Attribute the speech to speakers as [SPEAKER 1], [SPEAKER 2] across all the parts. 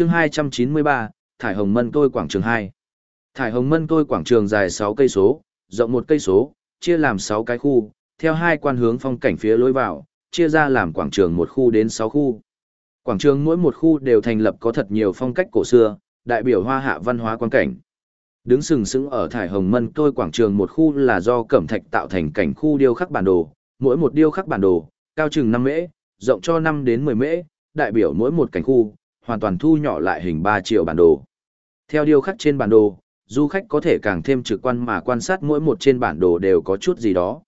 [SPEAKER 1] chương 293, Thải Hồng Mân Tôi Quảng trường 2. Thải Hồng Mân Tôi Quảng trường dài 6 cây số, rộng 1 cây số, chia làm 6 cái khu, theo hai quan hướng phong cảnh phía lối vào, chia ra làm quảng trường một khu đến 6 khu. Quảng trường mỗi một khu đều thành lập có thật nhiều phong cách cổ xưa, đại biểu hoa hạ văn hóa quan cảnh. Đứng sừng sững ở thải hồng mân tôi quảng trường một khu là do cẩm thạch tạo thành cảnh khu điêu khắc bản đồ, mỗi một điêu khắc bản đồ, cao chừng 5 mễ, rộng cho 5 đến 10 mễ, đại biểu mỗi một cảnh khu, hoàn toàn thu nhỏ lại hình 3 triệu bản đồ. Theo điêu khắc trên bản đồ, du khách có thể càng thêm trực quan mà quan sát mỗi một trên bản đồ đều có chút gì đó.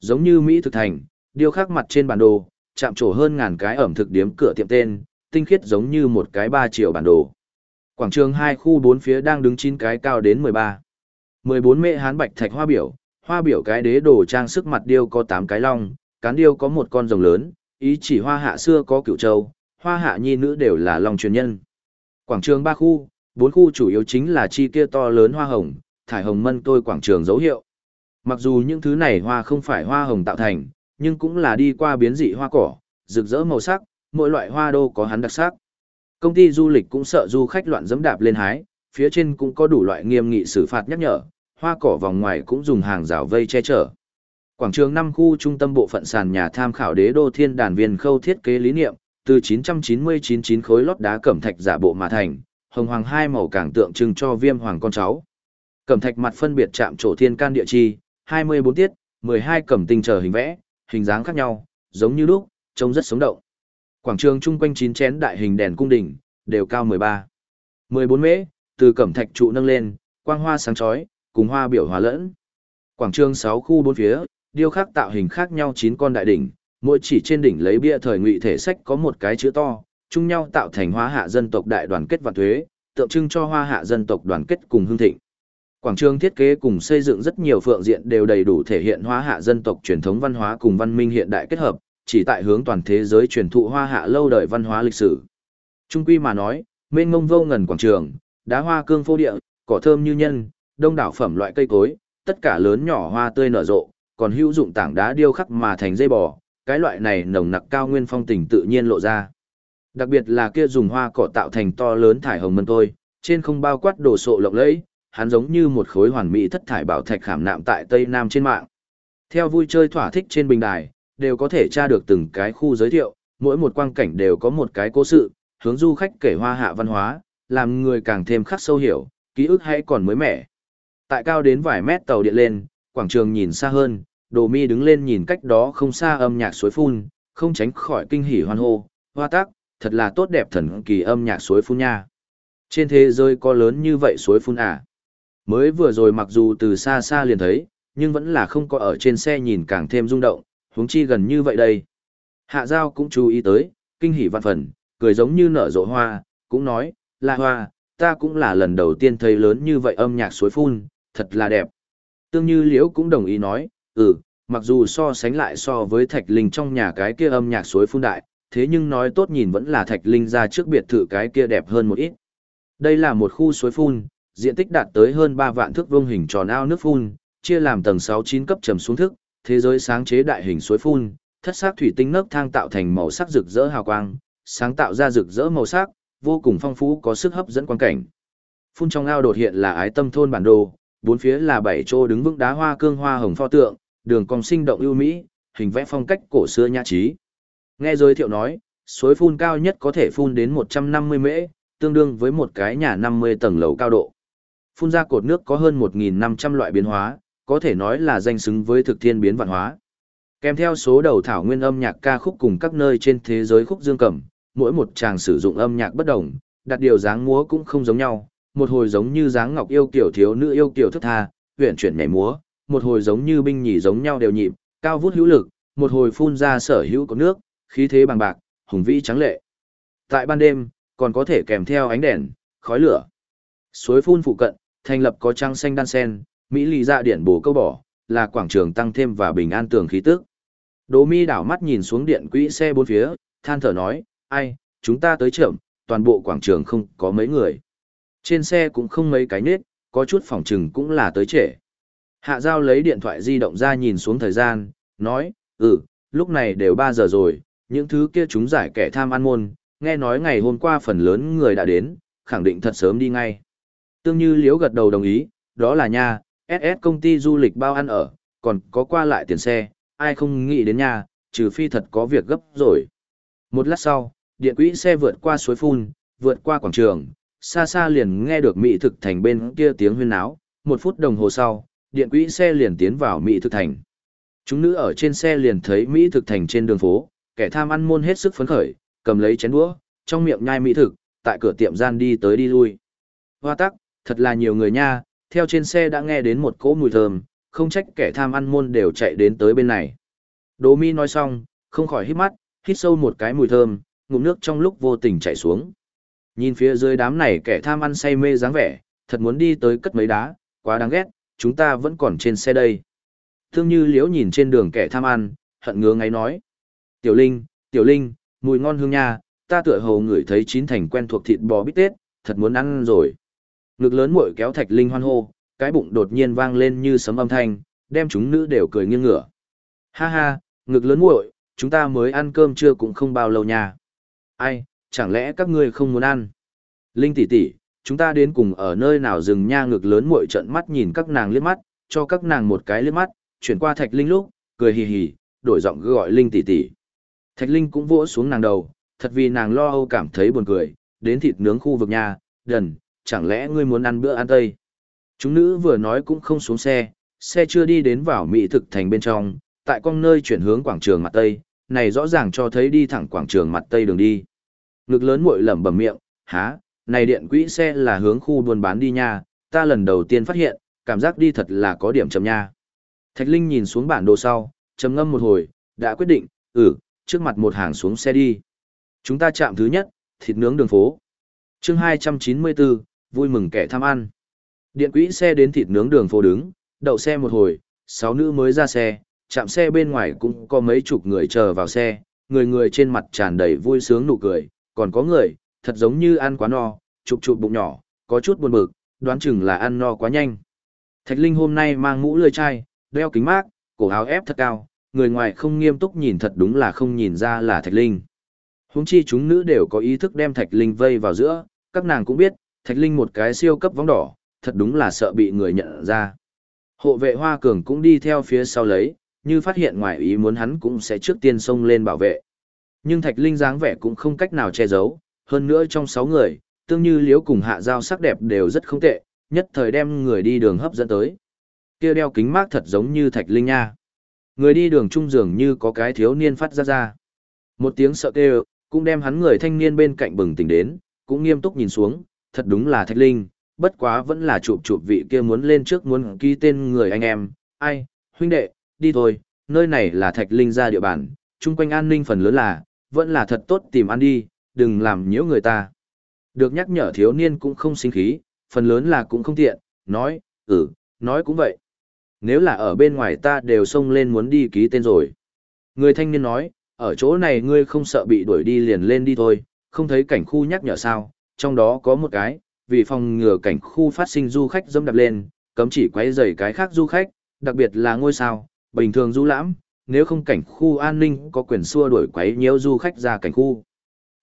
[SPEAKER 1] Giống như Mỹ thực thành, điêu khắc mặt trên bản đồ, chạm trổ hơn ngàn cái ẩm thực điếm cửa tiệm tên, tinh khiết giống như một cái 3 triệu bản đồ. Quảng trường hai khu bốn phía đang đứng chín cái cao đến 13. 14 mệ hán bạch thạch hoa biểu, hoa biểu cái đế đồ trang sức mặt điêu có 8 cái long, cán điêu có một con rồng lớn, ý chỉ hoa hạ xưa có cửu châu, hoa hạ nhi nữ đều là long truyền nhân. Quảng trường ba khu, bốn khu chủ yếu chính là chi kia to lớn hoa hồng, thải hồng mân tôi quảng trường dấu hiệu. Mặc dù những thứ này hoa không phải hoa hồng tạo thành, nhưng cũng là đi qua biến dị hoa cỏ, rực rỡ màu sắc, mỗi loại hoa đô có hắn đặc sắc. Công ty du lịch cũng sợ du khách loạn dẫm đạp lên hái, phía trên cũng có đủ loại nghiêm nghị xử phạt nhắc nhở, hoa cỏ vòng ngoài cũng dùng hàng rào vây che chở. Quảng trường năm khu trung tâm bộ phận sàn nhà tham khảo đế đô thiên đàn viên khâu thiết kế lý niệm, từ 9999 khối lót đá cẩm thạch giả bộ mà thành, hồng hoàng hai màu càng tượng trưng cho viêm hoàng con cháu. Cẩm thạch mặt phân biệt chạm trổ thiên can địa chi, 24 tiết, 12 cẩm tinh trở hình vẽ, hình dáng khác nhau, giống như lúc, trông rất sống động. Quảng trường chung quanh chín chén đại hình đèn cung đình, đều cao 13. 14 mễ, từ cẩm thạch trụ nâng lên, quang hoa sáng chói, cùng hoa biểu hòa lẫn. Quảng trường 6 khu bốn phía, điêu khắc tạo hình khác nhau chín con đại đỉnh, mỗi chỉ trên đỉnh lấy bia thời ngụy thể sách có một cái chữ to, chung nhau tạo thành hoa hạ dân tộc đại đoàn kết và thuế, tượng trưng cho hoa hạ dân tộc đoàn kết cùng hương thịnh. Quảng trường thiết kế cùng xây dựng rất nhiều phượng diện đều đầy đủ thể hiện hoa hạ dân tộc truyền thống văn hóa cùng văn minh hiện đại kết hợp, chỉ tại hướng toàn thế giới truyền thụ hoa hạ lâu đời văn hóa lịch sử. Trung quy mà nói, mênh ngông vô ngần quảng trường, đá hoa cương phô địa, cỏ thơm như nhân, đông đảo phẩm loại cây cối, tất cả lớn nhỏ hoa tươi nở rộ, còn hữu dụng tảng đá điêu khắc mà thành dây bò, cái loại này nồng nặc cao nguyên phong tình tự nhiên lộ ra. Đặc biệt là kia dùng hoa cỏ tạo thành to lớn thải hồng mân tôi, trên không bao quát đồ sộ lộng lẫy, hắn giống như một khối hoàn mỹ thất thải bảo thạch khảm nạm tại Tây Nam trên mạng. Theo vui chơi thỏa thích trên bình đài, đều có thể tra được từng cái khu giới thiệu, mỗi một quang cảnh đều có một cái cố sự, hướng du khách kể hoa hạ văn hóa, làm người càng thêm khắc sâu hiểu, ký ức hay còn mới mẻ. Tại cao đến vài mét tàu điện lên, quảng trường nhìn xa hơn, đồ mi đứng lên nhìn cách đó không xa âm nhạc suối phun, không tránh khỏi kinh hỉ hoan hô, hoa tác, thật là tốt đẹp thần kỳ âm nhạc suối phun nha. Trên thế giới có lớn như vậy suối phun à? Mới vừa rồi mặc dù từ xa xa liền thấy, nhưng vẫn là không có ở trên xe nhìn càng thêm rung động, huống chi gần như vậy đây. Hạ Giao cũng chú ý tới, kinh hỉ văn phần, cười giống như nở rộ hoa, cũng nói, là hoa, ta cũng là lần đầu tiên thấy lớn như vậy âm nhạc suối phun, thật là đẹp. Tương như liễu cũng đồng ý nói, ừ, mặc dù so sánh lại so với thạch linh trong nhà cái kia âm nhạc suối phun đại, thế nhưng nói tốt nhìn vẫn là thạch linh ra trước biệt thự cái kia đẹp hơn một ít. Đây là một khu suối phun, diện tích đạt tới hơn ba vạn thước vuông hình tròn ao nước phun, chia làm tầng 6-9 cấp trầm xuống thức, thế giới sáng chế đại hình suối phun, thất sắc thủy tinh nấc thang tạo thành màu sắc rực rỡ hào quang, sáng tạo ra rực rỡ màu sắc, vô cùng phong phú có sức hấp dẫn quan cảnh. Phun trong ao đột hiện là ái tâm thôn bản đồ, bốn phía là bảy chỗ đứng vững đá hoa cương hoa hồng pho tượng, đường cong sinh động ưu mỹ, hình vẽ phong cách cổ xưa nhã trí. Nghe giới thiệu nói, suối phun cao nhất có thể phun đến 150 mễ, tương đương với một cái nhà 50 tầng lầu cao độ. Phun ra cột nước có hơn 1.500 loại biến hóa, có thể nói là danh xứng với thực thiên biến văn hóa. Kèm theo số đầu thảo nguyên âm nhạc ca khúc cùng các nơi trên thế giới khúc dương cầm, mỗi một chàng sử dụng âm nhạc bất đồng, đặt điều dáng múa cũng không giống nhau, một hồi giống như dáng ngọc yêu kiểu thiếu nữ yêu kiểu thức tha, huyền chuyển nhảy múa, một hồi giống như binh nhỉ giống nhau đều nhịp, cao vút hữu lực, một hồi phun ra sở hữu có nước, khí thế bằng bạc, hùng vĩ trắng lệ. Tại ban đêm, còn có thể kèm theo ánh đèn, khói lửa. Suối phun phụ cận, thành lập có trăng xanh đan sen, Mỹ lì dạ điện bổ câu bỏ, là quảng trường tăng thêm và bình an tường khí tức. Đỗ mi đảo mắt nhìn xuống điện quỹ xe bốn phía, than thở nói, ai, chúng ta tới chậm, toàn bộ quảng trường không có mấy người. Trên xe cũng không mấy cái nết, có chút phòng trừng cũng là tới trễ. Hạ Giao lấy điện thoại di động ra nhìn xuống thời gian, nói, ừ, lúc này đều 3 giờ rồi, những thứ kia chúng giải kẻ tham ăn môn, nghe nói ngày hôm qua phần lớn người đã đến, khẳng định thật sớm đi ngay. Tương Như Liễu gật đầu đồng ý, đó là nha, SS công ty du lịch bao ăn ở, còn có qua lại tiền xe, ai không nghĩ đến nha, trừ phi thật có việc gấp rồi. Một lát sau, điện quỹ xe vượt qua suối phun, vượt qua quảng trường, xa xa liền nghe được Mỹ thực thành bên kia tiếng huyên náo, một phút đồng hồ sau, điện quỹ xe liền tiến vào Mỹ thực thành. Chúng nữ ở trên xe liền thấy Mỹ thực thành trên đường phố, kẻ tham ăn môn hết sức phấn khởi, cầm lấy chén đũa, trong miệng nhai Mỹ thực, tại cửa tiệm gian đi tới đi lui. Hoa tắc, thật là nhiều người nha, theo trên xe đã nghe đến một cỗ mùi thơm, không trách kẻ tham ăn môn đều chạy đến tới bên này. Đỗ Mi nói xong, không khỏi hít mắt, hít sâu một cái mùi thơm, ngụm nước trong lúc vô tình chảy xuống. Nhìn phía dưới đám này kẻ tham ăn say mê dáng vẻ, thật muốn đi tới cất mấy đá, quá đáng ghét, chúng ta vẫn còn trên xe đây. Thương như liễu nhìn trên đường kẻ tham ăn, hận ngứa ngáy nói. Tiểu Linh, Tiểu Linh, mùi ngon hương nha, ta tựa hồ ngửi thấy chín thành quen thuộc thịt bò bít tết, thật muốn ăn rồi. Ngực lớn muội kéo Thạch Linh hoan hô, cái bụng đột nhiên vang lên như sấm âm thanh, đem chúng nữ đều cười nghiêng ngửa. Ha ha, ngực lớn muội, chúng ta mới ăn cơm trưa cũng không bao lâu nha. Ai, chẳng lẽ các ngươi không muốn ăn? Linh tỷ tỷ, chúng ta đến cùng ở nơi nào dừng nha ngực lớn muội trợn mắt nhìn các nàng liếc mắt, cho các nàng một cái liếc mắt, chuyển qua Thạch Linh lúc, cười hì hì, đổi giọng gọi Linh tỷ tỷ. Thạch Linh cũng vỗ xuống nàng đầu, thật vì nàng lo âu cảm thấy buồn cười, đến thịt nướng khu vực nhà, đần, chẳng lẽ ngươi muốn ăn bữa ăn tây? Chúng nữ vừa nói cũng không xuống xe, xe chưa đi đến vào mỹ thực thành bên trong, tại con nơi chuyển hướng quảng trường mặt tây, này rõ ràng cho thấy đi thẳng quảng trường mặt tây đường đi. Ngực lớn muội lẩm bẩm miệng, há, này điện quỹ xe là hướng khu buôn bán đi nha, ta lần đầu tiên phát hiện, cảm giác đi thật là có điểm chậm nha. Thạch Linh nhìn xuống bản đồ sau, trầm ngâm một hồi, đã quyết định, ừ, trước mặt một hàng xuống xe đi. Chúng ta chạm thứ nhất, thịt nướng đường phố. chương 294, vui mừng kẻ tham ăn. Điện quỹ xe đến thịt nướng đường phố đứng, đậu xe một hồi, sáu nữ mới ra xe, chạm xe bên ngoài cũng có mấy chục người chờ vào xe, người người trên mặt tràn đầy vui sướng nụ cười, còn có người, thật giống như ăn quá no, chụp chụp bụng nhỏ, có chút buồn bực, đoán chừng là ăn no quá nhanh. Thạch Linh hôm nay mang mũ lưỡi chai, đeo kính mát, cổ áo ép thật cao, người ngoài không nghiêm túc nhìn thật đúng là không nhìn ra là Thạch Linh. Huống chi chúng nữ đều có ý thức đem Thạch Linh vây vào giữa, các nàng cũng biết, Thạch Linh một cái siêu cấp vóng đỏ, thật đúng là sợ bị người nhận ra. Hộ vệ Hoa Cường cũng đi theo phía sau lấy, như phát hiện ngoài ý muốn hắn cũng sẽ trước tiên xông lên bảo vệ. Nhưng Thạch Linh dáng vẻ cũng không cách nào che giấu, hơn nữa trong sáu người, tương như liếu cùng hạ giao sắc đẹp đều rất không tệ, nhất thời đem người đi đường hấp dẫn tới. Kia đeo kính mát thật giống như Thạch Linh nha. Người đi đường trung dường như có cái thiếu niên phát ra ra. Một tiếng sợ kêu, cũng đem hắn người thanh niên bên cạnh bừng tỉnh đến, cũng nghiêm túc nhìn xuống, thật đúng là Thạch Linh, bất quá vẫn là chụp chụp vị kia muốn lên trước muốn ký tên người anh em, ai, huynh đệ, đi thôi, nơi này là Thạch Linh ra địa bàn, chung quanh an ninh phần lớn là, vẫn là thật tốt tìm ăn đi, đừng làm nhiễu người ta. Được nhắc nhở thiếu niên cũng không sinh khí, phần lớn là cũng không tiện, nói, ừ, nói cũng vậy. Nếu là ở bên ngoài ta đều xông lên muốn đi ký tên rồi. Người thanh niên nói, ở chỗ này ngươi không sợ bị đuổi đi liền lên đi thôi, không thấy cảnh khu nhắc nhở sao, trong đó có một cái, vì phòng ngừa cảnh khu phát sinh du khách dâm đạp lên, cấm chỉ quấy rầy cái khác du khách, đặc biệt là ngôi sao, bình thường du lãm, nếu không cảnh khu an ninh có quyền xua đuổi quấy nhiễu du khách ra cảnh khu.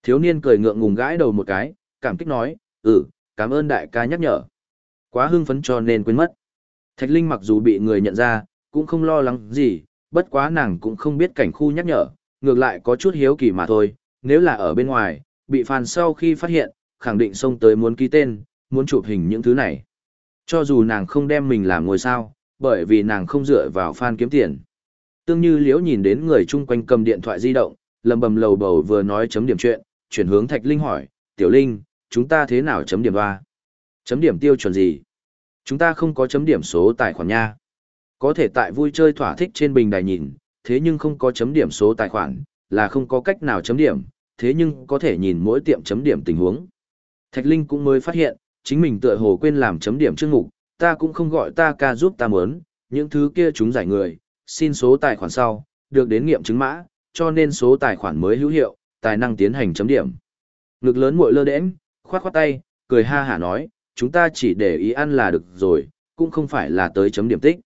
[SPEAKER 1] Thiếu niên cười ngượng ngùng gãi đầu một cái, cảm kích nói, ừ, cảm ơn đại ca nhắc nhở. Quá hưng phấn cho nên quên mất. Thạch Linh mặc dù bị người nhận ra, cũng không lo lắng gì, bất quá nàng cũng không biết cảnh khu nhắc nhở, ngược lại có chút hiếu kỳ mà thôi, nếu là ở bên ngoài, bị phàn sau khi phát hiện, khẳng định xông tới muốn ký tên, muốn chụp hình những thứ này. Cho dù nàng không đem mình làm ngôi sao, bởi vì nàng không dựa vào fan kiếm tiền. Tương như liễu nhìn đến người chung quanh cầm điện thoại di động, lầm bầm lầu bầu vừa nói chấm điểm chuyện, chuyển hướng Thạch Linh hỏi, Tiểu Linh, chúng ta thế nào chấm điểm ba? Chấm điểm tiêu chuẩn gì? Chúng ta không có chấm điểm số tài khoản nha. Có thể tại vui chơi thỏa thích trên bình đài nhìn, thế nhưng không có chấm điểm số tài khoản, là không có cách nào chấm điểm, thế nhưng có thể nhìn mỗi tiệm chấm điểm tình huống. Thạch Linh cũng mới phát hiện, chính mình tựa hồ quên làm chấm điểm chương mục, ta cũng không gọi ta ca giúp ta muốn, những thứ kia chúng giải người, xin số tài khoản sau, được đến nghiệm chứng mã, cho nên số tài khoản mới hữu hiệu, tài năng tiến hành chấm điểm. Ngực lớn muội lơ đễnh, khoát khoát tay, cười ha hả nói, chúng ta chỉ để ý ăn là được rồi, cũng không phải là tới chấm điểm tích.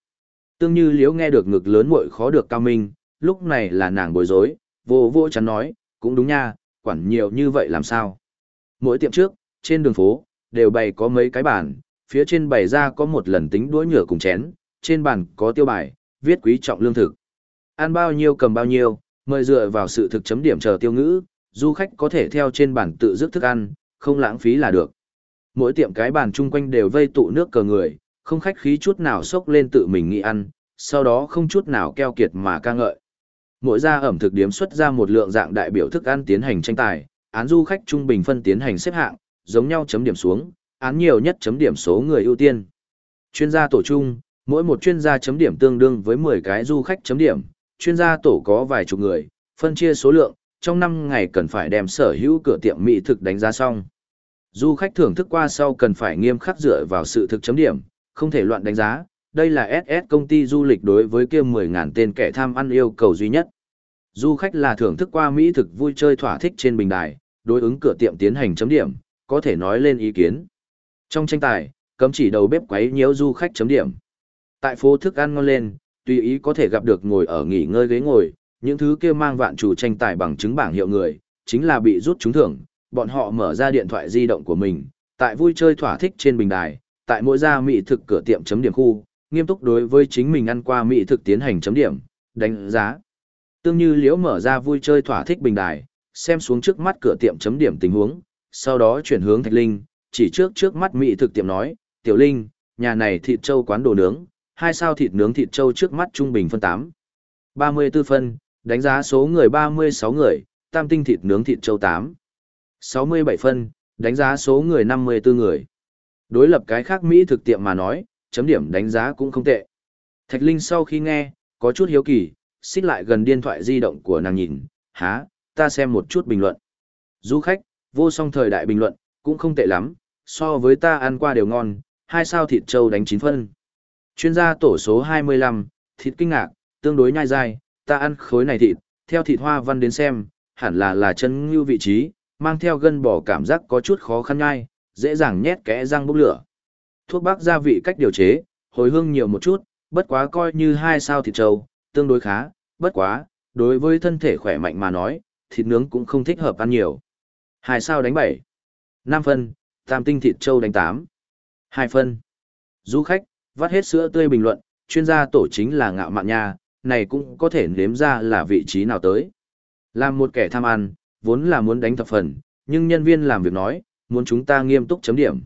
[SPEAKER 1] Tương như liễu nghe được ngực lớn muội khó được cao minh, lúc này là nàng bối rối, vô vô chắn nói, cũng đúng nha, quản nhiều như vậy làm sao? Mỗi tiệm trước, trên đường phố, đều bày có mấy cái bàn, phía trên bày ra có một lần tính đũa nhựa cùng chén, trên bàn có tiêu bài, viết quý trọng lương thực. Ăn bao nhiêu cầm bao nhiêu, mời dựa vào sự thực chấm điểm chờ tiêu ngữ, du khách có thể theo trên bản tự rước thức ăn, không lãng phí là được. Mỗi tiệm cái bàn chung quanh đều vây tụ nước cờ người, không khách khí chút nào xốc lên tự mình nghĩ ăn, sau đó không chút nào keo kiệt mà ca ngợi. Mỗi gia ẩm thực điếm xuất ra một lượng dạng đại biểu thức ăn tiến hành tranh tài, án du khách trung bình phân tiến hành xếp hạng, giống nhau chấm điểm xuống, án nhiều nhất chấm điểm số người ưu tiên. Chuyên gia tổ chung, mỗi một chuyên gia chấm điểm tương đương với 10 cái du khách chấm điểm, chuyên gia tổ có vài chục người, phân chia số lượng, trong 5 ngày cần phải đem sở hữu cửa tiệm mỹ thực đánh giá xong. Du khách thưởng thức qua sau cần phải nghiêm khắc dựa vào sự thực chấm điểm, không thể loạn đánh giá, đây là SS công ty du lịch đối với kia 10.000 tên kẻ tham ăn yêu cầu duy nhất. Du khách là thưởng thức qua mỹ thực vui chơi thỏa thích trên bình đài, đối ứng cửa tiệm tiến hành chấm điểm, có thể nói lên ý kiến. Trong tranh tài, cấm chỉ đầu bếp quấy nhiễu du khách chấm điểm. Tại phố thức ăn ngon lên, tùy ý có thể gặp được ngồi ở nghỉ ngơi ghế ngồi, những thứ kia mang vạn chủ tranh tài bằng chứng bảng hiệu người, chính là bị rút trúng thưởng, bọn họ mở ra điện thoại di động của mình, tại vui chơi thỏa thích trên bình đài, tại mỗi gia mỹ thực cửa tiệm chấm điểm khu, nghiêm túc đối với chính mình ăn qua mỹ thực tiến hành chấm điểm, đánh giá. Tương như liễu mở ra vui chơi thỏa thích bình đài, xem xuống trước mắt cửa tiệm chấm điểm tình huống, sau đó chuyển hướng Thạch Linh, chỉ trước trước mắt mỹ thực tiệm nói, "Tiểu Linh, nhà này thịt trâu quán đồ nướng, hai sao thịt nướng thịt trâu trước mắt trung bình phân 8. 34 phân, đánh giá số người 36 người, tam tinh thịt nướng thịt trâu 8. 67 phân, đánh giá số người 54 người. Đối lập cái khác Mỹ thực tiệm mà nói, chấm điểm đánh giá cũng không tệ. Thạch Linh sau khi nghe, có chút hiếu kỳ, xích lại gần điện thoại di động của nàng nhìn, há, ta xem một chút bình luận. Du khách, vô song thời đại bình luận, cũng không tệ lắm, so với ta ăn qua đều ngon, hai sao thịt trâu đánh 9 phân. Chuyên gia tổ số 25, thịt kinh ngạc, tương đối nhai dai, ta ăn khối này thịt, theo thịt hoa văn đến xem, hẳn là là chân ngưu vị trí, mang theo gân bò cảm giác có chút khó khăn nhai, dễ dàng nhét kẽ răng bốc lửa. Thuốc bắc gia vị cách điều chế, hồi hương nhiều một chút, bất quá coi như hai sao thịt trâu, tương đối khá, bất quá, đối với thân thể khỏe mạnh mà nói, thịt nướng cũng không thích hợp ăn nhiều. Hai sao đánh bảy, năm phân, tam tinh thịt trâu đánh tám, hai phân. Du khách, vắt hết sữa tươi bình luận, chuyên gia tổ chính là ngạo mạn nha, này cũng có thể nếm ra là vị trí nào tới. Làm một kẻ tham ăn, vốn là muốn đánh thập phần, nhưng nhân viên làm việc nói, muốn chúng ta nghiêm túc chấm điểm.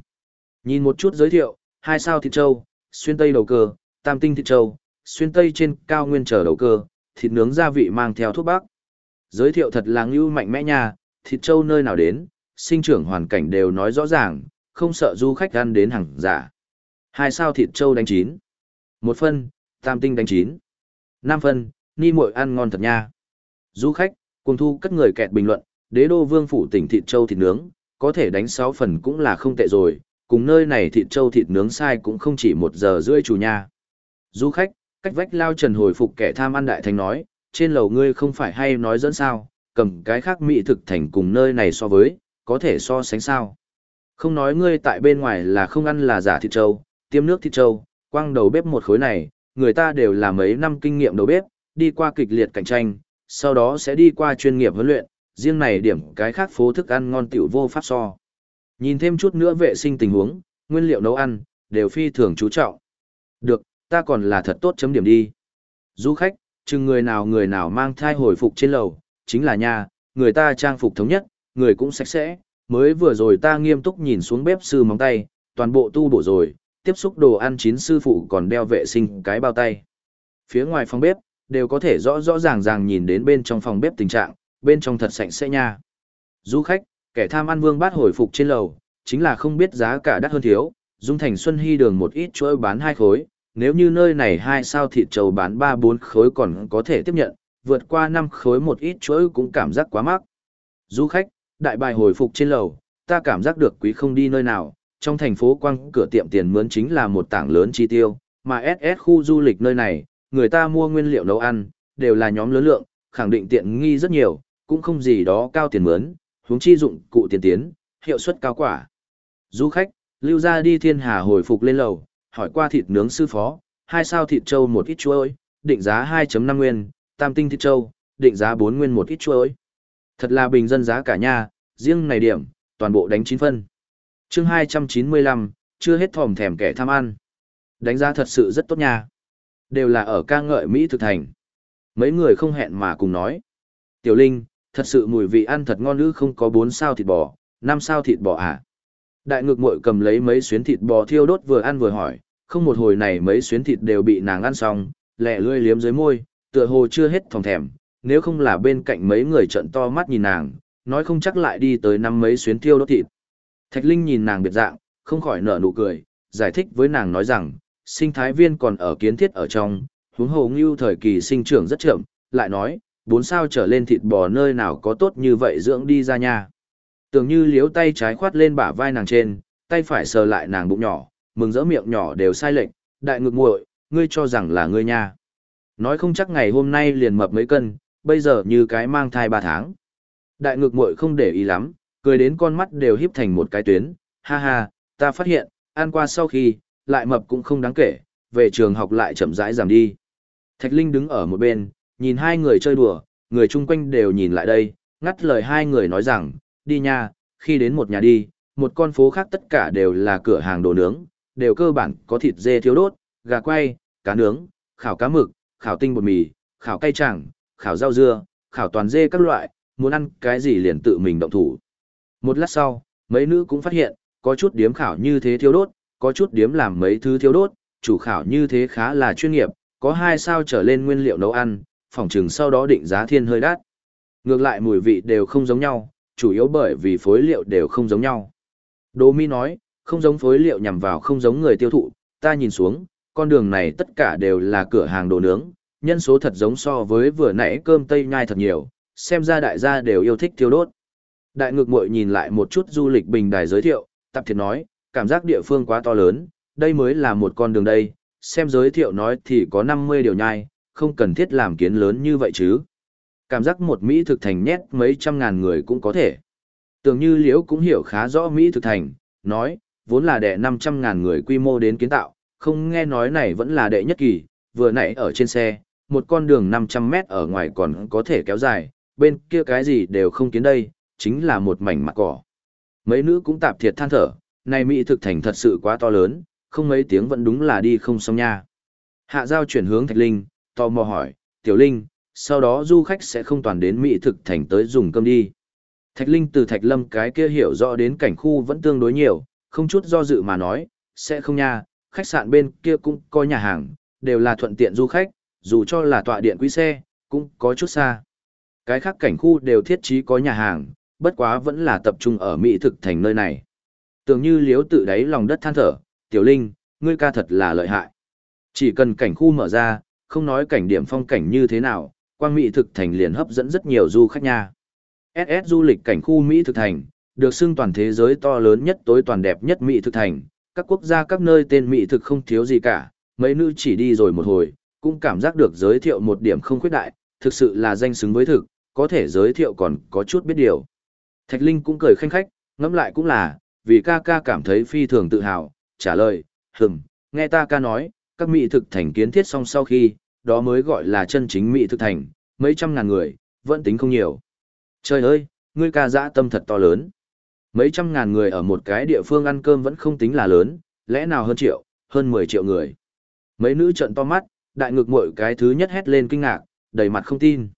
[SPEAKER 1] Nhìn một chút giới thiệu, hai sao thịt trâu, xuyên tây đầu cơ, tam tinh thịt trâu, xuyên tây trên cao nguyên trở đầu cơ, thịt nướng gia vị mang theo thuốc bắc. Giới thiệu thật là ngưu mạnh mẽ nha, thịt trâu nơi nào đến, sinh trưởng hoàn cảnh đều nói rõ ràng, không sợ du khách ăn đến hàng giả. Hai sao thịt trâu đánh chín. Một phân, tam tinh đánh chín. Năm phân, ni muội ăn ngon thật nha. Du khách, cùng thu cất người kẹt bình luận, đế đô vương phủ tỉnh thịt trâu thịt nướng, có thể đánh sáu phần cũng là không tệ rồi, cùng nơi này thịt trâu thịt nướng sai cũng không chỉ một giờ rưỡi chủ nha. Du khách, cách vách lao trần hồi phục kẻ tham ăn đại thành nói, trên lầu ngươi không phải hay nói dẫn sao, cầm cái khác mỹ thực thành cùng nơi này so với, có thể so sánh sao. Không nói ngươi tại bên ngoài là không ăn là giả thịt trâu, tiêm nước thịt trâu, quăng đầu bếp một khối này, người ta đều là mấy năm kinh nghiệm đầu bếp, đi qua kịch liệt cạnh tranh, sau đó sẽ đi qua chuyên nghiệp huấn luyện, riêng này điểm cái khác phố thức ăn ngon tiểu vô pháp so. Nhìn thêm chút nữa vệ sinh tình huống, nguyên liệu nấu ăn, đều phi thường chú trọng. Được, ta còn là thật tốt chấm điểm đi. Du khách, chừng người nào người nào mang thai hồi phục trên lầu, chính là nhà, người ta trang phục thống nhất, người cũng sạch sẽ, mới vừa rồi ta nghiêm túc nhìn xuống bếp sư móng tay, toàn bộ tu bổ rồi, tiếp xúc đồ ăn chín sư phụ còn đeo vệ sinh cái bao tay. Phía ngoài phòng bếp, đều có thể rõ rõ ràng ràng nhìn đến bên trong phòng bếp tình trạng, bên trong thật sạch sẽ nha. Du khách, kẻ tham ăn vương bát hồi phục trên lầu, chính là không biết giá cả đắt hơn thiếu, Dung Thành Xuân Hy đường một ít chuỗi bán hai khối, nếu như nơi này hai sao thịt trầu bán ba bốn khối còn có thể tiếp nhận, vượt qua năm khối một ít chuỗi cũng cảm giác quá mắc. Du khách, đại bài hồi phục trên lầu, ta cảm giác được quý không đi nơi nào, trong thành phố quăng cửa tiệm tiền mướn chính là một tảng lớn chi tiêu, mà SS khu du lịch nơi này, người ta mua nguyên liệu nấu ăn, đều là nhóm lớn lượng, khẳng định tiện nghi rất nhiều, cũng không gì đó cao tiền mướn, huống chi dụng cụ tiền tiến, hiệu suất cao quả. Du khách, lưu ra đi thiên hà hồi phục lên lầu, hỏi qua thịt nướng sư phó, hai sao thịt trâu một ít chuối, định giá 2.5 nguyên, tam tinh thịt trâu, định giá 4 nguyên một ít chuối. Thật là bình dân giá cả nha, riêng này điểm, toàn bộ đánh 9 phân chương 295, chưa hết thòm thèm kẻ tham ăn. Đánh giá thật sự rất tốt nha. Đều là ở ca ngợi Mỹ thực thành. Mấy người không hẹn mà cùng nói. Tiểu Linh, thật sự mùi vị ăn thật ngon nữ không có 4 sao thịt bò, 5 sao thịt bò à. Đại ngược muội cầm lấy mấy xuyến thịt bò thiêu đốt vừa ăn vừa hỏi, không một hồi này mấy xuyến thịt đều bị nàng ăn xong, lẹ lươi liếm dưới môi, tựa hồ chưa hết thòng thèm, nếu không là bên cạnh mấy người trận to mắt nhìn nàng, nói không chắc lại đi tới năm mấy xuyến thiêu đốt thịt. Thạch Linh nhìn nàng biệt dạng, không khỏi nở nụ cười, giải thích với nàng nói rằng, sinh thái viên còn ở kiến thiết ở trong, huống hồ ngưu thời kỳ sinh trưởng rất chậm, lại nói, bốn sao trở lên thịt bò nơi nào có tốt như vậy dưỡng đi ra nha. Tưởng như liếu tay trái khoát lên bả vai nàng trên, tay phải sờ lại nàng bụng nhỏ, mừng rỡ miệng nhỏ đều sai lệch, đại ngực muội, ngươi cho rằng là ngươi nha. Nói không chắc ngày hôm nay liền mập mấy cân, bây giờ như cái mang thai ba tháng. Đại ngực muội không để ý lắm, cười đến con mắt đều híp thành một cái tuyến, ha ha, ta phát hiện, ăn qua sau khi, lại mập cũng không đáng kể, về trường học lại chậm rãi giảm đi. Thạch Linh đứng ở một bên, nhìn hai người chơi đùa, người chung quanh đều nhìn lại đây, ngắt lời hai người nói rằng, đi nha, khi đến một nhà đi, một con phố khác tất cả đều là cửa hàng đồ nướng, đều cơ bản có thịt dê thiếu đốt, gà quay, cá nướng, khảo cá mực, khảo tinh bột mì, khảo cay chẳng, khảo rau dưa, khảo toàn dê các loại, muốn ăn cái gì liền tự mình động thủ. Một lát sau, mấy nữ cũng phát hiện, có chút điếm khảo như thế thiếu đốt, có chút điếm làm mấy thứ thiếu đốt, chủ khảo như thế khá là chuyên nghiệp, có hai sao trở lên nguyên liệu nấu ăn, phòng trừng sau đó định giá thiên hơi đắt. Ngược lại mùi vị đều không giống nhau, chủ yếu bởi vì phối liệu đều không giống nhau. Đỗ Mi nói, không giống phối liệu nhằm vào không giống người tiêu thụ, ta nhìn xuống, con đường này tất cả đều là cửa hàng đồ nướng, nhân số thật giống so với vừa nãy cơm tây nhai thật nhiều, xem ra đại gia đều yêu thích tiêu đốt. Đại ngược muội nhìn lại một chút du lịch bình đài giới thiệu, tập thiệt nói, cảm giác địa phương quá to lớn, đây mới là một con đường đây, xem giới thiệu nói thì có 50 điều nhai, không cần thiết làm kiến lớn như vậy chứ. Cảm giác một Mỹ thực thành nhét mấy trăm ngàn người cũng có thể. Tưởng như Liễu cũng hiểu khá rõ Mỹ thực thành, nói, vốn là đệ 500 ngàn người quy mô đến kiến tạo, không nghe nói này vẫn là đệ nhất kỳ, vừa nãy ở trên xe, một con đường 500 mét ở ngoài còn có thể kéo dài, bên kia cái gì đều không kiến đây, chính là một mảnh mặt cỏ. Mấy nữ cũng tạp thiệt than thở, này Mỹ thực thành thật sự quá to lớn, không mấy tiếng vẫn đúng là đi không xong nha. Hạ giao chuyển hướng Thạch Linh, tò mò hỏi, Tiểu Linh, sau đó du khách sẽ không toàn đến Mỹ thực thành tới dùng cơm đi. Thạch Linh từ Thạch Lâm cái kia hiểu rõ đến cảnh khu vẫn tương đối nhiều, không chút do dự mà nói, sẽ không nha, khách sạn bên kia cũng có nhà hàng, đều là thuận tiện du khách, dù cho là tọa điện quý xe, cũng có chút xa. Cái khác cảnh khu đều thiết trí có nhà hàng, bất quá vẫn là tập trung ở Mỹ thực thành nơi này. Tưởng như liếu tự đáy lòng đất than thở, tiểu linh, ngươi ca thật là lợi hại. Chỉ cần cảnh khu mở ra, không nói cảnh điểm phong cảnh như thế nào, quang Mỹ thực thành liền hấp dẫn rất nhiều du khách nha. SS du lịch cảnh khu Mỹ thực thành, được xưng toàn thế giới to lớn nhất tối toàn đẹp nhất Mỹ thực thành, các quốc gia các nơi tên Mỹ thực không thiếu gì cả, mấy nữ chỉ đi rồi một hồi, cũng cảm giác được giới thiệu một điểm không khuyết đại, thực sự là danh xứng với thực, có thể giới thiệu còn có chút biết điều. Thạch Linh cũng cười khanh khách, ngẫm lại cũng là, vì ca ca cảm thấy phi thường tự hào, trả lời, hừm, nghe ta ca nói, các mỹ thực thành kiến thiết xong sau khi, đó mới gọi là chân chính mỹ thực thành, mấy trăm ngàn người, vẫn tính không nhiều. Trời ơi, ngươi ca dã tâm thật to lớn. Mấy trăm ngàn người ở một cái địa phương ăn cơm vẫn không tính là lớn, lẽ nào hơn triệu, hơn 10 triệu người. Mấy nữ trận to mắt, đại ngực mội cái thứ nhất hét lên kinh ngạc, đầy mặt không tin.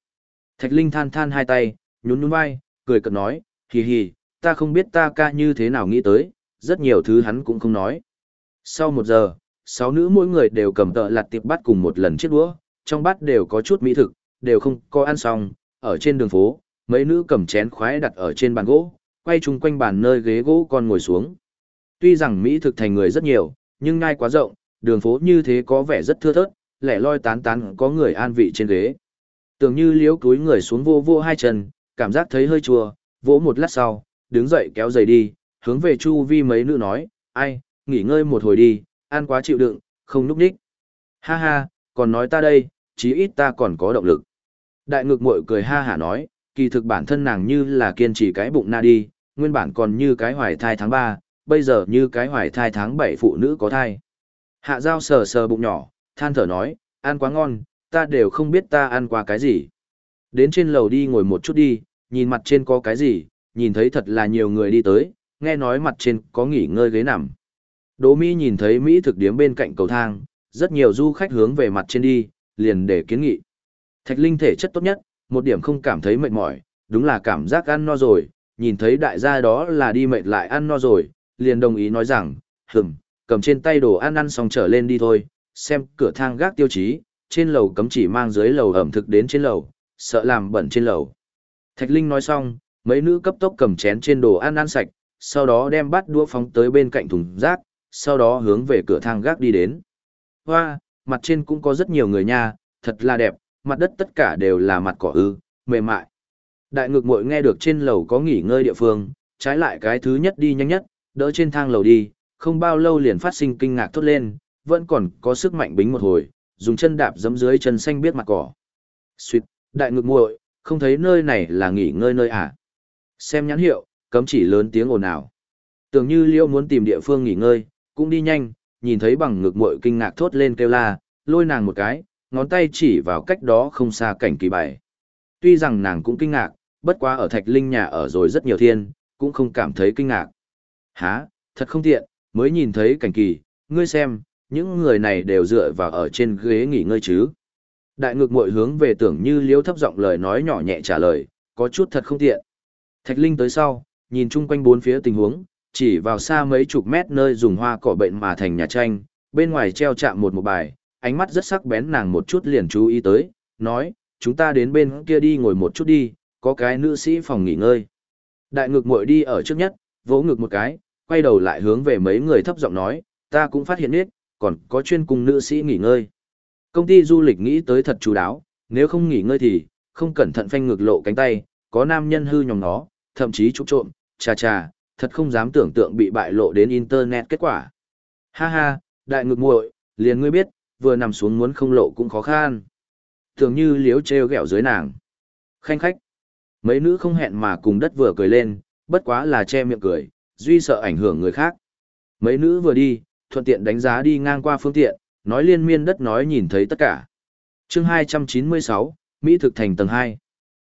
[SPEAKER 1] Thạch Linh than than hai tay, nhún nhún vai, cười cợt nói, hì hì, ta không biết ta ca như thế nào nghĩ tới, rất nhiều thứ hắn cũng không nói. Sau một giờ, sáu nữ mỗi người đều cầm tợ lặt tiệp bắt cùng một lần chiếc đũa, trong bát đều có chút mỹ thực, đều không có ăn xong, ở trên đường phố, mấy nữ cầm chén khoái đặt ở trên bàn gỗ, quay chung quanh bàn nơi ghế gỗ con ngồi xuống. Tuy rằng mỹ thực thành người rất nhiều, nhưng ngay quá rộng, đường phố như thế có vẻ rất thưa thớt, lẻ loi tán tán có người an vị trên ghế. Tưởng như liếu túi người xuống vô vô hai chân, cảm giác thấy hơi chua, vỗ một lát sau, đứng dậy kéo giày đi, hướng về chu vi mấy nữ nói, ai, nghỉ ngơi một hồi đi, ăn quá chịu đựng, không núp đích. Ha ha, còn nói ta đây, chí ít ta còn có động lực. Đại ngực muội cười ha hả nói, kỳ thực bản thân nàng như là kiên trì cái bụng na đi, nguyên bản còn như cái hoài thai tháng 3, bây giờ như cái hoài thai tháng 7 phụ nữ có thai. Hạ giao sờ sờ bụng nhỏ, than thở nói, ăn quá ngon, ta đều không biết ta ăn qua cái gì. Đến trên lầu đi ngồi một chút đi, nhìn mặt trên có cái gì, nhìn thấy thật là nhiều người đi tới, nghe nói mặt trên có nghỉ ngơi ghế nằm. Đỗ Mi nhìn thấy Mỹ thực điếm bên cạnh cầu thang, rất nhiều du khách hướng về mặt trên đi, liền để kiến nghị. Thạch Linh thể chất tốt nhất, một điểm không cảm thấy mệt mỏi, đúng là cảm giác ăn no rồi, nhìn thấy đại gia đó là đi mệt lại ăn no rồi, liền đồng ý nói rằng, hừm, cầm trên tay đồ ăn ăn xong trở lên đi thôi, xem cửa thang gác tiêu chí, trên lầu cấm chỉ mang dưới lầu ẩm thực đến trên lầu, sợ làm bẩn trên lầu. Thạch Linh nói xong, mấy nữ cấp tốc cầm chén trên đồ ăn ăn sạch, sau đó đem bát đũa phóng tới bên cạnh thùng rác, sau đó hướng về cửa thang gác đi đến. Hoa, mặt trên cũng có rất nhiều người nha, thật là đẹp, mặt đất tất cả đều là mặt cỏ ư, mềm mại. Đại Ngược muội nghe được trên lầu có nghỉ ngơi địa phương, trái lại cái thứ nhất đi nhanh nhất, đỡ trên thang lầu đi, không bao lâu liền phát sinh kinh ngạc thốt lên, vẫn còn có sức mạnh bính một hồi, dùng chân đạp giẫm dưới chân xanh biết mặt cỏ. Xuyệt, đại Ngược muội, không thấy nơi này là nghỉ ngơi nơi à? Xem nhãn hiệu, cấm chỉ lớn tiếng ồn ào. Tưởng như Liêu muốn tìm địa phương nghỉ ngơi, cũng đi nhanh, nhìn thấy bằng ngực muội kinh ngạc thốt lên kêu la, lôi nàng một cái, ngón tay chỉ vào cách đó không xa cảnh kỳ bài. Tuy rằng nàng cũng kinh ngạc, bất quá ở Thạch Linh nhà ở rồi rất nhiều thiên, cũng không cảm thấy kinh ngạc. Hả, thật không tiện, mới nhìn thấy cảnh kỳ, ngươi xem, những người này đều dựa vào ở trên ghế nghỉ ngơi chứ. Đại ngược mội hướng về tưởng như liếu thấp giọng lời nói nhỏ nhẹ trả lời, có chút thật không tiện. Thạch Linh tới sau, nhìn chung quanh bốn phía tình huống, chỉ vào xa mấy chục mét nơi dùng hoa cỏ bệnh mà thành nhà tranh, bên ngoài treo chạm một một bài, ánh mắt rất sắc bén nàng một chút liền chú ý tới, nói, chúng ta đến bên kia đi ngồi một chút đi, có cái nữ sĩ phòng nghỉ ngơi. Đại ngược muội đi ở trước nhất, vỗ ngực một cái, quay đầu lại hướng về mấy người thấp giọng nói, ta cũng phát hiện biết, còn có chuyên cùng nữ sĩ nghỉ ngơi. Công ty du lịch nghĩ tới thật chú đáo, nếu không nghỉ ngơi thì, không cẩn thận phanh ngực lộ cánh tay, có nam nhân hư nhòm nó, thậm chí trục trộm, chà chà, thật không dám tưởng tượng bị bại lộ đến internet kết quả. Ha ha, đại ngực muội, liền ngươi biết, vừa nằm xuống muốn không lộ cũng khó khăn. Tưởng như liếu treo gẹo dưới nàng. Khanh khách. Mấy nữ không hẹn mà cùng đất vừa cười lên, bất quá là che miệng cười, duy sợ ảnh hưởng người khác. Mấy nữ vừa đi, thuận tiện đánh giá đi ngang qua phương tiện, nói liên miên đất nói nhìn thấy tất cả. chương 296, Mỹ thực thành tầng 2.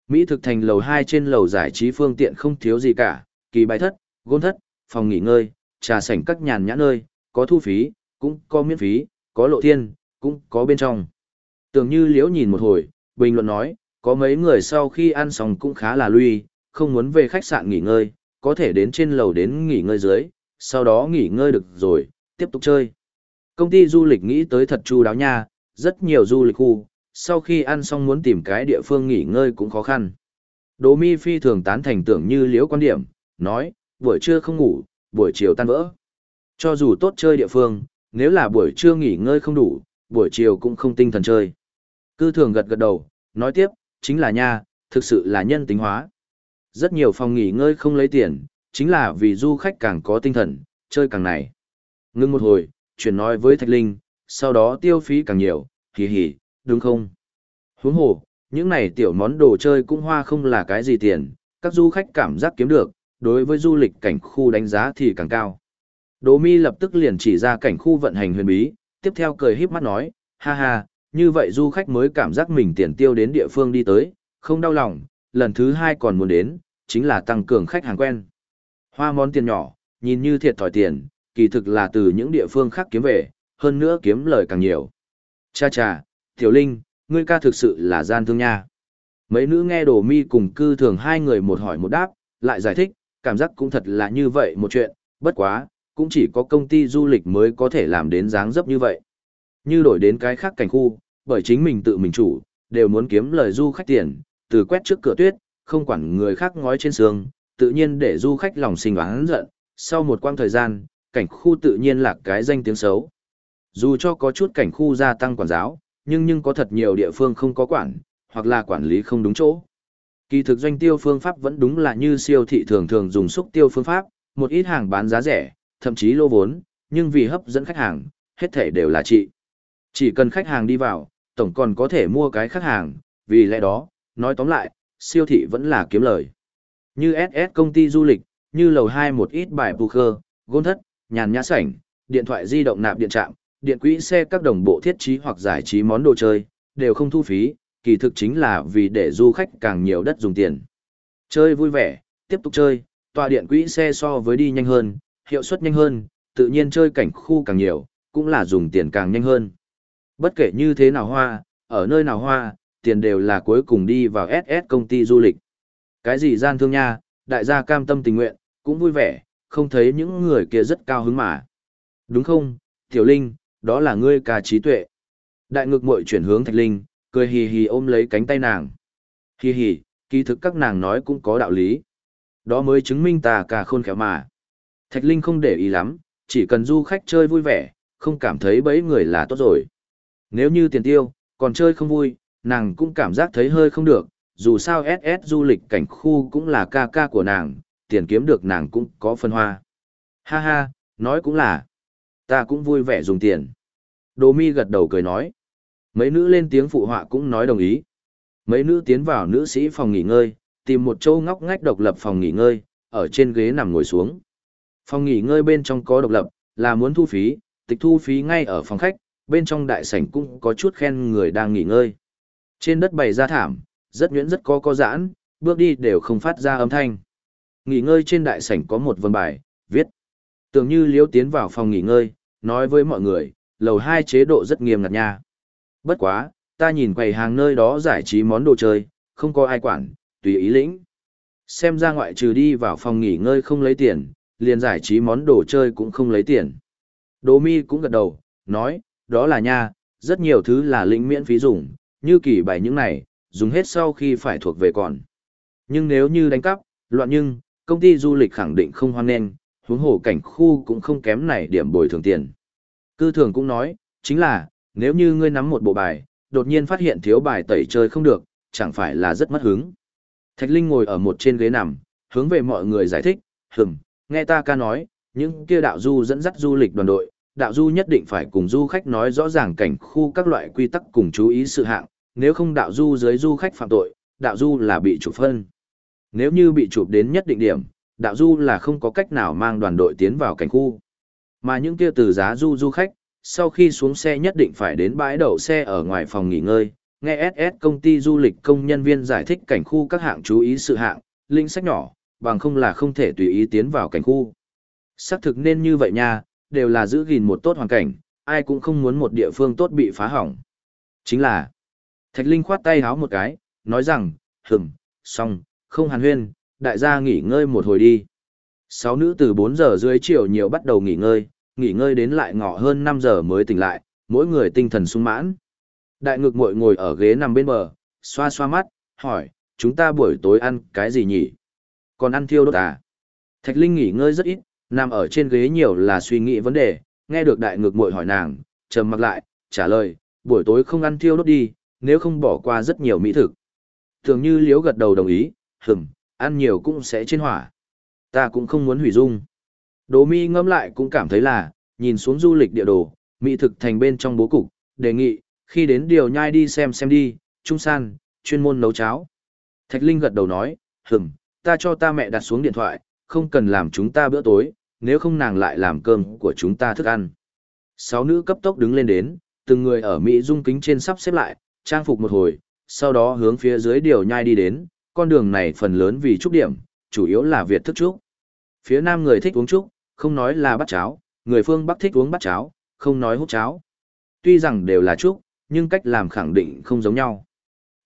[SPEAKER 1] Mỹ thực thành lầu 2 trên lầu giải trí phương tiện không thiếu gì cả, kỳ bài thất, gôn thất, phòng nghỉ ngơi, trà sảnh các nhàn nhã nơi, có thu phí, cũng có miễn phí, có lộ thiên, cũng có bên trong. Tưởng như liễu nhìn một hồi, bình luận nói, có mấy người sau khi ăn xong cũng khá là lui, không muốn về khách sạn nghỉ ngơi, có thể đến trên lầu đến nghỉ ngơi dưới, sau đó nghỉ ngơi được rồi, tiếp tục chơi. Công ty du lịch nghĩ tới thật chu đáo nha, rất nhiều du lịch khu, sau khi ăn xong muốn tìm cái địa phương nghỉ ngơi cũng khó khăn. Đỗ mi phi thường tán thành tưởng như liễu quan điểm, nói, buổi trưa không ngủ, buổi chiều tan vỡ. Cho dù tốt chơi địa phương, nếu là buổi trưa nghỉ ngơi không đủ, buổi chiều cũng không tinh thần chơi. Cư thường gật gật đầu, nói tiếp, chính là nha, thực sự là nhân tính hóa. Rất nhiều phòng nghỉ ngơi không lấy tiền, chính là vì du khách càng có tinh thần, chơi càng này. Ngưng một hồi, chuyển nói với Thạch Linh, sau đó tiêu phí càng nhiều, hì hì, đúng không? Huống hồ, những này tiểu món đồ chơi cũng hoa không là cái gì tiền, các du khách cảm giác kiếm được, đối với du lịch cảnh khu đánh giá thì càng cao. Đỗ Mi lập tức liền chỉ ra cảnh khu vận hành huyền bí, tiếp theo cười híp mắt nói, ha ha, như vậy du khách mới cảm giác mình tiền tiêu đến địa phương đi tới, không đau lòng, lần thứ hai còn muốn đến, chính là tăng cường khách hàng quen. Hoa món tiền nhỏ, nhìn như thiệt thòi tiền, kỳ thực là từ những địa phương khác kiếm về, hơn nữa kiếm lời càng nhiều. Cha cha, Tiểu Linh, ngươi ca thực sự là gian thương nha. Mấy nữ nghe đồ mi cùng cư thường hai người một hỏi một đáp, lại giải thích, cảm giác cũng thật là như vậy một chuyện, bất quá, cũng chỉ có công ty du lịch mới có thể làm đến dáng dấp như vậy. Như đổi đến cái khác cảnh khu, bởi chính mình tự mình chủ, đều muốn kiếm lời du khách tiền, từ quét trước cửa tuyết, không quản người khác ngói trên sương, tự nhiên để du khách lòng sinh oán giận, sau một quãng thời gian, cảnh khu tự nhiên là cái danh tiếng xấu. Dù cho có chút cảnh khu gia tăng quản giáo, nhưng nhưng có thật nhiều địa phương không có quản, hoặc là quản lý không đúng chỗ. Kỳ thực doanh tiêu phương pháp vẫn đúng là như siêu thị thường thường dùng xúc tiêu phương pháp, một ít hàng bán giá rẻ, thậm chí lô vốn, nhưng vì hấp dẫn khách hàng, hết thể đều là trị. Chỉ cần khách hàng đi vào, tổng còn có thể mua cái khách hàng, vì lẽ đó, nói tóm lại, siêu thị vẫn là kiếm lời. Như SS công ty du lịch, như lầu 2 một ít bài poker, gôn thất, nhàn nhã sảnh, điện thoại di động nạp điện trạm, điện quỹ xe các đồng bộ thiết trí hoặc giải trí món đồ chơi, đều không thu phí, kỳ thực chính là vì để du khách càng nhiều đất dùng tiền. Chơi vui vẻ, tiếp tục chơi, tòa điện quỹ xe so với đi nhanh hơn, hiệu suất nhanh hơn, tự nhiên chơi cảnh khu càng nhiều, cũng là dùng tiền càng nhanh hơn. Bất kể như thế nào hoa, ở nơi nào hoa, tiền đều là cuối cùng đi vào SS công ty du lịch. Cái gì gian thương nha, đại gia cam tâm tình nguyện, cũng vui vẻ, không thấy những người kia rất cao hứng mà. Đúng không, Tiểu Linh, đó là ngươi ca trí tuệ. Đại ngực muội chuyển hướng Thạch Linh, cười hì hì ôm lấy cánh tay nàng. Hì hì, kỳ thực các nàng nói cũng có đạo lý. Đó mới chứng minh ta cả khôn khéo mà. Thạch Linh không để ý lắm, chỉ cần du khách chơi vui vẻ, không cảm thấy bấy người là tốt rồi. Nếu như tiền tiêu, còn chơi không vui, nàng cũng cảm giác thấy hơi không được, dù sao SS du lịch cảnh khu cũng là ca ca của nàng, tiền kiếm được nàng cũng có phân hoa. Ha ha, nói cũng là, ta cũng vui vẻ dùng tiền. Đồ mi gật đầu cười nói. Mấy nữ lên tiếng phụ họa cũng nói đồng ý. Mấy nữ tiến vào nữ sĩ phòng nghỉ ngơi, tìm một chỗ ngóc ngách độc lập phòng nghỉ ngơi, ở trên ghế nằm ngồi xuống. Phòng nghỉ ngơi bên trong có độc lập, là muốn thu phí, tịch thu phí ngay ở phòng khách, bên trong đại sảnh cũng có chút khen người đang nghỉ ngơi. Trên đất bày ra thảm, rất nhuyễn rất có có giãn, bước đi đều không phát ra âm thanh. Nghỉ ngơi trên đại sảnh có một vân bài, viết. Tưởng như liếu tiến vào phòng nghỉ ngơi, nói với mọi người, lầu hai chế độ rất nghiêm ngặt nha. Bất quá, ta nhìn quầy hàng nơi đó giải trí món đồ chơi, không có ai quản, tùy ý lĩnh. Xem ra ngoại trừ đi vào phòng nghỉ ngơi không lấy tiền, liền giải trí món đồ chơi cũng không lấy tiền. Đỗ mi cũng gật đầu, nói, đó là nha, rất nhiều thứ là lĩnh miễn phí dùng, như kỳ bài những này, dùng hết sau khi phải thuộc về còn. Nhưng nếu như đánh cắp, loạn nhưng, công ty du lịch khẳng định không hoan nghênh, huống hồ cảnh khu cũng không kém này điểm bồi thường tiền. Cư thường cũng nói, chính là, nếu như ngươi nắm một bộ bài, đột nhiên phát hiện thiếu bài tẩy chơi không được, chẳng phải là rất mất hứng. Thạch Linh ngồi ở một trên ghế nằm, hướng về mọi người giải thích, hừm, nghe ta ca nói, những kia đạo du dẫn dắt du lịch đoàn đội, đạo du nhất định phải cùng du khách nói rõ ràng cảnh khu các loại quy tắc cùng chú ý sự hạng, nếu không đạo du dưới du khách phạm tội, đạo du là bị chủ phân. Nếu như bị chụp đến nhất định điểm, đạo du là không có cách nào mang đoàn đội tiến vào cảnh khu. Mà những kia từ giá du du khách, sau khi xuống xe nhất định phải đến bãi đậu xe ở ngoài phòng nghỉ ngơi, nghe SS công ty du lịch công nhân viên giải thích cảnh khu các hạng chú ý sự hạng, linh sách nhỏ, bằng không là không thể tùy ý tiến vào cảnh khu. Xác thực nên như vậy nha, đều là giữ gìn một tốt hoàn cảnh, ai cũng không muốn một địa phương tốt bị phá hỏng. Chính là, Thạch Linh khoát tay háo một cái, nói rằng, hừm, xong, không hàn huyên, đại gia nghỉ ngơi một hồi đi. Sáu nữ từ 4 giờ dưới chiều nhiều bắt đầu nghỉ ngơi, nghỉ ngơi đến lại ngọ hơn 5 giờ mới tỉnh lại, mỗi người tinh thần sung mãn. Đại ngực muội ngồi ở ghế nằm bên bờ, xoa xoa mắt, hỏi, chúng ta buổi tối ăn cái gì nhỉ? Còn ăn thiêu đốt à? Thạch Linh nghỉ ngơi rất ít, nằm ở trên ghế nhiều là suy nghĩ vấn đề, nghe được đại ngực muội hỏi nàng, trầm mặc lại, trả lời, buổi tối không ăn thiêu đốt đi, nếu không bỏ qua rất nhiều mỹ thực. Thường như liếu gật đầu đồng ý, hừm, ăn nhiều cũng sẽ trên hỏa. Ta cũng không muốn hủy dung. Đỗ mi ngâm lại cũng cảm thấy là, nhìn xuống du lịch địa đồ, mỹ thực thành bên trong bố cục, đề nghị, khi đến điều nhai đi xem xem đi, trung san, chuyên môn nấu cháo. Thạch Linh gật đầu nói, hừm, ta cho ta mẹ đặt xuống điện thoại, không cần làm chúng ta bữa tối, nếu không nàng lại làm cơm của chúng ta thức ăn. Sáu nữ cấp tốc đứng lên đến, từng người ở Mỹ dung kính trên sắp xếp lại, trang phục một hồi, sau đó hướng phía dưới điều nhai đi đến, con đường này phần lớn vì trúc điểm, chủ yếu là Việt thức trúc. Phía nam người thích uống trúc, không nói là bắt cháo, người phương Bắc thích uống bắt cháo, không nói hút cháo. Tuy rằng đều là trúc, nhưng cách làm khẳng định không giống nhau.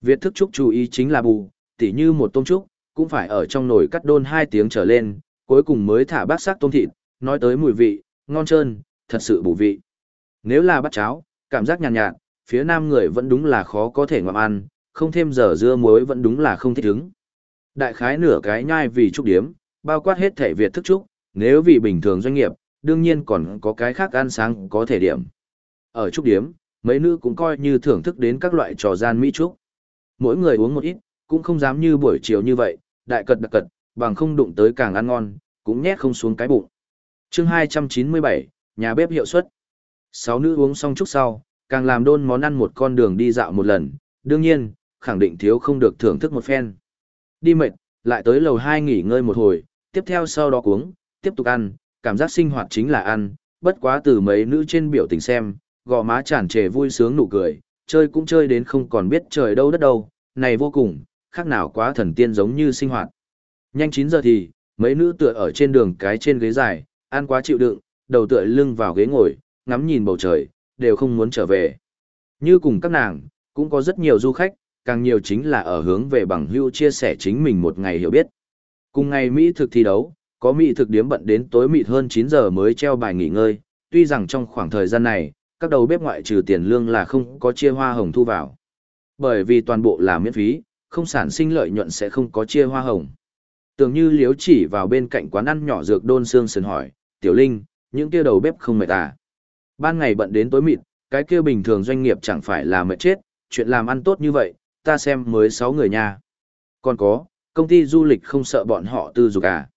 [SPEAKER 1] Việt thức trúc chú ý chính là bù, tỉ như một tôm trúc, cũng phải ở trong nồi cắt đôn 2 tiếng trở lên, cuối cùng mới thả bát sắc tôm thịt, nói tới mùi vị, ngon trơn, thật sự bù vị. Nếu là bắt cháo, cảm giác nhàn nhạt, nhạt, phía nam người vẫn đúng là khó có thể ngậm ăn, không thêm giờ dưa muối vẫn đúng là không thích ứng. Đại khái nửa cái nhai vì trúc điếm, bao quát hết thể Việt thức trúc, nếu vì bình thường doanh nghiệp, đương nhiên còn có cái khác ăn sáng có thể điểm. Ở trúc điếm, mấy nữ cũng coi như thưởng thức đến các loại trò gian mỹ trúc. Mỗi người uống một ít, cũng không dám như buổi chiều như vậy, đại cật đặc cật, bằng không đụng tới càng ăn ngon, cũng nhét không xuống cái bụng. chương 297, nhà bếp hiệu suất. Sáu nữ uống xong chút sau, càng làm đôn món ăn một con đường đi dạo một lần, đương nhiên, khẳng định thiếu không được thưởng thức một phen. Đi mệt, lại tới lầu 2 nghỉ ngơi một hồi, tiếp theo sau đó cuống, tiếp tục ăn, cảm giác sinh hoạt chính là ăn, bất quá từ mấy nữ trên biểu tình xem, gò má tràn trề vui sướng nụ cười, chơi cũng chơi đến không còn biết trời đâu đất đâu, này vô cùng, khác nào quá thần tiên giống như sinh hoạt. Nhanh 9 giờ thì, mấy nữ tựa ở trên đường cái trên ghế dài, ăn quá chịu đựng, đầu tựa lưng vào ghế ngồi, ngắm nhìn bầu trời, đều không muốn trở về. Như cùng các nàng, cũng có rất nhiều du khách, càng nhiều chính là ở hướng về bằng hưu chia sẻ chính mình một ngày hiểu biết. Cùng ngày Mỹ thực thi đấu, có Mỹ thực điếm bận đến tối mịt hơn 9 giờ mới treo bài nghỉ ngơi, tuy rằng trong khoảng thời gian này, các đầu bếp ngoại trừ tiền lương là không có chia hoa hồng thu vào. Bởi vì toàn bộ là miễn phí, không sản sinh lợi nhuận sẽ không có chia hoa hồng. Tưởng như liếu chỉ vào bên cạnh quán ăn nhỏ dược đôn xương sườn hỏi, tiểu linh, những kia đầu bếp không mệt à. Ban ngày bận đến tối mịt, cái kia bình thường doanh nghiệp chẳng phải là mệt chết, chuyện làm ăn tốt như vậy, ta xem mới 6 người nha. Còn có, công ty du lịch không sợ bọn họ tư dục à.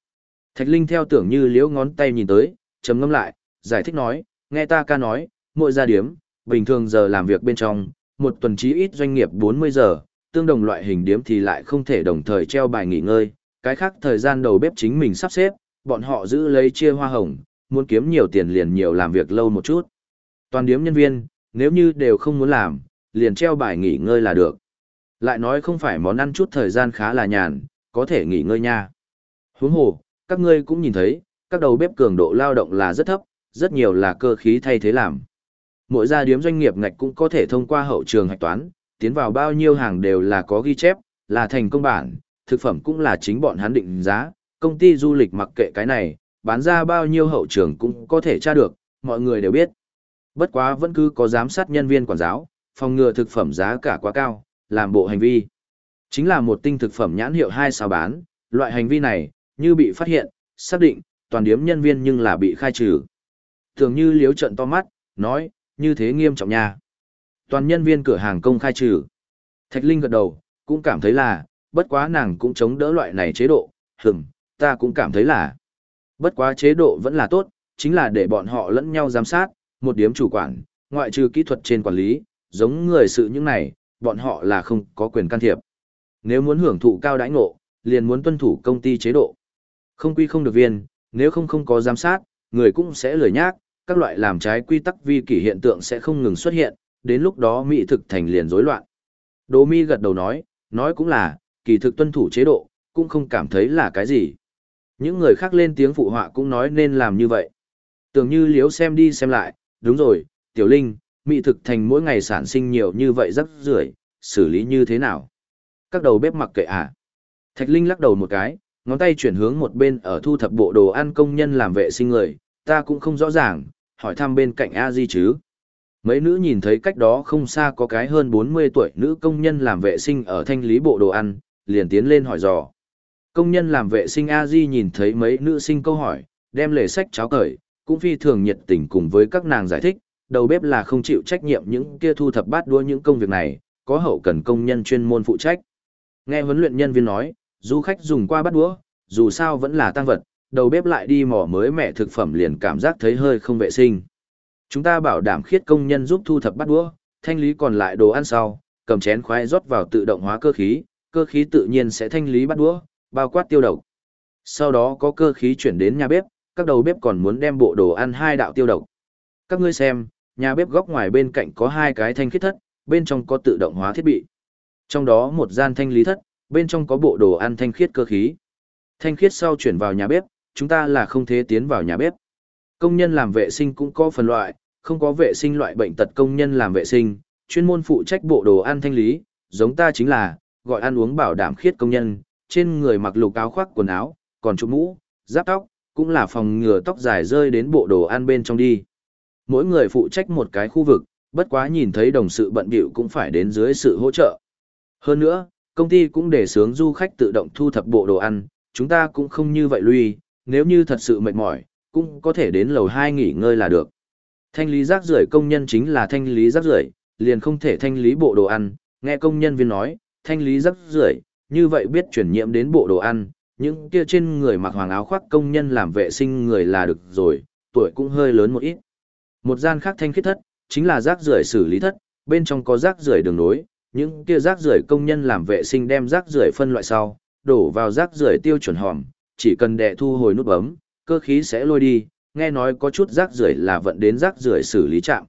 [SPEAKER 1] Thạch Linh theo tưởng như liễu ngón tay nhìn tới, chấm ngâm lại, giải thích nói, nghe ta ca nói, mỗi gia điếm, bình thường giờ làm việc bên trong, một tuần chí ít doanh nghiệp 40 giờ, tương đồng loại hình điếm thì lại không thể đồng thời treo bài nghỉ ngơi, cái khác thời gian đầu bếp chính mình sắp xếp, bọn họ giữ lấy chia hoa hồng, muốn kiếm nhiều tiền liền nhiều làm việc lâu một chút. Toàn điếm nhân viên, nếu như đều không muốn làm, liền treo bài nghỉ ngơi là được. Lại nói không phải món ăn chút thời gian khá là nhàn, có thể nghỉ ngơi nha. Huống hồ, các ngươi cũng nhìn thấy, các đầu bếp cường độ lao động là rất thấp, rất nhiều là cơ khí thay thế làm. Mỗi gia điếm doanh nghiệp ngạch cũng có thể thông qua hậu trường hạch toán, tiến vào bao nhiêu hàng đều là có ghi chép, là thành công bản, thực phẩm cũng là chính bọn hắn định giá, công ty du lịch mặc kệ cái này, bán ra bao nhiêu hậu trường cũng có thể tra được, mọi người đều biết. Bất quá vẫn cứ có giám sát nhân viên quản giáo, phòng ngừa thực phẩm giá cả quá cao, làm bộ hành vi. Chính là một tinh thực phẩm nhãn hiệu hai sao bán, loại hành vi này, như bị phát hiện, xác định, toàn điếm nhân viên nhưng là bị khai trừ. Thường như liếu trận to mắt, nói, như thế nghiêm trọng nha. Toàn nhân viên cửa hàng công khai trừ. Thạch Linh gật đầu, cũng cảm thấy là, bất quá nàng cũng chống đỡ loại này chế độ, hừng, ta cũng cảm thấy là. Bất quá chế độ vẫn là tốt, chính là để bọn họ lẫn nhau giám sát, một điểm chủ quản, ngoại trừ kỹ thuật trên quản lý, giống người sự những này, bọn họ là không có quyền can thiệp. Nếu muốn hưởng thụ cao đãi ngộ, liền muốn tuân thủ công ty chế độ. Không quy không được viên, nếu không không có giám sát, người cũng sẽ lười nhác, các loại làm trái quy tắc vi kỷ hiện tượng sẽ không ngừng xuất hiện, đến lúc đó mỹ thực thành liền rối loạn. Đỗ Mi gật đầu nói, nói cũng là, kỳ thực tuân thủ chế độ, cũng không cảm thấy là cái gì. Những người khác lên tiếng phụ họa cũng nói nên làm như vậy. Tưởng như liếu xem đi xem lại, đúng rồi, tiểu linh, mỹ thực thành mỗi ngày sản sinh nhiều như vậy rất rưởi xử lý như thế nào? Các đầu bếp mặc kệ à? Thạch Linh lắc đầu một cái, ngón tay chuyển hướng một bên ở thu thập bộ đồ ăn công nhân làm vệ sinh người, ta cũng không rõ ràng, hỏi thăm bên cạnh A Di chứ. Mấy nữ nhìn thấy cách đó không xa có cái hơn 40 tuổi nữ công nhân làm vệ sinh ở thanh lý bộ đồ ăn, liền tiến lên hỏi dò. Công nhân làm vệ sinh A Di nhìn thấy mấy nữ sinh câu hỏi, đem lề sách cháo cởi, cũng phi thường nhiệt tình cùng với các nàng giải thích, đầu bếp là không chịu trách nhiệm những kia thu thập bát đua những công việc này, có hậu cần công nhân chuyên môn phụ trách. Nghe huấn luyện nhân viên nói, du khách dùng qua bát đũa, dù sao vẫn là tăng vật, đầu bếp lại đi mỏ mới mẹ thực phẩm liền cảm giác thấy hơi không vệ sinh. Chúng ta bảo đảm khiết công nhân giúp thu thập bát đũa, thanh lý còn lại đồ ăn sau, cầm chén khoái rót vào tự động hóa cơ khí, cơ khí tự nhiên sẽ thanh lý bát đũa, bao quát tiêu độc. Sau đó có cơ khí chuyển đến nhà bếp, các đầu bếp còn muốn đem bộ đồ ăn hai đạo tiêu độc. Các ngươi xem, nhà bếp góc ngoài bên cạnh có hai cái thanh khiết thất, bên trong có tự động hóa thiết bị. Trong đó một gian thanh lý thất, bên trong có bộ đồ ăn thanh khiết cơ khí. Thanh khiết sau chuyển vào nhà bếp, chúng ta là không thể tiến vào nhà bếp. Công nhân làm vệ sinh cũng có phần loại, không có vệ sinh loại bệnh tật công nhân làm vệ sinh, chuyên môn phụ trách bộ đồ ăn thanh lý, giống ta chính là, gọi ăn uống bảo đảm khiết công nhân, trên người mặc lục áo khoác quần áo, còn chụp mũ, giáp tóc, cũng là phòng ngừa tóc dài rơi đến bộ đồ ăn bên trong đi. Mỗi người phụ trách một cái khu vực, bất quá nhìn thấy đồng sự bận bịu cũng phải đến dưới sự hỗ trợ. Hơn nữa, công ty cũng để sướng du khách tự động thu thập bộ đồ ăn, chúng ta cũng không như vậy lui, nếu như thật sự mệt mỏi, cũng có thể đến lầu 2 nghỉ ngơi là được. Thanh lý rác rưởi công nhân chính là thanh lý rác rưởi, liền không thể thanh lý bộ đồ ăn, nghe công nhân viên nói, thanh lý rác rưởi, như vậy biết chuyển nhiễm đến bộ đồ ăn, những kia trên người mặc hoàng áo khoác công nhân làm vệ sinh người là được rồi, tuổi cũng hơi lớn một ít. Một gian khác thanh khiết thất, chính là rác rưởi xử lý thất, bên trong có rác rưởi đường nối, những kia rác rưởi công nhân làm vệ sinh đem rác rưởi phân loại sau, đổ vào rác rưởi tiêu chuẩn hòm, chỉ cần đệ thu hồi nút bấm, cơ khí sẽ lôi đi, nghe nói có chút rác rưởi là vận đến rác rưởi xử lý trạm.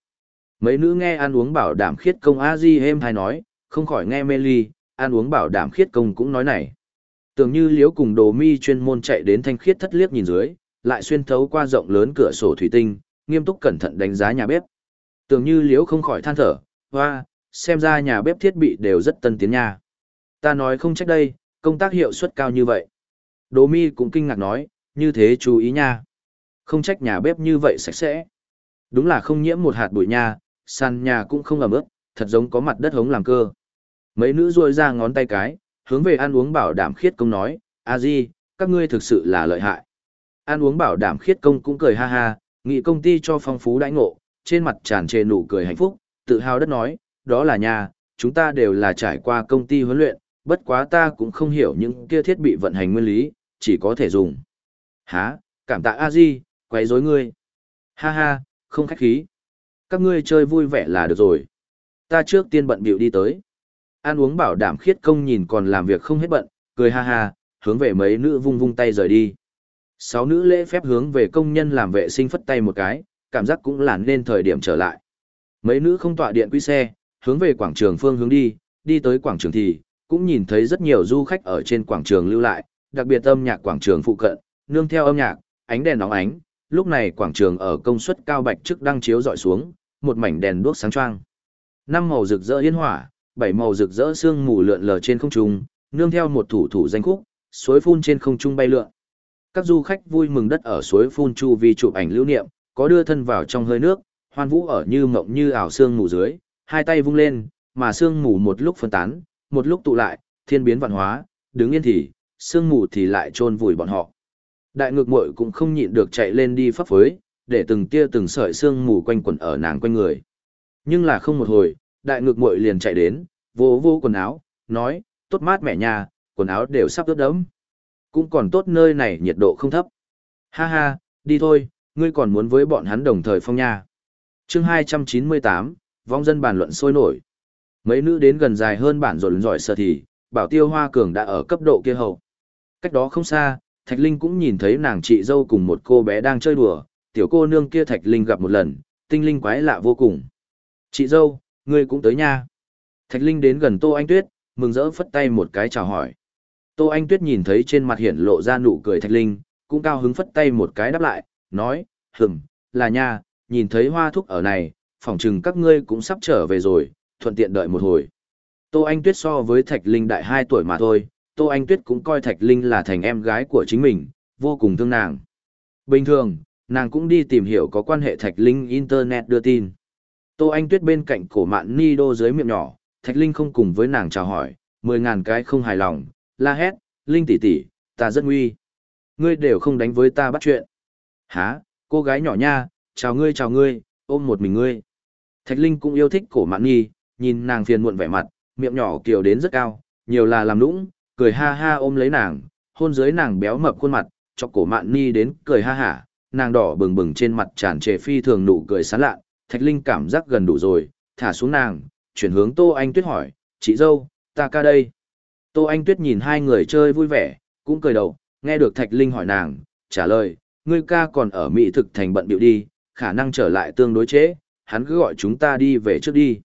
[SPEAKER 1] Mấy nữ nghe ăn uống bảo đảm khiết công a di êm hay nói, không khỏi nghe mê ly, ăn uống bảo đảm khiết công cũng nói này. Tưởng như liếu cùng đồ mi chuyên môn chạy đến thanh khiết thất liếc nhìn dưới, lại xuyên thấu qua rộng lớn cửa sổ thủy tinh, nghiêm túc cẩn thận đánh giá nhà bếp. Tưởng như liễu không khỏi than thở, hoa, xem ra nhà bếp thiết bị đều rất tân tiến nha. Ta nói không trách đây, công tác hiệu suất cao như vậy. Đỗ mi cũng kinh ngạc nói, như thế chú ý nha. Không trách nhà bếp như vậy sạch sẽ. Đúng là không nhiễm một hạt bụi nha, sàn nhà cũng không ẩm ướt, thật giống có mặt đất hống làm cơ. Mấy nữ ruôi ra ngón tay cái, hướng về ăn uống bảo đảm khiết công nói, a di, các ngươi thực sự là lợi hại. Ăn uống bảo đảm khiết công cũng cười ha ha, nghị công ty cho phong phú đãi ngộ, trên mặt tràn trề nụ cười hạnh phúc, tự hào đất nói, đó là nhà, chúng ta đều là trải qua công ty huấn luyện, bất quá ta cũng không hiểu những kia thiết bị vận hành nguyên lý, chỉ có thể dùng. Hả, cảm tạ a di, quấy rối ngươi. Ha ha, không khách khí. Các ngươi chơi vui vẻ là được rồi. Ta trước tiên bận bịu đi tới. Ăn uống bảo đảm khiết công nhìn còn làm việc không hết bận, cười ha ha, hướng về mấy nữ vung vung tay rời đi. Sáu nữ lễ phép hướng về công nhân làm vệ sinh phất tay một cái, cảm giác cũng là nên thời điểm trở lại. Mấy nữ không tọa điện quý xe, hướng về quảng trường phương hướng đi, đi tới quảng trường thì, cũng nhìn thấy rất nhiều du khách ở trên quảng trường lưu lại, đặc biệt âm nhạc quảng trường phụ cận, nương theo âm nhạc, ánh đèn nóng ánh, lúc này quảng trường ở công suất cao bạch trước đang chiếu dọi xuống, một mảnh đèn đuốc sáng choang. Năm màu rực rỡ yên hỏa, bảy màu rực rỡ sương mù lượn lờ trên không trung, nương theo một thủ thủ danh khúc, suối phun trên không trung bay lượn. Các du khách vui mừng đất ở suối phun chu vi chụp ảnh lưu niệm, có đưa thân vào trong hơi nước, hoan vũ ở như mộng như ảo sương mù dưới, hai tay vung lên, mà sương mù một lúc phân tán, một lúc tụ lại, thiên biến vạn hóa, đứng yên thì, sương mù thì lại chôn vùi bọn họ. Đại ngược muội cũng không nhịn được chạy lên đi phấp phới, để từng tia từng sợi sương mù quanh quẩn ở nàng quanh người. Nhưng là không một hồi, đại ngược muội liền chạy đến, vô vô quần áo, nói, tốt mát mẹ nhà, quần áo đều sắp ướt đẫm. Cũng còn tốt nơi này nhiệt độ không thấp. Ha ha, đi thôi, ngươi còn muốn với bọn hắn đồng thời phong nha. chương 298, vong dân bàn luận sôi nổi. Mấy nữ đến gần dài hơn bản rộn giỏi sơ thì, bảo tiêu hoa cường đã ở cấp độ kia hậu. Cách đó không xa, Thạch Linh cũng nhìn thấy nàng chị dâu cùng một cô bé đang chơi đùa, tiểu cô nương kia Thạch Linh gặp một lần, tinh linh quái lạ vô cùng. Chị dâu, ngươi cũng tới nha. Thạch Linh đến gần Tô Anh Tuyết, mừng rỡ phất tay một cái chào hỏi. Tô Anh Tuyết nhìn thấy trên mặt hiển lộ ra nụ cười Thạch Linh, cũng cao hứng phất tay một cái đáp lại, nói, hừm, là nha, nhìn thấy hoa thúc ở này, phỏng chừng các ngươi cũng sắp trở về rồi, thuận tiện đợi một hồi. Tô Anh Tuyết so với Thạch Linh đại 2 tuổi mà thôi, Tô Anh Tuyết cũng coi Thạch Linh là thành em gái của chính mình, vô cùng thương nàng. Bình thường, nàng cũng đi tìm hiểu có quan hệ Thạch Linh Internet đưa tin. Tô Anh Tuyết bên cạnh cổ mạn ni đô dưới miệng nhỏ, Thạch Linh không cùng với nàng chào hỏi, mười ngàn cái không hài lòng, la hét, Linh tỷ tỷ, ta rất nguy. Ngươi đều không đánh với ta bắt chuyện. Hả, cô gái nhỏ nha, chào ngươi chào ngươi, ôm một mình ngươi. Thạch Linh cũng yêu thích cổ mạn nhi, nhìn nàng phiền muộn vẻ mặt, miệng nhỏ kiều đến rất cao, nhiều là làm nũng, cười ha ha ôm lấy nàng, hôn dưới nàng béo mập khuôn mặt, cho cổ mạn nhi đến cười ha hả, nàng đỏ bừng bừng trên mặt tràn trề phi thường nụ cười sán lạ, Thạch Linh cảm giác gần đủ rồi, thả xuống nàng, chuyển hướng Tô Anh Tuyết hỏi, chị dâu, ta ca đây. Tô Anh Tuyết nhìn hai người chơi vui vẻ, cũng cười đầu, nghe được Thạch Linh hỏi nàng, trả lời, ngươi ca còn ở Mỹ thực thành bận biểu đi, khả năng trở lại tương đối chế, hắn cứ gọi chúng ta đi về trước đi.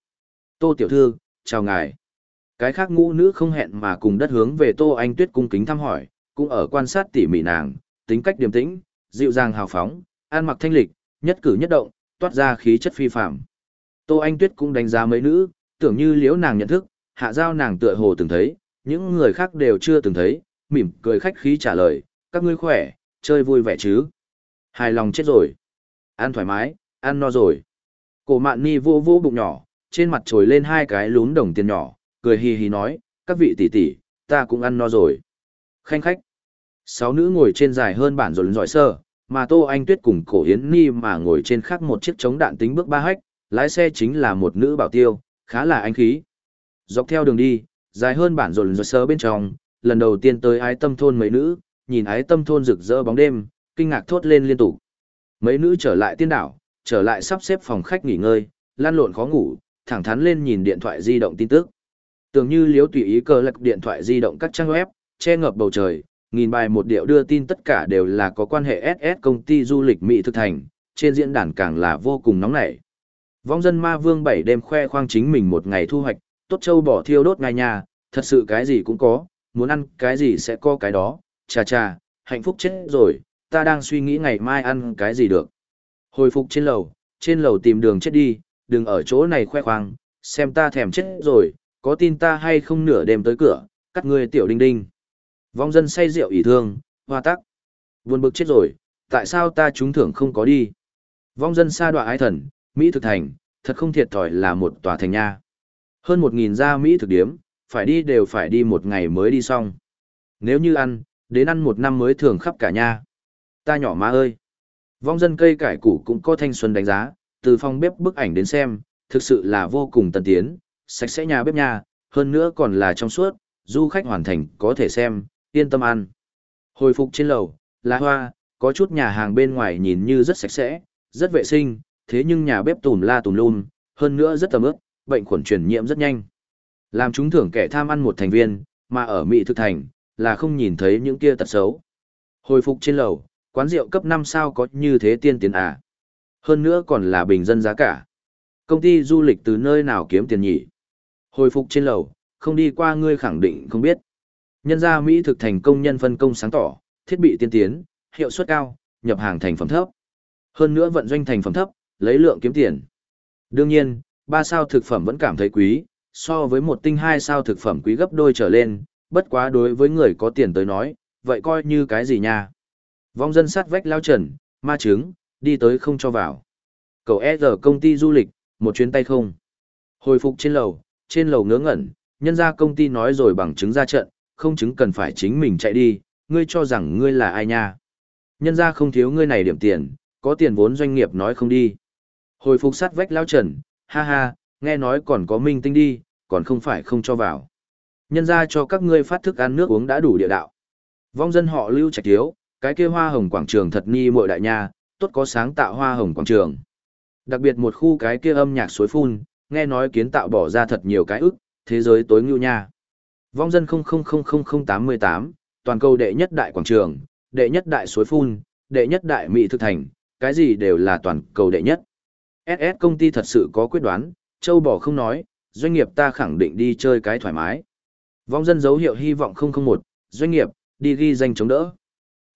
[SPEAKER 1] Tô Tiểu Thư, chào ngài. Cái khác ngũ nữ không hẹn mà cùng đất hướng về Tô Anh Tuyết cung kính thăm hỏi, cũng ở quan sát tỉ mỉ nàng, tính cách điềm tĩnh, dịu dàng hào phóng, an mặc thanh lịch, nhất cử nhất động, toát ra khí chất phi phạm. Tô Anh Tuyết cũng đánh giá mấy nữ, tưởng như liễu nàng nhận thức, hạ giao nàng tựa hồ từng thấy, những người khác đều chưa từng thấy, mỉm cười khách khí trả lời, các ngươi khỏe, chơi vui vẻ chứ. Hài lòng chết rồi. Ăn thoải mái, ăn no rồi. Cổ mạn ni vô vô bụng nhỏ, trên mặt trồi lên hai cái lún đồng tiền nhỏ, cười hì hì nói, các vị tỷ tỷ, ta cũng ăn no rồi. Khanh khách. Sáu nữ ngồi trên dài hơn bản rồi giỏi sơ, mà Tô Anh Tuyết cùng cổ Yến Ni mà ngồi trên khác một chiếc chống đạn tính bước ba hách, lái xe chính là một nữ bảo tiêu, khá là anh khí. Dọc theo đường đi, dài hơn bản rồi rộn sơ bên trong, lần đầu tiên tới ái tâm thôn mấy nữ, nhìn ái tâm thôn rực rỡ bóng đêm, kinh ngạc thốt lên liên tục. Mấy nữ trở lại tiên đảo, trở lại sắp xếp phòng khách nghỉ ngơi, lan lộn khó ngủ, thẳng thắn lên nhìn điện thoại di động tin tức. Tưởng như liếu tùy ý cờ lật điện thoại di động các trang web, che ngập bầu trời, nghìn bài một điệu đưa tin tất cả đều là có quan hệ SS công ty du lịch Mỹ thực thành, trên diễn đàn càng là vô cùng nóng nảy. Vong dân ma vương bảy đêm khoe khoang chính mình một ngày thu hoạch, tốt châu bỏ thiêu đốt ngay nhà, thật sự cái gì cũng có, muốn ăn cái gì sẽ có cái đó, chà chà, hạnh phúc chết rồi, ta đang suy nghĩ ngày mai ăn cái gì được. Hồi phục trên lầu, trên lầu tìm đường chết đi, đừng ở chỗ này khoe khoang, xem ta thèm chết rồi, có tin ta hay không nửa đêm tới cửa, cắt người tiểu đinh đinh. Vong dân say rượu ỉ thương, hoa tắc. Buồn bực chết rồi, tại sao ta trúng thưởng không có đi? Vong dân xa đoạ ái thần, Mỹ thực thành, thật không thiệt thòi là một tòa thành nha. Hơn một nghìn gia Mỹ thực điếm, phải đi đều phải đi một ngày mới đi xong. Nếu như ăn, đến ăn một năm mới thường khắp cả nhà. Ta nhỏ má ơi! Vong dân cây cải củ cũng có thanh xuân đánh giá, từ phòng bếp bức ảnh đến xem, thực sự là vô cùng tân tiến, sạch sẽ nhà bếp nhà. hơn nữa còn là trong suốt, du khách hoàn thành có thể xem, yên tâm ăn. Hồi phục trên lầu, lá hoa, có chút nhà hàng bên ngoài nhìn như rất sạch sẽ, rất vệ sinh, thế nhưng nhà bếp tùm la tùm lum, hơn nữa rất tầm ướp, bệnh khuẩn truyền nhiễm rất nhanh. Làm chúng thưởng kẻ tham ăn một thành viên, mà ở Mỹ thực thành, là không nhìn thấy những kia tật xấu. Hồi phục trên lầu, quán rượu cấp 5 sao có như thế tiên tiến à. Hơn nữa còn là bình dân giá cả. Công ty du lịch từ nơi nào kiếm tiền nhỉ? Hồi phục trên lầu, không đi qua ngươi khẳng định không biết. Nhân gia Mỹ thực thành công nhân phân công sáng tỏ, thiết bị tiên tiến, hiệu suất cao, nhập hàng thành phẩm thấp. Hơn nữa vận doanh thành phẩm thấp, lấy lượng kiếm tiền. Đương nhiên, ba sao thực phẩm vẫn cảm thấy quý, so với một tinh hai sao thực phẩm quý gấp đôi trở lên, bất quá đối với người có tiền tới nói, vậy coi như cái gì nha. Vong dân sát vách lao trần, ma trứng, đi tới không cho vào. Cậu e giờ công ty du lịch, một chuyến tay không. Hồi phục trên lầu, trên lầu ngớ ngẩn, nhân ra công ty nói rồi bằng chứng ra trận, không chứng cần phải chính mình chạy đi, ngươi cho rằng ngươi là ai nha. Nhân ra không thiếu ngươi này điểm tiền, có tiền vốn doanh nghiệp nói không đi. Hồi phục sát vách lao trần, ha ha, nghe nói còn có minh tinh đi, còn không phải không cho vào. Nhân ra cho các ngươi phát thức ăn nước uống đã đủ địa đạo. Vong dân họ lưu trạch thiếu, cái kia hoa hồng quảng trường thật ni muội đại nha, tốt có sáng tạo hoa hồng quảng trường. Đặc biệt một khu cái kia âm nhạc suối phun, nghe nói kiến tạo bỏ ra thật nhiều cái ức, thế giới tối ngưu nha. Vong dân 000088, toàn cầu đệ nhất đại quảng trường, đệ nhất đại suối phun, đệ nhất đại mỹ thực thành, cái gì đều là toàn cầu đệ nhất. SS công ty thật sự có quyết đoán, châu bò không nói, doanh nghiệp ta khẳng định đi chơi cái thoải mái. Vong dân dấu hiệu hy vọng 001, doanh nghiệp, đi ghi danh chống đỡ.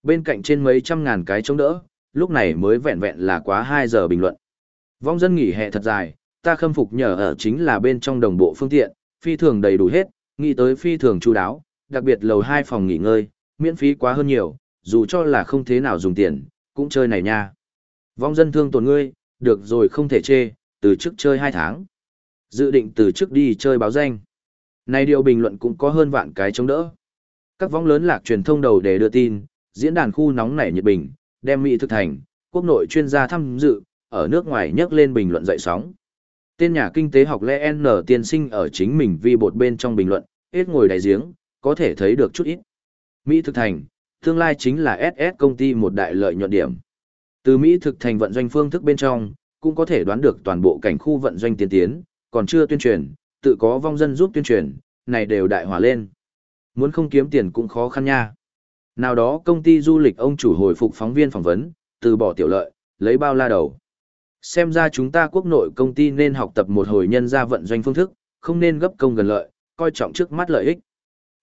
[SPEAKER 1] Bên cạnh trên mấy trăm ngàn cái chống đỡ, lúc này mới vẹn vẹn là quá 2 giờ bình luận. Vong dân nghỉ hè thật dài, ta khâm phục nhờ ở chính là bên trong đồng bộ phương tiện, phi thường đầy đủ hết, nghĩ tới phi thường chu đáo, đặc biệt lầu 2 phòng nghỉ ngơi, miễn phí quá hơn nhiều, dù cho là không thế nào dùng tiền, cũng chơi này nha. Vong dân thương tổn ngươi, được rồi không thể chê, từ trước chơi 2 tháng. Dự định từ trước đi chơi báo danh. Này điều bình luận cũng có hơn vạn cái chống đỡ. Các vong lớn lạc truyền thông đầu để đưa tin, diễn đàn khu nóng nảy nhiệt bình, đem Mỹ thực thành, quốc nội chuyên gia tham dự, ở nước ngoài nhắc lên bình luận dậy sóng. Tên nhà kinh tế học Lê N tiên sinh ở chính mình vi bột bên trong bình luận, hết ngồi đáy giếng, có thể thấy được chút ít. Mỹ thực thành, tương lai chính là SS công ty một đại lợi nhuận điểm. Từ Mỹ thực thành vận doanh phương thức bên trong, cũng có thể đoán được toàn bộ cảnh khu vận doanh tiến tiến, còn chưa tuyên truyền, tự có vong dân giúp tuyên truyền, này đều đại hỏa lên. Muốn không kiếm tiền cũng khó khăn nha. Nào đó công ty du lịch ông chủ hồi phục phóng viên phỏng vấn, từ bỏ tiểu lợi, lấy bao la đầu. Xem ra chúng ta quốc nội công ty nên học tập một hồi nhân ra vận doanh phương thức, không nên gấp công gần lợi, coi trọng trước mắt lợi ích.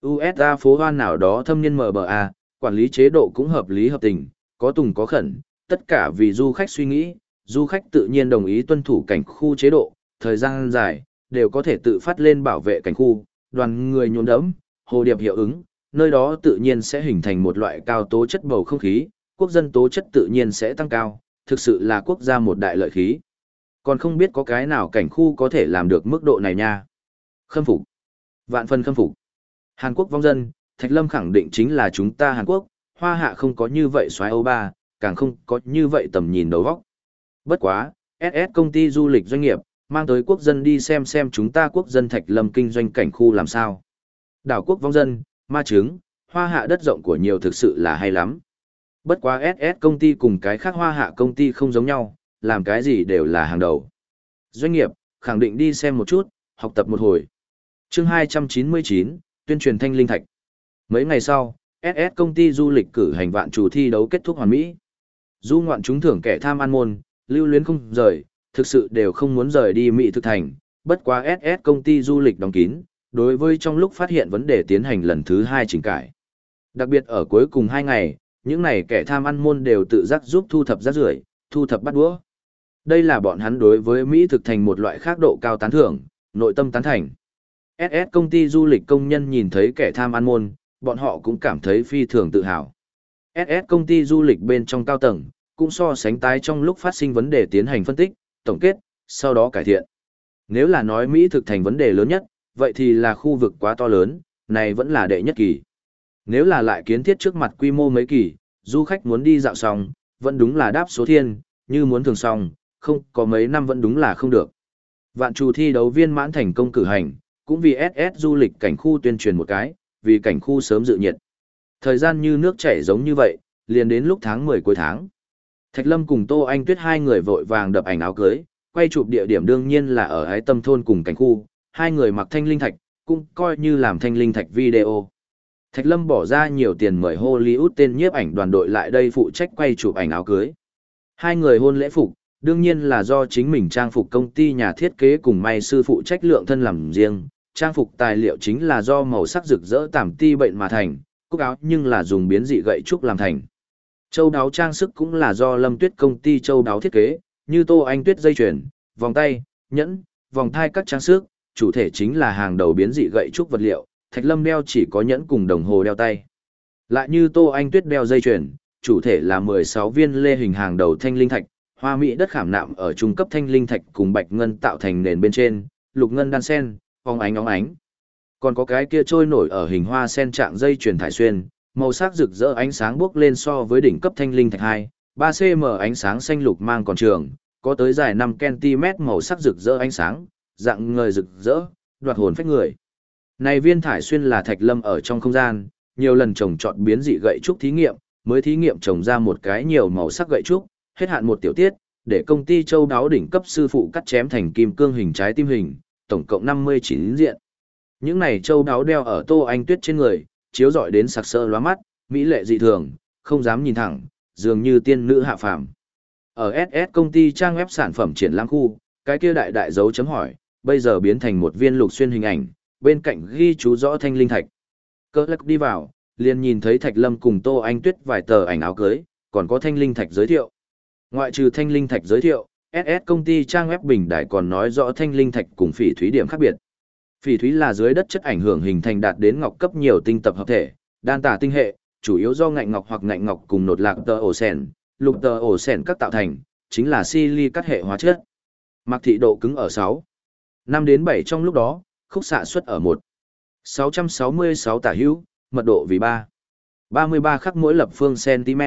[SPEAKER 1] USA phố hoan nào đó thâm nhân MBA, à, quản lý chế độ cũng hợp lý hợp tình, có tùng có khẩn, tất cả vì du khách suy nghĩ, du khách tự nhiên đồng ý tuân thủ cảnh khu chế độ, thời gian dài, đều có thể tự phát lên bảo vệ cảnh khu, đoàn người nhuộm đấm, hồ điệp hiệu ứng, nơi đó tự nhiên sẽ hình thành một loại cao tố chất bầu không khí, quốc dân tố chất tự nhiên sẽ tăng cao, thực sự là quốc gia một đại lợi khí. Còn không biết có cái nào cảnh khu có thể làm được mức độ này nha. Khâm phục. Vạn phần khâm phục. Hàn Quốc vong dân, Thạch Lâm khẳng định chính là chúng ta Hàn Quốc, hoa hạ không có như vậy xoáy Âu ba, càng không có như vậy tầm nhìn đầu góc. Bất quá, SS công ty du lịch doanh nghiệp, mang tới quốc dân đi xem xem chúng ta quốc dân Thạch Lâm kinh doanh cảnh khu làm sao. Đảo quốc vong dân, ma trứng, hoa hạ đất rộng của nhiều thực sự là hay lắm. Bất quá SS công ty cùng cái khác hoa hạ công ty không giống nhau, làm cái gì đều là hàng đầu. Doanh nghiệp, khẳng định đi xem một chút, học tập một hồi. chương 299, tuyên truyền thanh linh thạch. Mấy ngày sau, SS công ty du lịch cử hành vạn chủ thi đấu kết thúc hoàn mỹ. Du ngoạn chúng thưởng kẻ tham ăn môn, lưu luyến không rời, thực sự đều không muốn rời đi Mỹ thực thành, bất quá SS công ty du lịch đóng kín, đối với trong lúc phát hiện vấn đề tiến hành lần thứ hai chỉnh cải. Đặc biệt ở cuối cùng hai ngày, những này kẻ tham ăn môn đều tự giác giúp thu thập rác rưởi, thu thập bắt đũa. Đây là bọn hắn đối với Mỹ thực thành một loại khác độ cao tán thưởng, nội tâm tán thành. SS công ty du lịch công nhân nhìn thấy kẻ tham ăn môn, bọn họ cũng cảm thấy phi thường tự hào. SS công ty du lịch bên trong cao tầng, cũng so sánh tái trong lúc phát sinh vấn đề tiến hành phân tích, tổng kết, sau đó cải thiện. Nếu là nói Mỹ thực thành vấn đề lớn nhất, vậy thì là khu vực quá to lớn, này vẫn là đệ nhất kỳ. Nếu là lại kiến thiết trước mặt quy mô mấy kỳ, du khách muốn đi dạo xong, vẫn đúng là đáp số thiên, như muốn thường xong, không có mấy năm vẫn đúng là không được. Vạn trù thi đấu viên mãn thành công cử hành, cũng vì SS du lịch cảnh khu tuyên truyền một cái, vì cảnh khu sớm dự nhiệt. Thời gian như nước chảy giống như vậy, liền đến lúc tháng 10 cuối tháng. Thạch Lâm cùng Tô Anh Tuyết hai người vội vàng đập ảnh áo cưới, quay chụp địa điểm đương nhiên là ở ái tâm thôn cùng cảnh khu, hai người mặc thanh linh thạch, cũng coi như làm thanh linh thạch video. Thạch Lâm bỏ ra nhiều tiền mời Hollywood tên nhiếp ảnh đoàn đội lại đây phụ trách quay chụp ảnh áo cưới. Hai người hôn lễ phục, đương nhiên là do chính mình trang phục công ty nhà thiết kế cùng may sư phụ trách lượng thân làm riêng. Trang phục tài liệu chính là do màu sắc rực rỡ tảm ti bệnh mà thành, cúc áo nhưng là dùng biến dị gậy trúc làm thành. Châu đáo trang sức cũng là do Lâm Tuyết công ty châu đáo thiết kế, như tô anh tuyết dây chuyền, vòng tay, nhẫn, vòng thai các trang sức, chủ thể chính là hàng đầu biến dị gậy trúc vật liệu, Thạch Lâm đeo chỉ có nhẫn cùng đồng hồ đeo tay. Lại như Tô Anh Tuyết đeo dây chuyền, chủ thể là 16 viên lê hình hàng đầu thanh linh thạch, hoa mỹ đất khảm nạm ở trung cấp thanh linh thạch cùng bạch ngân tạo thành nền bên trên, lục ngân đan sen, phóng ánh óng ánh. Còn có cái kia trôi nổi ở hình hoa sen trạng dây chuyền thải xuyên, màu sắc rực rỡ ánh sáng bước lên so với đỉnh cấp thanh linh thạch 2, 3cm ánh sáng xanh lục mang còn trường, có tới dài 5cm màu sắc rực rỡ ánh sáng, dạng người rực rỡ, đoạt hồn phách người. Này viên thải xuyên là thạch lâm ở trong không gian, nhiều lần trồng trọt biến dị gậy trúc thí nghiệm, mới thí nghiệm trồng ra một cái nhiều màu sắc gậy trúc, hết hạn một tiểu tiết, để công ty châu đáo đỉnh cấp sư phụ cắt chém thành kim cương hình trái tim hình, tổng cộng 59 diện. Những này châu đáo đeo ở Tô Anh Tuyết trên người, chiếu rọi đến sặc sỡ lóa mắt, mỹ lệ dị thường, không dám nhìn thẳng, dường như tiên nữ hạ phàm. Ở SS công ty trang web sản phẩm triển lãm khu, cái kia đại đại dấu chấm hỏi, bây giờ biến thành một viên lục xuyên hình ảnh, bên cạnh ghi chú rõ thanh linh thạch. Cơ lắc đi vào, liền nhìn thấy Thạch Lâm cùng Tô Anh Tuyết vài tờ ảnh áo cưới, còn có thanh linh thạch giới thiệu. Ngoại trừ thanh linh thạch giới thiệu, SS công ty trang web bình đại còn nói rõ thanh linh thạch cùng phỉ thúy điểm khác biệt. Phỉ thúy là dưới đất chất ảnh hưởng hình thành đạt đến ngọc cấp nhiều tinh tập hợp thể, đan tả tinh hệ, chủ yếu do ngạnh ngọc hoặc ngạnh ngọc cùng nột lạc tờ ổ sèn, lục tờ ổ sèn các tạo thành, chính là silicat hệ hóa chất. Mặc thị độ cứng ở 6, 5 đến 7 trong lúc đó, khúc xạ suất ở 1. 666 tả hữu, mật độ vì 3. 33 khắc mỗi lập phương cm.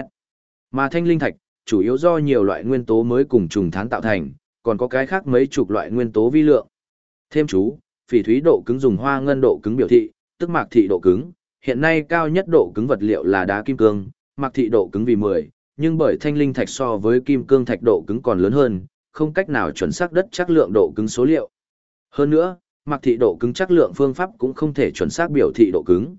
[SPEAKER 1] Mà thanh linh thạch, chủ yếu do nhiều loại nguyên tố mới cùng trùng thán tạo thành, còn có cái khác mấy chục loại nguyên tố vi lượng. Thêm chú, phỉ thúy độ cứng dùng hoa ngân độ cứng biểu thị, tức mạc thị độ cứng, hiện nay cao nhất độ cứng vật liệu là đá kim cương, mạc thị độ cứng vì 10, nhưng bởi thanh linh thạch so với kim cương thạch độ cứng còn lớn hơn, không cách nào chuẩn xác đất chắc lượng độ cứng số liệu. Hơn nữa, mạc thị độ cứng chắc lượng phương pháp cũng không thể chuẩn xác biểu thị độ cứng.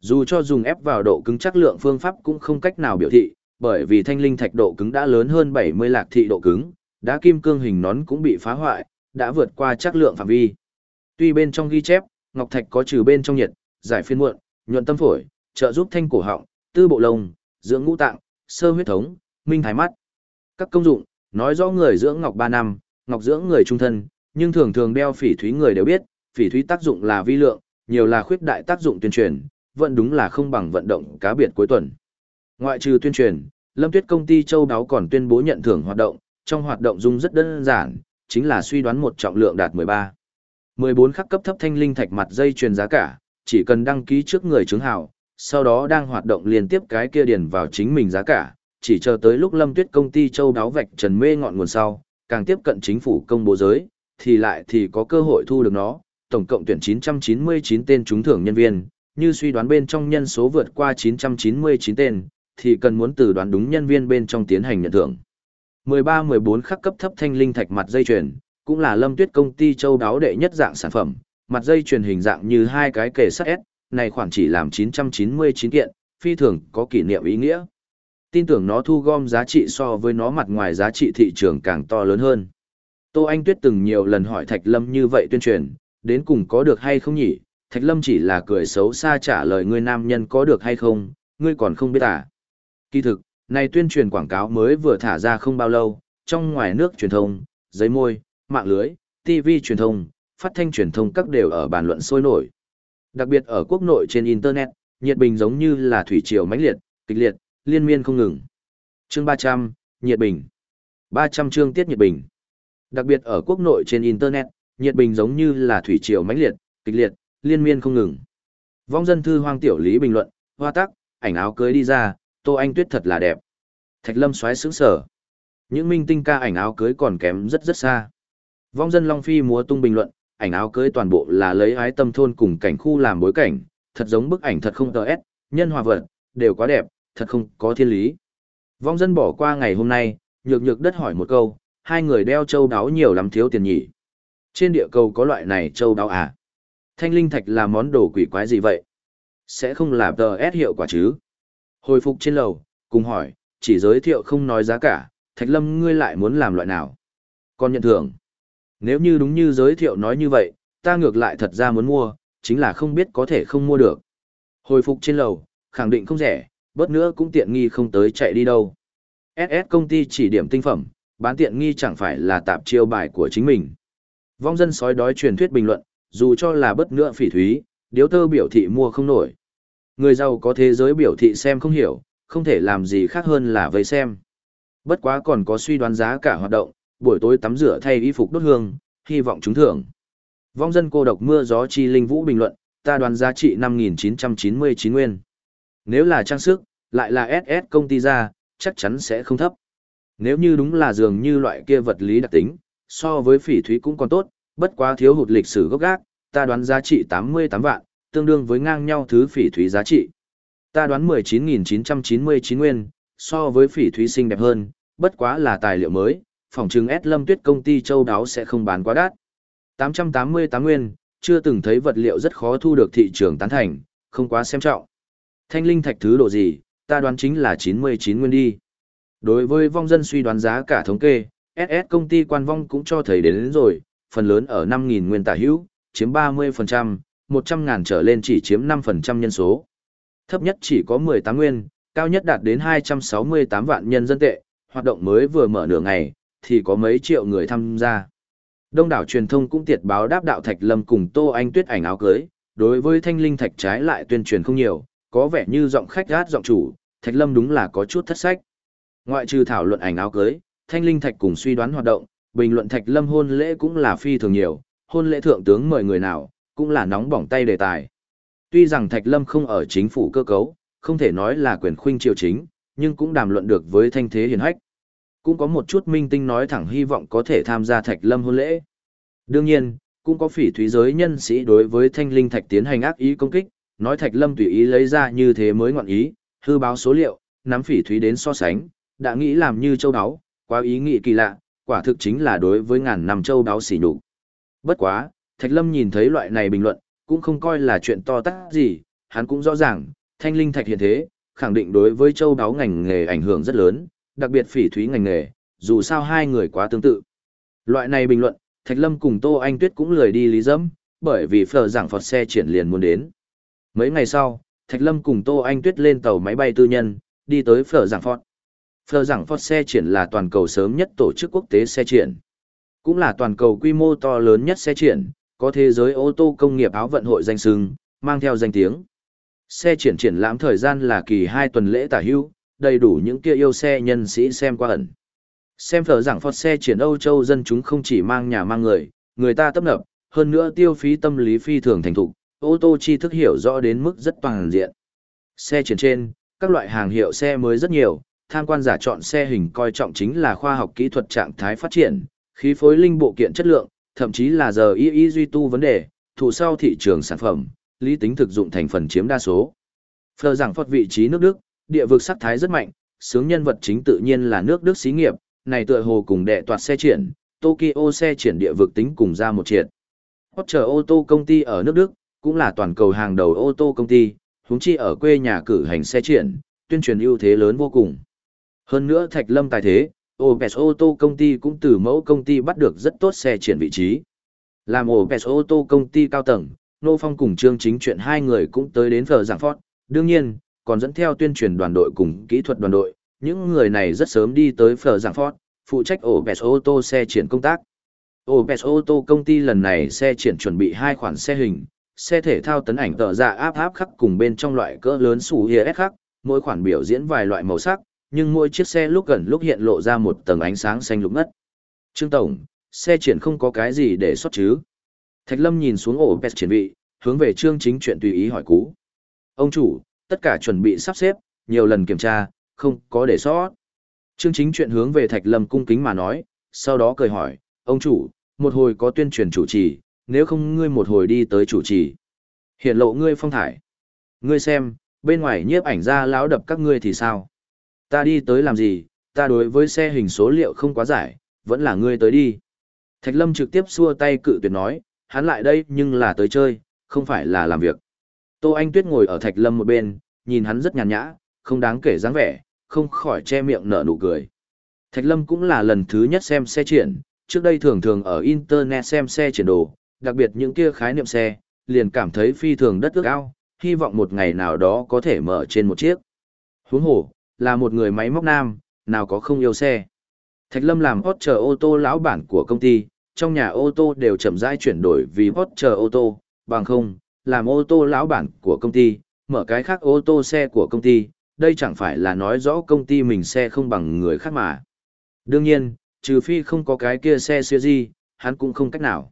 [SPEAKER 1] Dù cho dùng ép vào độ cứng chắc lượng phương pháp cũng không cách nào biểu thị, bởi vì thanh linh thạch độ cứng đã lớn hơn 70 lạc thị độ cứng, đá kim cương hình nón cũng bị phá hoại, đã vượt qua chắc lượng phạm vi. Tuy bên trong ghi chép, ngọc thạch có trừ bên trong nhiệt, giải phiên muộn, nhuận tâm phổi, trợ giúp thanh cổ họng, tư bộ lông, dưỡng ngũ tạng, sơ huyết thống, minh thái mắt. Các công dụng, nói rõ người dưỡng ngọc 3 năm, ngọc dưỡng người trung thân, nhưng thường thường đeo phỉ thúy người đều biết, phỉ thúy tác dụng là vi lượng, nhiều là khuyết đại tác dụng tuyên truyền, vẫn đúng là không bằng vận động cá biệt cuối tuần. Ngoại trừ tuyên truyền, Lâm Tuyết công ty châu đáo còn tuyên bố nhận thưởng hoạt động, trong hoạt động dung rất đơn giản, chính là suy đoán một trọng lượng đạt 13. 14 khắc cấp thấp thanh linh thạch mặt dây truyền giá cả, chỉ cần đăng ký trước người chứng hào, sau đó đang hoạt động liên tiếp cái kia điền vào chính mình giá cả, chỉ chờ tới lúc Lâm Tuyết công ty châu đáo vạch trần mê ngọn nguồn sau, càng tiếp cận chính phủ công bố giới, thì lại thì có cơ hội thu được nó, tổng cộng tuyển 999 tên trúng thưởng nhân viên, như suy đoán bên trong nhân số vượt qua 999 tên, thì cần muốn từ đoán đúng nhân viên bên trong tiến hành nhận thưởng. 13-14 khắc cấp thấp thanh linh thạch mặt dây chuyền, cũng là lâm tuyết công ty châu đáo đệ nhất dạng sản phẩm, mặt dây truyền hình dạng như hai cái kề sắt S, này khoảng chỉ làm 999 kiện, phi thường có kỷ niệm ý nghĩa. Tin tưởng nó thu gom giá trị so với nó mặt ngoài giá trị thị trường càng to lớn hơn. Tô Anh Tuyết từng nhiều lần hỏi Thạch Lâm như vậy tuyên truyền, đến cùng có được hay không nhỉ, Thạch Lâm chỉ là cười xấu xa trả lời ngươi nam nhân có được hay không, ngươi còn không biết à. Kỳ thực, này tuyên truyền quảng cáo mới vừa thả ra không bao lâu, trong ngoài nước truyền thông, giấy môi, mạng lưới, TV truyền thông, phát thanh truyền thông các đều ở bàn luận sôi nổi. Đặc biệt ở quốc nội trên Internet, nhiệt bình giống như là thủy triều mãnh liệt, kịch liệt, liên miên không ngừng. Chương 300, nhiệt bình. 300 chương tiết nhiệt bình. Đặc biệt ở quốc nội trên Internet, nhiệt bình giống như là thủy triều mãnh liệt, kịch liệt, liên miên không ngừng. Vong dân thư hoang tiểu lý bình luận, hoa tắc, ảnh áo cưới đi ra, Tô Anh Tuyết thật là đẹp. Thạch Lâm xoáy sướng sở. Những minh tinh ca ảnh áo cưới còn kém rất rất xa. Vong dân Long Phi múa tung bình luận, ảnh áo cưới toàn bộ là lấy ái tâm thôn cùng cảnh khu làm bối cảnh, thật giống bức ảnh thật không tờ ép, nhân hòa vật, đều quá đẹp, thật không có thiên lý. Vong dân bỏ qua ngày hôm nay, nhược nhược đất hỏi một câu, hai người đeo châu đáo nhiều lắm thiếu tiền nhỉ. Trên địa cầu có loại này châu đáo à? Thanh linh thạch là món đồ quỷ quái gì vậy? Sẽ không làm tờ S hiệu quả chứ? Hồi phục trên lầu, cùng hỏi, chỉ giới thiệu không nói giá cả, Thạch Lâm ngươi lại muốn làm loại nào? Còn nhận thưởng. Nếu như đúng như giới thiệu nói như vậy, ta ngược lại thật ra muốn mua, chính là không biết có thể không mua được. Hồi phục trên lầu, khẳng định không rẻ, bớt nữa cũng tiện nghi không tới chạy đi đâu. SS công ty chỉ điểm tinh phẩm, bán tiện nghi chẳng phải là tạp chiêu bài của chính mình. Vong dân sói đói truyền thuyết bình luận, dù cho là bất nữa phỉ thúy, điếu tơ biểu thị mua không nổi. Người giàu có thế giới biểu thị xem không hiểu, không thể làm gì khác hơn là vây xem. Bất quá còn có suy đoán giá cả hoạt động, buổi tối tắm rửa thay y phục đốt hương, hy vọng trúng thưởng. Vong dân cô độc mưa gió chi linh vũ bình luận, ta đoán giá trị 5.999 nguyên. Nếu là trang sức, lại là SS công ty ra, chắc chắn sẽ không thấp. Nếu như đúng là dường như loại kia vật lý đặc tính, so với phỉ thúy cũng còn tốt, bất quá thiếu hụt lịch sử gốc gác, ta đoán giá trị 88 vạn, tương đương với ngang nhau thứ phỉ thúy giá trị. Ta đoán 19.999 nguyên, so với phỉ thúy xinh đẹp hơn, bất quá là tài liệu mới, phòng chứng S Lâm Tuyết công ty châu đáo sẽ không bán quá đắt. 888 nguyên, chưa từng thấy vật liệu rất khó thu được thị trường tán thành, không quá xem trọng. Thanh linh thạch thứ độ gì, ta đoán chính là 99 nguyên đi. Đối với vong dân suy đoán giá cả thống kê, SS công ty quan vong cũng cho thấy đến, đến rồi, phần lớn ở 5.000 nguyên tả hữu, chiếm 30%, 100 ngàn trở lên chỉ chiếm 5% nhân số. Thấp nhất chỉ có 18 nguyên, cao nhất đạt đến 268 vạn nhân dân tệ, hoạt động mới vừa mở nửa ngày, thì có mấy triệu người tham gia. Đông đảo truyền thông cũng tiệt báo đáp đạo Thạch Lâm cùng Tô Anh Tuyết ảnh áo cưới, đối với Thanh Linh Thạch trái lại tuyên truyền không nhiều, có vẻ như giọng khách gát giọng chủ, Thạch Lâm đúng là có chút thất sách. Ngoại trừ thảo luận ảnh áo cưới, Thanh Linh Thạch cùng suy đoán hoạt động, bình luận Thạch Lâm hôn lễ cũng là phi thường nhiều, hôn lễ thượng tướng mời người nào, cũng là nóng bỏng tay đề tài. Tuy rằng Thạch Lâm không ở chính phủ cơ cấu, không thể nói là quyền khuynh triều chính, nhưng cũng đàm luận được với thanh thế hiền hách. Cũng có một chút minh tinh nói thẳng hy vọng có thể tham gia Thạch Lâm hôn lễ. Đương nhiên, cũng có phỉ thúy giới nhân sĩ đối với thanh linh thạch tiến hành ác ý công kích, nói Thạch Lâm tùy ý lấy ra như thế mới ngọn ý, hư báo số liệu, nắm phỉ thúy đến so sánh, đã nghĩ làm như châu đáo, quá ý nghĩ kỳ lạ, quả thực chính là đối với ngàn năm châu đáo xỉ nhục. Bất quá, Thạch Lâm nhìn thấy loại này bình luận, cũng không coi là chuyện to tát gì, hắn cũng rõ ràng, thanh linh thạch hiện thế, khẳng định đối với châu đáo ngành nghề ảnh hưởng rất lớn, đặc biệt phỉ thúy ngành nghề, dù sao hai người quá tương tự. Loại này bình luận, Thạch Lâm cùng Tô Anh Tuyết cũng lười đi lý dẫm, bởi vì phở giảng phọt xe triển liền muốn đến. Mấy ngày sau, Thạch Lâm cùng Tô Anh Tuyết lên tàu máy bay tư nhân, đi tới phở giảng phọt. Phở giảng phọt xe triển là toàn cầu sớm nhất tổ chức quốc tế xe triển. Cũng là toàn cầu quy mô to lớn nhất xe triển, có thế giới ô tô công nghiệp áo vận hội danh sưng, mang theo danh tiếng. Xe triển triển lãm thời gian là kỳ 2 tuần lễ tả hưu, đầy đủ những kia yêu xe nhân sĩ xem qua ẩn. Xem phở rằng phọt xe triển Âu Châu dân chúng không chỉ mang nhà mang người, người ta tấp nập, hơn nữa tiêu phí tâm lý phi thường thành thục, ô tô chi thức hiểu rõ đến mức rất toàn diện. Xe triển trên, các loại hàng hiệu xe mới rất nhiều, tham quan giả chọn xe hình coi trọng chính là khoa học kỹ thuật trạng thái phát triển, khí phối linh bộ kiện chất lượng, thậm chí là giờ y y duy tu vấn đề, thủ sau thị trường sản phẩm, lý tính thực dụng thành phần chiếm đa số. Phờ rằng phọt vị trí nước Đức, địa vực sắc thái rất mạnh, sướng nhân vật chính tự nhiên là nước Đức xí nghiệp, này tựa hồ cùng đệ toạt xe triển, Tokyo xe triển địa vực tính cùng ra một triệt. Porsche ô tô công ty ở nước Đức, cũng là toàn cầu hàng đầu ô tô công ty, huống chi ở quê nhà cử hành xe triển, tuyên truyền ưu thế lớn vô cùng. Hơn nữa Thạch Lâm tài thế, Opes ô tô công ty cũng từ mẫu công ty bắt được rất tốt xe triển vị trí. Làm Opes ô tô công ty cao tầng, Nô Phong cùng Trương Chính chuyện hai người cũng tới đến Phở Giảng Phót, đương nhiên, còn dẫn theo tuyên truyền đoàn đội cùng kỹ thuật đoàn đội, những người này rất sớm đi tới Phở Giảng ford phụ trách ổ bẹt ô tô xe triển công tác. Ổ bẹt ô tô công ty lần này xe triển chuẩn bị hai khoản xe hình, xe thể thao tấn ảnh tờ ra dạ áp áp khắc cùng bên trong loại cỡ lớn sủ hìa ép khắc, mỗi khoản biểu diễn vài loại màu sắc, nhưng mỗi chiếc xe lúc gần lúc hiện lộ ra một tầng ánh sáng xanh lục ngất. Trương Tổng, xe triển không có cái gì để xuất chứ. Thạch Lâm nhìn xuống ổ bẹt triển vị, hướng về Trương Chính chuyện tùy ý hỏi cú. Ông chủ, tất cả chuẩn bị sắp xếp, nhiều lần kiểm tra, không có để sót. Trương Chính chuyện hướng về Thạch Lâm cung kính mà nói, sau đó cười hỏi, ông chủ, một hồi có tuyên truyền chủ trì, nếu không ngươi một hồi đi tới chủ trì. Hiện lộ ngươi phong thải. Ngươi xem, bên ngoài nhiếp ảnh ra lão đập các ngươi thì sao? Ta đi tới làm gì, ta đối với xe hình số liệu không quá giải, vẫn là ngươi tới đi. Thạch Lâm trực tiếp xua tay cự tuyệt nói, hắn lại đây nhưng là tới chơi, không phải là làm việc. Tô Anh Tuyết ngồi ở Thạch Lâm một bên, nhìn hắn rất nhàn nhã, không đáng kể dáng vẻ, không khỏi che miệng nở nụ cười. Thạch Lâm cũng là lần thứ nhất xem xe triển, trước đây thường thường ở Internet xem xe triển đồ, đặc biệt những kia khái niệm xe, liền cảm thấy phi thường đất ước ao, hy vọng một ngày nào đó có thể mở trên một chiếc. Huống hồ, là một người máy móc nam, nào có không yêu xe. Thạch Lâm làm hot chờ ô tô lão bản của công ty, trong nhà ô tô đều chậm rãi chuyển đổi vì hot chờ ô tô, bằng không, làm ô tô lão bản của công ty, mở cái khác ô tô xe của công ty, đây chẳng phải là nói rõ công ty mình xe không bằng người khác mà. Đương nhiên, trừ phi không có cái kia xe siêu gì, hắn cũng không cách nào.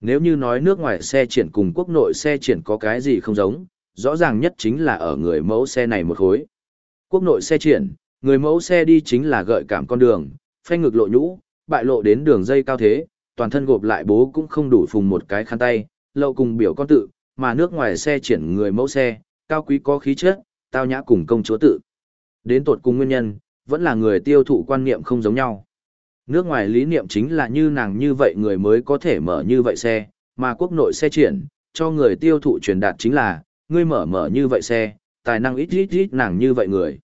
[SPEAKER 1] Nếu như nói nước ngoài xe triển cùng quốc nội xe triển có cái gì không giống, rõ ràng nhất chính là ở người mẫu xe này một khối. Quốc nội xe triển, người mẫu xe đi chính là gợi cảm con đường, phanh ngực lộ nhũ, bại lộ đến đường dây cao thế, toàn thân gộp lại bố cũng không đủ phùng một cái khăn tay, lậu cùng biểu con tự, mà nước ngoài xe triển người mẫu xe, cao quý có khí chất, tao nhã cùng công chúa tự. Đến tột cùng nguyên nhân, vẫn là người tiêu thụ quan niệm không giống nhau. Nước ngoài lý niệm chính là như nàng như vậy người mới có thể mở như vậy xe, mà quốc nội xe triển, cho người tiêu thụ truyền đạt chính là, ngươi mở mở như vậy xe, tài năng ít ít ít nàng như vậy người.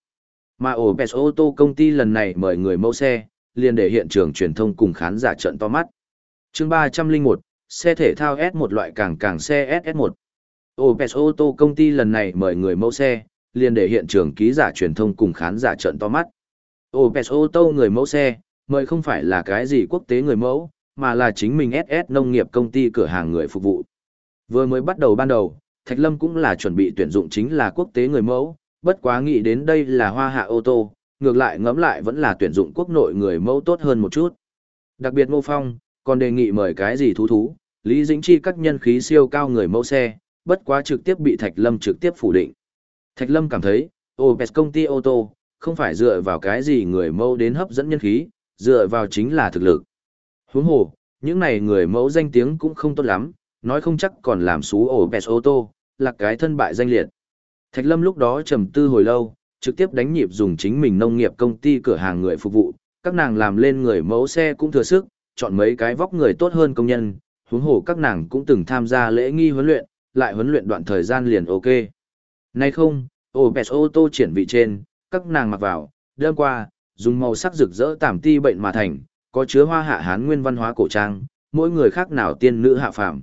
[SPEAKER 1] Mà ổ bẹt ô tô công ty lần này mời người mẫu xe, liền để hiện trường truyền thông cùng khán giả trận to mắt. chương 301, xe thể thao S1 loại càng càng xe SS1. Opes ô tô công ty lần này mời người mẫu xe, liền để hiện trường ký giả truyền thông cùng khán giả trận to mắt. Opes ô tô người mẫu xe, mời không phải là cái gì quốc tế người mẫu, mà là chính mình SS nông nghiệp công ty cửa hàng người phục vụ. Vừa mới bắt đầu ban đầu, Thạch Lâm cũng là chuẩn bị tuyển dụng chính là quốc tế người mẫu, bất quá nghĩ đến đây là hoa hạ ô tô, ngược lại ngẫm lại vẫn là tuyển dụng quốc nội người mẫu tốt hơn một chút. Đặc biệt Ngô Phong, còn đề nghị mời cái gì thú thú, Lý Dĩnh Chi các nhân khí siêu cao người mẫu xe, bất quá trực tiếp bị Thạch Lâm trực tiếp phủ định. Thạch Lâm cảm thấy, Opes công ty ô tô, không phải dựa vào cái gì người mẫu đến hấp dẫn nhân khí, dựa vào chính là thực lực. Huống hồ, những này người mẫu danh tiếng cũng không tốt lắm, nói không chắc còn làm xú Opes ô tô, là cái thân bại danh liệt. Thạch Lâm lúc đó trầm tư hồi lâu, trực tiếp đánh nhịp dùng chính mình nông nghiệp công ty cửa hàng người phục vụ, các nàng làm lên người mẫu xe cũng thừa sức, chọn mấy cái vóc người tốt hơn công nhân, huống hồ các nàng cũng từng tham gia lễ nghi huấn luyện, lại huấn luyện đoạn thời gian liền ok. Nay không, ô bẹt ô tô triển vị trên, các nàng mặc vào, đêm qua, dùng màu sắc rực rỡ tảm ti bệnh mà thành, có chứa hoa hạ hán nguyên văn hóa cổ trang, mỗi người khác nào tiên nữ hạ phàm.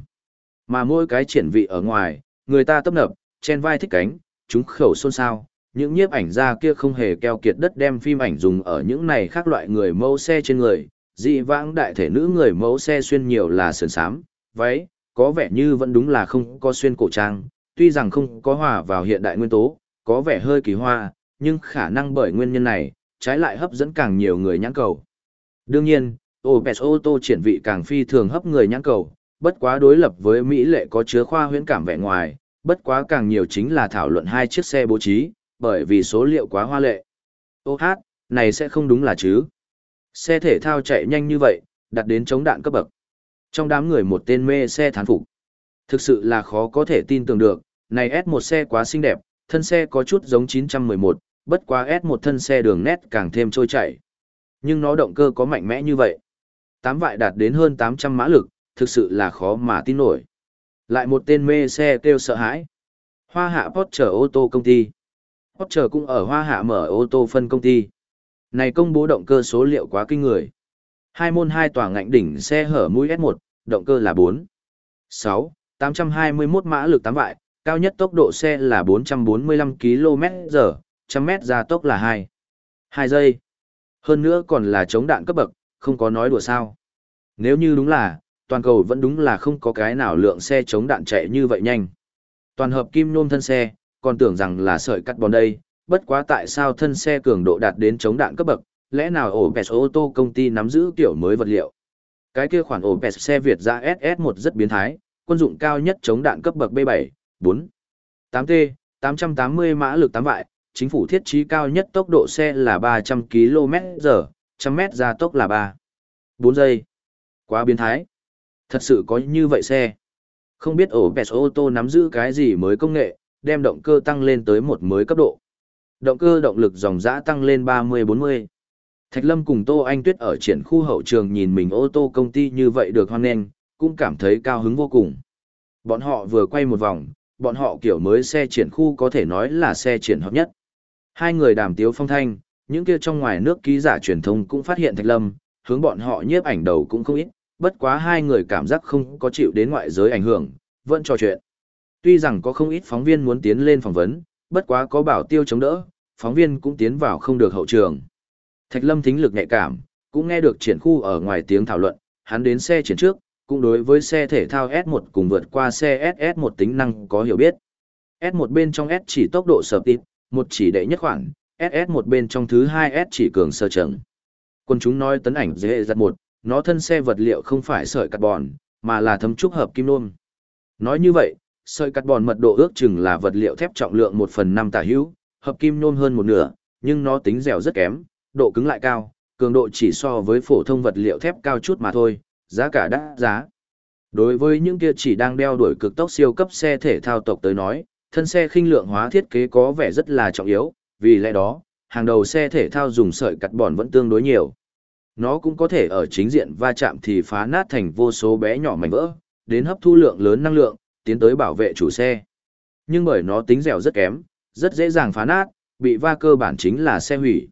[SPEAKER 1] Mà mỗi cái triển vị ở ngoài, người ta tấp nập, chen vai thích cánh, chúng khẩu xôn xao, những nhiếp ảnh gia kia không hề keo kiệt đất đem phim ảnh dùng ở những này khác loại người mẫu xe trên người, dị vãng đại thể nữ người mẫu xe xuyên nhiều là sườn sám, váy, có vẻ như vẫn đúng là không có xuyên cổ trang, tuy rằng không có hòa vào hiện đại nguyên tố, có vẻ hơi kỳ hoa, nhưng khả năng bởi nguyên nhân này, trái lại hấp dẫn càng nhiều người nhãn cầu. Đương nhiên, Opes ô tô triển vị càng phi thường hấp người nhãn cầu, bất quá đối lập với Mỹ lệ có chứa khoa huyễn cảm vẻ ngoài, bất quá càng nhiều chính là thảo luận hai chiếc xe bố trí, bởi vì số liệu quá hoa lệ. Ô hát, này sẽ không đúng là chứ. Xe thể thao chạy nhanh như vậy, đặt đến chống đạn cấp bậc. Trong đám người một tên mê xe thán phục. Thực sự là khó có thể tin tưởng được, này S1 xe quá xinh đẹp, thân xe có chút giống 911, bất quá S1 thân xe đường nét càng thêm trôi chảy. Nhưng nó động cơ có mạnh mẽ như vậy. Tám vại đạt đến hơn 800 mã lực, thực sự là khó mà tin nổi. Lại một tên mê xe kêu sợ hãi. Hoa hạ Porsche ô tô công ty. Porsche cũng ở Hoa hạ mở ô tô phân công ty. Này công bố động cơ số liệu quá kinh người. Hai môn hai tòa ngạnh đỉnh xe hở mũi S1, động cơ là 4. 6, 821 mã lực 8 vại, cao nhất tốc độ xe là 445 km/h, trăm mét ra tốc là 2. 2 giây. Hơn nữa còn là chống đạn cấp bậc, không có nói đùa sao. Nếu như đúng là, toàn cầu vẫn đúng là không có cái nào lượng xe chống đạn chạy như vậy nhanh. Toàn hợp kim nôm thân xe, còn tưởng rằng là sợi cắt bòn đây, bất quá tại sao thân xe cường độ đạt đến chống đạn cấp bậc, lẽ nào ổ bẹt ô tô công ty nắm giữ kiểu mới vật liệu. Cái kia khoản ổ bẹt xe Việt ra SS1 rất biến thái, quân dụng cao nhất chống đạn cấp bậc B7, 4, 8T, 880 mã lực 8 vại, chính phủ thiết trí cao nhất tốc độ xe là 300 km/h, 100 m ra tốc là 3, 4 giây. Quá biến thái. Thật sự có như vậy xe. Không biết ổ bẹt ô tô nắm giữ cái gì mới công nghệ, đem động cơ tăng lên tới một mới cấp độ. Động cơ động lực dòng dã tăng lên 30-40. Thạch Lâm cùng Tô Anh Tuyết ở triển khu hậu trường nhìn mình ô tô công ty như vậy được hoan nghênh, cũng cảm thấy cao hứng vô cùng. Bọn họ vừa quay một vòng, bọn họ kiểu mới xe triển khu có thể nói là xe triển hợp nhất. Hai người đàm tiếu phong thanh, những kia trong ngoài nước ký giả truyền thông cũng phát hiện Thạch Lâm, hướng bọn họ nhiếp ảnh đầu cũng không ít, bất quá hai người cảm giác không có chịu đến ngoại giới ảnh hưởng, vẫn trò chuyện. Tuy rằng có không ít phóng viên muốn tiến lên phỏng vấn, bất quá có bảo tiêu chống đỡ, phóng viên cũng tiến vào không được hậu trường. Thạch Lâm thính lực nhạy cảm, cũng nghe được triển khu ở ngoài tiếng thảo luận, hắn đến xe triển trước, cũng đối với xe thể thao S1 cùng vượt qua xe SS1 tính năng có hiểu biết. S1 bên trong S chỉ tốc độ sập tít, một chỉ đệ nhất khoảng. SS1 bên trong thứ hai S chỉ cường sơ trần. Quân chúng nói tấn ảnh dễ giật một, nó thân xe vật liệu không phải sợi carbon, mà là thấm trúc hợp kim nôm. Nói như vậy, sợi carbon mật độ ước chừng là vật liệu thép trọng lượng 1 phần 5 tả hữu, hợp kim nôm hơn một nửa, nhưng nó tính dẻo rất kém, độ cứng lại cao, cường độ chỉ so với phổ thông vật liệu thép cao chút mà thôi, giá cả đắt giá. Đối với những kia chỉ đang đeo đuổi cực tốc siêu cấp xe thể thao tộc tới nói, thân xe khinh lượng hóa thiết kế có vẻ rất là trọng yếu, vì lẽ đó, hàng đầu xe thể thao dùng sợi cắt bòn vẫn tương đối nhiều. Nó cũng có thể ở chính diện va chạm thì phá nát thành vô số bé nhỏ mảnh vỡ, đến hấp thu lượng lớn năng lượng, tiến tới bảo vệ chủ xe. Nhưng bởi nó tính dẻo rất kém, rất dễ dàng phá nát, bị va cơ bản chính là xe hủy.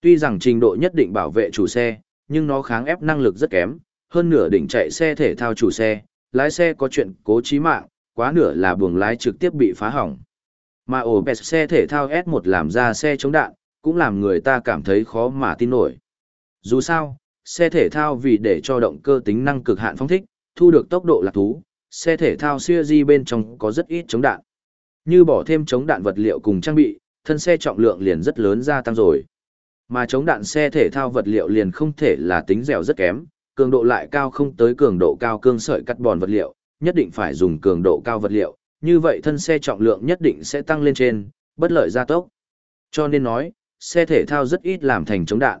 [SPEAKER 1] Tuy rằng trình độ nhất định bảo vệ chủ xe, nhưng nó kháng ép năng lực rất kém, hơn nửa đỉnh chạy xe thể thao chủ xe, lái xe có chuyện cố chí mạng, quá nửa là buồng lái trực tiếp bị phá hỏng. Mà ổ bẹt xe thể thao S1 làm ra xe chống đạn, cũng làm người ta cảm thấy khó mà tin nổi. Dù sao, xe thể thao vì để cho động cơ tính năng cực hạn phong thích, thu được tốc độ lạc thú, xe thể thao siêu di bên trong có rất ít chống đạn. Như bỏ thêm chống đạn vật liệu cùng trang bị, thân xe trọng lượng liền rất lớn gia tăng rồi. Mà chống đạn xe thể thao vật liệu liền không thể là tính dẻo rất kém, cường độ lại cao không tới cường độ cao cương sợi cắt bòn vật liệu, nhất định phải dùng cường độ cao vật liệu, như vậy thân xe trọng lượng nhất định sẽ tăng lên trên, bất lợi gia tốc. Cho nên nói, xe thể thao rất ít làm thành chống đạn.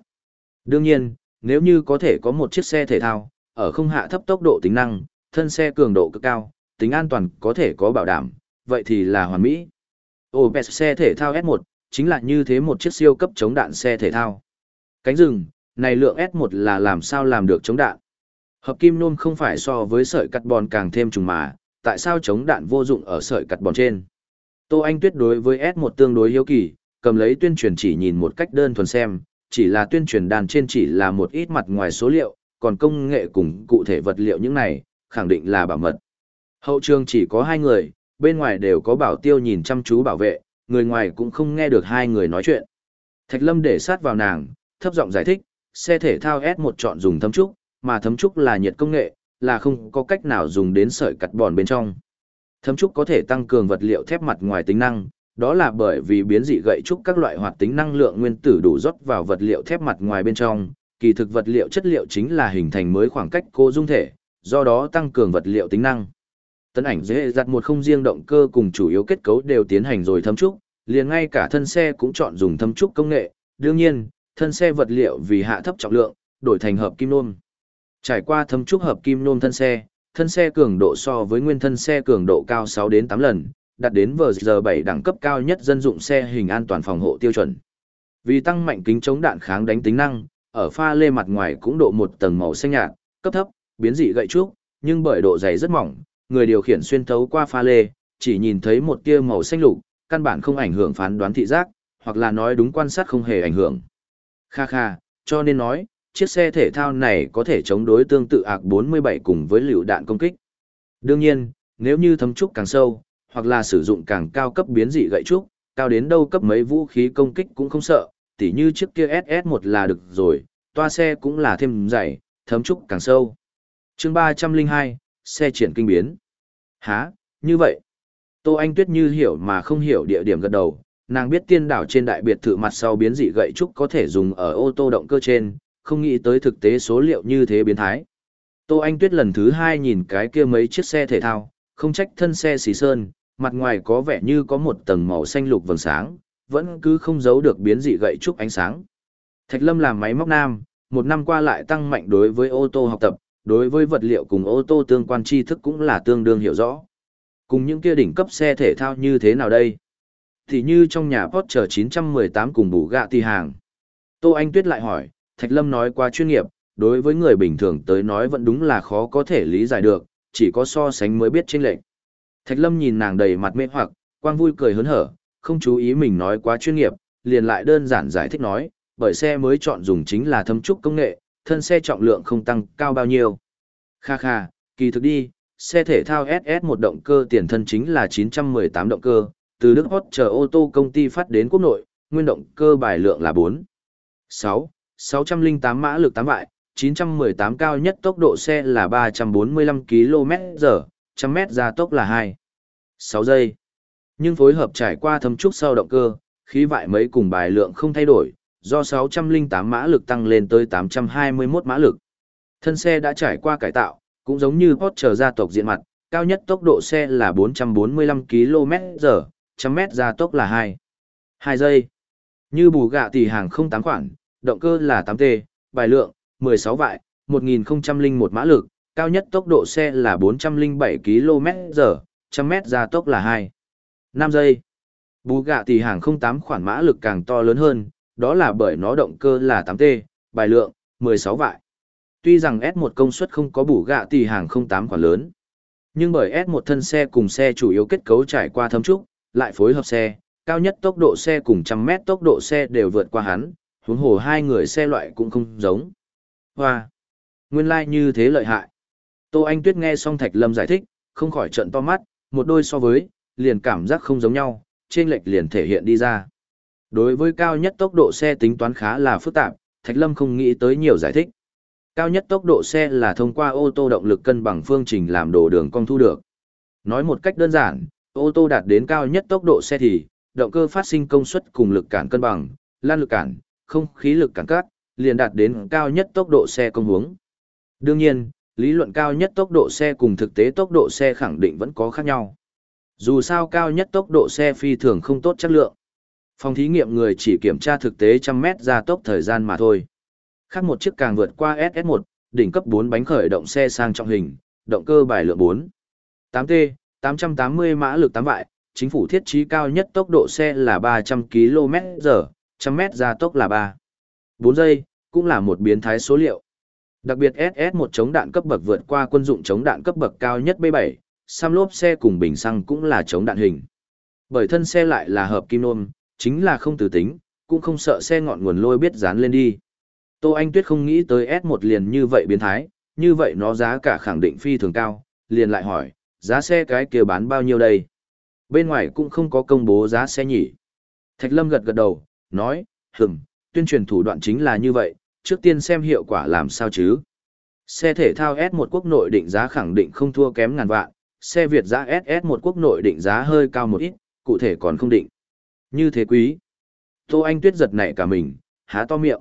[SPEAKER 1] Đương nhiên, nếu như có thể có một chiếc xe thể thao, ở không hạ thấp tốc độ tính năng, thân xe cường độ cực cao, tính an toàn có thể có bảo đảm, vậy thì là hoàn mỹ. Opel xe thể thao S1, chính là như thế một chiếc siêu cấp chống đạn xe thể thao. Cánh rừng, này lượng S1 là làm sao làm được chống đạn. Hợp kim nôm không phải so với sợi cắt bòn càng thêm trùng mà, tại sao chống đạn vô dụng ở sợi cắt bòn trên. Tô Anh Tuyết đối với S1 tương đối hiếu kỳ, cầm lấy tuyên truyền chỉ nhìn một cách đơn thuần xem, chỉ là tuyên truyền đàn trên chỉ là một ít mặt ngoài số liệu, còn công nghệ cùng cụ thể vật liệu những này, khẳng định là bảo mật. Hậu trường chỉ có hai người, bên ngoài đều có bảo tiêu nhìn chăm chú bảo vệ, người ngoài cũng không nghe được hai người nói chuyện. Thạch Lâm để sát vào nàng, thấp giọng giải thích, xe thể thao S1 chọn dùng thấm trúc, mà thấm trúc là nhiệt công nghệ, là không có cách nào dùng đến sợi cắt bòn bên trong. Thấm trúc có thể tăng cường vật liệu thép mặt ngoài tính năng, đó là bởi vì biến dị gậy trúc các loại hoạt tính năng lượng nguyên tử đủ rót vào vật liệu thép mặt ngoài bên trong, kỳ thực vật liệu chất liệu chính là hình thành mới khoảng cách cô dung thể, do đó tăng cường vật liệu tính năng. Tấn ảnh dễ giặt một không riêng động cơ cùng chủ yếu kết cấu đều tiến hành rồi thâm trúc, liền ngay cả thân xe cũng chọn dùng thâm trúc công nghệ, đương nhiên, thân xe vật liệu vì hạ thấp trọng lượng, đổi thành hợp kim nôm. Trải qua thâm trúc hợp kim nôm thân xe, thân xe cường độ so với nguyên thân xe cường độ cao 6 đến 8 lần, đạt đến giờ 7 đẳng cấp cao nhất dân dụng xe hình an toàn phòng hộ tiêu chuẩn. Vì tăng mạnh kính chống đạn kháng đánh tính năng, ở pha lê mặt ngoài cũng độ một tầng màu xanh nhạt, cấp thấp, biến dị gậy trúc, nhưng bởi độ dày rất mỏng, người điều khiển xuyên thấu qua pha lê, chỉ nhìn thấy một tia màu xanh lục, căn bản không ảnh hưởng phán đoán thị giác, hoặc là nói đúng quan sát không hề ảnh hưởng. Kha kha, cho nên nói, chiếc xe thể thao này có thể chống đối tương tự ạc 47 cùng với liều đạn công kích. Đương nhiên, nếu như thấm trúc càng sâu, hoặc là sử dụng càng cao cấp biến dị gậy trúc, cao đến đâu cấp mấy vũ khí công kích cũng không sợ, tỉ như chiếc kia SS1 là được rồi, toa xe cũng là thêm dày, thấm trúc càng sâu chương 302, xe triển kinh biến. Há, như vậy? Tô Anh Tuyết như hiểu mà không hiểu địa điểm gật đầu, nàng biết tiên đảo trên đại biệt thự mặt sau biến dị gậy trúc có thể dùng ở ô tô động cơ trên, không nghĩ tới thực tế số liệu như thế biến thái. Tô Anh Tuyết lần thứ hai nhìn cái kia mấy chiếc xe thể thao, không trách thân xe xì sơn, mặt ngoài có vẻ như có một tầng màu xanh lục vầng sáng, vẫn cứ không giấu được biến dị gậy trúc ánh sáng. Thạch Lâm làm máy móc nam, một năm qua lại tăng mạnh đối với ô tô học tập, đối với vật liệu cùng ô tô tương quan tri thức cũng là tương đương hiểu rõ. Cùng những kia đỉnh cấp xe thể thao như thế nào đây? Thì như trong nhà Porsche 918 cùng bù gạ tì hàng. Tô Anh Tuyết lại hỏi, Thạch Lâm nói qua chuyên nghiệp, đối với người bình thường tới nói vẫn đúng là khó có thể lý giải được, chỉ có so sánh mới biết chênh lệch. Thạch Lâm nhìn nàng đầy mặt mê hoặc, quang vui cười hớn hở, không chú ý mình nói quá chuyên nghiệp, liền lại đơn giản giải thích nói, bởi xe mới chọn dùng chính là thâm trúc công nghệ, thân xe trọng lượng không tăng cao bao nhiêu. Kha kha, kỳ thực đi, xe thể thao SS một động cơ tiền thân chính là 918 động cơ, từ Đức Hot chờ ô tô công ty phát đến quốc nội, nguyên động cơ bài lượng là 4. 6, 608 mã lực 8 vại, 918 cao nhất tốc độ xe là 345 km/h, trăm mét ra tốc là 2. 6 giây. Nhưng phối hợp trải qua thâm trúc sau động cơ, khí vại mấy cùng bài lượng không thay đổi, do 608 mã lực tăng lên tới 821 mã lực. Thân xe đã trải qua cải tạo, cũng giống như Porsche gia tộc diện mặt, cao nhất tốc độ xe là 445 km/h, trăm mét gia tốc là 2. 2 giây. Như bù gạ tỷ hàng 08 khoản, động cơ là 8T, bài lượng, 16 vại, 1001 mã lực, cao nhất tốc độ xe là 407 km/h, trăm mét gia tốc là 2. 5 giây. Bù gạ tỷ hàng 08 khoản mã lực càng to lớn hơn, đó là bởi nó động cơ là 8T, bài lượng, 16 vại. Tuy rằng S1 công suất không có bù gạ tỷ hàng 08 khoản lớn, nhưng bởi S1 thân xe cùng xe chủ yếu kết cấu trải qua thấm trúc, lại phối hợp xe, cao nhất tốc độ xe cùng trăm mét tốc độ xe đều vượt qua hắn, huống hồ hai người xe loại cũng không giống. Hoa! Nguyên lai like như thế lợi hại. Tô Anh Tuyết nghe xong Thạch Lâm giải thích, không khỏi trận to mắt, một đôi so với, liền cảm giác không giống nhau, trên lệch liền thể hiện đi ra. Đối với cao nhất tốc độ xe tính toán khá là phức tạp, Thạch Lâm không nghĩ tới nhiều giải thích. Cao nhất tốc độ xe là thông qua ô tô động lực cân bằng phương trình làm đồ đường cong thu được. Nói một cách đơn giản, ô tô đạt đến cao nhất tốc độ xe thì, động cơ phát sinh công suất cùng lực cản cân bằng, lan lực cản, không khí lực cản cát, liền đạt đến cao nhất tốc độ xe công hướng. Đương nhiên, lý luận cao nhất tốc độ xe cùng thực tế tốc độ xe khẳng định vẫn có khác nhau. Dù sao cao nhất tốc độ xe phi thường không tốt chất lượng. Phòng thí nghiệm người chỉ kiểm tra thực tế trăm mét ra tốc thời gian mà thôi. Khác một chiếc càng vượt qua SS1, đỉnh cấp 4 bánh khởi động xe sang trọng hình, động cơ bài lượng 4. 8T, 880 mã lực 8 vại, chính phủ thiết trí cao nhất tốc độ xe là 300 km/h, trăm mét ra tốc là 3. 4 giây, cũng là một biến thái số liệu. Đặc biệt SS1 chống đạn cấp bậc vượt qua quân dụng chống đạn cấp bậc cao nhất B7, xăm lốp xe cùng bình xăng cũng là chống đạn hình. Bởi thân xe lại là hợp kim nôm, chính là không tử tính, cũng không sợ xe ngọn nguồn lôi biết dán lên đi. Tô Anh Tuyết không nghĩ tới S1 liền như vậy biến thái, như vậy nó giá cả khẳng định phi thường cao, liền lại hỏi, giá xe cái kia bán bao nhiêu đây? Bên ngoài cũng không có công bố giá xe nhỉ. Thạch Lâm gật gật đầu, nói, hừm, tuyên truyền thủ đoạn chính là như vậy, trước tiên xem hiệu quả làm sao chứ. Xe thể thao S1 quốc nội định giá khẳng định không thua kém ngàn vạn, xe Việt giá SS1 quốc nội định giá hơi cao một ít, cụ thể còn không định. Như thế quý. Tô Anh Tuyết giật nảy cả mình, há to miệng.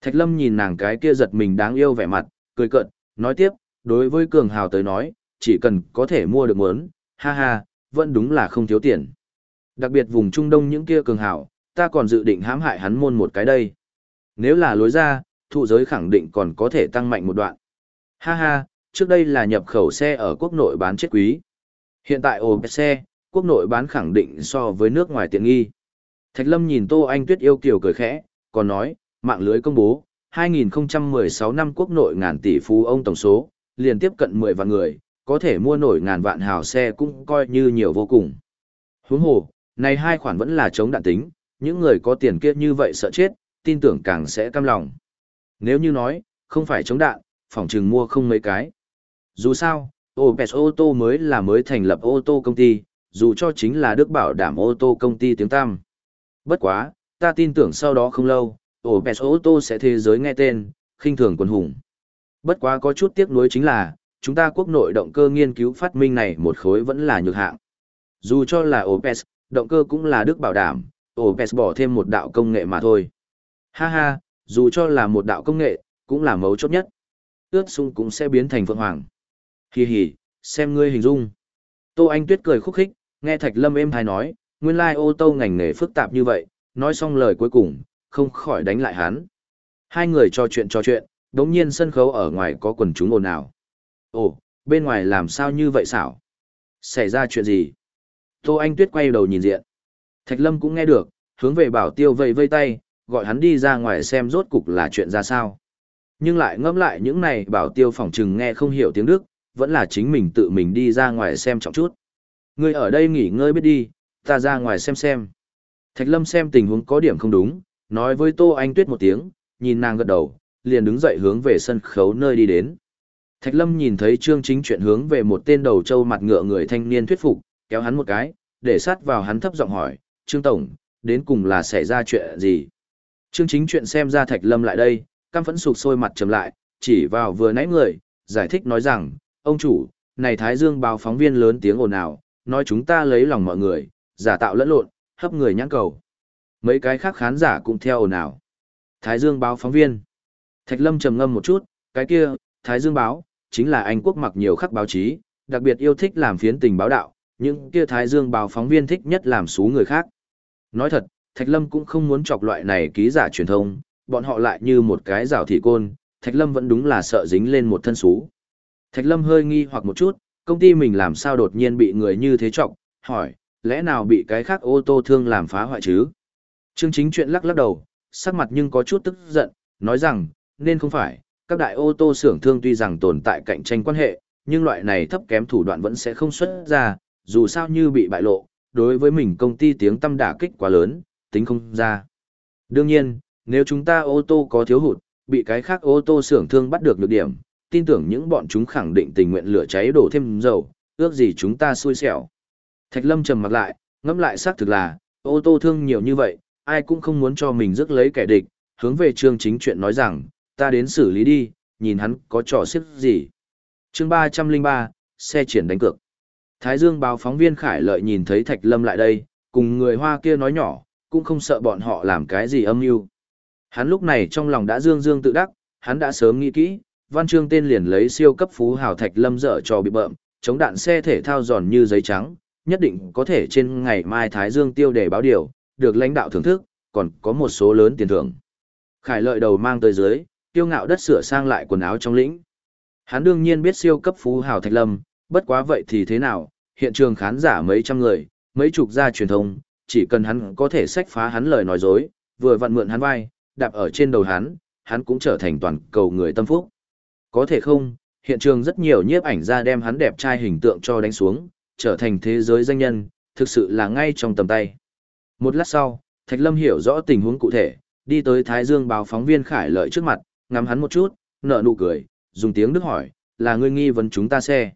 [SPEAKER 1] Thạch Lâm nhìn nàng cái kia giật mình đáng yêu vẻ mặt, cười cợt, nói tiếp, đối với Cường Hào tới nói, chỉ cần có thể mua được mớn, ha ha, vẫn đúng là không thiếu tiền. Đặc biệt vùng Trung Đông những kia Cường Hào, ta còn dự định hãm hại hắn môn một cái đây. Nếu là lối ra, thụ giới khẳng định còn có thể tăng mạnh một đoạn. Ha ha, trước đây là nhập khẩu xe ở quốc nội bán chết quý. Hiện tại ổ xe, quốc nội bán khẳng định so với nước ngoài tiện nghi. Thạch Lâm nhìn Tô Anh Tuyết yêu kiều cười khẽ, còn nói, mạng lưới công bố, 2016 năm quốc nội ngàn tỷ phú ông tổng số, liền tiếp cận 10 vạn người, có thể mua nổi ngàn vạn hào xe cũng coi như nhiều vô cùng. Huống hồ, này hai khoản vẫn là chống đạn tính, những người có tiền kia như vậy sợ chết, tin tưởng càng sẽ cam lòng. Nếu như nói, không phải chống đạn, phòng trừng mua không mấy cái. Dù sao, Opes ô tô mới là mới thành lập ô tô công ty, dù cho chính là Đức bảo đảm ô tô công ty tiếng tam. Bất quá, ta tin tưởng sau đó không lâu, Opes ô tô sẽ thế giới nghe tên, khinh thường quân hùng. Bất quá có chút tiếc nuối chính là, chúng ta quốc nội động cơ nghiên cứu phát minh này một khối vẫn là nhược hạng. Dù cho là Opes, động cơ cũng là Đức bảo đảm, Opes bỏ thêm một đạo công nghệ mà thôi. Ha ha, dù cho là một đạo công nghệ, cũng là mấu chốt nhất. Ướt sung cũng sẽ biến thành phượng hoàng. Hì hì, xem ngươi hình dung. Tô Anh Tuyết cười khúc khích, nghe Thạch Lâm êm hay nói, nguyên lai ô tô ngành nghề phức tạp như vậy, nói xong lời cuối cùng, không khỏi đánh lại hắn. Hai người trò chuyện trò chuyện, đống nhiên sân khấu ở ngoài có quần chúng ồn ào. Ồ, bên ngoài làm sao như vậy xảo? Xảy ra chuyện gì? Tô Anh Tuyết quay đầu nhìn diện. Thạch Lâm cũng nghe được, hướng về bảo tiêu vây vây tay, gọi hắn đi ra ngoài xem rốt cục là chuyện ra sao. Nhưng lại ngẫm lại những này bảo tiêu phỏng trừng nghe không hiểu tiếng Đức, vẫn là chính mình tự mình đi ra ngoài xem trọng chút. Ngươi ở đây nghỉ ngơi biết đi, ta ra ngoài xem xem. Thạch Lâm xem tình huống có điểm không đúng, nói với Tô Anh Tuyết một tiếng, nhìn nàng gật đầu, liền đứng dậy hướng về sân khấu nơi đi đến. Thạch Lâm nhìn thấy Trương Chính chuyện hướng về một tên đầu trâu mặt ngựa người thanh niên thuyết phục, kéo hắn một cái, để sát vào hắn thấp giọng hỏi, Trương Tổng, đến cùng là xảy ra chuyện gì? Trương Chính chuyện xem ra Thạch Lâm lại đây, căm phẫn sụp sôi mặt trầm lại, chỉ vào vừa nãy người, giải thích nói rằng, ông chủ, này Thái Dương báo phóng viên lớn tiếng ồn ào, nói chúng ta lấy lòng mọi người, giả tạo lẫn lộn, hấp người nhãn cầu. Mấy cái khác khán giả cũng theo ồn ào. Thái Dương báo phóng viên. Thạch Lâm trầm ngâm một chút, cái kia, Thái Dương báo, chính là Anh quốc mặc nhiều khắc báo chí, đặc biệt yêu thích làm phiến tình báo đạo, những kia Thái Dương báo phóng viên thích nhất làm xú người khác. Nói thật, Thạch Lâm cũng không muốn chọc loại này ký giả truyền thông, bọn họ lại như một cái rào thị côn, Thạch Lâm vẫn đúng là sợ dính lên một thân xú. Thạch Lâm hơi nghi hoặc một chút, công ty mình làm sao đột nhiên bị người như thế trọng, hỏi, lẽ nào bị cái khác ô tô thương làm phá hoại chứ? Trương Chính chuyện lắc lắc đầu, sắc mặt nhưng có chút tức giận, nói rằng, nên không phải, các đại ô tô xưởng thương tuy rằng tồn tại cạnh tranh quan hệ, nhưng loại này thấp kém thủ đoạn vẫn sẽ không xuất ra, dù sao như bị bại lộ, đối với mình công ty tiếng tâm đả kích quá lớn, tính không ra. Đương nhiên, nếu chúng ta ô tô có thiếu hụt, bị cái khác ô tô xưởng thương bắt được nhược điểm, tin tưởng những bọn chúng khẳng định tình nguyện lửa cháy đổ thêm dầu, ước gì chúng ta xui xẻo. Thạch Lâm trầm mặt lại, ngẫm lại xác thực là, ô tô thương nhiều như vậy, ai cũng không muốn cho mình rước lấy kẻ địch, hướng về trương chính chuyện nói rằng, ta đến xử lý đi, nhìn hắn có trò xếp gì. chương 303, xe triển đánh cược. Thái Dương báo phóng viên Khải Lợi nhìn thấy Thạch Lâm lại đây, cùng người Hoa kia nói nhỏ, cũng không sợ bọn họ làm cái gì âm mưu. Hắn lúc này trong lòng đã dương dương tự đắc, hắn đã sớm nghĩ kỹ, văn chương tên liền lấy siêu cấp phú hào Thạch Lâm dở cho bị bợm, chống đạn xe thể thao giòn như giấy trắng, nhất định có thể trên ngày mai Thái Dương tiêu để báo điều, được lãnh đạo thưởng thức, còn có một số lớn tiền thưởng. Khải lợi đầu mang tới dưới, tiêu ngạo đất sửa sang lại quần áo trong lĩnh. Hắn đương nhiên biết siêu cấp phú hào Thạch Lâm, bất quá vậy thì thế nào, hiện trường khán giả mấy trăm người, mấy chục gia truyền thông, chỉ cần hắn có thể sách phá hắn lời nói dối, vừa vặn mượn hắn vai, đạp ở trên đầu hắn, hắn cũng trở thành toàn cầu người tâm phúc. Có thể không, hiện trường rất nhiều nhiếp ảnh ra đem hắn đẹp trai hình tượng cho đánh xuống, trở thành thế giới danh nhân, thực sự là ngay trong tầm tay. Một lát sau, Thạch Lâm hiểu rõ tình huống cụ thể, đi tới Thái Dương báo phóng viên Khải Lợi trước mặt, ngắm hắn một chút, nở nụ cười, dùng tiếng Đức hỏi, là ngươi nghi vấn chúng ta xe.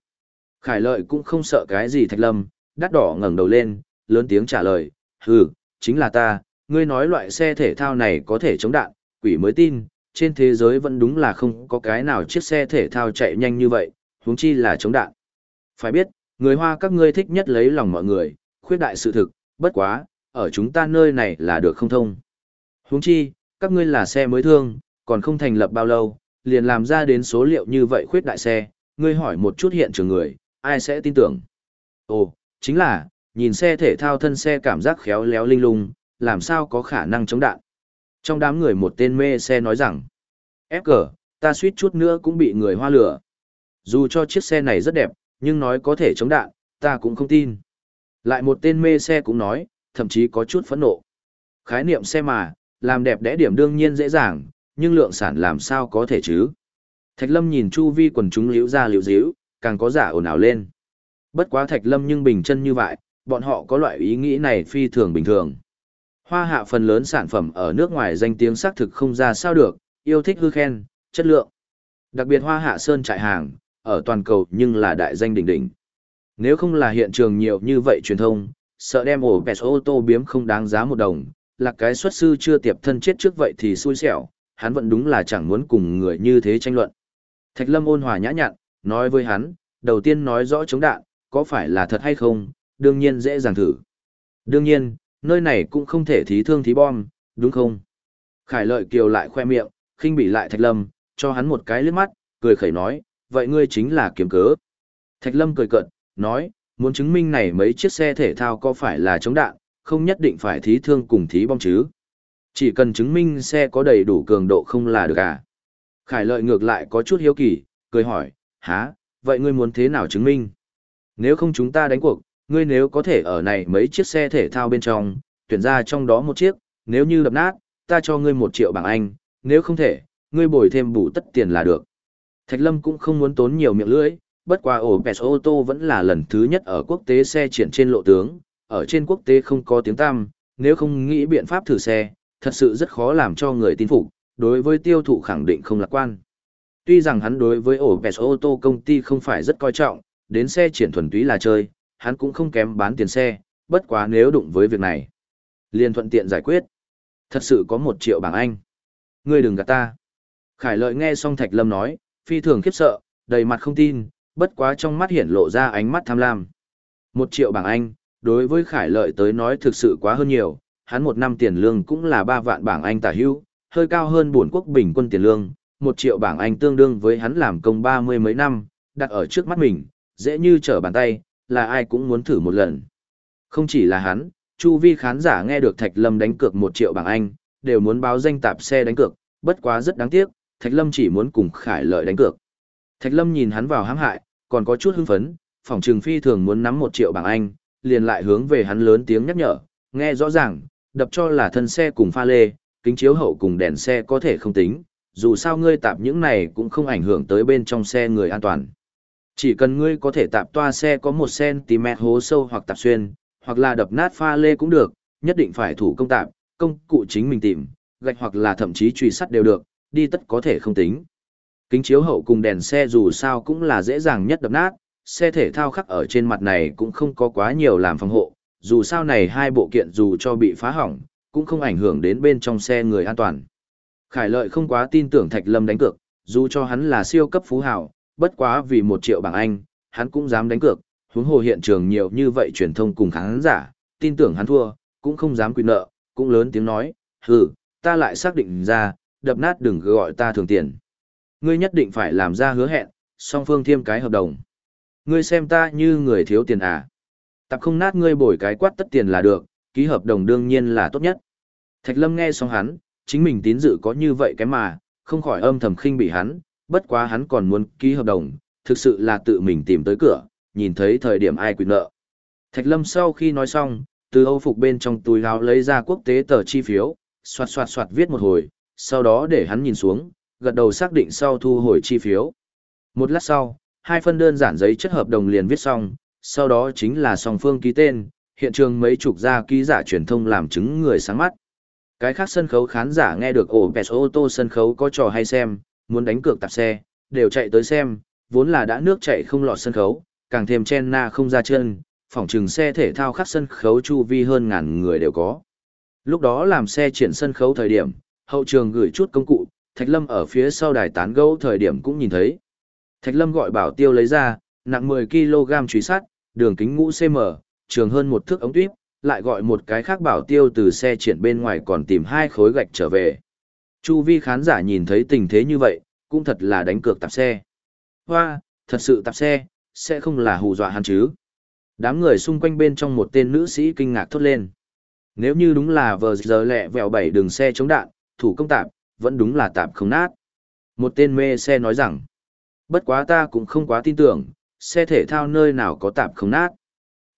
[SPEAKER 1] Khải Lợi cũng không sợ cái gì Thạch Lâm, đắt đỏ ngẩng đầu lên, lớn tiếng trả lời, hừ, chính là ta, ngươi nói loại xe thể thao này có thể chống đạn, quỷ mới tin, trên thế giới vẫn đúng là không có cái nào chiếc xe thể thao chạy nhanh như vậy, huống chi là chống đạn. Phải biết, người Hoa các ngươi thích nhất lấy lòng mọi người, khuyết đại sự thực, bất quá, ở chúng ta nơi này là được không thông. Huống chi, các ngươi là xe mới thương, còn không thành lập bao lâu, liền làm ra đến số liệu như vậy khuyết đại xe, ngươi hỏi một chút hiện trường người, ai sẽ tin tưởng. Ồ, chính là, nhìn xe thể thao thân xe cảm giác khéo léo linh lung, làm sao có khả năng chống đạn. Trong đám người một tên mê xe nói rằng, ép cờ, ta suýt chút nữa cũng bị người hoa lửa. Dù cho chiếc xe này rất đẹp, nhưng nói có thể chống đạn, ta cũng không tin. Lại một tên mê xe cũng nói, thậm chí có chút phẫn nộ. Khái niệm xe mà, làm đẹp đẽ điểm đương nhiên dễ dàng, nhưng lượng sản làm sao có thể chứ. Thạch Lâm nhìn chu vi quần chúng liễu ra liễu díu, càng có giả ồn ào lên. Bất quá Thạch Lâm nhưng bình chân như vậy, bọn họ có loại ý nghĩ này phi thường bình thường. Hoa hạ phần lớn sản phẩm ở nước ngoài danh tiếng xác thực không ra sao được, yêu thích hư khen, chất lượng. Đặc biệt hoa hạ sơn trại hàng, ở toàn cầu nhưng là đại danh đỉnh đỉnh. Nếu không là hiện trường nhiều như vậy truyền thông, sợ đem ổ bẹt ô tô biếm không đáng giá một đồng, là cái xuất sư chưa tiệp thân chết trước vậy thì xui xẻo, hắn vẫn đúng là chẳng muốn cùng người như thế tranh luận. Thạch Lâm ôn hòa nhã nhặn, nói với hắn, đầu tiên nói rõ chống đạn, có phải là thật hay không, đương nhiên dễ dàng thử. Đương nhiên, nơi này cũng không thể thí thương thí bom, đúng không? Khải lợi kiều lại khoe miệng, khinh bị lại Thạch Lâm, cho hắn một cái liếc mắt, cười khẩy nói, vậy ngươi chính là kiếm cớ. Thạch Lâm cười cợt, nói, muốn chứng minh này mấy chiếc xe thể thao có phải là chống đạn, không nhất định phải thí thương cùng thí bom chứ. Chỉ cần chứng minh xe có đầy đủ cường độ không là được à. Khải lợi ngược lại có chút hiếu kỳ, cười hỏi, há, vậy ngươi muốn thế nào chứng minh? Nếu không chúng ta đánh cuộc, ngươi nếu có thể ở này mấy chiếc xe thể thao bên trong, tuyển ra trong đó một chiếc, nếu như đập nát, ta cho ngươi một triệu bảng Anh, nếu không thể, ngươi bồi thêm bù tất tiền là được. Thạch Lâm cũng không muốn tốn nhiều miệng lưỡi, bất quá ổ bẹt ô tô vẫn là lần thứ nhất ở quốc tế xe triển trên lộ tướng, ở trên quốc tế không có tiếng tăm, nếu không nghĩ biện pháp thử xe, thật sự rất khó làm cho người tin phục, đối với tiêu thụ khẳng định không lạc quan. Tuy rằng hắn đối với ổ bẹt ô tô công ty không phải rất coi trọng, đến xe triển thuần túy là chơi, hắn cũng không kém bán tiền xe, bất quá nếu đụng với việc này. liền thuận tiện giải quyết. Thật sự có một triệu bảng Anh. Ngươi đừng gạt ta. Khải lợi nghe xong Thạch Lâm nói, phi thường khiếp sợ, đầy mặt không tin, bất quá trong mắt hiển lộ ra ánh mắt tham lam. Một triệu bảng Anh, đối với Khải lợi tới nói thực sự quá hơn nhiều, hắn một năm tiền lương cũng là ba vạn bảng Anh tả hữu, hơi cao hơn bổn quốc bình quân tiền lương, một triệu bảng Anh tương đương với hắn làm công ba mươi mấy năm, đặt ở trước mắt mình, dễ như trở bàn tay, là ai cũng muốn thử một lần. Không chỉ là hắn, chu vi khán giả nghe được Thạch Lâm đánh cược một triệu bảng Anh, đều muốn báo danh tạp xe đánh cược, bất quá rất đáng tiếc, Thạch Lâm chỉ muốn cùng Khải Lợi đánh cược. Thạch Lâm nhìn hắn vào hãm hại, còn có chút hưng phấn, phòng trường phi thường muốn nắm một triệu bảng Anh, liền lại hướng về hắn lớn tiếng nhắc nhở, nghe rõ ràng, đập cho là thân xe cùng pha lê, kính chiếu hậu cùng đèn xe có thể không tính, dù sao ngươi tạp những này cũng không ảnh hưởng tới bên trong xe người an toàn. Chỉ cần ngươi có thể tạp toa xe có 1cm hố sâu hoặc tạp xuyên, hoặc là đập nát pha lê cũng được, nhất định phải thủ công tạp, công cụ chính mình tìm, gạch hoặc là thậm chí truy sắt đều được, đi tất có thể không tính. Kính chiếu hậu cùng đèn xe dù sao cũng là dễ dàng nhất đập nát, xe thể thao khắc ở trên mặt này cũng không có quá nhiều làm phòng hộ, dù sao này hai bộ kiện dù cho bị phá hỏng, cũng không ảnh hưởng đến bên trong xe người an toàn. Khải lợi không quá tin tưởng Thạch Lâm đánh cược, dù cho hắn là siêu cấp phú hào, bất quá vì một triệu bảng Anh, hắn cũng dám đánh cược, huống hồ hiện trường nhiều như vậy truyền thông cùng khán giả, tin tưởng hắn thua, cũng không dám quy nợ, cũng lớn tiếng nói, hừ, ta lại xác định ra, đập nát đừng gọi ta thường tiền. Ngươi nhất định phải làm ra hứa hẹn, song phương thiêm cái hợp đồng. Ngươi xem ta như người thiếu tiền à. Tập không nát ngươi bồi cái quát tất tiền là được, ký hợp đồng đương nhiên là tốt nhất. Thạch Lâm nghe xong hắn, chính mình tín dự có như vậy cái mà, không khỏi âm thầm khinh bị hắn, bất quá hắn còn muốn ký hợp đồng, thực sự là tự mình tìm tới cửa, nhìn thấy thời điểm ai quyền nợ. Thạch Lâm sau khi nói xong, từ Âu phục bên trong túi áo lấy ra quốc tế tờ chi phiếu, xoạt xoạt xoạt viết một hồi, sau đó để hắn nhìn xuống, gật đầu xác định sau thu hồi chi phiếu. Một lát sau, hai phân đơn giản giấy chất hợp đồng liền viết xong, sau đó chính là song phương ký tên, hiện trường mấy chục gia ký giả truyền thông làm chứng người sáng mắt. Cái khác sân khấu khán giả nghe được ổ bẹt ô tô sân khấu có trò hay xem, muốn đánh cược tạp xe, đều chạy tới xem, vốn là đã nước chạy không lọt sân khấu, càng thêm chen na không ra chân, phòng trừng xe thể thao khắc sân khấu chu vi hơn ngàn người đều có. Lúc đó làm xe triển sân khấu thời điểm, hậu trường gửi chút công cụ, Thạch Lâm ở phía sau đài tán gẫu thời điểm cũng nhìn thấy. Thạch Lâm gọi bảo tiêu lấy ra, nặng 10 kg truy sắt, đường kính ngũ cm, trường hơn một thước ống tuyếp, lại gọi một cái khác bảo tiêu từ xe triển bên ngoài còn tìm hai khối gạch trở về. Chu vi khán giả nhìn thấy tình thế như vậy, cũng thật là đánh cược tạp xe. Hoa, thật sự tạp xe, sẽ không là hù dọa hắn chứ. Đám người xung quanh bên trong một tên nữ sĩ kinh ngạc thốt lên. Nếu như đúng là vờ giờ lẹ vẹo bảy đường xe chống đạn, thủ công tạp, vẫn đúng là tạp không nát. Một tên mê xe nói rằng, bất quá ta cũng không quá tin tưởng, xe thể thao nơi nào có tạp không nát.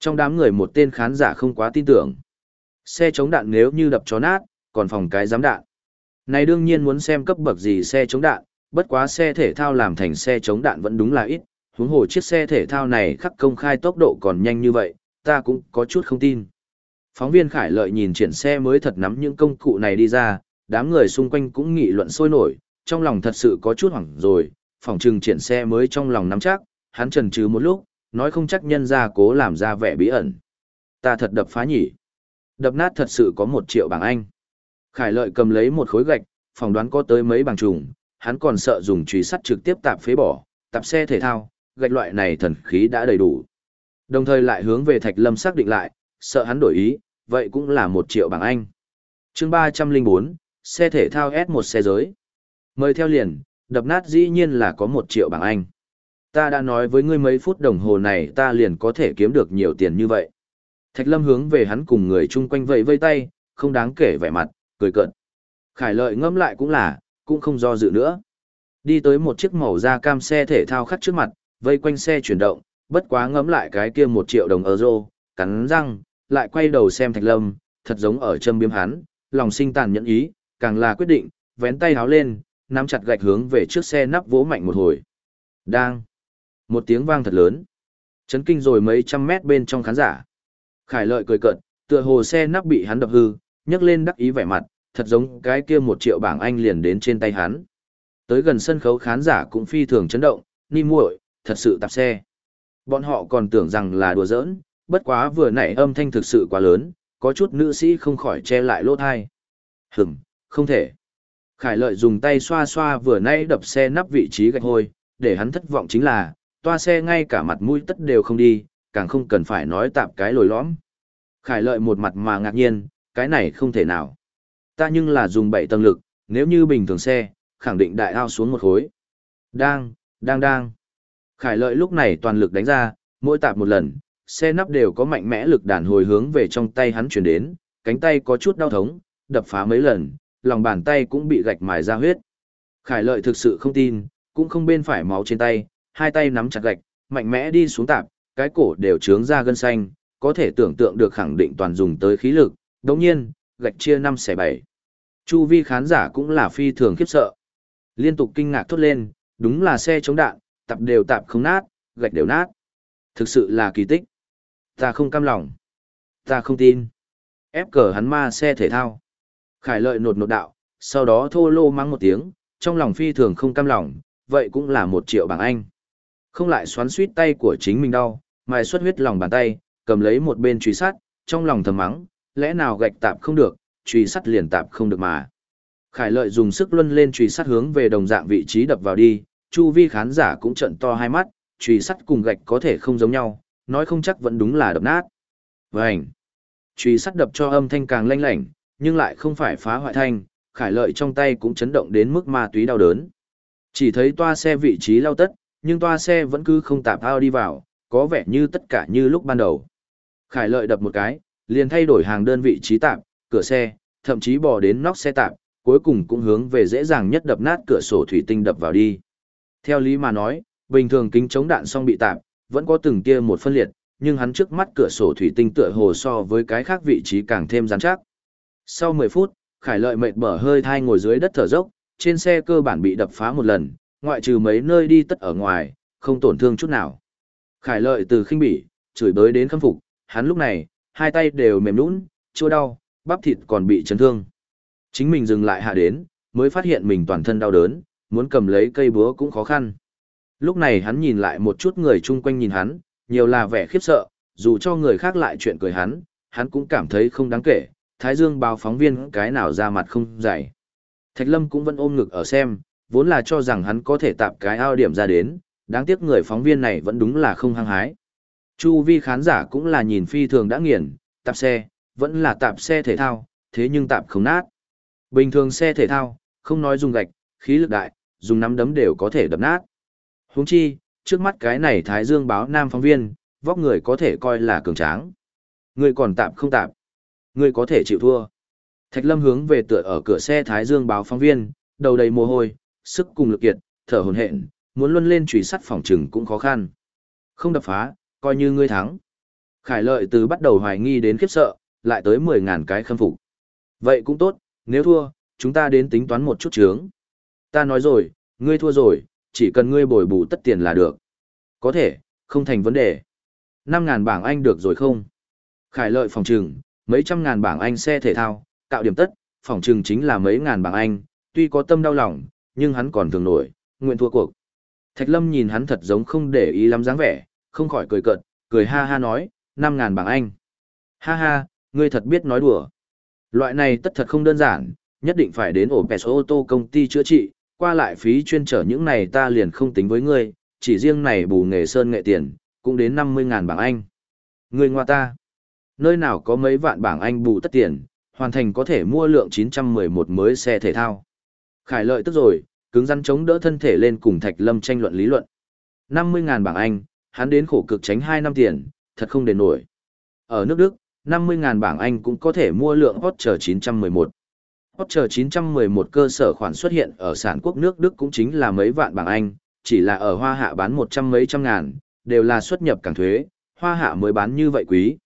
[SPEAKER 1] Trong đám người một tên khán giả không quá tin tưởng. Xe chống đạn nếu như đập chó nát, còn phòng cái giám đạn. Này đương nhiên muốn xem cấp bậc gì xe chống đạn, bất quá xe thể thao làm thành xe chống đạn vẫn đúng là ít, huống hồ chiếc xe thể thao này khắc công khai tốc độ còn nhanh như vậy, ta cũng có chút không tin. Phóng viên Khải Lợi nhìn triển xe mới thật nắm những công cụ này đi ra, đám người xung quanh cũng nghị luận sôi nổi, trong lòng thật sự có chút hoảng rồi, phòng trừng triển xe mới trong lòng nắm chắc, hắn trần trừ một lúc, nói không chắc nhân ra cố làm ra vẻ bí ẩn. Ta thật đập phá nhỉ. Đập nát thật sự có một triệu bảng Anh. Khải lợi cầm lấy một khối gạch, phỏng đoán có tới mấy bằng trùng, hắn còn sợ dùng chùy sắt trực tiếp tạp phế bỏ, tạp xe thể thao, gạch loại này thần khí đã đầy đủ. Đồng thời lại hướng về Thạch Lâm xác định lại, sợ hắn đổi ý, vậy cũng là một triệu bảng Anh. chương 304, xe thể thao S1 xe giới. Mời theo liền, đập nát dĩ nhiên là có một triệu bảng Anh. Ta đã nói với ngươi mấy phút đồng hồ này ta liền có thể kiếm được nhiều tiền như vậy. Thạch Lâm hướng về hắn cùng người chung quanh vẫy vây tay, không đáng kể vẻ mặt, cười cợt. Khải lợi ngâm lại cũng là, cũng không do dự nữa. Đi tới một chiếc màu da cam xe thể thao khắc trước mặt, vây quanh xe chuyển động, bất quá ngấm lại cái kia một triệu đồng euro, cắn răng, lại quay đầu xem Thạch Lâm, thật giống ở châm biếm hắn, lòng sinh tàn nhẫn ý, càng là quyết định, vén tay háo lên, nắm chặt gạch hướng về trước xe nắp vỗ mạnh một hồi. Đang. Một tiếng vang thật lớn. Chấn kinh rồi mấy trăm mét bên trong khán giả. Khải lợi cười cợt, tựa hồ xe nắp bị hắn đập hư, nhấc lên đắc ý vẻ mặt, thật giống cái kia một triệu bảng Anh liền đến trên tay hắn. Tới gần sân khấu khán giả cũng phi thường chấn động, ni muội, thật sự tạp xe. Bọn họ còn tưởng rằng là đùa giỡn, bất quá vừa nãy âm thanh thực sự quá lớn, có chút nữ sĩ không khỏi che lại lỗ thai. Hửm, không thể. Khải lợi dùng tay xoa xoa vừa nãy đập xe nắp vị trí gạch hôi, để hắn thất vọng chính là, toa xe ngay cả mặt mũi tất đều không đi, càng không cần phải nói tạp cái lồi lõm. Khải lợi một mặt mà ngạc nhiên, cái này không thể nào. Ta nhưng là dùng bảy tầng lực, nếu như bình thường xe, khẳng định đại ao xuống một khối. Đang, đang đang. Khải lợi lúc này toàn lực đánh ra, mỗi tạp một lần, xe nắp đều có mạnh mẽ lực đàn hồi hướng về trong tay hắn chuyển đến, cánh tay có chút đau thống, đập phá mấy lần, lòng bàn tay cũng bị gạch mài ra huyết. Khải lợi thực sự không tin, cũng không bên phải máu trên tay, hai tay nắm chặt gạch, mạnh mẽ đi xuống tạp, cái cổ đều trướng ra gân xanh, có thể tưởng tượng được khẳng định toàn dùng tới khí lực, đồng nhiên, gạch chia năm xẻ bảy. Chu vi khán giả cũng là phi thường khiếp sợ. Liên tục kinh ngạc thốt lên, đúng là xe chống đạn, tập đều tạp không nát, gạch đều nát. Thực sự là kỳ tích. Ta không cam lòng. Ta không tin. Ép cờ hắn ma xe thể thao. Khải lợi nột nột đạo, sau đó thô lô mang một tiếng, trong lòng phi thường không cam lòng, vậy cũng là một triệu bảng Anh. Không lại xoắn suýt tay của chính mình đau, mài xuất huyết lòng bàn tay, cầm lấy một bên truy sát, trong lòng thầm mắng, lẽ nào gạch tạp không được, truy sắt liền tạp không được mà. Khải lợi dùng sức luân lên truy sắt hướng về đồng dạng vị trí đập vào đi, chu vi khán giả cũng trận to hai mắt, truy sắt cùng gạch có thể không giống nhau, nói không chắc vẫn đúng là đập nát. Vành! Truy sắt đập cho âm thanh càng lanh lảnh, nhưng lại không phải phá hoại thanh, khải lợi trong tay cũng chấn động đến mức ma túy đau đớn. Chỉ thấy toa xe vị trí lao tất, nhưng toa xe vẫn cứ không tạp ao đi vào, có vẻ như tất cả như lúc ban đầu. Khải lợi đập một cái, liền thay đổi hàng đơn vị trí tạm cửa xe, thậm chí bỏ đến nóc xe tạm cuối cùng cũng hướng về dễ dàng nhất đập nát cửa sổ thủy tinh đập vào đi. Theo lý mà nói, bình thường kính chống đạn xong bị tạm vẫn có từng kia một phân liệt, nhưng hắn trước mắt cửa sổ thủy tinh tựa hồ so với cái khác vị trí càng thêm rắn chắc. Sau 10 phút, Khải Lợi mệt mở hơi thai ngồi dưới đất thở dốc, trên xe cơ bản bị đập phá một lần, ngoại trừ mấy nơi đi tất ở ngoài, không tổn thương chút nào. Khải Lợi từ khinh bỉ, chửi bới đến khâm phục, hắn lúc này, hai tay đều mềm nhũn, chua đau, bắp thịt còn bị chấn thương. Chính mình dừng lại hạ đến, mới phát hiện mình toàn thân đau đớn, muốn cầm lấy cây búa cũng khó khăn. Lúc này hắn nhìn lại một chút người chung quanh nhìn hắn, nhiều là vẻ khiếp sợ, dù cho người khác lại chuyện cười hắn, hắn cũng cảm thấy không đáng kể, Thái Dương báo phóng viên cái nào ra mặt không dày. Thạch Lâm cũng vẫn ôm ngực ở xem, vốn là cho rằng hắn có thể tạp cái ao điểm ra đến, đáng tiếc người phóng viên này vẫn đúng là không hăng hái. Chu vi khán giả cũng là nhìn phi thường đã nghiền, tạp xe, vẫn là tạp xe thể thao, thế nhưng tạp không nát. Bình thường xe thể thao, không nói dùng gạch, khí lực đại, dùng nắm đấm đều có thể đập nát. Huống chi, trước mắt cái này Thái Dương báo nam phóng viên, vóc người có thể coi là cường tráng. Người còn tạp không tạp. Người có thể chịu thua. Thạch Lâm hướng về tựa ở cửa xe Thái Dương báo phóng viên, đầu đầy mồ hôi, sức cùng lực kiệt, thở hổn hển, muốn luân lên chùy sắt phòng trừng cũng khó khăn. Không đập phá, coi như ngươi thắng. Khải lợi từ bắt đầu hoài nghi đến khiếp sợ, lại tới 10.000 cái khâm phục. Vậy cũng tốt, nếu thua, chúng ta đến tính toán một chút chướng. Ta nói rồi, ngươi thua rồi, chỉ cần ngươi bồi bù tất tiền là được. Có thể, không thành vấn đề. 5.000 bảng Anh được rồi không? Khải lợi phòng trừng, mấy trăm ngàn bảng Anh xe thể thao, tạo điểm tất, phòng trừng chính là mấy ngàn bảng Anh, tuy có tâm đau lòng, nhưng hắn còn thường nổi, nguyện thua cuộc. Thạch Lâm nhìn hắn thật giống không để ý lắm dáng vẻ, không khỏi cười cợt, cười ha ha nói, năm ngàn bảng Anh. Ha ha, ngươi thật biết nói đùa. Loại này tất thật không đơn giản, nhất định phải đến ổ pèso ô tô công ty chữa trị, qua lại phí chuyên trở những này ta liền không tính với ngươi, chỉ riêng này bù nghề sơn nghệ tiền, cũng đến 50.000 bảng Anh. Ngươi ngoa ta, nơi nào có mấy vạn bảng Anh bù tất tiền, hoàn thành có thể mua lượng 911 mới xe thể thao. Khải lợi tức rồi, cứng rắn chống đỡ thân thể lên cùng Thạch Lâm tranh luận lý luận. 50.000 bảng Anh, hắn đến khổ cực tránh 2 năm tiền, thật không đền nổi. Ở nước Đức, 50.000 bảng Anh cũng có thể mua lượng Porsche 911. Porsche 911 cơ sở khoản xuất hiện ở sản quốc nước Đức cũng chính là mấy vạn bảng Anh, chỉ là ở hoa hạ bán một trăm mấy trăm ngàn, đều là xuất nhập cảng thuế, hoa hạ mới bán như vậy quý.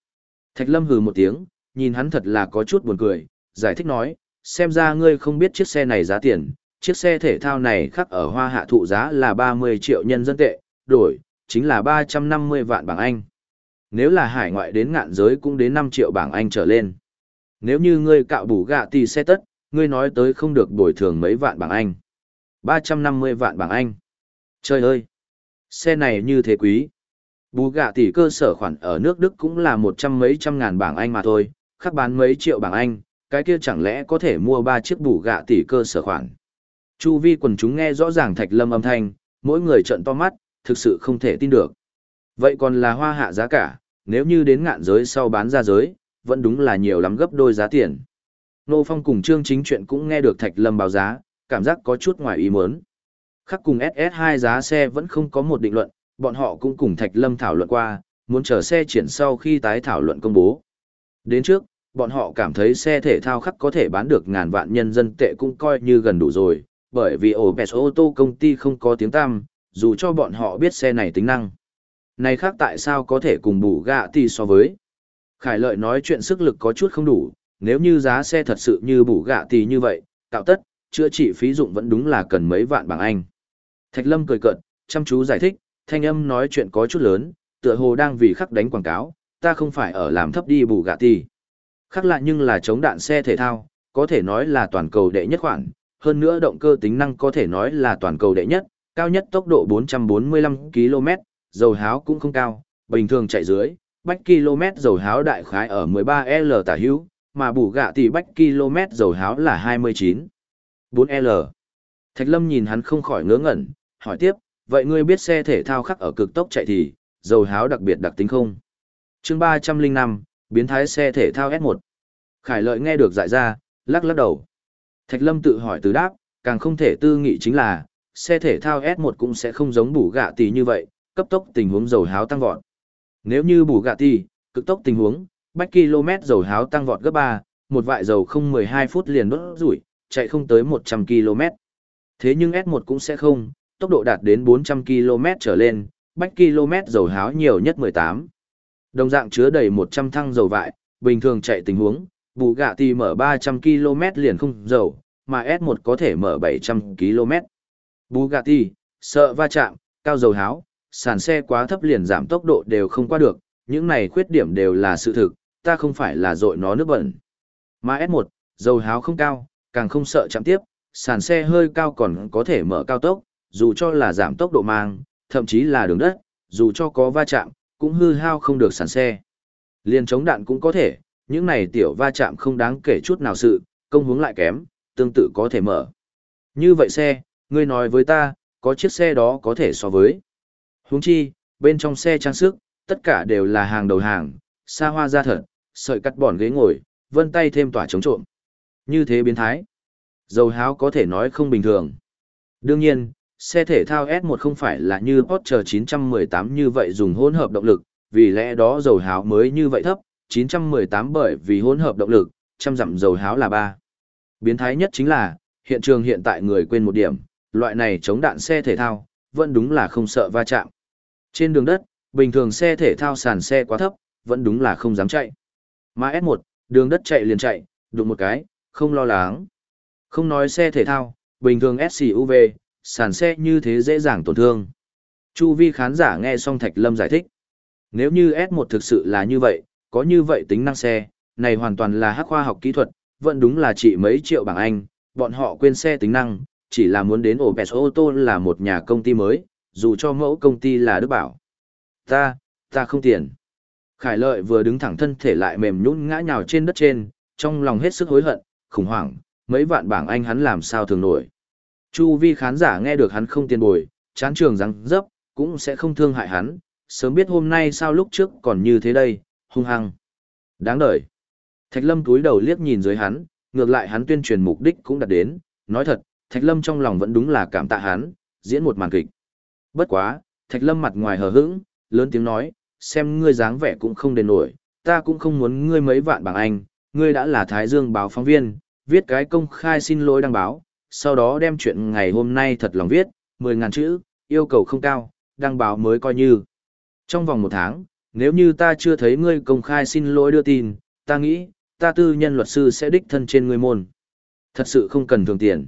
[SPEAKER 1] Thạch Lâm hừ một tiếng, nhìn hắn thật là có chút buồn cười, giải thích nói, xem ra ngươi không biết chiếc xe này giá tiền, chiếc xe thể thao này khắc ở hoa hạ thụ giá là 30 triệu nhân dân tệ, đổi, chính là 350 vạn bảng Anh. Nếu là hải ngoại đến ngạn giới cũng đến 5 triệu bảng Anh trở lên. Nếu như ngươi cạo bù gạ thì xe tất, ngươi nói tới không được bồi thường mấy vạn bảng Anh. 350 vạn bảng Anh. Trời ơi! Xe này như thế quý. Bù gạ tỷ cơ sở khoản ở nước Đức cũng là một trăm mấy trăm ngàn bảng Anh mà thôi, khắc bán mấy triệu bảng Anh, cái kia chẳng lẽ có thể mua ba chiếc bù gạ tỷ cơ sở khoản. Chu vi quần chúng nghe rõ ràng thạch lâm âm thanh, mỗi người trợn to mắt, thực sự không thể tin được. Vậy còn là hoa hạ giá cả, nếu như đến ngạn giới sau bán ra giới, vẫn đúng là nhiều lắm gấp đôi giá tiền. Nô Phong cùng Trương Chính chuyện cũng nghe được Thạch Lâm báo giá, cảm giác có chút ngoài ý muốn. Khắc cùng SS2 giá xe vẫn không có một định luận, bọn họ cũng cùng Thạch Lâm thảo luận qua, muốn chờ xe triển sau khi tái thảo luận công bố. Đến trước, bọn họ cảm thấy xe thể thao khắc có thể bán được ngàn vạn nhân dân tệ cũng coi như gần đủ rồi, bởi vì ổ bẹt ô tô công ty không có tiếng tăm, dù cho bọn họ biết xe này tính năng. Này khác tại sao có thể cùng bù gạ thì so với. Khải lợi nói chuyện sức lực có chút không đủ, nếu như giá xe thật sự như bù gạ thì như vậy, tạo tất, chữa trị phí dụng vẫn đúng là cần mấy vạn bảng Anh. Thạch Lâm cười cợt, chăm chú giải thích, thanh âm nói chuyện có chút lớn, tựa hồ đang vì khắc đánh quảng cáo, ta không phải ở làm thấp đi bù gạ thì. Khắc lại nhưng là chống đạn xe thể thao, có thể nói là toàn cầu đệ nhất khoản, hơn nữa động cơ tính năng có thể nói là toàn cầu đệ nhất, cao nhất tốc độ 445 km, dầu háo cũng không cao, bình thường chạy dưới, bách km dầu háo đại khái ở 13L tả hữu, mà bù gạ tỷ bách km dầu háo là 29. 4L. Thạch Lâm nhìn hắn không khỏi ngớ ngẩn, hỏi tiếp, vậy ngươi biết xe thể thao khắc ở cực tốc chạy thì, dầu háo đặc biệt đặc tính không? chương 305, biến thái xe thể thao S1. Khải lợi nghe được dại ra, lắc lắc đầu. Thạch Lâm tự hỏi từ đáp, càng không thể tư nghị chính là, xe thể thao S1 cũng sẽ không giống bù gạ tỷ như vậy, cấp tốc tình huống dầu háo tăng vọt. Nếu như bù gạ tỷ, cực tốc tình huống, bách km dầu háo tăng vọt gấp 3, một vại dầu không 12 phút liền đốt rủi, chạy không tới 100 km. Thế nhưng S1 cũng sẽ không, tốc độ đạt đến 400 km trở lên, bách km dầu háo nhiều nhất 18. Đồng dạng chứa đầy 100 thăng dầu vại, bình thường chạy tình huống, bù gạ tỷ mở 300 km liền không dầu, mà S1 có thể mở 700 km. Bugatti, sợ va chạm, cao dầu háo, sàn xe quá thấp liền giảm tốc độ đều không qua được, những này khuyết điểm đều là sự thực, ta không phải là dội nó nước bẩn. Mà S1, dầu háo không cao, càng không sợ chạm tiếp, sàn xe hơi cao còn có thể mở cao tốc, dù cho là giảm tốc độ mang, thậm chí là đường đất, dù cho có va chạm, cũng hư hao không được sàn xe. Liên chống đạn cũng có thể, những này tiểu va chạm không đáng kể chút nào sự, công hướng lại kém, tương tự có thể mở. Như vậy xe, ngươi nói với ta, có chiếc xe đó có thể so với. Huống chi, bên trong xe trang sức, tất cả đều là hàng đầu hàng, xa hoa ra thật, sợi cắt bỏn ghế ngồi, vân tay thêm tỏa chống trộm. Như thế biến thái. Dầu háo có thể nói không bình thường. Đương nhiên, xe thể thao S1 không phải là như Porsche 918 như vậy dùng hỗn hợp động lực, vì lẽ đó dầu háo mới như vậy thấp, 918 bởi vì hỗn hợp động lực, trăm dặm dầu háo là 3. Biến thái nhất chính là, hiện trường hiện tại người quên một điểm, loại này chống đạn xe thể thao, vẫn đúng là không sợ va chạm. Trên đường đất, bình thường xe thể thao sàn xe quá thấp, vẫn đúng là không dám chạy. Mà S1, đường đất chạy liền chạy, đụng một cái, không lo lắng. Không nói xe thể thao, bình thường SUV, sàn xe như thế dễ dàng tổn thương. Chu vi khán giả nghe xong Thạch Lâm giải thích. Nếu như S1 thực sự là như vậy, có như vậy tính năng xe, này hoàn toàn là hắc khoa học kỹ thuật, vẫn đúng là chỉ mấy triệu bảng Anh, bọn họ quên xe tính năng, chỉ là muốn đến ổ bẹt ô tô là một nhà công ty mới, dù cho mẫu công ty là Đức Bảo. Ta, ta không tiền. Khải lợi vừa đứng thẳng thân thể lại mềm nhũn ngã nhào trên đất trên, trong lòng hết sức hối hận, khủng hoảng, mấy vạn bảng anh hắn làm sao thường nổi. Chu vi khán giả nghe được hắn không tiền bồi, chán trường răng dấp, cũng sẽ không thương hại hắn, sớm biết hôm nay sao lúc trước còn như thế đây, hung hăng. Đáng đời. Thạch Lâm túi đầu liếc nhìn dưới hắn, ngược lại hắn tuyên truyền mục đích cũng đạt đến, nói thật, Thạch Lâm trong lòng vẫn đúng là cảm tạ hắn, diễn một màn kịch. Bất quá, Thạch Lâm mặt ngoài hờ hững, lớn tiếng nói, xem ngươi dáng vẻ cũng không đền nổi, ta cũng không muốn ngươi mấy vạn bằng anh, ngươi đã là Thái Dương báo phóng viên, viết cái công khai xin lỗi đăng báo, sau đó đem chuyện ngày hôm nay thật lòng viết, 10.000 chữ, yêu cầu không cao, đăng báo mới coi như. Trong vòng một tháng, nếu như ta chưa thấy ngươi công khai xin lỗi đưa tin, ta nghĩ, ta tư nhân luật sư sẽ đích thân trên ngươi môn. Thật sự không cần thường tiền.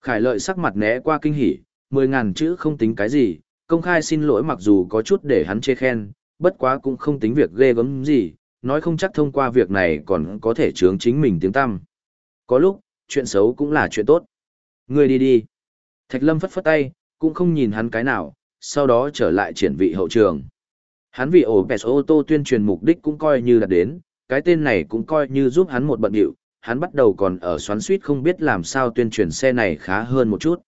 [SPEAKER 1] Khải lợi sắc mặt né qua kinh hỉ, 10.000 chữ không tính cái gì, công khai xin lỗi mặc dù có chút để hắn chê khen, bất quá cũng không tính việc ghê gớm gì, nói không chắc thông qua việc này còn có thể chướng chính mình tiếng tăm. Có lúc, chuyện xấu cũng là chuyện tốt. Ngươi đi đi. Thạch Lâm phất phất tay, cũng không nhìn hắn cái nào, sau đó trở lại triển vị hậu trường. Hắn vì ổ bẹt ô tô tuyên truyền mục đích cũng coi như là đến, cái tên này cũng coi như giúp hắn một bận điệu, hắn bắt đầu còn ở xoắn suýt không biết làm sao tuyên truyền xe này khá hơn một chút.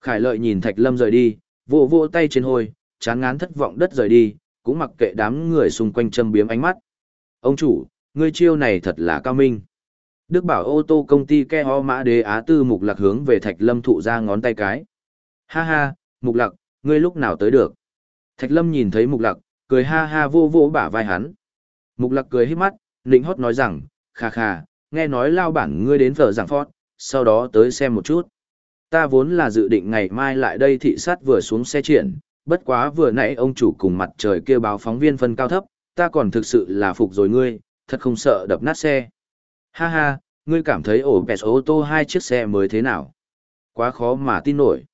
[SPEAKER 1] Khải lợi nhìn Thạch Lâm rời đi, vỗ vỗ tay trên hôi, chán ngán thất vọng đất rời đi, cũng mặc kệ đám người xung quanh châm biếm ánh mắt. Ông chủ, ngươi chiêu này thật là cao minh. Đức bảo ô tô công ty ke ho mã đế á tư mục lạc hướng về Thạch Lâm thụ ra ngón tay cái. Ha ha, mục lạc, ngươi lúc nào tới được? Thạch Lâm nhìn thấy mục lạc, cười ha ha vô vô bả vai hắn. Mục lạc cười hít mắt, nịnh hót nói rằng, kha kha, nghe nói lao bản ngươi đến vợ giảng phót, sau đó tới xem một chút. Ta vốn là dự định ngày mai lại đây thị sát vừa xuống xe triển, bất quá vừa nãy ông chủ cùng mặt trời kêu báo phóng viên phân cao thấp, ta còn thực sự là phục rồi ngươi, thật không sợ đập nát xe. Ha ha, ngươi cảm thấy ổ bẹt ô tô hai chiếc xe mới thế nào? Quá khó mà tin nổi.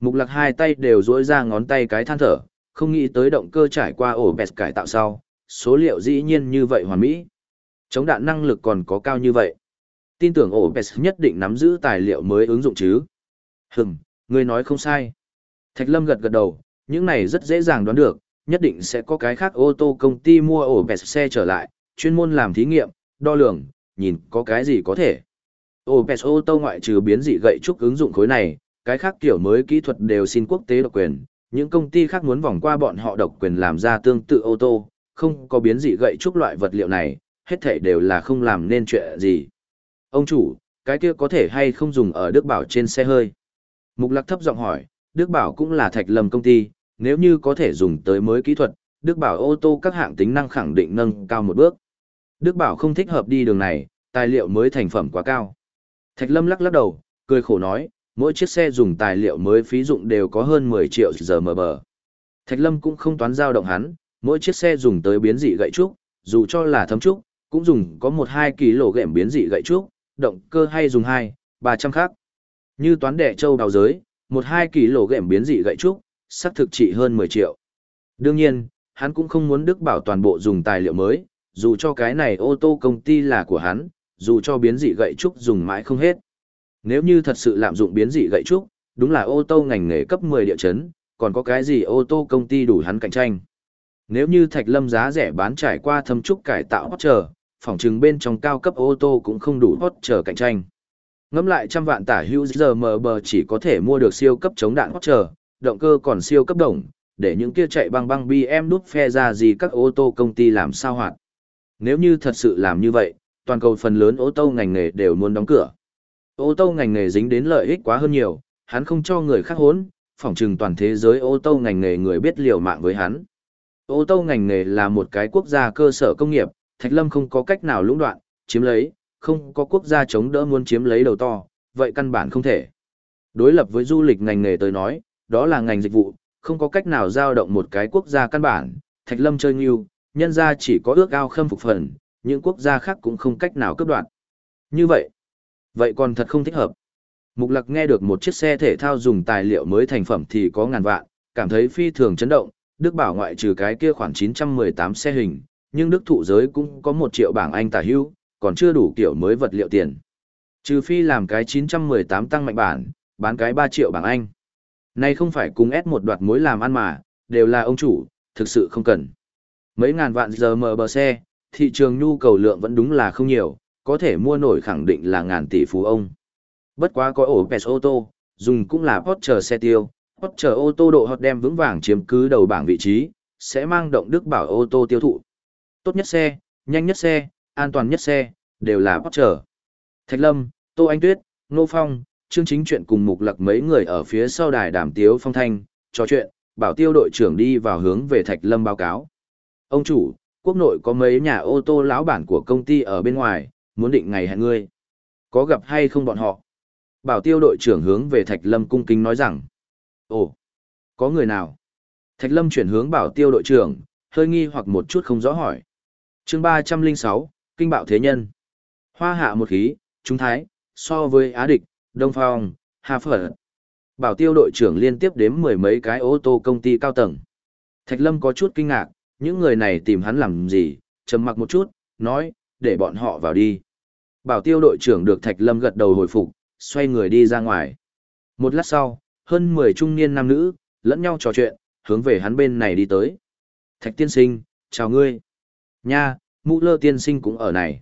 [SPEAKER 1] Mục lạc hai tay đều duỗi ra ngón tay cái than thở, không nghĩ tới động cơ trải qua ổ bẹt cải tạo sau, số liệu dĩ nhiên như vậy hoàn mỹ. Chống đạn năng lực còn có cao như vậy. Tin tưởng ổ bẹt nhất định nắm giữ tài liệu mới ứng dụng chứ. Hừm, người nói không sai. Thạch Lâm gật gật đầu, những này rất dễ dàng đoán được, nhất định sẽ có cái khác ô tô công ty mua ổ bẹt xe trở lại, chuyên môn làm thí nghiệm, đo lường, nhìn có cái gì có thể. Ổ bẹt ô tô ngoại trừ biến dị gậy trúc ứng dụng khối này, cái khác kiểu mới kỹ thuật đều xin quốc tế độc quyền, những công ty khác muốn vòng qua bọn họ độc quyền làm ra tương tự ô tô, không có biến dị gậy trúc loại vật liệu này, hết thảy đều là không làm nên chuyện gì. Ông chủ, cái kia có thể hay không dùng ở Đức Bảo trên xe hơi? Mục Lạc thấp giọng hỏi, Đức Bảo cũng là thạch lầm công ty, nếu như có thể dùng tới mới kỹ thuật, Đức Bảo ô tô các hạng tính năng khẳng định nâng cao một bước. Đức Bảo không thích hợp đi đường này, tài liệu mới thành phẩm quá cao. Thạch Lâm lắc lắc đầu, cười khổ nói, mỗi chiếc xe dùng tài liệu mới phí dụng đều có hơn 10 triệu giờ mờ bờ. Thạch Lâm cũng không toán giao động hắn, mỗi chiếc xe dùng tới biến dị gậy trúc, dù cho là thấm trúc, cũng dùng có 1-2 kg biến dị gậy trúc, động cơ hay dùng 2, 300 khác. Như toán đẻ châu đào giới, 1-2 kg biến dị gậy trúc, sắc thực trị hơn 10 triệu. Đương nhiên, hắn cũng không muốn Đức Bảo toàn bộ dùng tài liệu mới, dù cho cái này ô tô công ty là của hắn, dù cho biến dị gậy trúc dùng mãi không hết. Nếu như thật sự lạm dụng biến dị gậy trúc, đúng là ô tô ngành nghề cấp 10 địa chấn, còn có cái gì ô tô công ty đủ hắn cạnh tranh. Nếu như thạch lâm giá rẻ bán trải qua thâm trúc cải tạo hot chờ, phòng trừng bên trong cao cấp ô tô cũng không đủ hot chờ cạnh tranh. Ngắm lại trăm vạn tả hữu giờ mờ bờ chỉ có thể mua được siêu cấp chống đạn hot chờ, động cơ còn siêu cấp đồng, để những kia chạy băng băng BM đút phe ra gì các ô tô công ty làm sao hoạt. Nếu như thật sự làm như vậy, toàn cầu phần lớn ô tô ngành nghề đều muốn đóng cửa. Ô tô ngành nghề dính đến lợi ích quá hơn nhiều, hắn không cho người khác hốn, phỏng chừng toàn thế giới ô tô ngành nghề người biết liều mạng với hắn. Ô tô ngành nghề là một cái quốc gia cơ sở công nghiệp, Thạch Lâm không có cách nào lũng đoạn, chiếm lấy, không có quốc gia chống đỡ muốn chiếm lấy đầu to, vậy căn bản không thể. Đối lập với du lịch ngành nghề tới nói, đó là ngành dịch vụ, không có cách nào giao động một cái quốc gia căn bản, Thạch Lâm chơi nhiều, nhân ra chỉ có ước ao khâm phục phần, những quốc gia khác cũng không cách nào cướp đoạt. Như vậy, vậy còn thật không thích hợp. Mục Lặc nghe được một chiếc xe thể thao dùng tài liệu mới thành phẩm thì có ngàn vạn, cảm thấy phi thường chấn động, Đức bảo ngoại trừ cái kia khoảng 918 xe hình, nhưng Đức thụ giới cũng có một triệu bảng Anh tả hưu, còn chưa đủ kiểu mới vật liệu tiền. Trừ phi làm cái 918 tăng mạnh bản, bán cái 3 triệu bảng Anh. nay không phải cùng ép một đoạt mối làm ăn mà, đều là ông chủ, thực sự không cần. Mấy ngàn vạn giờ mở bờ xe, thị trường nhu cầu lượng vẫn đúng là không nhiều, có thể mua nổi khẳng định là ngàn tỷ phú ông. Bất quá có ổ pes ô tô, dùng cũng là Porsche xe tiêu, Porsche ô tô độ hot đem vững vàng chiếm cứ đầu bảng vị trí, sẽ mang động đức bảo ô tô tiêu thụ. Tốt nhất xe, nhanh nhất xe, an toàn nhất xe, đều là Porsche. Thạch Lâm, Tô Anh Tuyết, Nô Phong, Trương Chính Chuyện cùng Mục Lặc mấy người ở phía sau đài đàm tiếu phong thanh, trò chuyện, bảo tiêu đội trưởng đi vào hướng về Thạch Lâm báo cáo. Ông chủ, quốc nội có mấy nhà ô tô lão bản của công ty ở bên ngoài, muốn định ngày hẹn ngươi. Có gặp hay không bọn họ? Bảo tiêu đội trưởng hướng về Thạch Lâm cung kính nói rằng. Ồ, có người nào? Thạch Lâm chuyển hướng bảo tiêu đội trưởng, hơi nghi hoặc một chút không rõ hỏi chương ba trăm linh sáu Kinh bạo thế nhân. Hoa hạ một khí, trung thái, so với Á địch, Đông Phong, Hà Phở. Bảo tiêu đội trưởng liên tiếp đếm mười mấy cái ô tô công ty cao tầng. Thạch Lâm có chút kinh ngạc, những người này tìm hắn làm gì, trầm mặc một chút, nói, để bọn họ vào đi. Bảo tiêu đội trưởng được Thạch Lâm gật đầu hồi phục, xoay người đi ra ngoài. Một lát sau, hơn 10 trung niên nam nữ, lẫn nhau trò chuyện, hướng về hắn bên này đi tới. Thạch tiên sinh, chào ngươi. Nha, mũ lơ tiên sinh cũng ở này.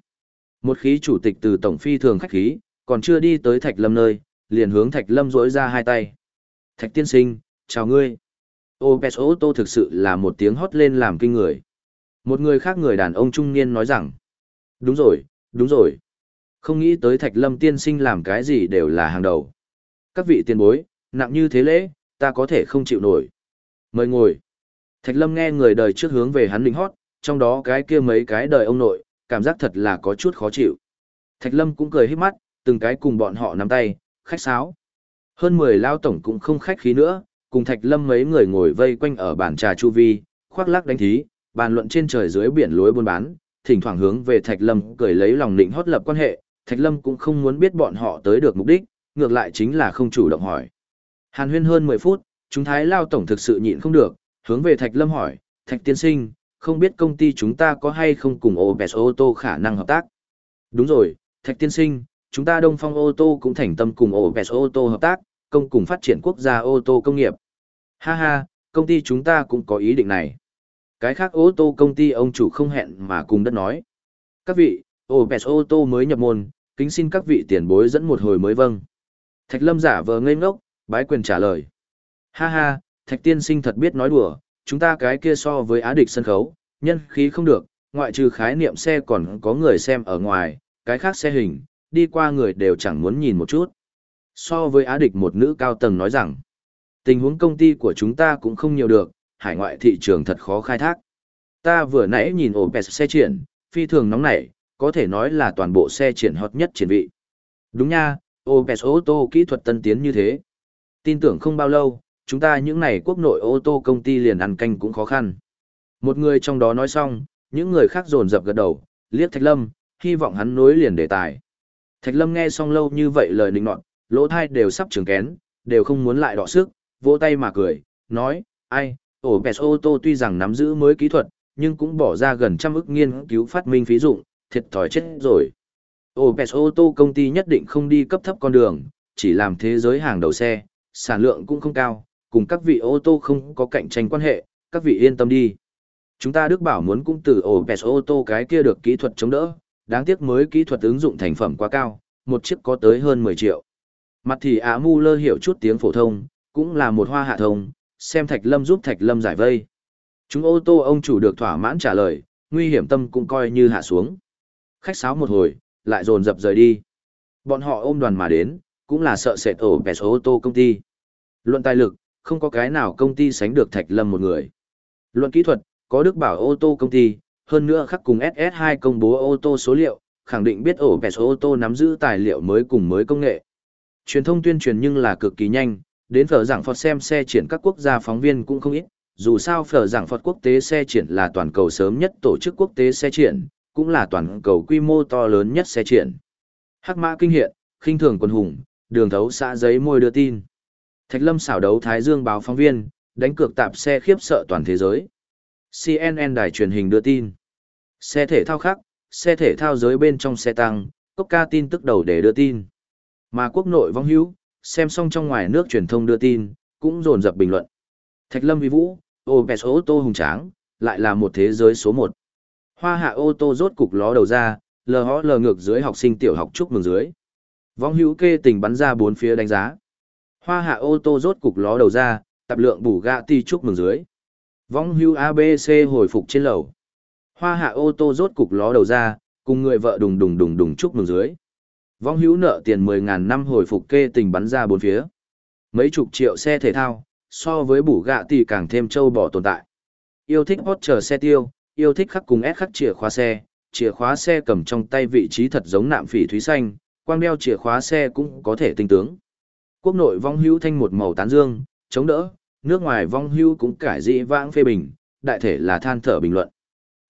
[SPEAKER 1] Một khí chủ tịch từ tổng phi thường khách khí, còn chưa đi tới Thạch Lâm nơi, liền hướng Thạch Lâm rỗi ra hai tay. Thạch tiên sinh, chào ngươi. Ô Pes ô tô thực sự là một tiếng hót lên làm kinh người. Một người khác người đàn ông trung niên nói rằng. Đúng rồi, đúng rồi. Không nghĩ tới Thạch Lâm tiên sinh làm cái gì đều là hàng đầu. Các vị tiền bối, nặng như thế lễ, ta có thể không chịu nổi. Mời ngồi. Thạch Lâm nghe người đời trước hướng về hắn lính hót, trong đó cái kia mấy cái đời ông nội, cảm giác thật là có chút khó chịu. Thạch Lâm cũng cười hết mắt, từng cái cùng bọn họ nắm tay, khách sáo. Hơn 10 lao tổng cũng không khách khí nữa, cùng Thạch Lâm mấy người ngồi vây quanh ở bàn trà chu vi, khoác lác đánh thí, bàn luận trên trời dưới biển lối buôn bán, thỉnh thoảng hướng về Thạch Lâm cười lấy lòng định hót lập quan hệ, Thạch Lâm cũng không muốn biết bọn họ tới được mục đích, ngược lại chính là không chủ động hỏi. Hàn huyên hơn 10 phút, chúng Thái Lao Tổng thực sự nhịn không được, hướng về Thạch Lâm hỏi, Thạch Tiên Sinh, không biết công ty chúng ta có hay không cùng Opes ô tô khả năng hợp tác? Đúng rồi, Thạch Tiên Sinh, chúng ta Đông Phong ô tô cũng thành tâm cùng Opes ô tô hợp tác, công cùng phát triển quốc gia ô tô công nghiệp. Ha ha, công ty chúng ta cũng có ý định này. Cái khác ô tô công ty ông chủ không hẹn mà cùng đất nói. Các vị, Opes ô tô mới nhập môn, kính xin các vị tiền bối dẫn một hồi mới vâng. Thạch Lâm giả vờ ngây ngốc, bái quyền trả lời. Ha ha, Thạch tiên sinh thật biết nói đùa, chúng ta cái kia so với á địch sân khấu, nhân khí không được, ngoại trừ khái niệm xe còn có người xem ở ngoài, cái khác xe hình, đi qua người đều chẳng muốn nhìn một chút. So với á địch một nữ cao tầng nói rằng, tình huống công ty của chúng ta cũng không nhiều được, hải ngoại thị trường thật khó khai thác. Ta vừa nãy nhìn ổ bẹt xe triển, phi thường nóng nảy, có thể nói là toàn bộ xe triển hot nhất triển vị. Đúng nha, Opes ô tô kỹ thuật tân tiến như thế. Tin tưởng không bao lâu, chúng ta những này quốc nội ô tô công ty liền ăn canh cũng khó khăn. Một người trong đó nói xong, những người khác dồn dập gật đầu, liếc Thạch Lâm, hy vọng hắn nối liền đề tài. Thạch Lâm nghe xong lâu như vậy lời định nọt, lỗ thai đều sắp trường kén, đều không muốn lại đọ sức, vỗ tay mà cười, nói, ai, Opes ô tô tuy rằng nắm giữ mới kỹ thuật, nhưng cũng bỏ ra gần trăm ức nghiên cứu phát minh phí dụng, thiệt thòi chết rồi. Opes ô tô công ty nhất định không đi cấp thấp con đường, chỉ làm thế giới hàng đầu xe, sản lượng cũng không cao, cùng các vị ô tô không có cạnh tranh quan hệ, các vị yên tâm đi. Chúng ta Đức Bảo muốn cũng từ ổ bẹt ô tô cái kia được kỹ thuật chống đỡ, đáng tiếc mới kỹ thuật ứng dụng thành phẩm quá cao, một chiếc có tới hơn 10 triệu. Mặt thì Á Mu lơ hiểu chút tiếng phổ thông, cũng là một hoa hạ thông, xem Thạch Lâm giúp Thạch Lâm giải vây. Chúng ô tô ông chủ được thỏa mãn trả lời, nguy hiểm tâm cũng coi như hạ xuống. Khách sáo một hồi, lại dồn dập rời đi. Bọn họ ôm đoàn mà đến, cũng là sợ sệt ổ bẹt số ô tô công ty. Luận tài lực, không có cái nào công ty sánh được Thạch Lâm một người. Luận kỹ thuật, có Đức Bảo ô tô công ty, hơn nữa khắc cùng SS2 công bố ô tô số liệu, khẳng định biết ổ bẻ số ô tô nắm giữ tài liệu mới cùng mới công nghệ. Truyền thông tuyên truyền nhưng là cực kỳ nhanh, đến phở giảng Phật xem xe triển các quốc gia phóng viên cũng không ít, dù sao phở giảng Phật quốc tế xe triển là toàn cầu sớm nhất tổ chức quốc tế xe triển, cũng là toàn cầu quy mô to lớn nhất xe triển. Hắc mã kinh hiện, khinh thường quân hùng, đường thấu xã giấy môi đưa tin. Thạch Lâm xảo đấu Thái Dương báo phóng viên, đánh cược tạp xe khiếp sợ toàn thế giới. CNN đài truyền hình đưa tin. Xe thể thao khác, xe thể thao giới bên trong xe tăng, cốc ca tin tức đầu để đưa tin. Mà quốc nội vong hữu, xem xong trong ngoài nước truyền thông đưa tin, cũng dồn dập bình luận. Thạch Lâm vi vũ, ô bẹ số ô tô hùng tráng, lại là một thế giới số một. Hoa hạ ô tô rốt cục ló đầu ra, lờ hó lờ ngược dưới học sinh tiểu học chúc mừng dưới. Vong hữu kê tình bắn ra bốn phía đánh giá. Hoa hạ ô tô rốt cục ló đầu ra, tập lượng bù gạ ti chúc mừng dưới. Vong hữu ABC hồi phục trên lầu. Hoa hạ ô tô rốt cục ló đầu ra, cùng người vợ đùng đùng đùng đùng chúc mừng dưới. Vong hữu nợ tiền 10.000 năm hồi phục kê tình bắn ra bốn phía. Mấy chục triệu xe thể thao, so với bù gạ tỷ càng thêm trâu bỏ tồn tại. Yêu thích hot chờ xe tiêu, yêu thích khắc cùng ép khắc chìa khóa xe, chìa khóa xe cầm trong tay vị trí thật giống nạm phỉ thúy xanh, quang đeo chìa khóa xe cũng có thể tinh tướng. Quốc nội vong hưu thanh một màu tán dương, chống đỡ, nước ngoài vong hưu cũng cải dị vãng phê bình, đại thể là than thở bình luận.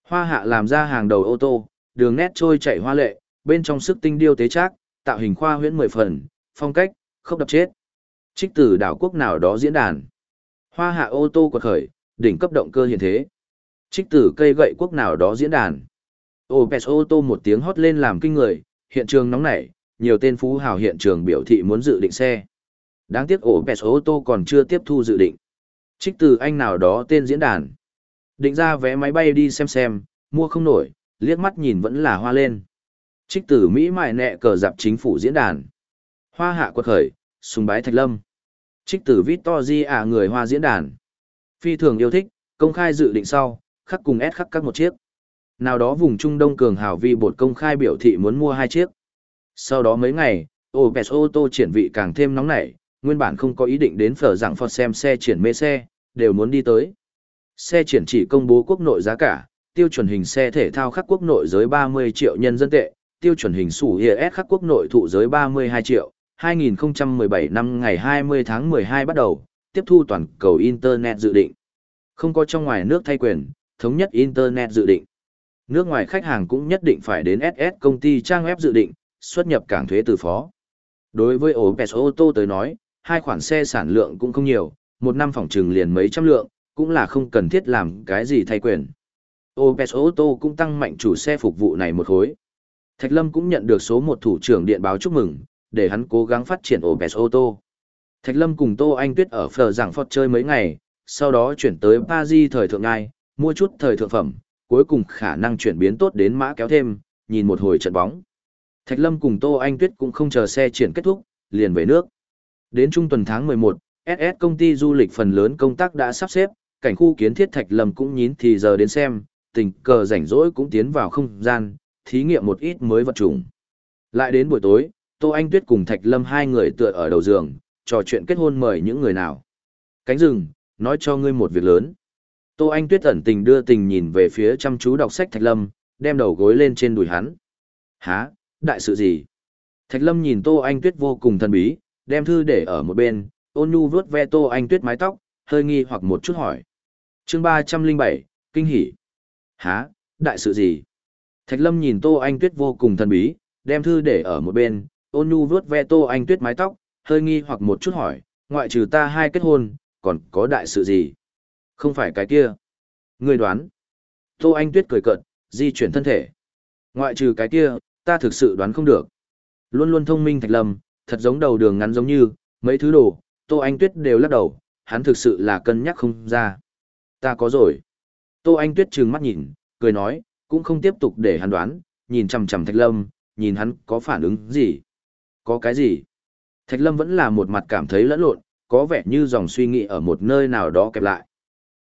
[SPEAKER 1] Hoa hạ làm ra hàng đầu ô tô, đường nét trôi chảy hoa lệ, bên trong sức tinh điêu tế trác, tạo hình khoa huyễn mười phần, phong cách, không đập chết. Trích từ đảo quốc nào đó diễn đàn. Hoa hạ ô tô quật khởi, đỉnh cấp động cơ hiện thế. Trích từ cây gậy quốc nào đó diễn đàn. Opes ô tô một tiếng hót lên làm kinh người, hiện trường nóng nảy, nhiều tên phú hào hiện trường biểu thị muốn dự định xe. Đáng tiếc ổ Opes ô tô còn chưa tiếp thu dự định. Trích từ anh nào đó tên diễn đàn. Định ra vé máy bay đi xem xem, mua không nổi, liếc mắt nhìn vẫn là hoa lên. Trích từ Mỹ mại nẹ cờ dạp chính phủ diễn đàn. Hoa hạ quật khởi, sùng bái thạch lâm. Trích từ Victory à người hoa diễn đàn. Phi thường yêu thích, công khai dự định sau, khắc cùng S khắc các một chiếc. Nào đó vùng Trung Đông cường hào vi bột công khai biểu thị muốn mua hai chiếc. Sau đó mấy ngày, Opes ô tô triển vị càng thêm nóng nảy, nguyên bản không có ý định đến phở dạng Phật xem xe triển mê xe, đều muốn đi tới. Xe triển chỉ công bố quốc nội giá cả, tiêu chuẩn hình xe thể thao khắc quốc nội giới 30 triệu nhân dân tệ, tiêu chuẩn hình sủ IS khắc quốc nội thụ giới 32 triệu. 2017 năm ngày 20 tháng 12 bắt đầu, tiếp thu toàn cầu Internet dự định. Không có trong ngoài nước thay quyền, thống nhất Internet dự định. Nước ngoài khách hàng cũng nhất định phải đến SS công ty trang web dự định, xuất nhập cảng thuế từ phó. Đối với Opes ô tô tới nói, hai khoản xe sản lượng cũng không nhiều, một năm phòng trừng liền mấy trăm lượng, cũng là không cần thiết làm cái gì thay quyền. Opes ô tô cũng tăng mạnh chủ xe phục vụ này một khối. Thạch Lâm cũng nhận được số một thủ trưởng điện báo chúc mừng, để hắn cố gắng phát triển Opes ô tô. Thạch Lâm cùng Tô Anh Tuyết ở phở giảng phật chơi mấy ngày, sau đó chuyển tới Paris thời thượng ngai, mua chút thời thượng phẩm, cuối cùng khả năng chuyển biến tốt đến mã kéo thêm, nhìn một hồi trận bóng. Thạch Lâm cùng Tô Anh Tuyết cũng không chờ xe chuyển kết thúc, liền về nước. Đến trung tuần tháng 11, SS công ty du lịch phần lớn công tác đã sắp xếp, cảnh khu kiến thiết Thạch Lâm cũng nhín thì giờ đến xem, tình cờ rảnh rỗi cũng tiến vào không gian, thí nghiệm một ít mới vật chủng. Lại đến buổi tối, Tô Anh Tuyết cùng Thạch Lâm hai người tựa ở đầu giường, trò chuyện kết hôn mời những người nào. Cánh rừng, nói cho ngươi một việc lớn. Tô Anh Tuyết ẩn tình đưa tình nhìn về phía chăm chú đọc sách Thạch Lâm, đem đầu gối lên trên đùi hắn. Hả, đại sự gì? Thạch Lâm nhìn Tô Anh Tuyết vô cùng thần bí, đem thư để ở một bên, ôn nhu vuốt ve Tô Anh Tuyết mái tóc, hơi nghi hoặc một chút hỏi. chương 307, kinh hỉ. Hả, đại sự gì? Thạch Lâm nhìn Tô Anh Tuyết vô cùng thần bí, đem thư để ở một bên, ôn nhu vuốt ve Tô Anh Tuyết mái tóc, hơi nghi hoặc một chút hỏi, ngoại trừ ta hai kết hôn, còn có đại sự gì? Không phải cái kia. Người đoán. Tô Anh Tuyết cười cợt, di chuyển thân thể. Ngoại trừ cái kia, ta thực sự đoán không được. Luôn luôn thông minh Thạch Lâm, thật giống đầu đường ngắn giống như, mấy thứ đồ, Tô Anh Tuyết đều lắc đầu, hắn thực sự là cân nhắc không ra. Ta có rồi. Tô Anh Tuyết trừng mắt nhìn, cười nói, cũng không tiếp tục để hắn đoán, nhìn chằm chằm Thạch Lâm, nhìn hắn có phản ứng gì. Có cái gì? Thạch Lâm vẫn là một mặt cảm thấy lẫn lộn, có vẻ như dòng suy nghĩ ở một nơi nào đó kẹp lại.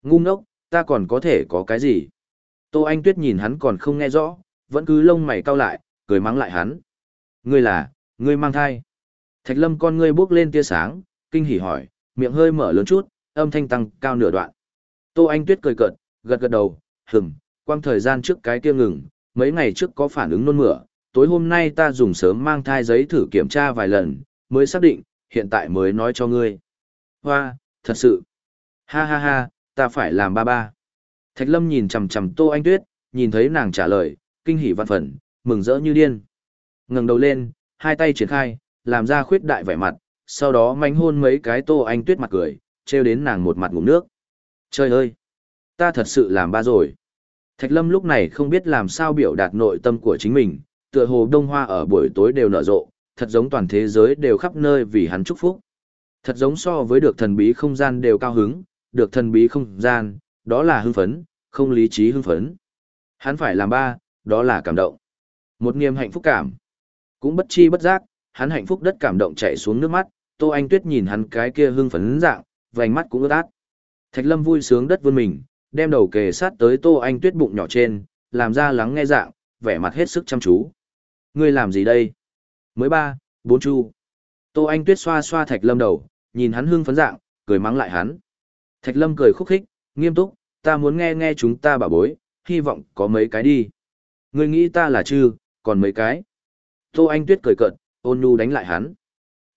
[SPEAKER 1] Ngu ngốc, ta còn có thể có cái gì? Tô Anh Tuyết nhìn hắn còn không nghe rõ, vẫn cứ lông mày cau lại, cười mắng lại hắn. Ngươi là, ngươi mang thai. Thạch Lâm con ngươi bước lên tia sáng, kinh hỉ hỏi, miệng hơi mở lớn chút, âm thanh tăng cao nửa đoạn. Tô Anh Tuyết cười cợt, gật gật đầu, hừm, quang thời gian trước cái kia ngừng, mấy ngày trước có phản ứng nôn mửa, tối hôm nay ta dùng sớm mang thai giấy thử kiểm tra vài lần, mới xác định, hiện tại mới nói cho ngươi. Hoa, thật sự. Ha ha ha, ta phải làm ba ba. Thạch Lâm nhìn chằm chằm Tô Anh Tuyết, nhìn thấy nàng trả lời, kinh hỉ văn phần, mừng rỡ như điên. Ngẩng đầu lên, hai tay triển khai, làm ra khuyết đại vẻ mặt, sau đó mánh hôn mấy cái Tô Anh Tuyết mặt cười, treo đến nàng một mặt ngủ nước. Trời ơi, ta thật sự làm ba rồi. Thạch Lâm lúc này không biết làm sao biểu đạt nội tâm của chính mình, tựa hồ đông hoa ở buổi tối đều nở rộ, thật giống toàn thế giới đều khắp nơi vì hắn chúc phúc. Thật giống so với được thần bí không gian đều cao hứng, được thần bí không gian, đó là hưng phấn, không lý trí hưng phấn. Hắn phải làm ba, đó là cảm động. Một niềm hạnh phúc cảm. Cũng bất chi bất giác, hắn hạnh phúc đất cảm động chảy xuống nước mắt, Tô Anh Tuyết nhìn hắn cái kia hưng phấn dạng, vành mắt cũng ướt át. Thạch Lâm vui sướng đất vươn mình, đem đầu kề sát tới Tô Anh Tuyết bụng nhỏ trên, làm ra lắng nghe dạng, vẻ mặt hết sức chăm chú. Ngươi làm gì đây? Mới ba, bốn chu. Tô Anh Tuyết xoa xoa Thạch Lâm đầu, nhìn hắn hưng phấn dạng, cười mắng lại hắn. Thạch Lâm cười khúc khích, nghiêm túc, ta muốn nghe nghe chúng ta bảo bối, hy vọng có mấy cái đi. Ngươi nghĩ ta là chư, còn mấy cái. Tô Anh Tuyết cười cợt, ôn nhu đánh lại hắn.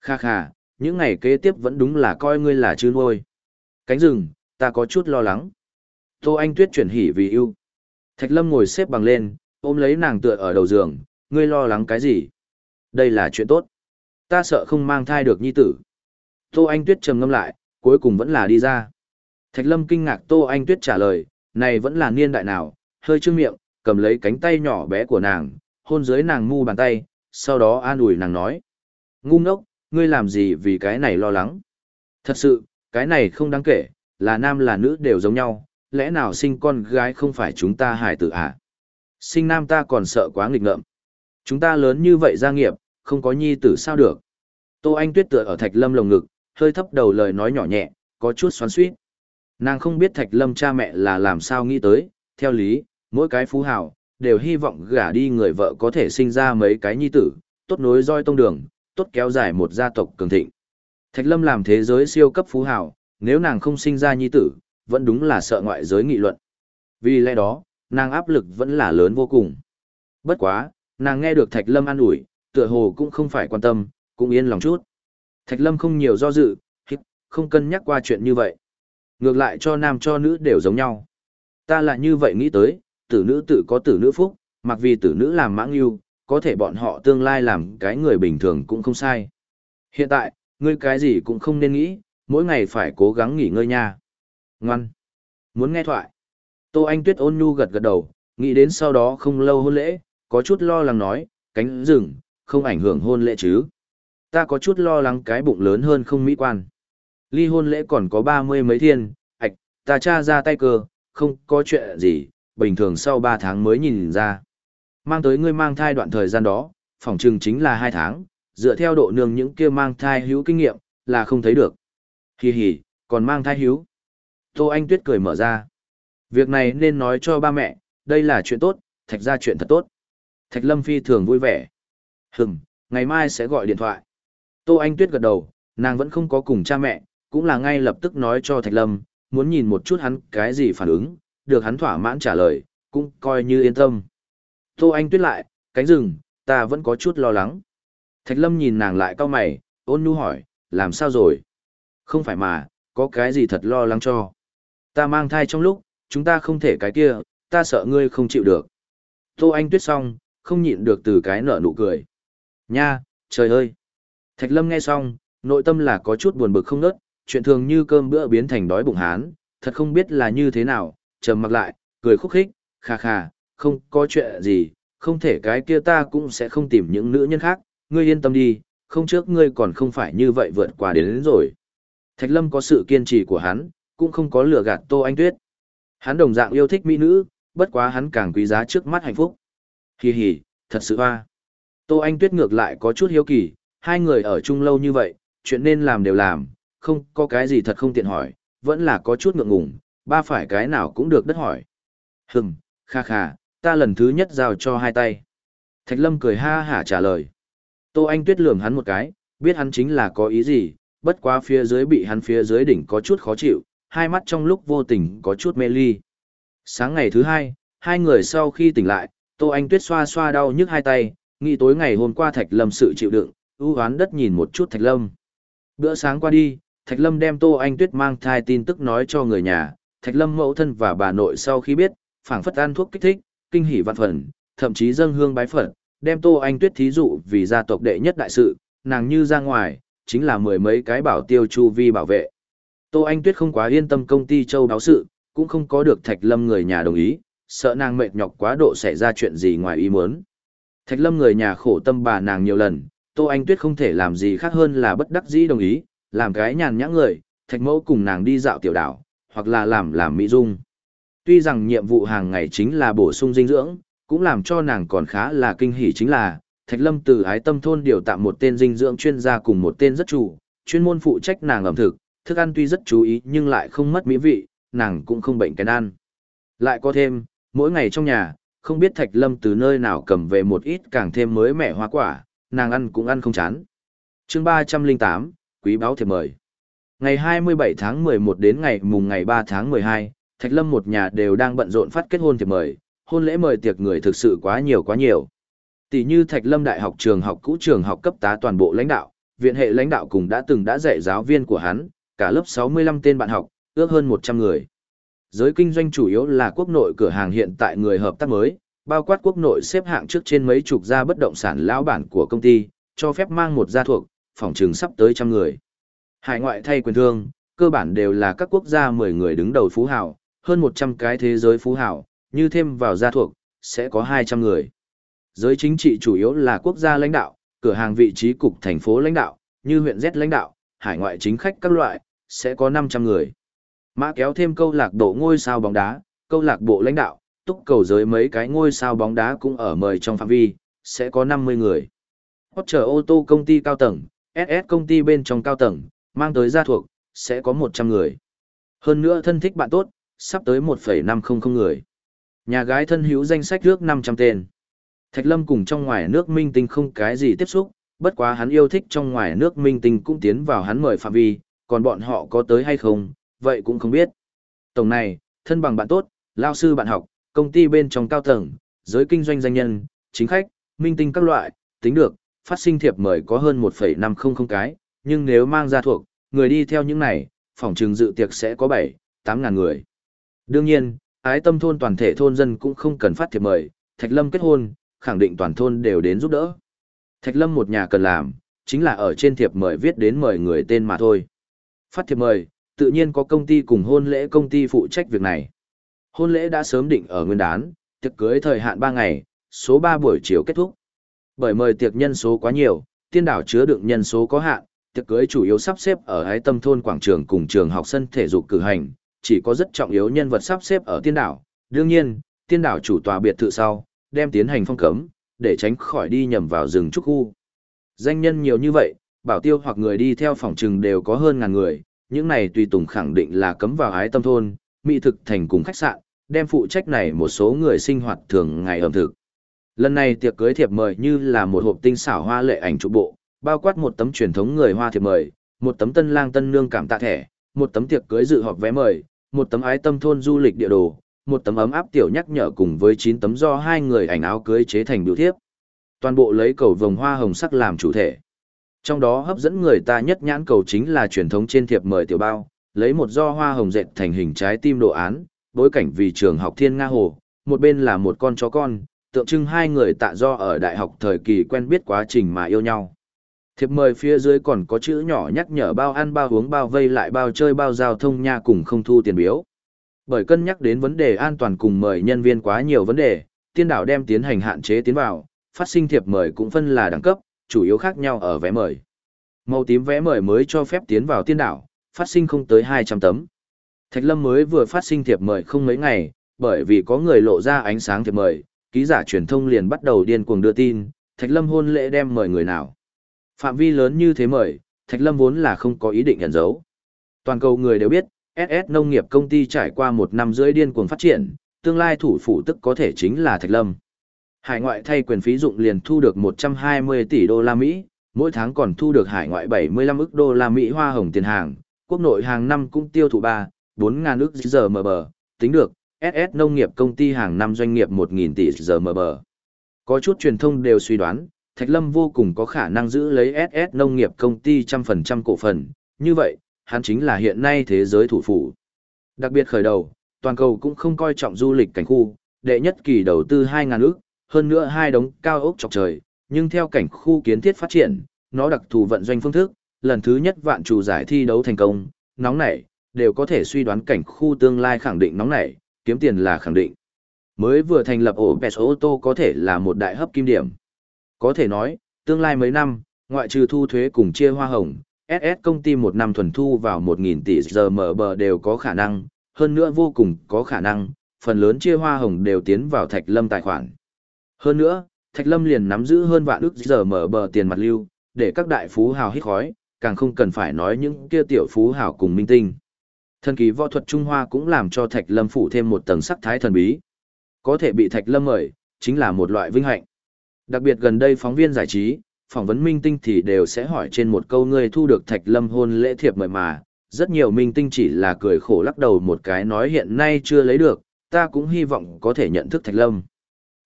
[SPEAKER 1] Kha kha, những ngày kế tiếp vẫn đúng là coi ngươi là chư nuôi. Cánh rừng, ta có chút lo lắng. Tô Anh Tuyết chuyển hỉ vì yêu. Thạch Lâm ngồi xếp bằng lên, ôm lấy nàng tựa ở đầu giường, ngươi lo lắng cái gì? Đây là chuyện tốt. Ta sợ không mang thai được nhi tử. Tô Anh Tuyết trầm ngâm lại, cuối cùng vẫn là đi ra. Thạch Lâm kinh ngạc Tô Anh Tuyết trả lời, này vẫn là niên đại nào, hơi trương miệng, cầm lấy cánh tay nhỏ bé của nàng, hôn dưới nàng mu bàn tay, sau đó an ủi nàng nói. Ngu ngốc, ngươi làm gì vì cái này lo lắng? Thật sự, cái này không đáng kể, là nam là nữ đều giống nhau, lẽ nào sinh con gái không phải chúng ta hài tử à? Sinh nam ta còn sợ quá nghịch ngợm. Chúng ta lớn như vậy gia nghiệp, không có nhi tử sao được. Tô Anh Tuyết tựa ở Thạch Lâm lồng ngực, hơi thấp đầu lời nói nhỏ nhẹ, có chút xoắn xuýt. Nàng không biết Thạch Lâm cha mẹ là làm sao nghĩ tới, theo lý, mỗi cái phú hào, đều hy vọng gả đi người vợ có thể sinh ra mấy cái nhi tử, tốt nối roi tông đường, tốt kéo dài một gia tộc cường thịnh. Thạch Lâm làm thế giới siêu cấp phú hào, nếu nàng không sinh ra nhi tử, vẫn đúng là sợ ngoại giới nghị luận. Vì lẽ đó, nàng áp lực vẫn là lớn vô cùng. Bất quá, nàng nghe được Thạch Lâm an ủi, tựa hồ cũng không phải quan tâm, cũng yên lòng chút. Thạch Lâm không nhiều do dự, không cân nhắc qua chuyện như vậy. Ngược lại cho nam cho nữ đều giống nhau. Ta là như vậy nghĩ tới, tử nữ tự có tử nữ phúc, mặc vì tử nữ làm mãng yêu, có thể bọn họ tương lai làm cái người bình thường cũng không sai. Hiện tại, ngươi cái gì cũng không nên nghĩ, mỗi ngày phải cố gắng nghỉ ngơi nha. Ngoan. Muốn nghe thoại. Tô Anh Tuyết ôn nhu gật gật đầu, nghĩ đến sau đó không lâu hôn lễ, có chút lo lắng nói, cánh rừng, không ảnh hưởng hôn lễ chứ. Ta có chút lo lắng cái bụng lớn hơn không mỹ quan. Ly hôn lễ còn có ba mươi mấy thiên, ạch, ta tra ra tay cơ, không có chuyện gì, bình thường sau ba tháng mới nhìn ra. Mang tới ngươi mang thai đoạn thời gian đó, phòng trừng chính là hai tháng, dựa theo độ nương những kia mang thai hữu kinh nghiệm, là không thấy được. Hi hi, còn mang thai hữu. Tô Anh Tuyết cười mở ra. Việc này nên nói cho ba mẹ, đây là chuyện tốt, thạch ra chuyện thật tốt. Thạch Lâm Phi thường vui vẻ. Hừm, ngày mai sẽ gọi điện thoại. Tô Anh Tuyết gật đầu, nàng vẫn không có cùng cha mẹ, cũng là ngay lập tức nói cho Thạch Lâm, muốn nhìn một chút hắn cái gì phản ứng, được hắn thỏa mãn trả lời, cũng coi như yên tâm. Tô Anh Tuyết lại, cánh rừng, ta vẫn có chút lo lắng. Thạch Lâm nhìn nàng lại cau mày, ôn nhu hỏi, làm sao rồi? Không phải mà, có cái gì thật lo lắng cho. Ta mang thai trong lúc, chúng ta không thể cái kia, ta sợ ngươi không chịu được. Tô Anh Tuyết xong, không nhịn được từ cái nở nụ cười. Nha, trời ơi! Thạch Lâm nghe xong, nội tâm là có chút buồn bực không nớt, chuyện thường như cơm bữa biến thành đói bụng hán, thật không biết là như thế nào, trầm mặc lại, cười khúc khích, kha kha, không có chuyện gì, không thể cái kia ta cũng sẽ không tìm những nữ nhân khác, ngươi yên tâm đi, không trước ngươi còn không phải như vậy vượt qua đến, đến rồi. Thạch Lâm có sự kiên trì của hắn, cũng không có lừa gạt Tô Anh Tuyết. Hắn đồng dạng yêu thích mỹ nữ, bất quá hắn càng quý giá trước mắt hạnh phúc. Hì hì, thật sự hoa. Tô Anh Tuyết ngược lại có chút hiếu kỳ, hai người ở chung lâu như vậy, chuyện nên làm đều làm, không có cái gì thật không tiện hỏi, vẫn là có chút ngượng ngùng, ba phải cái nào cũng được đất hỏi. Hừm, kha kha, ta lần thứ nhất giao cho hai tay. Thạch Lâm cười ha hả trả lời. Tô Anh Tuyết lườm hắn một cái, biết hắn chính là có ý gì, bất quá phía dưới bị hắn phía dưới đỉnh có chút khó chịu, hai mắt trong lúc vô tình có chút mê ly. Sáng ngày thứ hai, hai người sau khi tỉnh lại, Tô Anh Tuyết xoa xoa đau nhức hai tay, nghĩ tối ngày hôm qua Thạch Lâm sự chịu đựng, ưu hoán đất nhìn một chút Thạch Lâm. Bữa sáng qua đi, Thạch Lâm đem Tô Anh Tuyết mang thai tin tức nói cho người nhà, Thạch Lâm mẫu thân và bà nội sau khi biết, phảng phất ăn thuốc kích thích, kinh hỉ vạn phần, thậm chí dâng hương bái Phật, đem Tô Anh Tuyết thí dụ vì gia tộc đệ nhất đại sự, nàng như ra ngoài, chính là mười mấy cái bảo tiêu chu vi bảo vệ. Tô Anh Tuyết không quá yên tâm công ty châu đáo sự, cũng không có được Thạch Lâm người nhà đồng ý, sợ nàng mệt nhọc quá độ xảy ra chuyện gì ngoài ý muốn. Thạch Lâm người nhà khổ tâm bà nàng nhiều lần, Tô Anh Tuyết không thể làm gì khác hơn là bất đắc dĩ đồng ý, làm cái nhàn nhã người, thạch mẫu cùng nàng đi dạo tiểu đảo, hoặc là làm làm mỹ dung. Tuy rằng nhiệm vụ hàng ngày chính là bổ sung dinh dưỡng, cũng làm cho nàng còn khá là kinh hỉ chính là, Thạch Lâm từ ái tâm thôn điều tạm một tên dinh dưỡng chuyên gia cùng một tên rất chủ, chuyên môn phụ trách nàng ẩm thực, thức ăn tuy rất chú ý nhưng lại không mất mỹ vị, nàng cũng không bệnh cái ăn. Lại có thêm, mỗi ngày trong nhà, không biết Thạch Lâm từ nơi nào cầm về một ít càng thêm mới mẻ hoa quả, nàng ăn cũng ăn không chán. Chương 308, Quý báo thiệp mời. Ngày 27 tháng 11 đến ngày mùng ngày 3 tháng 12, Thạch Lâm một nhà đều đang bận rộn phát kết hôn thiệp mời, hôn lễ mời tiệc người thực sự quá nhiều quá nhiều. Tỷ như Thạch Lâm Đại học trường học cũ trường học cấp tá toàn bộ lãnh đạo, viện hệ lãnh đạo cùng đã từng đã dạy giáo viên của hắn, cả lớp 65 tên bạn học, ước hơn 100 người. Giới kinh doanh chủ yếu là quốc nội cửa hàng hiện tại người hợp tác mới, bao quát quốc nội xếp hạng trước trên mấy chục gia bất động sản lão bản của công ty, cho phép mang một gia thuộc, phòng trường sắp tới trăm người. Hải ngoại thay quyền thương, cơ bản đều là các quốc gia 10 người đứng đầu phú hào, hơn 100 cái thế giới phú hào, như thêm vào gia thuộc, sẽ có 200 người. Giới chính trị chủ yếu là quốc gia lãnh đạo, cửa hàng vị trí cục thành phố lãnh đạo, như huyện Z lãnh đạo, hải ngoại chính khách các loại, sẽ có 500 người. Mã kéo thêm câu lạc bộ ngôi sao bóng đá, câu lạc bộ lãnh đạo, túc cầu giới mấy cái ngôi sao bóng đá cũng ở mời trong phạm vi, sẽ có 50 người. Hot chờ ô tô công ty cao tầng, SS công ty bên trong cao tầng, mang tới gia thuộc, sẽ có 100 người. Hơn nữa thân thích bạn tốt, sắp tới 1,500 người. Nhà gái thân hữu danh sách nước 500 tên. Thạch Lâm cùng trong ngoài nước minh tinh không cái gì tiếp xúc, bất quá hắn yêu thích trong ngoài nước minh tinh cũng tiến vào hắn mời phạm vi, còn bọn họ có tới hay không, vậy cũng không biết. Tổng này, thân bằng bạn tốt, lao sư bạn học, công ty bên trong cao tầng, giới kinh doanh danh nhân, chính khách, minh tinh các loại, tính được, phát sinh thiệp mời có hơn 1,500 cái, nhưng nếu mang ra thuộc, người đi theo những này, phòng trừng dự tiệc sẽ có 7, 8 ngàn người. Đương nhiên, ái tâm thôn toàn thể thôn dân cũng không cần phát thiệp mời, Thạch Lâm kết hôn, khẳng định toàn thôn đều đến giúp đỡ. Thạch Lâm một nhà cần làm, chính là ở trên thiệp mời viết đến mời người tên mà thôi. Phát thiệp mời, tự nhiên có công ty cùng hôn lễ công ty phụ trách việc này. Hôn lễ đã sớm định ở nguyên đán, tiệc cưới thời hạn 3 ngày, số 3 buổi chiều kết thúc. Bởi mời tiệc nhân số quá nhiều, tiên đảo chứa đựng nhân số có hạn, tiệc cưới chủ yếu sắp xếp ở ái tâm thôn quảng trường cùng trường học sân thể dục cử hành, chỉ có rất trọng yếu nhân vật sắp xếp ở tiên đảo. Đương nhiên, tiên đảo chủ tòa biệt thự sau, đem tiến hành phong cấm, để tránh khỏi đi nhầm vào rừng trúc khu. Danh nhân nhiều như vậy, bảo tiêu hoặc người đi theo phòng trừng đều có hơn ngàn người, những này tùy tùng khẳng định là cấm vào hái tâm thôn, mỹ thực thành cùng khách sạn, đem phụ trách này một số người sinh hoạt thường ngày ẩm thực. Lần này tiệc cưới thiệp mời như là một hộp tinh xảo hoa lệ ảnh chụp bộ, bao quát một tấm truyền thống người hoa thiệp mời, một tấm tân lang tân nương cảm tạ thẻ, một tấm tiệc cưới dự họp vé mời, một tấm ái tâm thôn du lịch địa đồ, một tấm ấm áp tiểu nhắc nhở cùng với 9 tấm do hai người ảnh áo cưới chế thành biểu thiếp. Toàn bộ lấy cầu vồng hoa hồng sắc làm chủ thể. Trong đó hấp dẫn người ta nhất nhãn cầu chính là truyền thống trên thiệp mời tiểu bao, lấy một do hoa hồng dệt thành hình trái tim đồ án, bối cảnh vì trường học Thiên Nga Hồ, một bên là một con chó con, tượng trưng hai người tạ do ở đại học thời kỳ quen biết quá trình mà yêu nhau. Thiệp mời phía dưới còn có chữ nhỏ nhắc nhở bao ăn bao uống bao vây lại bao chơi bao giao thông nha cùng không thu tiền biếu. Bởi cân nhắc đến vấn đề an toàn cùng mời nhân viên quá nhiều vấn đề, tiên đảo đem tiến hành hạn chế tiến vào, phát sinh thiệp mời cũng phân là đẳng cấp, chủ yếu khác nhau ở vé mời. Màu tím vé mời mới cho phép tiến vào tiên đảo, phát sinh không tới 200 tấm. Thạch Lâm mới vừa phát sinh thiệp mời không mấy ngày, bởi vì có người lộ ra ánh sáng thiệp mời, ký giả truyền thông liền bắt đầu điên cuồng đưa tin, Thạch Lâm hôn lễ đem mời người nào. Phạm vi lớn như thế mời, Thạch Lâm vốn là không có ý định nhận dấu. Toàn cầu người đều biết, SS nông nghiệp công ty trải qua một năm rưỡi điên cuồng phát triển, tương lai thủ phủ tức có thể chính là Thạch Lâm. Hải ngoại thay quyền phí dụng liền thu được 120 tỷ đô la Mỹ, mỗi tháng còn thu được hải ngoại 75 ức đô la Mỹ hoa hồng tiền hàng, quốc nội hàng năm cũng tiêu thụ 3, 4 ngàn ức giờ mờ bờ, tính được, SS nông nghiệp công ty hàng năm doanh nghiệp 1.000 tỷ giờ mờ bờ. Có chút truyền thông đều suy đoán, Thạch Lâm vô cùng có khả năng giữ lấy SS nông nghiệp công ty trăm phần trăm cổ phần, như vậy, hắn chính là hiện nay thế giới thủ phủ. Đặc biệt khởi đầu, toàn cầu cũng không coi trọng du lịch cảnh khu, đệ nhất kỳ đầu tư 2.000 ức, hơn nữa hai đống cao ốc chọc trời, nhưng theo cảnh khu kiến thiết phát triển, nó đặc thù vận doanh phương thức, lần thứ nhất vạn chủ giải thi đấu thành công, nóng nảy, đều có thể suy đoán cảnh khu tương lai khẳng định nóng nảy, kiếm tiền là khẳng định. Mới vừa thành lập ổ Pes ô tô có thể là một đại hấp kim điểm. Có thể nói, tương lai mấy năm, ngoại trừ thu thuế cùng chia hoa hồng, SS công ty một năm thuần thu vào 1.000 tỷ giờ mở bờ đều có khả năng, hơn nữa vô cùng có khả năng, phần lớn chia hoa hồng đều tiến vào Thạch Lâm tài khoản. Hơn nữa, Thạch Lâm liền nắm giữ hơn vạn ức giờ mở bờ tiền mặt lưu, để các đại phú hào hít khói, càng không cần phải nói những kia tiểu phú hào cùng minh tinh. Thần kỳ võ thuật Trung Hoa cũng làm cho Thạch Lâm phủ thêm một tầng sắc thái thần bí. Có thể bị Thạch Lâm mời, chính là một loại vinh hạnh. Đặc biệt gần đây phóng viên giải trí, phỏng vấn minh tinh thì đều sẽ hỏi trên một câu ngươi thu được Thạch Lâm hôn lễ thiệp mời mà, rất nhiều minh tinh chỉ là cười khổ lắc đầu một cái nói hiện nay chưa lấy được, ta cũng hy vọng có thể nhận thức Thạch Lâm.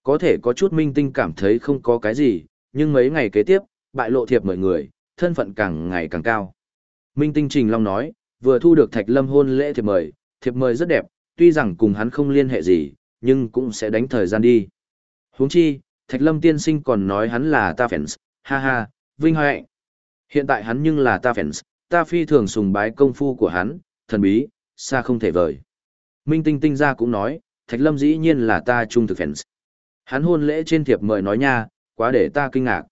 [SPEAKER 1] Có thể có chút minh tinh cảm thấy không có cái gì, nhưng mấy ngày kế tiếp, bại lộ thiệp mời người, thân phận càng ngày càng cao. Minh tinh Trình Long nói, vừa thu được Thạch Lâm hôn lễ thiệp mời, thiệp mời rất đẹp, tuy rằng cùng hắn không liên hệ gì, nhưng cũng sẽ đánh thời gian đi. Huống chi, Thạch Lâm tiên sinh còn nói hắn là ta fans, ha ha, vinh hạnh. Hiện tại hắn nhưng là ta fans, ta phi thường sùng bái công phu của hắn, thần bí, xa không thể vời. Minh Tinh Tinh ra cũng nói, Thạch Lâm dĩ nhiên là ta trung thực fans. Hắn hôn lễ trên thiệp mời nói nha, quá để ta kinh ngạc.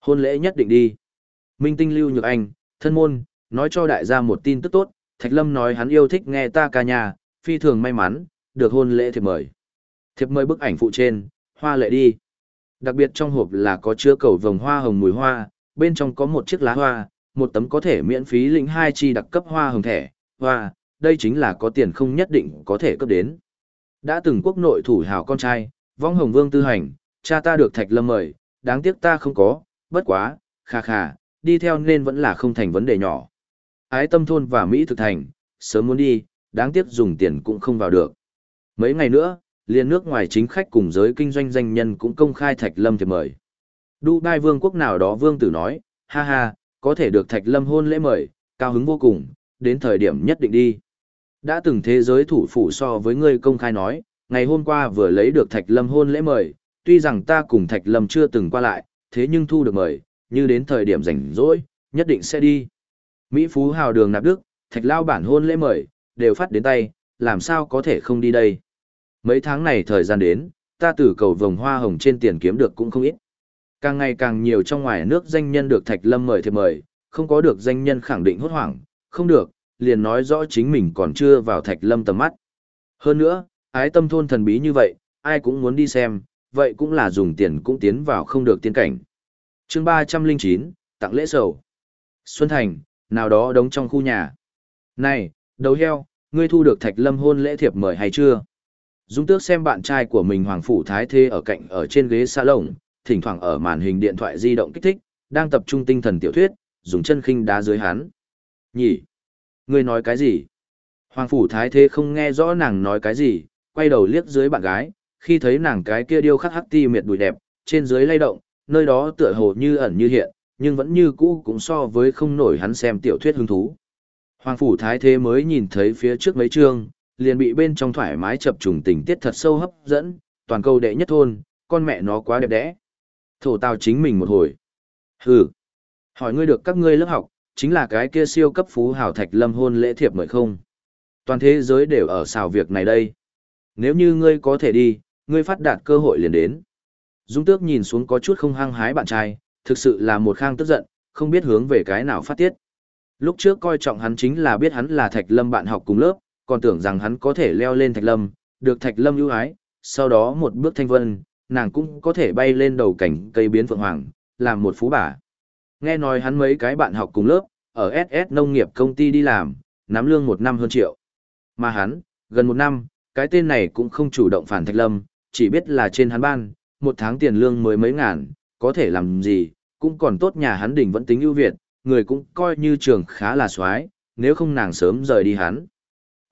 [SPEAKER 1] Hôn lễ nhất định đi. Minh Tinh Lưu Nhược Anh, thân môn, nói cho đại gia một tin tức tốt, Thạch Lâm nói hắn yêu thích nghe ta ca nhà, phi thường may mắn, được hôn lễ thiệp mời. Thiệp mời bức ảnh phụ trên, hoa lệ đi. Đặc biệt trong hộp là có chứa cầu vồng hoa hồng mùi hoa, bên trong có một chiếc lá hoa, một tấm có thể miễn phí lĩnh hai chi đặc cấp hoa hồng thẻ, hoa, đây chính là có tiền không nhất định có thể cấp đến. Đã từng quốc nội thủ hào con trai, vong hồng vương tư hành, cha ta được thạch lâm mời, đáng tiếc ta không có, bất quá, kha kha, đi theo nên vẫn là không thành vấn đề nhỏ. Ái tâm thôn và Mỹ thực thành, sớm muốn đi, đáng tiếc dùng tiền cũng không vào được. Mấy ngày nữa, liên nước ngoài chính khách cùng giới kinh doanh danh nhân cũng công khai Thạch Lâm thiệp mời. Dubai vương quốc nào đó vương tử nói, ha ha, có thể được Thạch Lâm hôn lễ mời, cao hứng vô cùng, đến thời điểm nhất định đi. Đã từng thế giới thủ phủ so với ngươi công khai nói, ngày hôm qua vừa lấy được Thạch Lâm hôn lễ mời, tuy rằng ta cùng Thạch Lâm chưa từng qua lại, thế nhưng thu được mời, như đến thời điểm rảnh rỗi, nhất định sẽ đi. Mỹ Phú Hào Đường Nạp Đức, Thạch Lao bản hôn lễ mời, đều phát đến tay, làm sao có thể không đi đây. Mấy tháng này thời gian đến, ta từ cầu vồng hoa hồng trên tiền kiếm được cũng không ít. Càng ngày càng nhiều trong ngoài nước danh nhân được Thạch Lâm mời thì mời, không có được danh nhân khẳng định hốt hoảng, không được, liền nói rõ chính mình còn chưa vào Thạch Lâm tầm mắt. Hơn nữa, ái tâm thôn thần bí như vậy, ai cũng muốn đi xem, vậy cũng là dùng tiền cũng tiến vào không được tiên cảnh. chương 309, tặng lễ sầu. Xuân Thành, nào đó đóng trong khu nhà. Này, đầu heo, ngươi thu được Thạch Lâm hôn lễ thiệp mời hay chưa? Dung tước xem bạn trai của mình Hoàng Phủ Thái Thê ở cạnh ở trên ghế salon, thỉnh thoảng ở màn hình điện thoại di động kích thích, đang tập trung tinh thần tiểu thuyết, dùng chân khinh đá dưới hắn. Nhỉ? Ngươi nói cái gì? Hoàng Phủ Thái Thê không nghe rõ nàng nói cái gì, quay đầu liếc dưới bạn gái, khi thấy nàng cái kia điêu khắc hắc ti miệt đùi đẹp, trên dưới lay động, nơi đó tựa hồ như ẩn như hiện, nhưng vẫn như cũ cũng so với không nổi hắn xem tiểu thuyết hứng thú. Hoàng Phủ Thái Thế mới nhìn thấy phía trước mấy chương, liền bị bên trong thoải mái chập trùng tình tiết thật sâu hấp dẫn, toàn cầu đệ nhất thôn, con mẹ nó quá đẹp đẽ. Thổ tào chính mình một hồi. Hừ. Hỏi ngươi được các ngươi lớp học, chính là cái kia siêu cấp phú hào thạch lâm hôn lễ thiệp mời không? Toàn thế giới đều ở xào việc này đây. Nếu như ngươi có thể đi, ngươi phát đạt cơ hội liền đến. Dung tước nhìn xuống có chút không hăng hái bạn trai, thực sự là một khang tức giận, không biết hướng về cái nào phát tiết. Lúc trước coi trọng hắn chính là biết hắn là Thạch Lâm bạn học cùng lớp, còn tưởng rằng hắn có thể leo lên Thạch Lâm, được Thạch Lâm ưu ái, sau đó một bước thanh vân, nàng cũng có thể bay lên đầu cảnh cây biến phượng hoàng, làm một phú bà. Nghe nói hắn mấy cái bạn học cùng lớp, ở SS nông nghiệp công ty đi làm, nắm lương một năm hơn triệu. Mà hắn, gần một năm, cái tên này cũng không chủ động phản Thạch Lâm, chỉ biết là trên hắn ban, một tháng tiền lương mới mấy ngàn, có thể làm gì, cũng còn tốt nhà hắn đỉnh vẫn tính ưu việt, người cũng coi như trường khá là xoái, nếu không nàng sớm rời đi hắn.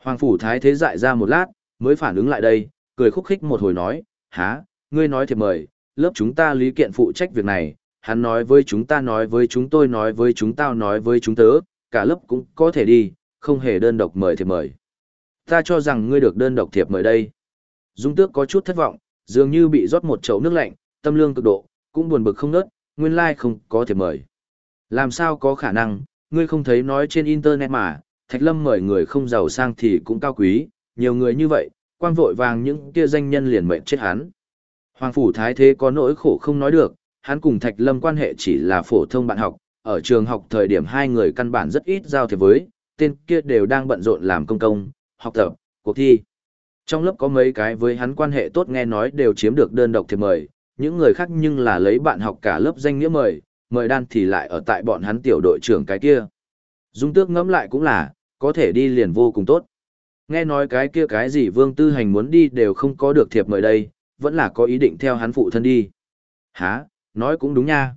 [SPEAKER 1] Hoàng phủ thái thế dại ra một lát, mới phản ứng lại đây, cười khúc khích một hồi nói, há, ngươi nói thiệt mời, lớp chúng ta lý kiện phụ trách việc này, hắn nói với chúng ta nói với chúng tôi nói với chúng tao nói với chúng tớ, cả lớp cũng có thể đi, không hề đơn độc mời thiệp mời. Ta cho rằng ngươi được đơn độc thiệp mời đây. Dung tước có chút thất vọng, dường như bị rót một chậu nước lạnh, tâm lương cực độ, cũng buồn bực không nớt, nguyên lai like không có thiệp mời. Làm sao có khả năng, ngươi không thấy nói trên internet mà, Thạch Lâm mời người không giàu sang thì cũng cao quý, nhiều người như vậy, quang vội vàng những kia danh nhân liền mệnh chết hắn. Hoàng phủ thái thế có nỗi khổ không nói được, hắn cùng Thạch Lâm quan hệ chỉ là phổ thông bạn học, ở trường học thời điểm hai người căn bản rất ít giao thiệp với, tên kia đều đang bận rộn làm công công, học tập, cuộc thi. Trong lớp có mấy cái với hắn quan hệ tốt nghe nói đều chiếm được đơn độc thiệp mời, những người khác nhưng là lấy bạn học cả lớp danh nghĩa mời, mời đan thì lại ở tại bọn hắn tiểu đội trưởng cái kia. Dung tước ngẫm lại cũng là, có thể đi liền vô cùng tốt. Nghe nói cái kia cái gì vương tư hành muốn đi đều không có được thiệp mời đây, vẫn là có ý định theo hắn phụ thân đi. Hả, nói cũng đúng nha.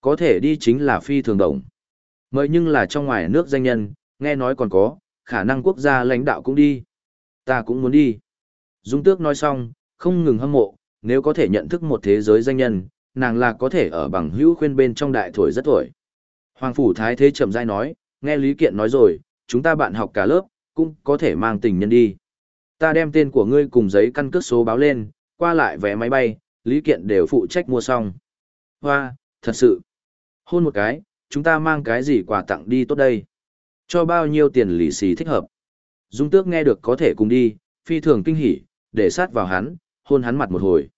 [SPEAKER 1] Có thể đi chính là phi thường đồng. Mời nhưng là trong ngoài nước danh nhân, nghe nói còn có, khả năng quốc gia lãnh đạo cũng đi. Ta cũng muốn đi. Dung tước nói xong, không ngừng hâm mộ, nếu có thể nhận thức một thế giới danh nhân, nàng là có thể ở bằng hữu khuyên bên trong đại thổi rất thổi. Hoàng phủ thái thế chậm rãi nói, nghe Lý Kiện nói rồi, chúng ta bạn học cả lớp, cũng có thể mang tình nhân đi. Ta đem tên của ngươi cùng giấy căn cước số báo lên, qua lại vé máy bay, Lý Kiện đều phụ trách mua xong. Hoa, thật sự. Hôn một cái, chúng ta mang cái gì quà tặng đi tốt đây? Cho bao nhiêu tiền lì xì thích hợp? Dung tước nghe được có thể cùng đi, phi thường kinh hỉ, để sát vào hắn, hôn hắn mặt một hồi.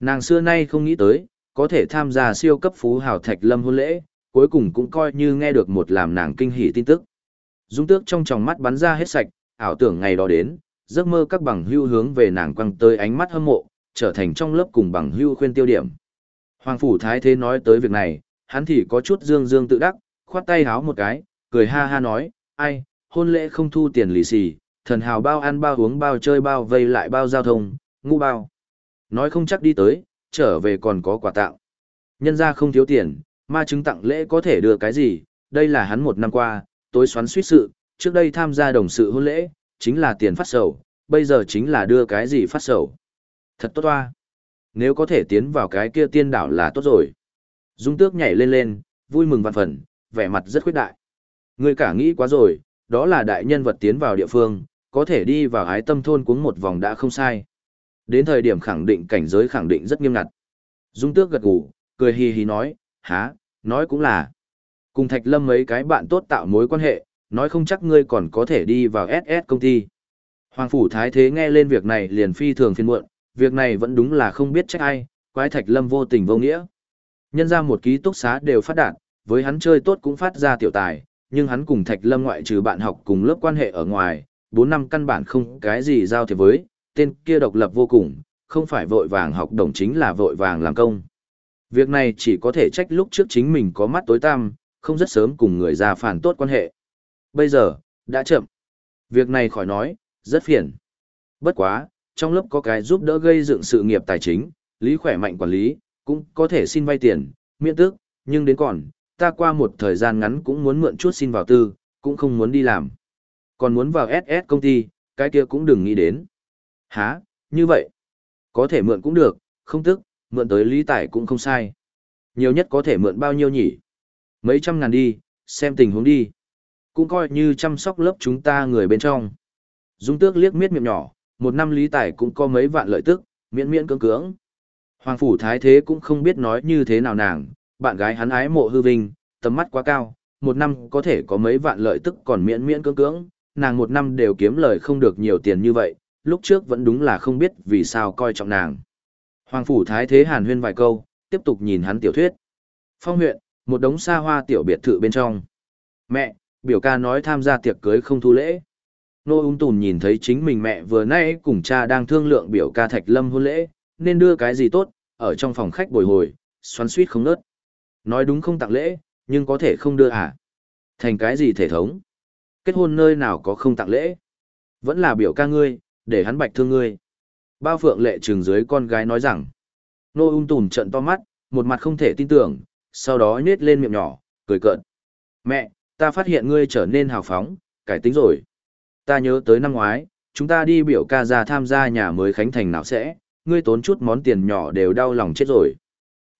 [SPEAKER 1] Nàng xưa nay không nghĩ tới, có thể tham gia siêu cấp phú hào thạch lâm hôn lễ, cuối cùng cũng coi như nghe được một làm nàng kinh hỉ tin tức. Dung tước trong tròng mắt bắn ra hết sạch, ảo tưởng ngày đó đến, giấc mơ các bằng hưu hướng về nàng quăng tới ánh mắt hâm mộ, trở thành trong lớp cùng bằng hưu khuyên tiêu điểm. Hoàng phủ thái thế nói tới việc này, hắn thì có chút dương dương tự đắc, khoát tay háo một cái, cười ha ha nói, ai, hôn lễ không thu tiền lì xì, thần hào bao ăn bao uống bao chơi bao vây lại bao giao thông, ngu bao. Nói không chắc đi tới, trở về còn có quà tặng. Nhân ra không thiếu tiền, ma chứng tặng lễ có thể đưa cái gì, đây là hắn một năm qua, tối xoắn suýt sự, trước đây tham gia đồng sự hôn lễ, chính là tiền phát sầu, bây giờ chính là đưa cái gì phát sầu. Thật tốt toa. Nếu có thể tiến vào cái kia tiên đảo là tốt rồi. Dung tước nhảy lên lên, vui mừng vạn phần, vẻ mặt rất khuyết đại. Người cả nghĩ quá rồi, đó là đại nhân vật tiến vào địa phương, có thể đi vào ái tâm thôn cuống một vòng đã không sai. Đến thời điểm khẳng định cảnh giới khẳng định rất nghiêm ngặt. Dung tước gật gù, cười hì hì nói, há, nói cũng là. Cùng Thạch Lâm mấy cái bạn tốt tạo mối quan hệ, nói không chắc ngươi còn có thể đi vào SS công ty. Hoàng Phủ Thái Thế nghe lên việc này liền phi thường phiền muộn, việc này vẫn đúng là không biết trách ai, quái Thạch Lâm vô tình vô nghĩa. Nhân ra một ký túc xá đều phát đạt, với hắn chơi tốt cũng phát ra tiểu tài, nhưng hắn cùng Thạch Lâm ngoại trừ bạn học cùng lớp quan hệ ở ngoài, 4 năm căn bản không cái gì giao thiệp với, tên kia độc lập vô cùng, không phải vội vàng học đồng chính là vội vàng làm công. Việc này chỉ có thể trách lúc trước chính mình có mắt tối tăm, không rất sớm cùng người già phản tốt quan hệ. Bây giờ, đã chậm. Việc này khỏi nói, rất phiền. Bất quá, trong lớp có cái giúp đỡ gây dựng sự nghiệp tài chính, lý khỏe mạnh quản lý, cũng có thể xin vay tiền, miễn tức, nhưng đến còn, ta qua một thời gian ngắn cũng muốn mượn chút xin vào tư, cũng không muốn đi làm. Còn muốn vào SS công ty, cái kia cũng đừng nghĩ đến. Hả, như vậy? Có thể mượn cũng được, không tức, mượn tới lý tài cũng không sai. Nhiều nhất có thể mượn bao nhiêu nhỉ? Mấy trăm ngàn đi, xem tình huống đi. Cũng coi như chăm sóc lớp chúng ta người bên trong. Dung tước liếc miết miệng nhỏ, một năm lý tài cũng có mấy vạn lợi tức, miễn miễn cưỡng cưỡng. Hoàng phủ thái thế cũng không biết nói như thế nào nàng, bạn gái hắn ái mộ hư vinh, tầm mắt quá cao, một năm có thể có mấy vạn lợi tức còn miễn miễn cưỡng cưỡng, nàng một năm đều kiếm lời không được nhiều tiền như vậy, lúc trước vẫn đúng là không biết vì sao coi trọng nàng. Hoàng phủ thái thế hàn huyên vài câu, tiếp tục nhìn hắn tiểu thuyết. Phong huyện, một đống xa hoa tiểu biệt thự bên trong. Mẹ, biểu ca nói tham gia tiệc cưới không thu lễ. Nô ung tùn nhìn thấy chính mình mẹ vừa nay cùng cha đang thương lượng biểu ca thạch lâm hôn lễ, nên đưa cái gì tốt, ở trong phòng khách bồi hồi, xoắn suýt không nớt. Nói đúng không tặng lễ, nhưng có thể không đưa à? Thành cái gì thể thống? Kết hôn nơi nào có không tặng lễ? Vẫn là biểu ca ngươi, để hắn bạch thương ngươi. Bao phượng lệ trường dưới con gái nói rằng. Nô ung tùn trận to mắt, một mặt không thể tin tưởng, sau đó nhếch lên miệng nhỏ, cười cợt. Mẹ, ta phát hiện ngươi trở nên hào phóng, cải tính rồi. Ta nhớ tới năm ngoái, chúng ta đi biểu ca ra tham gia nhà mới khánh thành nào sẽ, ngươi tốn chút món tiền nhỏ đều đau lòng chết rồi.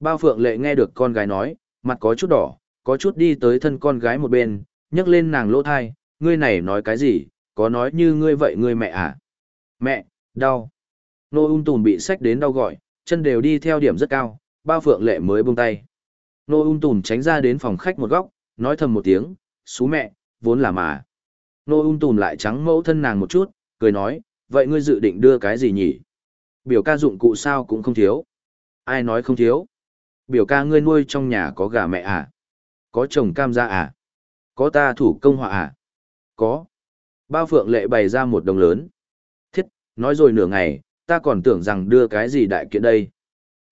[SPEAKER 1] Bao phượng lệ nghe được con gái nói, mặt có chút đỏ, có chút đi tới thân con gái một bên, nhấc lên nàng lỗ thai, ngươi này nói cái gì, có nói như ngươi vậy ngươi mẹ à? Mẹ, đau. Nô ung tùn bị sách đến đau gọi, chân đều đi theo điểm rất cao, bao phượng lệ mới buông tay. Nô ung tùn tránh ra đến phòng khách một góc, nói thầm một tiếng, xú mẹ, vốn là mà. Nô ung tùn lại trắng mẫu thân nàng một chút, cười nói, vậy ngươi dự định đưa cái gì nhỉ? Biểu ca dụng cụ sao cũng không thiếu. Ai nói không thiếu? Biểu ca ngươi nuôi trong nhà có gà mẹ à? Có chồng cam gia à? Có ta thủ công họa à? Có. Bao phượng lệ bày ra một đồng lớn. Thiết, nói rồi nửa ngày, ta còn tưởng rằng đưa cái gì đại kiện đây.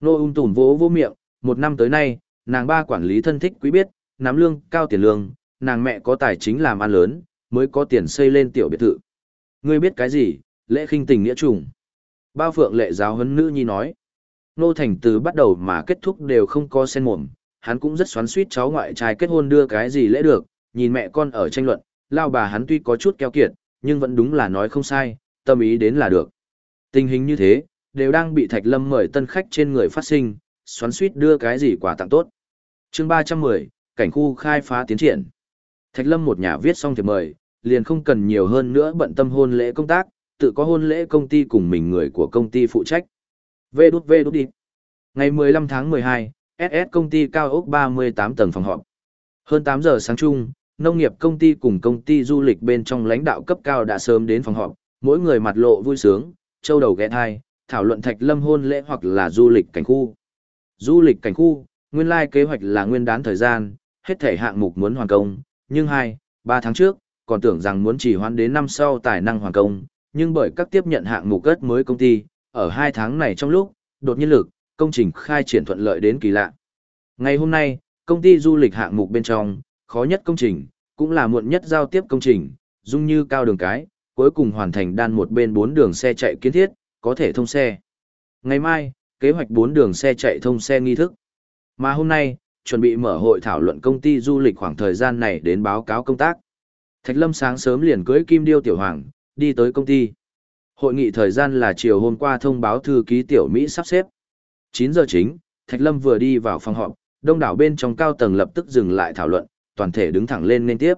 [SPEAKER 1] Nô um ung tùm vỗ vỗ miệng, một năm tới nay, nàng ba quản lý thân thích quý biết, nắm lương, cao tiền lương, nàng mẹ có tài chính làm ăn lớn, mới có tiền xây lên tiểu biệt thự. Ngươi biết cái gì, lễ khinh tình nghĩa trùng. Bao phượng lệ giáo huấn nữ nhi nói. Nô thành từ bắt đầu mà kết thúc đều không có sen mồm, hắn cũng rất xoắn suýt cháu ngoại trai kết hôn đưa cái gì lễ được, nhìn mẹ con ở tranh luận, lao bà hắn tuy có chút keo kiệt, nhưng vẫn đúng là nói không sai, tâm ý đến là được. Tình hình như thế, đều đang bị Thạch Lâm mời tân khách trên người phát sinh, xoắn suýt đưa cái gì quà tặng tốt. Chương 310, cảnh khu khai phá tiến triển. Thạch Lâm một nhà viết xong thì mời, liền không cần nhiều hơn nữa bận tâm hôn lễ công tác, tự có hôn lễ công ty cùng mình người của công ty phụ trách. Vê đút vê đút đi. Ngày 15 tháng 12, SS công ty cao ốc 38 tầng phòng họp. Hơn 8 giờ sáng chung, nông nghiệp công ty cùng công ty du lịch bên trong lãnh đạo cấp cao đã sớm đến phòng họp, mỗi người mặt lộ vui sướng, châu đầu ghé thai, thảo luận thạch lâm hôn lễ hoặc là du lịch cảnh khu. Du lịch cảnh khu, nguyên lai kế hoạch là nguyên đán thời gian, hết thể hạng mục muốn hoàn công, nhưng hai, ba tháng trước, còn tưởng rằng muốn chỉ hoãn đến năm sau tài năng hoàn công, nhưng bởi các tiếp nhận hạng mục cất mới công ty, ở hai tháng này trong lúc, đột nhiên lực, công trình khai triển thuận lợi đến kỳ lạ. Ngày hôm nay, công ty du lịch hạng mục bên trong, khó nhất công trình, cũng là muộn nhất giao tiếp công trình, dung như cao đường cái, cuối cùng hoàn thành đan một bên bốn đường xe chạy kiến thiết, có thể thông xe. Ngày mai, kế hoạch bốn đường xe chạy thông xe nghi thức. Mà hôm nay, chuẩn bị mở hội thảo luận công ty du lịch khoảng thời gian này đến báo cáo công tác. Thạch Lâm sáng sớm liền cưới Kim Điêu Tiểu Hoàng, đi tới công ty. Hội nghị thời gian là chiều hôm qua thông báo thư ký Tiểu Mỹ sắp xếp. 9 giờ chính, Thạch Lâm vừa đi vào phòng họp, đông đảo bên trong cao tầng lập tức dừng lại thảo luận, toàn thể đứng thẳng lên nên tiếp.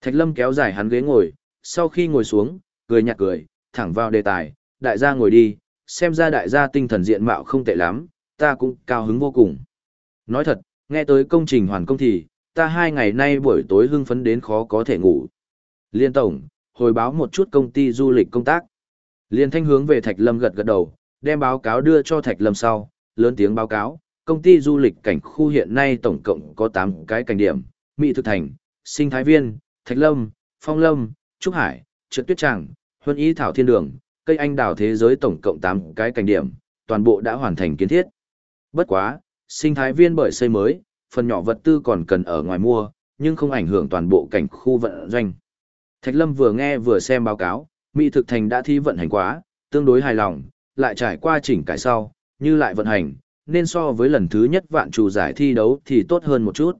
[SPEAKER 1] Thạch Lâm kéo dài hắn ghế ngồi, sau khi ngồi xuống, cười nhạt cười, thẳng vào đề tài, đại gia ngồi đi, xem ra đại gia tinh thần diện mạo không tệ lắm, ta cũng cao hứng vô cùng. Nói thật, nghe tới công trình hoàn công thì, ta hai ngày nay buổi tối hưng phấn đến khó có thể ngủ. Liên Tổng, hồi báo một chút công ty du lịch công tác. Liên Thanh hướng về Thạch Lâm gật gật đầu, đem báo cáo đưa cho Thạch Lâm sau, lớn tiếng báo cáo, công ty du lịch cảnh khu hiện nay tổng cộng có 8 cái cảnh điểm, Mỹ Thực Thành, Sinh Thái Viên, Thạch Lâm, Phong Lâm, Trúc Hải, Trượt Tuyết Tràng, Huân Ý Thảo Thiên Đường, cây anh đào thế giới tổng cộng 8 cái cảnh điểm, toàn bộ đã hoàn thành kiến thiết. Bất quá, sinh thái viên bởi xây mới, phần nhỏ vật tư còn cần ở ngoài mua, nhưng không ảnh hưởng toàn bộ cảnh khu vận doanh. Thạch Lâm vừa nghe vừa xem báo cáo, Mỹ thực thành đã thi vận hành quá, tương đối hài lòng, lại trải qua chỉnh cải sau, như lại vận hành, nên so với lần thứ nhất vạn chủ giải thi đấu thì tốt hơn một chút.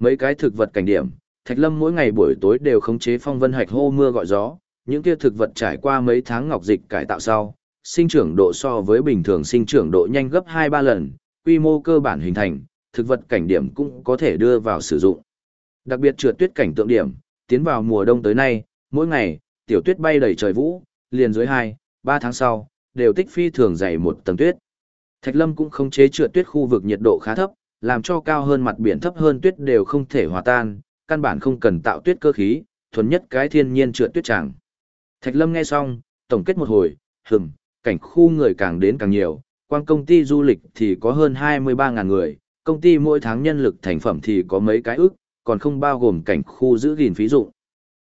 [SPEAKER 1] Mấy cái thực vật cảnh điểm, Thạch Lâm mỗi ngày buổi tối đều khống chế phong vân hạch hô mưa gọi gió, những kia thực vật trải qua mấy tháng ngọc dịch cải tạo sau, sinh trưởng độ so với bình thường sinh trưởng độ nhanh gấp 2-3 lần, quy mô cơ bản hình thành, thực vật cảnh điểm cũng có thể đưa vào sử dụng. Đặc biệt trượt tuyết cảnh tượng điểm, tiến vào mùa đông tới nay, mỗi ngày, tiểu tuyết bay đầy trời vũ, liền dưới 2, 3 tháng sau, đều tích phi thường dày một tầng tuyết. Thạch Lâm cũng không chế trượt tuyết khu vực nhiệt độ khá thấp, làm cho cao hơn mặt biển thấp hơn tuyết đều không thể hòa tan, căn bản không cần tạo tuyết cơ khí, thuần nhất cái thiên nhiên trượt tuyết chẳng. Thạch Lâm nghe xong, tổng kết một hồi, hừng, cảnh khu người càng đến càng nhiều, quan công ty du lịch thì có hơn 23.000 người, công ty mỗi tháng nhân lực thành phẩm thì có mấy cái ước, còn không bao gồm cảnh khu giữ gìn phí dụng.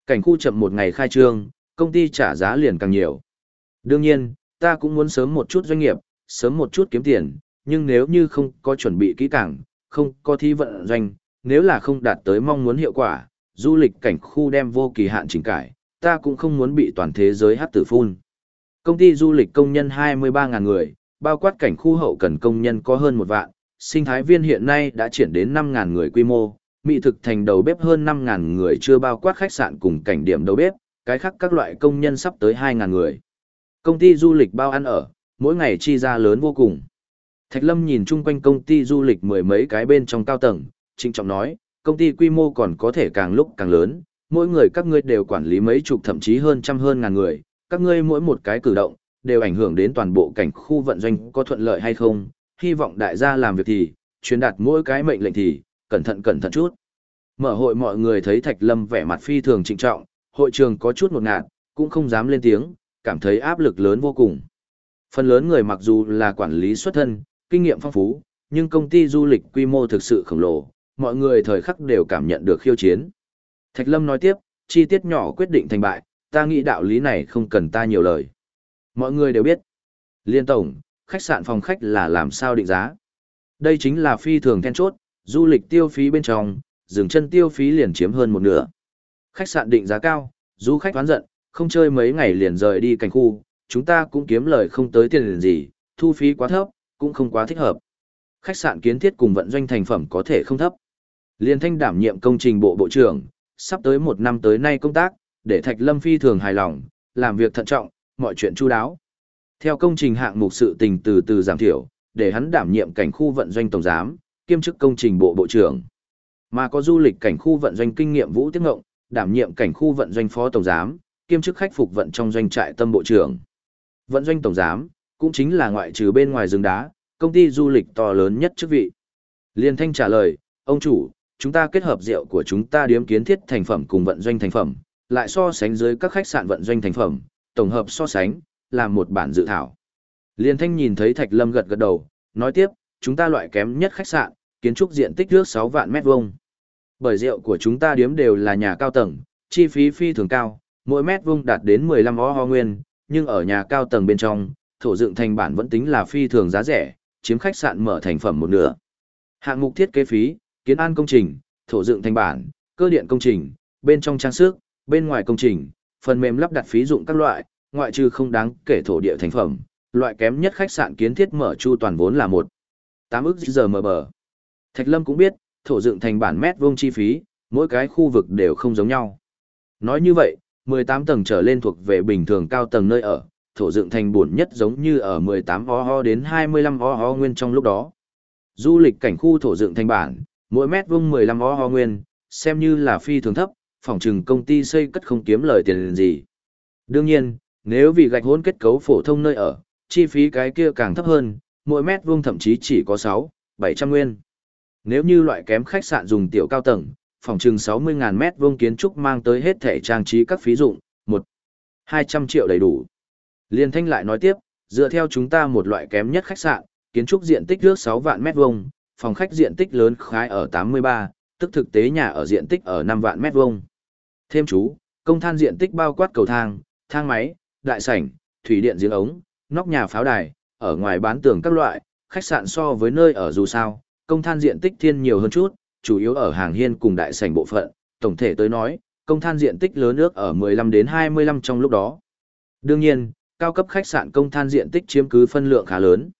[SPEAKER 1] Cảnh khu chậm một ngày khai trương, công ty trả giá liền càng nhiều. Đương nhiên, ta cũng muốn sớm một chút doanh nghiệp, sớm một chút kiếm tiền, nhưng nếu như không có chuẩn bị kỹ càng, không có thi vận doanh, nếu là không đạt tới mong muốn hiệu quả, du lịch cảnh khu đem vô kỳ hạn chỉnh cải, ta cũng không muốn bị toàn thế giới hát tử phun. Công ty du lịch công nhân 23.000 người, bao quát cảnh khu hậu cần công nhân có hơn một vạn, sinh thái viên hiện nay đã triển đến 5.000 người quy mô, mỹ thực thành đầu bếp hơn 5.000 người chưa bao quát khách sạn cùng cảnh điểm đầu bếp, cái khác các loại công nhân sắp tới 2.000 người. Công ty du lịch bao ăn ở, mỗi ngày chi ra lớn vô cùng. Thạch Lâm nhìn chung quanh công ty du lịch mười mấy cái bên trong cao tầng, trịnh trọng nói, công ty quy mô còn có thể càng lúc càng lớn, mỗi người các ngươi đều quản lý mấy chục thậm chí hơn trăm hơn ngàn người, các ngươi mỗi một cái cử động, đều ảnh hưởng đến toàn bộ cảnh khu vận doanh có thuận lợi hay không, hy vọng đại gia làm việc thì, truyền đạt mỗi cái mệnh lệnh thì, cẩn thận cẩn thận chút. Mở hội mọi người thấy Thạch Lâm vẻ mặt phi thường trịnh trọng, hội trường có chút ngột ngạt, cũng không dám lên tiếng, cảm thấy áp lực lớn vô cùng. Phần lớn người mặc dù là quản lý xuất thân, kinh nghiệm phong phú, nhưng công ty du lịch quy mô thực sự khổng lồ, mọi người thời khắc đều cảm nhận được khiêu chiến. Thạch Lâm nói tiếp, chi tiết nhỏ quyết định thành bại, ta nghĩ đạo lý này không cần ta nhiều lời. Mọi người đều biết. Liên tổng, khách sạn phòng khách là làm sao định giá. Đây chính là phi thường then chốt, du lịch tiêu phí bên trong, dừng chân tiêu phí liền chiếm hơn một nửa. Khách sạn định giá cao, du khách oán giận, không chơi mấy ngày liền rời đi cảnh khu, chúng ta cũng kiếm lời không tới tiền liền gì, thu phí quá thấp, cũng không quá thích hợp. Khách sạn kiến thiết cùng vận doanh thành phẩm có thể không thấp. Liên thanh đảm nhiệm công trình bộ bộ trưởng, sắp tới một năm tới nay công tác, để Thạch Lâm phi thường hài lòng, làm việc thận trọng, mọi chuyện chu đáo. Theo công trình hạng mục sự tình từ từ giảm thiểu, để hắn đảm nhiệm cảnh khu vận doanh tổng giám, kiêm chức công trình bộ bộ trưởng. Mà có du lịch cảnh khu vận doanh kinh nghiệm Vũ Tiết Ngộng, đảm nhiệm cảnh khu vận doanh phó tổng giám, kiêm chức khách phục vận trong doanh trại tâm bộ trưởng. Vận doanh tổng giám, cũng chính là ngoại trừ bên ngoài rừng đá, công ty du lịch to lớn nhất chức vị. Liên Thanh trả lời, ông chủ, chúng ta kết hợp rượu của chúng ta điếm kiến thiết thành phẩm cùng vận doanh thành phẩm, lại so sánh dưới các khách sạn vận doanh thành phẩm, tổng hợp so sánh, làm một bản dự thảo. Liên Thanh nhìn thấy Thạch Lâm gật gật đầu, nói tiếp, chúng ta loại kém nhất khách sạn, kiến trúc diện tích trước 6 vạn mét vuông. Bởi rượu của chúng ta điếm đều là nhà cao tầng, chi phí phi thường cao, mỗi mét vuông đạt đến 15 ho ho nguyên, nhưng ở nhà cao tầng bên trong, thổ dựng thành bản vẫn tính là phi thường giá rẻ, chiếm khách sạn mở thành phẩm một nửa. Hạng mục thiết kế phí, kiến an công trình, thổ dựng thành bản, cơ điện công trình, bên trong trang sức, bên ngoài công trình, phần mềm lắp đặt phí dụng các loại, ngoại trừ không đáng kể thổ địa thành phẩm, loại kém nhất khách sạn kiến thiết mở chu toàn vốn là một tám ức giờ mở bờ. Thạch Lâm cũng biết, thổ dựng thành bản mét vuông chi phí, mỗi cái khu vực đều không giống nhau. Nói như vậy, 18 tầng trở lên thuộc về bình thường cao tầng nơi ở, thổ dựng thành buồn nhất giống như ở 18 ho ho đến 25 ho ho nguyên trong lúc đó. Du lịch cảnh khu thổ dựng thành bản, mỗi mét vuông 15 ho ho nguyên, xem như là phi thường thấp, phòng trừng công ty xây cất không kiếm lời tiền gì. Đương nhiên, nếu vì gạch hôn kết cấu phổ thông nơi ở, chi phí cái kia càng thấp hơn, mỗi mét vuông thậm chí chỉ có 6, 700 nguyên. Nếu như loại kém khách sạn dùng tiểu cao tầng, phòng trừng 60.000 mét vuông kiến trúc mang tới hết thể trang trí các phí dụng, 1, 200 triệu đầy đủ. Liên thanh lại nói tiếp, dựa theo chúng ta một loại kém nhất khách sạn, kiến trúc diện tích trước 6 vạn mét vuông, phòng khách diện tích lớn khái ở 83, tức thực tế nhà ở diện tích ở 5 vạn mét vuông. Thêm chú, công than diện tích bao quát cầu thang, thang máy, đại sảnh, thủy điện giếng ống, nóc nhà pháo đài, ở ngoài bán tường các loại, khách sạn so với nơi ở dù sao, công than diện tích thiên nhiều hơn chút, chủ yếu ở hàng hiên cùng đại sảnh bộ phận, tổng thể tới nói, công than diện tích lớn nước ở 15 đến 25 trong lúc đó. Đương nhiên, cao cấp khách sạn công than diện tích chiếm cứ phân lượng khá lớn.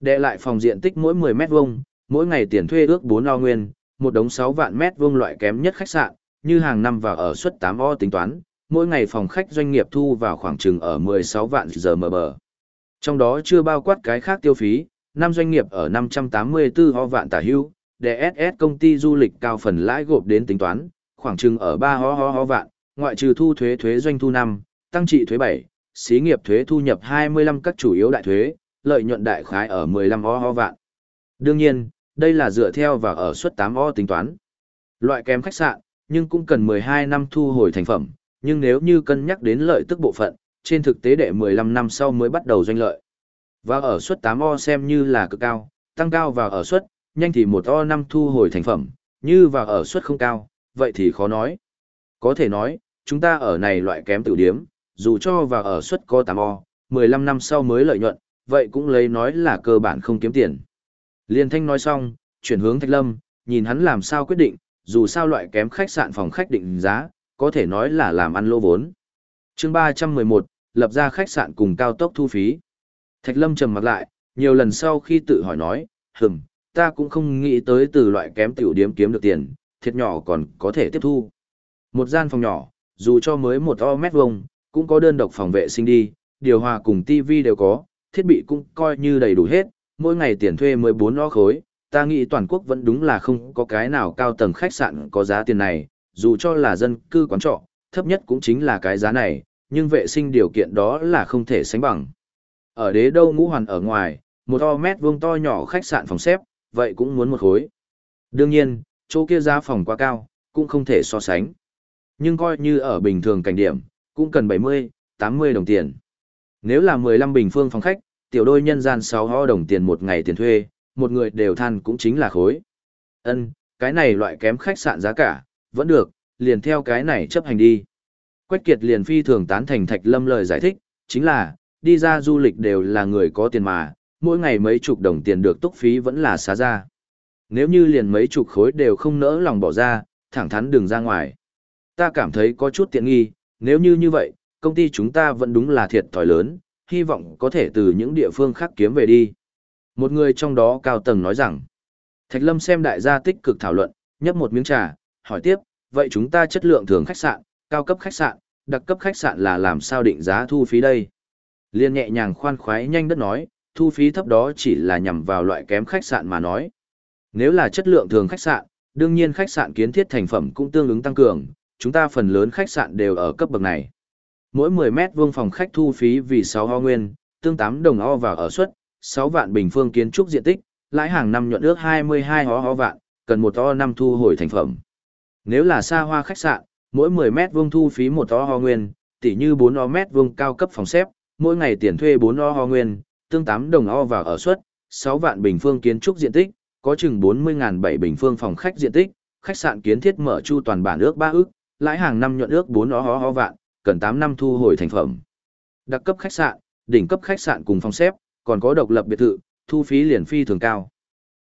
[SPEAKER 1] Đệ lại phòng diện tích mỗi 10 mét vuông, mỗi ngày tiền thuê ước 4 lo nguyên, một đống 6 vạn mét vuông loại kém nhất khách sạn, như hàng năm vào ở suất 8 o tính toán, mỗi ngày phòng khách doanh nghiệp thu vào khoảng chừng ở 16 vạn giờ mờ bờ. Trong đó chưa bao quát cái khác tiêu phí, năm doanh nghiệp ở 584 ho vạn tả hưu, DSS công ty du lịch cao phần lãi gộp đến tính toán, khoảng chừng ở 3 ho ho ho vạn, ngoại trừ thu thuế thuế doanh thu năm, tăng trị thuế 7, xí nghiệp thuế thu nhập 25 các chủ yếu đại thuế, lợi nhuận đại khái ở 15 ho ho vạn. Đương nhiên, đây là dựa theo và ở suất 8 ho tính toán. Loại kém khách sạn, nhưng cũng cần 12 năm thu hồi thành phẩm, nhưng nếu như cân nhắc đến lợi tức bộ phận, trên thực tế đệ 15 năm sau mới bắt đầu doanh lợi. Và ở suất 8 o xem như là cực cao, tăng cao vào ở suất, nhanh thì 1 o năm thu hồi thành phẩm, như vào ở suất không cao, vậy thì khó nói. Có thể nói, chúng ta ở này loại kém tự điếm, dù cho vào ở suất có 8 o, 15 năm sau mới lợi nhuận, vậy cũng lấy nói là cơ bản không kiếm tiền. Liên thanh nói xong, chuyển hướng Thạch Lâm, nhìn hắn làm sao quyết định, dù sao loại kém khách sạn phòng khách định giá, có thể nói là làm ăn lỗ vốn. chương 311, lập ra khách sạn cùng cao tốc thu phí. Thạch Lâm trầm mặt lại, nhiều lần sau khi tự hỏi nói, hừm, ta cũng không nghĩ tới từ loại kém tiểu điếm kiếm được tiền, thiệt nhỏ còn có thể tiếp thu. Một gian phòng nhỏ, dù cho mới một o mét vuông, cũng có đơn độc phòng vệ sinh đi, điều hòa cùng tivi đều có, thiết bị cũng coi như đầy đủ hết, mỗi ngày tiền thuê 14 o khối, ta nghĩ toàn quốc vẫn đúng là không có cái nào cao tầng khách sạn có giá tiền này, dù cho là dân cư quán trọ, thấp nhất cũng chính là cái giá này, nhưng vệ sinh điều kiện đó là không thể sánh bằng. Ở đế đâu ngũ hoàn ở ngoài, một to mét vuông to nhỏ khách sạn phòng xếp, vậy cũng muốn một khối. Đương nhiên, chỗ kia giá phòng quá cao, cũng không thể so sánh. Nhưng coi như ở bình thường cảnh điểm, cũng cần 70, 80 đồng tiền. Nếu là 15 bình phương phòng khách, tiểu đôi nhân gian 6 ho đồng tiền một ngày tiền thuê, một người đều than cũng chính là khối. Ân, cái này loại kém khách sạn giá cả, vẫn được, liền theo cái này chấp hành đi. Quách Kiệt liền phi thường tán thành Thạch Lâm lời giải thích, chính là, đi ra du lịch đều là người có tiền mà, mỗi ngày mấy chục đồng tiền được túc phí vẫn là xá ra. Nếu như liền mấy chục khối đều không nỡ lòng bỏ ra, thẳng thắn đường ra ngoài. Ta cảm thấy có chút tiện nghi, nếu như như vậy, công ty chúng ta vẫn đúng là thiệt thòi lớn, hy vọng có thể từ những địa phương khác kiếm về đi. Một người trong đó cao tầng nói rằng, Thạch Lâm xem đại gia tích cực thảo luận, nhấp một miếng trà, hỏi tiếp, vậy chúng ta chất lượng thường khách sạn, cao cấp khách sạn, đặc cấp khách sạn là làm sao định giá thu phí đây? Liên nhẹ nhàng khoan khoái nhanh đất nói, thu phí thấp đó chỉ là nhằm vào loại kém khách sạn mà nói. Nếu là chất lượng thường khách sạn, đương nhiên khách sạn kiến thiết thành phẩm cũng tương ứng tăng cường, chúng ta phần lớn khách sạn đều ở cấp bậc này. Mỗi 10 mét vuông phòng khách thu phí vì 6 ho nguyên, tương 8 đồng o vào ở suất, 6 vạn bình phương kiến trúc diện tích, lãi hàng năm nhuận ước 22 hó hó vạn, cần một to năm thu hồi thành phẩm. Nếu là xa hoa khách sạn, mỗi 10 mét vuông thu phí một to ho nguyên, tỉ như 4 o mét vuông cao cấp phòng xếp, mỗi ngày tiền thuê 4 o ho nguyên, tương 8 đồng o vào ở suất, 6 vạn bình phương kiến trúc diện tích, có chừng 40.007 bình phương phòng khách diện tích, khách sạn kiến thiết mở chu toàn bản ước 3 ước, lãi hàng năm nhuận ước 4 o ho ho vạn, cần 8 năm thu hồi thành phẩm. Đặc cấp khách sạn, đỉnh cấp khách sạn cùng phòng xếp, còn có độc lập biệt thự, thu phí liền phi thường cao.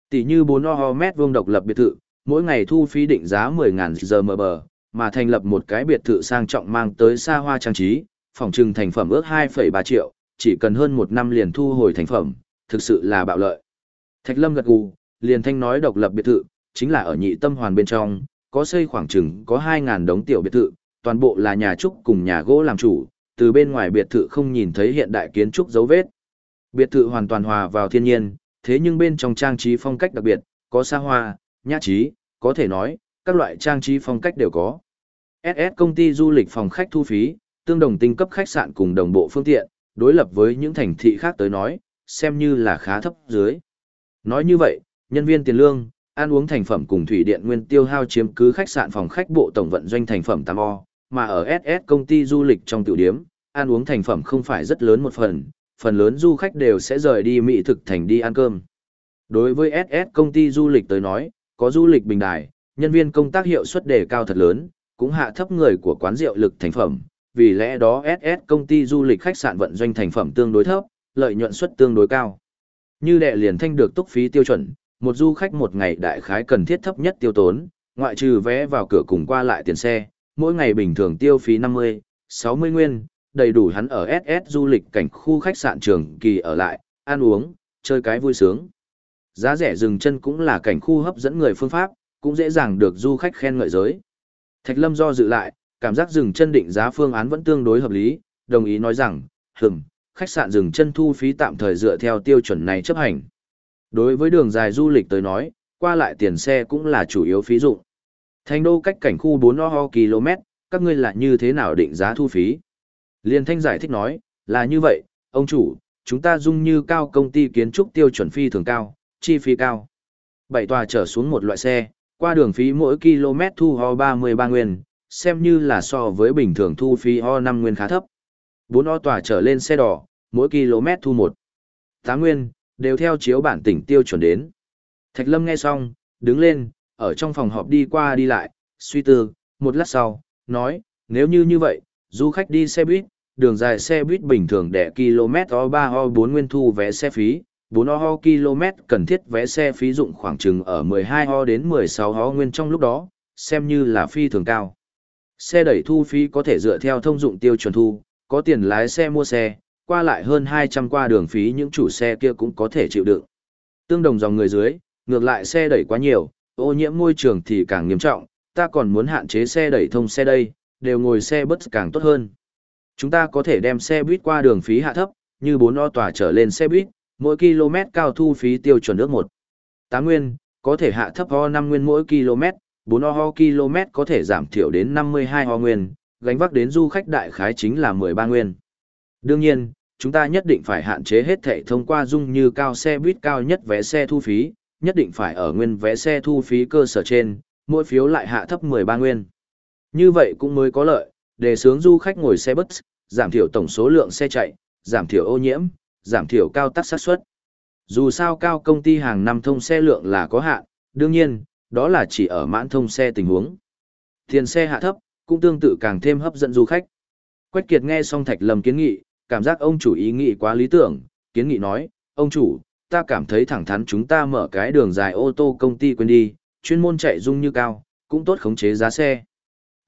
[SPEAKER 1] Tỷ như 4 ho mét vuông độc lập biệt thự, mỗi ngày thu phí định giá 10.000 giờ mờ bờ, mà thành lập một cái biệt thự sang trọng mang tới xa hoa trang trí, phòng trừng thành phẩm ước 2,3 triệu, chỉ cần hơn một năm liền thu hồi thành phẩm, thực sự là bạo lợi. Thạch Lâm gật gù, liền thanh nói độc lập biệt thự, chính là ở nhị tâm hoàn bên trong, có xây khoảng chừng có 2.000 đống tiểu biệt thự, toàn bộ là nhà trúc cùng nhà gỗ làm chủ, từ bên ngoài biệt thự không nhìn thấy hiện đại kiến trúc dấu vết. Biệt thự hoàn toàn hòa vào thiên nhiên, thế nhưng bên trong trang trí phong cách đặc biệt, có xa hoa, nhã trí, có thể nói, các loại trang trí phong cách đều có. SS công ty du lịch phòng khách thu phí, tương đồng tinh cấp khách sạn cùng đồng bộ phương tiện, đối lập với những thành thị khác tới nói, xem như là khá thấp dưới. Nói như vậy, nhân viên tiền lương, ăn uống thành phẩm cùng thủy điện nguyên tiêu hao chiếm cứ khách sạn phòng khách bộ tổng vận doanh thành phẩm 8O, mà ở SS công ty du lịch trong tiểu điếm, ăn uống thành phẩm không phải rất lớn một phần, phần lớn du khách đều sẽ rời đi mỹ thực thành đi ăn cơm. Đối với SS công ty du lịch tới nói, có du lịch bình đài, nhân viên công tác hiệu suất đề cao thật lớn, cũng hạ thấp người của quán rượu lực thành phẩm, vì lẽ đó SS công ty du lịch khách sạn vận doanh thành phẩm tương đối thấp, lợi nhuận suất tương đối cao. Như đệ liền thanh được túc phí tiêu chuẩn, một du khách một ngày đại khái cần thiết thấp nhất tiêu tốn, ngoại trừ vé vào cửa cùng qua lại tiền xe, mỗi ngày bình thường tiêu phí 50, 60 nguyên, đầy đủ hắn ở SS du lịch cảnh khu khách sạn trường kỳ ở lại, ăn uống, chơi cái vui sướng. Giá rẻ dừng chân cũng là cảnh khu hấp dẫn người phương pháp, cũng dễ dàng được du khách khen ngợi giới. Thạch Lâm do dự lại, cảm giác dừng chân định giá phương án vẫn tương đối hợp lý, đồng ý nói rằng, hừm, khách sạn dừng chân thu phí tạm thời dựa theo tiêu chuẩn này chấp hành. Đối với đường dài du lịch tới nói, qua lại tiền xe cũng là chủ yếu phí dụng. Thành đô cách cảnh khu 4 ho km, các ngươi là như thế nào định giá thu phí? Liên Thanh giải thích nói, là như vậy, ông chủ, chúng ta dung như cao công ty kiến trúc tiêu chuẩn phi thường cao, chi phí cao. Bảy tòa trở xuống một loại xe, qua đường phí mỗi km thu ho 33 nguyên, xem như là so với bình thường thu phí ho 5 nguyên khá thấp. Bốn o tòa trở lên xe đỏ, mỗi km thu 1. 8 nguyên, đều theo chiếu bản tỉnh tiêu chuẩn đến. Thạch Lâm nghe xong, đứng lên, ở trong phòng họp đi qua đi lại, suy tư, một lát sau, nói, nếu như như vậy, du khách đi xe buýt, đường dài xe buýt bình thường đẻ km o 3 o 4 nguyên thu vé xe phí, 4 o km cần thiết vé xe phí dụng khoảng chừng ở 12 o đến 16 o nguyên trong lúc đó, xem như là phi thường cao. Xe đẩy thu phí có thể dựa theo thông dụng tiêu chuẩn thu, có tiền lái xe mua xe, qua lại hơn 200 qua đường phí những chủ xe kia cũng có thể chịu đựng. Tương đồng dòng người dưới, ngược lại xe đẩy quá nhiều, ô nhiễm môi trường thì càng nghiêm trọng, ta còn muốn hạn chế xe đẩy thông xe đây, đều ngồi xe bus càng tốt hơn. Chúng ta có thể đem xe buýt qua đường phí hạ thấp, như 4 o tòa trở lên xe buýt, mỗi km cao thu phí tiêu chuẩn ước 1. 8 nguyên, có thể hạ thấp ho 5 nguyên mỗi km, 4 ho km có thể giảm thiểu đến 52 ho nguyên, gánh vác đến du khách đại khái chính là 13 nguyên. Đương nhiên, chúng ta nhất định phải hạn chế hết thảy thông qua dung như cao xe buýt cao nhất vé xe thu phí, nhất định phải ở nguyên vé xe thu phí cơ sở trên, mỗi phiếu lại hạ thấp 13 nguyên. Như vậy cũng mới có lợi, để sướng du khách ngồi xe bus, giảm thiểu tổng số lượng xe chạy, giảm thiểu ô nhiễm, giảm thiểu cao tắc xác suất. Dù sao cao công ty hàng năm thông xe lượng là có hạn, đương nhiên, đó là chỉ ở mãn thông xe tình huống. Tiền xe hạ thấp, cũng tương tự càng thêm hấp dẫn du khách. Quách Kiệt nghe xong Thạch Lâm kiến nghị, cảm giác ông chủ ý nghĩ quá lý tưởng, kiến nghị nói, ông chủ, ta cảm thấy thẳng thắn chúng ta mở cái đường dài ô tô công ty quên đi, chuyên môn chạy dung như cao, cũng tốt khống chế giá xe.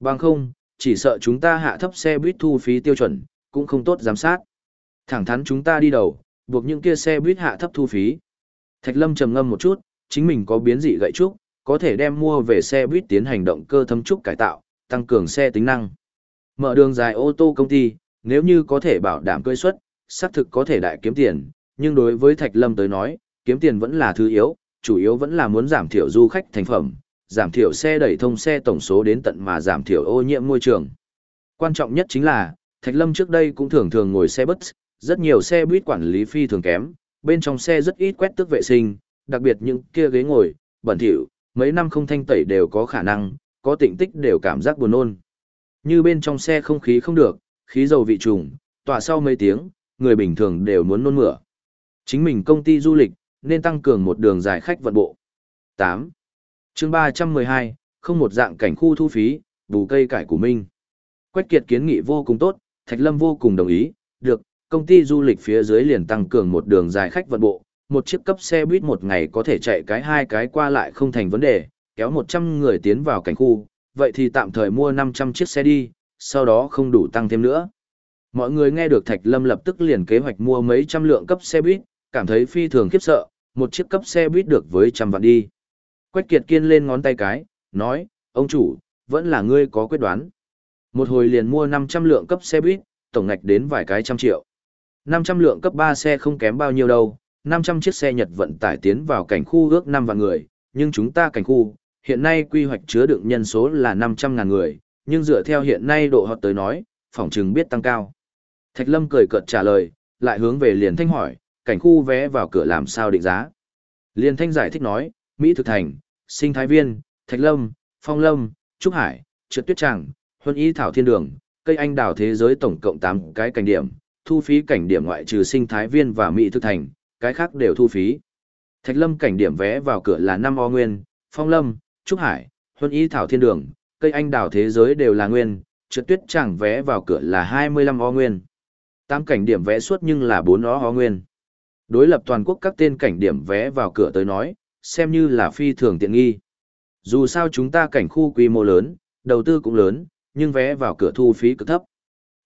[SPEAKER 1] Bằng không, chỉ sợ chúng ta hạ thấp xe buýt thu phí tiêu chuẩn, cũng không tốt giám sát. Thẳng thắn chúng ta đi đầu, buộc những kia xe buýt hạ thấp thu phí. Thạch Lâm trầm ngâm một chút, chính mình có biến dị gậy trúc, có thể đem mua về xe buýt tiến hành động cơ thâm trúc cải tạo, tăng cường xe tính năng. Mở đường dài ô tô công ty, nếu như có thể bảo đảm cơi suất, xác thực có thể đại kiếm tiền, nhưng đối với Thạch Lâm tới nói, kiếm tiền vẫn là thứ yếu, chủ yếu vẫn là muốn giảm thiểu du khách thành phẩm, giảm thiểu xe đẩy thông xe tổng số đến tận mà giảm thiểu ô nhiễm môi trường. Quan trọng nhất chính là, Thạch Lâm trước đây cũng thường thường ngồi xe bus, rất nhiều xe buýt quản lý phi thường kém, bên trong xe rất ít quét tước vệ sinh, đặc biệt những kia ghế ngồi, bẩn thỉu, mấy năm không thanh tẩy đều có khả năng, có tịnh tích đều cảm giác buồn nôn. Như bên trong xe không khí không được, khí dầu vị trùng, tỏa sau mấy tiếng, người bình thường đều muốn nôn mửa. Chính mình công ty du lịch, nên tăng cường một đường dài khách vận bộ. 8 chương 312, không một dạng cảnh khu thu phí, bù cây cải của Minh. Quách kiệt kiến nghị vô cùng tốt, Thạch Lâm vô cùng đồng ý, được, công ty du lịch phía dưới liền tăng cường một đường dài khách vận bộ, một chiếc cấp xe buýt một ngày có thể chạy cái hai cái qua lại không thành vấn đề, kéo 100 người tiến vào cảnh khu, vậy thì tạm thời mua 500 chiếc xe đi, sau đó không đủ tăng thêm nữa. Mọi người nghe được Thạch Lâm lập tức liền kế hoạch mua mấy trăm lượng cấp xe buýt, cảm thấy phi thường khiếp sợ, một chiếc cấp xe buýt được với trăm vạn đi. Quách Kiệt Kiên lên ngón tay cái, nói, ông chủ, vẫn là ngươi có quyết đoán. Một hồi liền mua 500 lượng cấp xe buýt, tổng ngạch đến vài cái trăm triệu. 500 lượng cấp 3 xe không kém bao nhiêu đâu, 500 chiếc xe Nhật vận tải tiến vào cảnh khu ước 5 vạn người, nhưng chúng ta cảnh khu, hiện nay quy hoạch chứa đựng nhân số là 500 ngàn người, nhưng dựa theo hiện nay độ họ tới nói, phòng trừng biết tăng cao. Thạch Lâm cười cợt trả lời, lại hướng về Liền Thanh hỏi, cảnh khu vé vào cửa làm sao định giá. Liền Thanh giải thích nói, Mỹ Thực Thành, Sinh Thái Viên, Thạch Lâm, Phong Lâm, Trúc Hải, Trượt Tuyết Tràng, Huân Y Thảo Thiên Đường, cây anh đào thế giới tổng cộng 8 cái cảnh điểm, thu phí cảnh điểm ngoại trừ Sinh Thái Viên và Mỹ Thực Thành, cái khác đều thu phí. Thạch Lâm cảnh điểm vé vào cửa là 5 o nguyên, Phong Lâm, Trúc Hải, Huân Y Thảo Thiên Đường, cây anh đào thế giới đều là nguyên, trượt tuyết Tràng vé vào cửa là 25 o nguyên. Tám cảnh điểm vé suốt nhưng là 4 o nguyên. Đối lập toàn quốc các tên cảnh điểm vé vào cửa tới nói, xem như là phi thường tiện nghi. Dù sao chúng ta cảnh khu quy mô lớn, đầu tư cũng lớn, nhưng vé vào cửa thu phí cực thấp.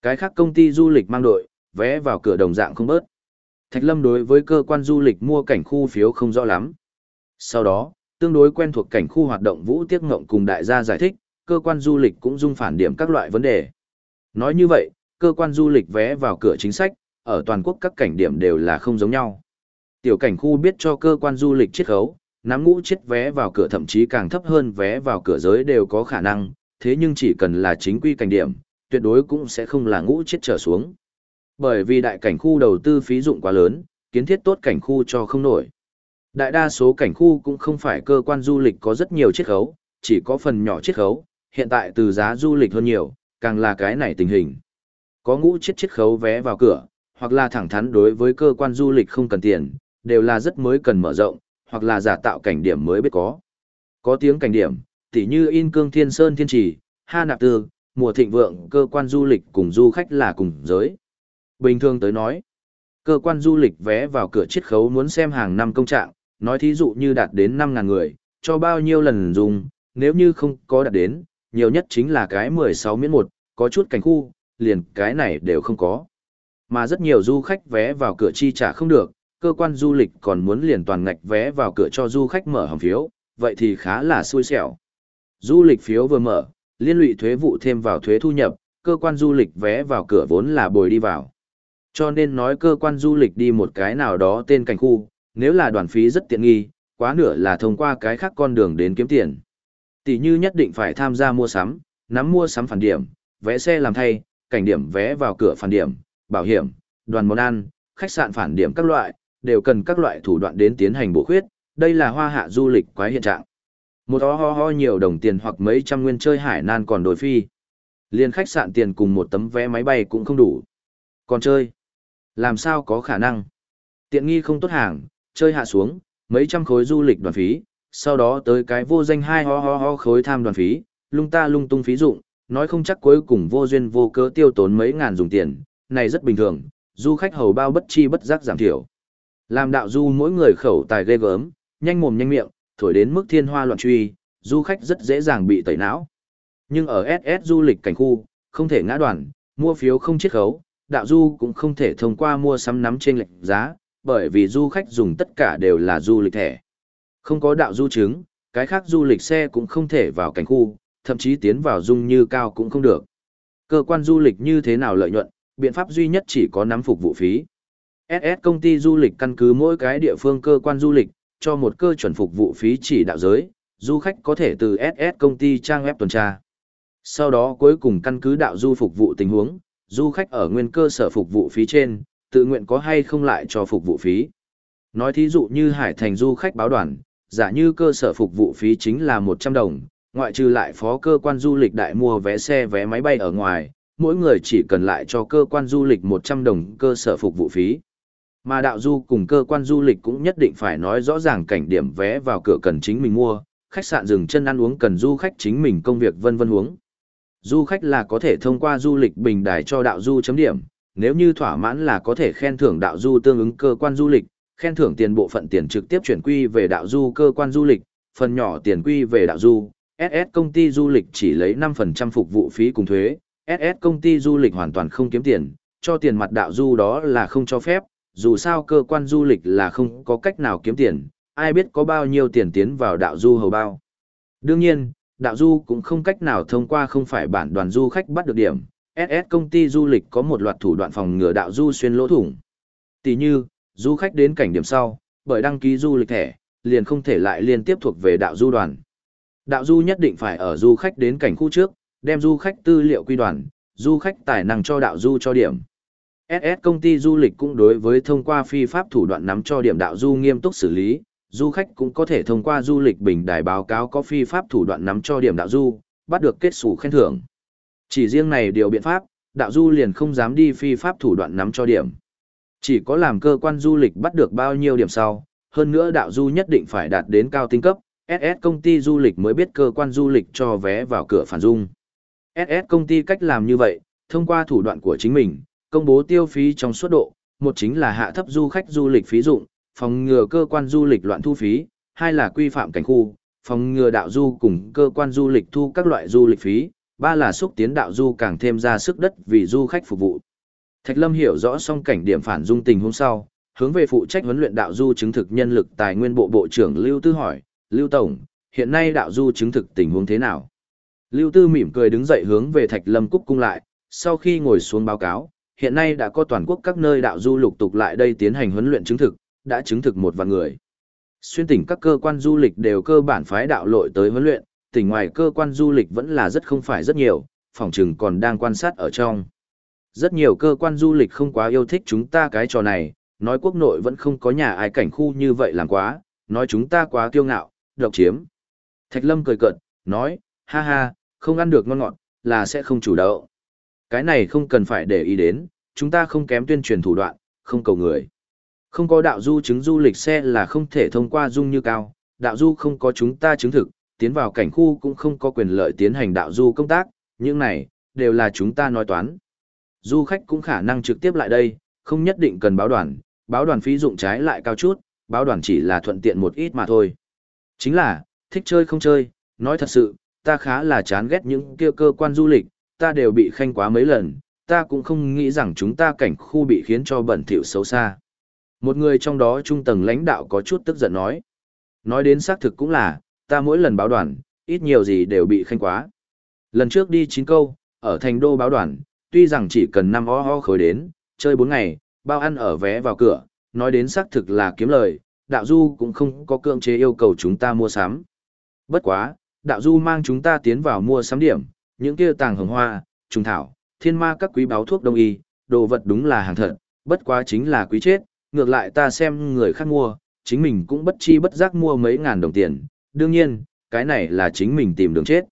[SPEAKER 1] Cái khác công ty du lịch mang đội, vé vào cửa đồng dạng không bớt. Thạch Lâm đối với cơ quan du lịch mua cảnh khu phiếu không rõ lắm. Sau đó, tương đối quen thuộc cảnh khu hoạt động Vũ Tiết Ngộng cùng đại gia giải thích, cơ quan du lịch cũng dung phản điểm các loại vấn đề. Nói như vậy, cơ quan du lịch vé vào cửa chính sách, ở toàn quốc các cảnh điểm đều là không giống nhau. Tiểu cảnh khu biết cho cơ quan du lịch chiết khấu, nắm ngũ chết vé vào cửa thậm chí càng thấp hơn vé vào cửa giới đều có khả năng, thế nhưng chỉ cần là chính quy cảnh điểm, tuyệt đối cũng sẽ không là ngũ chết trở xuống. Bởi vì đại cảnh khu đầu tư phí dụng quá lớn, kiến thiết tốt cảnh khu cho không nổi. Đại đa số cảnh khu cũng không phải cơ quan du lịch có rất nhiều chiết khấu, chỉ có phần nhỏ chiết khấu, hiện tại từ giá du lịch hơn nhiều, càng là cái này tình hình. Có ngũ chiết chiết khấu vé vào cửa, hoặc là thẳng thắn đối với cơ quan du lịch không cần tiền, đều là rất mới cần mở rộng, hoặc là giả tạo cảnh điểm mới biết có. Có tiếng cảnh điểm, tỉ như In Cương Thiên Sơn Thiên Trì, Ha Nạp Tư, mùa thịnh vượng cơ quan du lịch cùng du khách là cùng giới. Bình thường tới nói, cơ quan du lịch vé vào cửa chiết khấu muốn xem hàng năm công trạng, nói thí dụ như đạt đến 5.000 người, cho bao nhiêu lần dùng, nếu như không có đạt đến, nhiều nhất chính là cái 16 miễn 1, có chút cảnh khu, liền cái này đều không có. Mà rất nhiều du khách vé vào cửa chi trả không được, cơ quan du lịch còn muốn liền toàn ngạch vé vào cửa cho du khách mở hòm phiếu, vậy thì khá là xui xẻo. Du lịch phiếu vừa mở, liên lụy thuế vụ thêm vào thuế thu nhập, cơ quan du lịch vé vào cửa vốn là bồi đi vào. Cho nên nói cơ quan du lịch đi một cái nào đó tên cảnh khu, nếu là đoàn phí rất tiện nghi, quá nửa là thông qua cái khác con đường đến kiếm tiền. Tỷ như nhất định phải tham gia mua sắm, nắm mua sắm phản điểm, vé xe làm thay, cảnh điểm vé vào cửa phản điểm, bảo hiểm, đoàn món ăn, khách sạn phản điểm các loại, đều cần các loại thủ đoạn đến tiến hành bổ khuyết, đây là hoa hạ du lịch quái hiện trạng. Một ho ho ho nhiều đồng tiền hoặc mấy trăm nguyên chơi hải nan còn đổi phi. Liên khách sạn tiền cùng một tấm vé máy bay cũng không đủ. Còn chơi? Làm sao có khả năng? Tiện nghi không tốt hàng, chơi hạ xuống, mấy trăm khối du lịch đoàn phí, sau đó tới cái vô danh hai ho ho ho khối tham đoàn phí, lung ta lung tung phí dụng, nói không chắc cuối cùng vô duyên vô cớ tiêu tốn mấy ngàn dùng tiền, này rất bình thường, du khách hầu bao bất chi bất giác giảm thiểu. Làm đạo du mỗi người khẩu tài ghê gớm, nhanh mồm nhanh miệng, thổi đến mức thiên hoa loạn truy, du khách rất dễ dàng bị tẩy não. Nhưng ở SS du lịch cảnh khu, không thể ngã đoàn, mua phiếu không chiết khấu, đạo du cũng không thể thông qua mua sắm nắm trên lệnh giá, bởi vì du khách dùng tất cả đều là du lịch thẻ. Không có đạo du chứng, cái khác du lịch xe cũng không thể vào cảnh khu, thậm chí tiến vào dung như cao cũng không được. Cơ quan du lịch như thế nào lợi nhuận, biện pháp duy nhất chỉ có nắm phục vụ phí. SS công ty du lịch căn cứ mỗi cái địa phương cơ quan du lịch, cho một cơ chuẩn phục vụ phí chỉ đạo giới, du khách có thể từ SS công ty trang web tuần tra. Sau đó cuối cùng căn cứ đạo du phục vụ tình huống, du khách ở nguyên cơ sở phục vụ phí trên, tự nguyện có hay không lại cho phục vụ phí. Nói thí dụ như Hải Thành du khách báo đoàn, giả như cơ sở phục vụ phí chính là 100 đồng, ngoại trừ lại phó cơ quan du lịch đại mua vé xe vé máy bay ở ngoài, mỗi người chỉ cần lại cho cơ quan du lịch 100 đồng cơ sở phục vụ phí. Mà đạo du cùng cơ quan du lịch cũng nhất định phải nói rõ ràng cảnh điểm vé vào cửa cần chính mình mua, khách sạn dừng chân ăn uống cần du khách chính mình công việc vân vân huống. Du khách là có thể thông qua du lịch bình đài cho đạo du chấm điểm, nếu như thỏa mãn là có thể khen thưởng đạo du tương ứng cơ quan du lịch, khen thưởng tiền bộ phận tiền trực tiếp chuyển quy về đạo du cơ quan du lịch, phần nhỏ tiền quy về đạo du. SS công ty du lịch chỉ lấy 5% phục vụ phí cùng thuế, SS công ty du lịch hoàn toàn không kiếm tiền, cho tiền mặt đạo du đó là không cho phép, dù sao cơ quan du lịch là không có cách nào kiếm tiền, ai biết có bao nhiêu tiền tiến vào đạo du hầu bao. Đương nhiên, đạo du cũng không cách nào thông qua không phải bản đoàn du khách bắt được điểm, SS công ty du lịch có một loạt thủ đoạn phòng ngừa đạo du xuyên lỗ thủng. Tỷ như, du khách đến cảnh điểm sau, bởi đăng ký du lịch thẻ, liền không thể lại liên tiếp thuộc về đạo du đoàn. Đạo du nhất định phải ở du khách đến cảnh khu trước, đem du khách tư liệu quy đoàn, du khách tài năng cho đạo du cho điểm. SS công ty du lịch cũng đối với thông qua phi pháp thủ đoạn nắm cho điểm đạo du nghiêm túc xử lý, du khách cũng có thể thông qua du lịch bình đài báo cáo có phi pháp thủ đoạn nắm cho điểm đạo du, bắt được kết sủ khen thưởng. Chỉ riêng này điều biện pháp, đạo du liền không dám đi phi pháp thủ đoạn nắm cho điểm. Chỉ có làm cơ quan du lịch bắt được bao nhiêu điểm sau, hơn nữa đạo du nhất định phải đạt đến cao tinh cấp, SS công ty du lịch mới biết cơ quan du lịch cho vé vào cửa phản dung. SS công ty cách làm như vậy, thông qua thủ đoạn của chính mình, công bố tiêu phí trong suốt độ, một chính là hạ thấp du khách du lịch phí dụng, phòng ngừa cơ quan du lịch loạn thu phí, hai là quy phạm cảnh khu, phòng ngừa đạo du cùng cơ quan du lịch thu các loại du lịch phí, ba là xúc tiến đạo du càng thêm ra sức đất vì du khách phục vụ. Thạch Lâm hiểu rõ xong cảnh điểm phản dung tình hôm sau, hướng về phụ trách huấn luyện đạo du chứng thực nhân lực tài nguyên bộ bộ trưởng Lưu Tư hỏi, Lưu Tổng, hiện nay đạo du chứng thực tình huống thế nào? Lưu Tư mỉm cười đứng dậy hướng về Thạch Lâm cúc cung lại, sau khi ngồi xuống báo cáo, hiện nay đã có toàn quốc các nơi đạo du lục tục lại đây tiến hành huấn luyện chứng thực, đã chứng thực một vạn người. Xuyên tỉnh các cơ quan du lịch đều cơ bản phái đạo lội tới huấn luyện, tỉnh ngoài cơ quan du lịch vẫn là rất không phải rất nhiều, phòng trừng còn đang quan sát ở trong. Rất nhiều cơ quan du lịch không quá yêu thích chúng ta cái trò này, nói quốc nội vẫn không có nhà ai cảnh khu như vậy làm quá, nói chúng ta quá kiêu ngạo, độc chiếm. Thạch Lâm cười cợt, nói, ha ha, không ăn được ngon ngọt, là sẽ không chủ động. Cái này không cần phải để ý đến, chúng ta không kém tuyên truyền thủ đoạn, không cầu người. Không có đạo du chứng du lịch xe là không thể thông qua dung như cao, đạo du không có chúng ta chứng thực, tiến vào cảnh khu cũng không có quyền lợi tiến hành đạo du công tác, những này, đều là chúng ta nói toán. Du khách cũng khả năng trực tiếp lại đây, không nhất định cần báo đoàn, báo đoàn phí dụng trái lại cao chút, báo đoàn chỉ là thuận tiện một ít mà thôi. Chính là, thích chơi không chơi, nói thật sự, ta khá là chán ghét những kia cơ quan du lịch, ta đều bị khanh quá mấy lần, ta cũng không nghĩ rằng chúng ta cảnh khu bị khiến cho bẩn thỉu xấu xa. Một người trong đó trung tầng lãnh đạo có chút tức giận nói. Nói đến xác thực cũng là, ta mỗi lần báo đoàn, ít nhiều gì đều bị khanh quá. Lần trước đi 9 câu, ở thành đô báo đoàn, tuy rằng chỉ cần 5 ho ho khối đến, chơi 4 ngày, bao ăn ở vé vào cửa, nói đến xác thực là kiếm lời, đạo du cũng không có cưỡng chế yêu cầu chúng ta mua sắm. Bất quá, đạo du mang chúng ta tiến vào mua sắm điểm, những kia tàng hồng hoa, trùng thảo, thiên ma các quý báo thuốc đông y, đồ vật đúng là hàng thật, bất quá chính là quý chết, ngược lại ta xem người khác mua, chính mình cũng bất chi bất giác mua mấy ngàn đồng tiền, đương nhiên, cái này là chính mình tìm đường chết.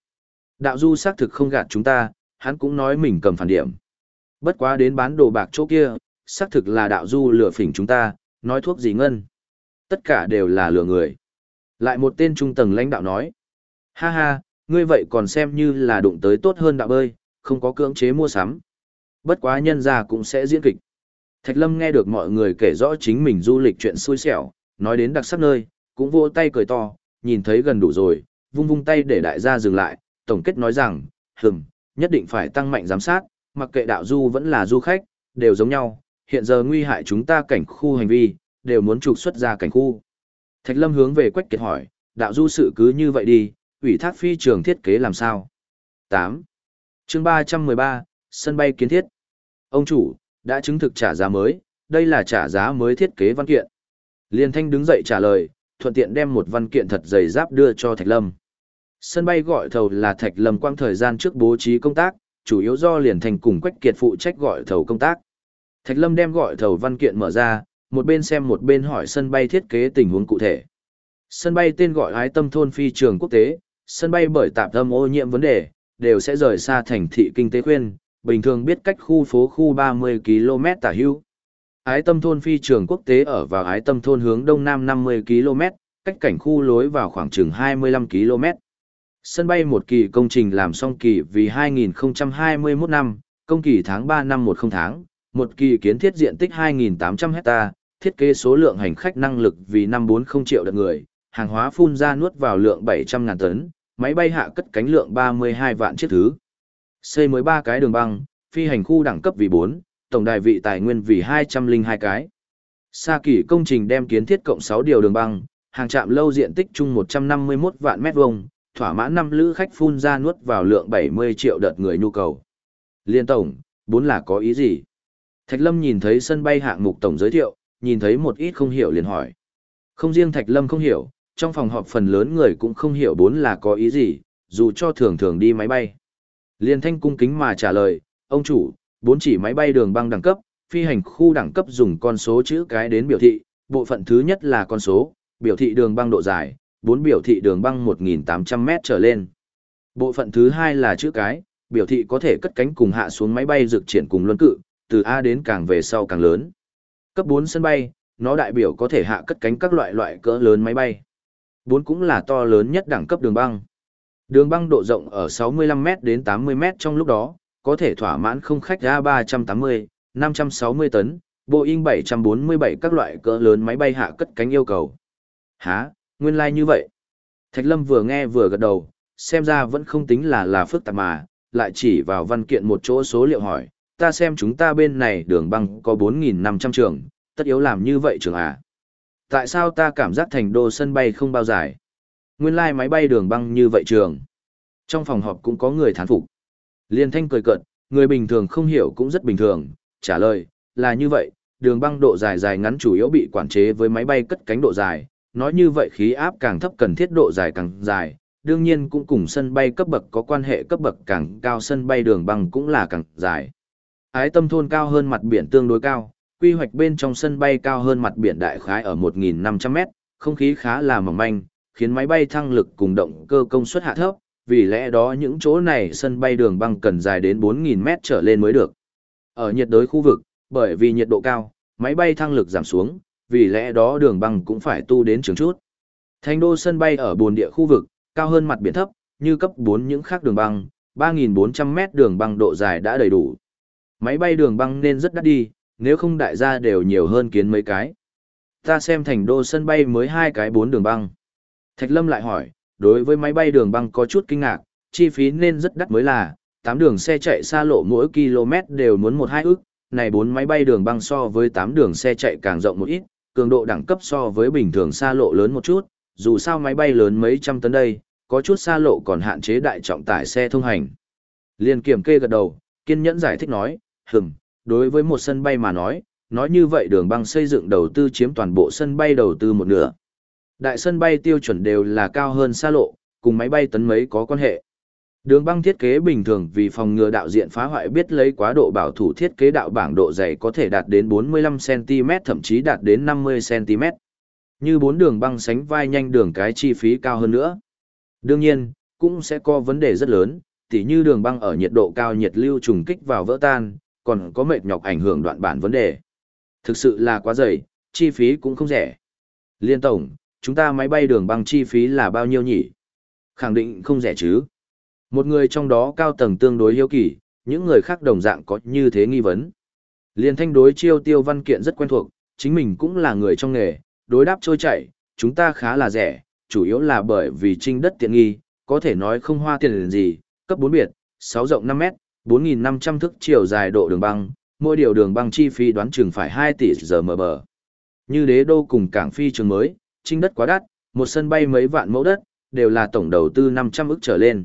[SPEAKER 1] Đạo du xác thực không gạt chúng ta, hắn cũng nói mình cầm phản điểm. Bất quá đến bán đồ bạc chỗ kia, xác thực là đạo du lừa phỉnh chúng ta, nói thuốc gì ngân. Tất cả đều là lừa người. Lại một tên trung tầng lãnh đạo nói. Ha ha, ngươi vậy còn xem như là đụng tới tốt hơn đạo bơi, không có cưỡng chế mua sắm. Bất quá nhân ra cũng sẽ diễn kịch. Thạch Lâm nghe được mọi người kể rõ chính mình du lịch chuyện xui xẻo, nói đến đặc sắc nơi, cũng vỗ tay cười to, nhìn thấy gần đủ rồi, vung vung tay để đại gia dừng lại, tổng kết nói rằng, hừm, nhất định phải tăng mạnh giám sát, mặc kệ đạo du vẫn là du khách, đều giống nhau, hiện giờ nguy hại chúng ta cảnh khu hành vi, đều muốn trục xuất ra cảnh khu. Thạch Lâm hướng về Quách Kiệt hỏi, đạo du sự cứ như vậy đi, ủy thác phi trường thiết kế làm sao? 8. chương 313, sân bay kiến thiết. Ông chủ, đã chứng thực trả giá mới, đây là trả giá mới thiết kế văn kiện. Liên Thanh đứng dậy trả lời, thuận tiện đem một văn kiện thật dày giáp đưa cho Thạch Lâm. Sân bay gọi thầu là Thạch Lâm quang thời gian trước bố trí công tác, chủ yếu do Liên Thanh cùng Quách Kiệt phụ trách gọi thầu công tác. Thạch Lâm đem gọi thầu văn kiện mở ra, một bên xem một bên hỏi sân bay thiết kế tình huống cụ thể. Sân bay tên gọi Ái Tâm Thôn Phi trường quốc tế, sân bay bởi tạp âm ô nhiễm vấn đề, đều sẽ rời xa thành thị kinh tế khuyên, bình thường biết cách khu phố khu 30 km tả hữu. Ái Tâm Thôn Phi trường quốc tế ở vào Ái Tâm Thôn hướng đông nam 50 km, cách cảnh khu lối vào khoảng chừng 25 km. Sân bay một kỳ công trình làm xong kỳ vì 2021 năm, công kỳ tháng 3 năm 10 tháng, một kỳ kiến thiết diện tích 2.800 hecta, thiết kế số lượng hành khách năng lực vì 540 triệu đợt người, hàng hóa phun ra nuốt vào lượng 700.000 tấn, máy bay hạ cất cánh lượng 32 vạn chiếc thứ. Xây mới 3 cái đường băng, phi hành khu đẳng cấp vì 4, tổng đài vị tài nguyên vì 202 cái. Sa kỳ công trình đem kiến thiết cộng 6 điều đường băng, hàng trạm lâu diện tích chung 151 vạn mét vuông, thỏa mãn năm lữ khách phun ra nuốt vào lượng 70 triệu đợt người nhu cầu. Liên tổng, bốn là có ý gì? Thạch Lâm nhìn thấy sân bay hạng mục tổng giới thiệu, nhìn thấy một ít không hiểu liền hỏi. Không riêng Thạch Lâm không hiểu, trong phòng họp phần lớn người cũng không hiểu bốn là có ý gì, dù cho thường thường đi máy bay. Liên thanh cung kính mà trả lời, ông chủ, bốn chỉ máy bay đường băng đẳng cấp, phi hành khu đẳng cấp dùng con số chữ cái đến biểu thị, bộ phận thứ nhất là con số, biểu thị đường băng độ dài, bốn biểu thị đường băng 1.800 mét trở lên. Bộ phận thứ hai là chữ cái, biểu thị có thể cất cánh cùng hạ xuống máy bay dược triển cùng luân cự, từ A đến càng về sau càng lớn. Cấp 4 sân bay, nó đại biểu có thể hạ cất cánh các loại loại cỡ lớn máy bay bốn cũng là to lớn nhất đẳng cấp đường băng. Đường băng độ rộng ở 65m đến 80m trong lúc đó, có thể thỏa mãn không khách A380, 560 tấn, Boeing 747 các loại cỡ lớn máy bay hạ cất cánh yêu cầu. Hả, nguyên lai like như vậy. Thạch Lâm vừa nghe vừa gật đầu, xem ra vẫn không tính là là phức tạp mà, lại chỉ vào văn kiện một chỗ số liệu hỏi, ta xem chúng ta bên này đường băng có 4.500 trường, tất yếu làm như vậy trường à. Tại sao ta cảm giác thành đô sân bay không bao dài? Nguyên lai like máy bay đường băng như vậy trường. Trong phòng họp cũng có người thán phục. Liên thanh cười cợt, người bình thường không hiểu cũng rất bình thường, trả lời, là như vậy, đường băng độ dài dài ngắn chủ yếu bị quản chế với máy bay cất cánh độ dài, nói như vậy khí áp càng thấp cần thiết độ dài càng dài, đương nhiên cũng cùng sân bay cấp bậc có quan hệ cấp bậc càng cao sân bay đường băng cũng là càng dài. Ái tâm thôn cao hơn mặt biển tương đối cao, quy hoạch bên trong sân bay cao hơn mặt biển đại khái ở 1.500 mét, không khí khá là mỏng manh, khiến máy bay thăng lực cùng động cơ công suất hạ thấp, vì lẽ đó những chỗ này sân bay đường băng cần dài đến 4.000 mét trở lên mới được. Ở nhiệt đới khu vực, bởi vì nhiệt độ cao, máy bay thăng lực giảm xuống, vì lẽ đó đường băng cũng phải tu đến trường chút. Thành đô sân bay ở bồn địa khu vực, cao hơn mặt biển thấp, như cấp 4 những khác đường băng, 3.400 mét đường băng độ dài đã đầy đủ. Máy bay đường băng nên rất đắt đi, nếu không đại gia đều nhiều hơn kiến mấy cái. Ta xem thành đô sân bay mới hai cái bốn đường băng. Thạch Lâm lại hỏi, đối với máy bay đường băng có chút kinh ngạc, chi phí nên rất đắt mới là, 8 đường xe chạy xa lộ mỗi km đều muốn một hai ức, này bốn máy bay đường băng so với 8 đường xe chạy càng rộng một ít, cường độ đẳng cấp so với bình thường xa lộ lớn một chút, dù sao máy bay lớn mấy trăm tấn đây, có chút xa lộ còn hạn chế đại trọng tải xe thông hành. Liên kiểm kê gật đầu, kiên nhẫn giải thích nói, hừm, đối với một sân bay mà nói, nói như vậy đường băng xây dựng đầu tư chiếm toàn bộ sân bay đầu tư một nửa. Đại sân bay tiêu chuẩn đều là cao hơn xa lộ, cùng máy bay tấn mấy có quan hệ. Đường băng thiết kế bình thường vì phòng ngừa đạo diện phá hoại biết lấy quá độ bảo thủ thiết kế đạo bảng độ dày có thể đạt đến 45cm thậm chí đạt đến 50cm. Như bốn đường băng sánh vai nhanh đường cái chi phí cao hơn nữa. Đương nhiên, cũng sẽ có vấn đề rất lớn, tỉ như đường băng ở nhiệt độ cao nhiệt lưu trùng kích vào vỡ tan, còn có mệt nhọc ảnh hưởng đoạn bản vấn đề. Thực sự là quá dày, chi phí cũng không rẻ. Liên tổng, chúng ta máy bay đường băng chi phí là bao nhiêu nhỉ? Khẳng định không rẻ chứ. Một người trong đó cao tầng tương đối hiếu kỳ, những người khác đồng dạng có như thế nghi vấn. Liên thanh đối chiêu tiêu văn kiện rất quen thuộc, chính mình cũng là người trong nghề, đối đáp trôi chảy, chúng ta khá là rẻ, chủ yếu là bởi vì trinh đất tiện nghi, có thể nói không hoa tiền gì, cấp 4 biệt, 6 rộng 5 mét, 4.500 thước chiều dài độ đường băng, mỗi điều đường băng chi phí đoán chừng phải 2 tỷ giờ mở bờ. Như đế đô cùng cảng phi trường mới, trinh đất quá đắt, một sân bay mấy vạn mẫu đất, đều là tổng đầu tư 500 ức trở lên.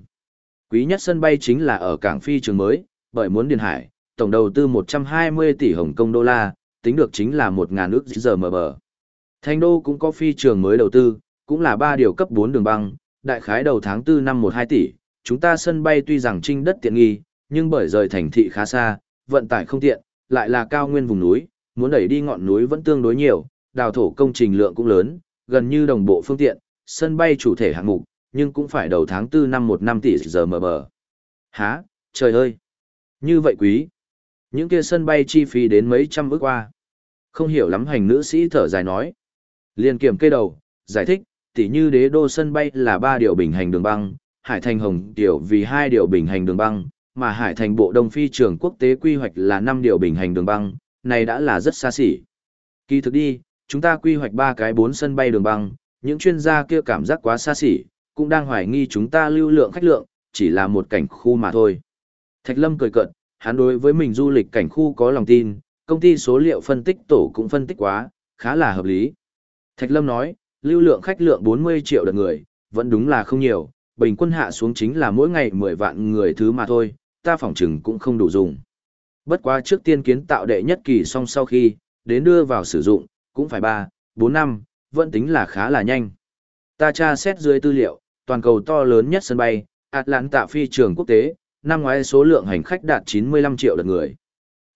[SPEAKER 1] Quý nhất sân bay chính là ở cảng phi trường mới, bởi muốn điền hải, tổng đầu tư 120 tỷ Hồng Kông đô la, tính được chính là 1.000 ức giờ mở bờ. Thành đô cũng có phi trường mới đầu tư, cũng là 3 điều cấp 4 đường băng, đại khái đầu tháng 4 năm 12 tỷ, chúng ta sân bay tuy rằng trinh đất tiện nghi, nhưng bởi rời thành thị khá xa, vận tải không tiện, lại là cao nguyên vùng núi, muốn đẩy đi ngọn núi vẫn tương đối nhiều, đào thổ công trình lượng cũng lớn, gần như đồng bộ phương tiện, sân bay chủ thể hạng mục, nhưng cũng phải đầu tháng 4 năm 1 năm tỷ giờ mở bờ. Hả, trời ơi! Như vậy quý! Những kia sân bay chi phí đến mấy trăm ước qua. Không hiểu lắm hành nữ sĩ thở dài nói. Liên kiểm kê đầu, giải thích, tỉ như đế đô sân bay là 3 điều bình hành đường băng, Hải Thành Hồng tiểu vì 2 điều bình hành đường băng, mà Hải Thành Bộ Đông Phi trường quốc tế quy hoạch là 5 điều bình hành đường băng, này đã là rất xa xỉ. Kỳ thực đi, chúng ta quy hoạch ba cái bốn sân bay đường băng, những chuyên gia kia cảm giác quá xa xỉ, cũng đang hoài nghi chúng ta lưu lượng khách lượng, chỉ là một cảnh khu mà thôi. Thạch Lâm cười cợt, hắn đối với mình du lịch cảnh khu có lòng tin, công ty số liệu phân tích tổ cũng phân tích quá, khá là hợp lý. Thạch Lâm nói, lưu lượng khách lượng 40 triệu lượt người, vẫn đúng là không nhiều, bình quân hạ xuống chính là mỗi ngày 10 vạn người thứ mà thôi, ta phỏng chừng cũng không đủ dùng. Bất quá trước tiên kiến tạo đệ nhất kỳ xong sau khi, đến đưa vào sử dụng, cũng phải 3, 4 năm, vẫn tính là khá là nhanh. Ta tra xét dưới tư liệu, toàn cầu to lớn nhất sân bay, Atlanta phi trường quốc tế, năm ngoái số lượng hành khách đạt 95 triệu lượt người.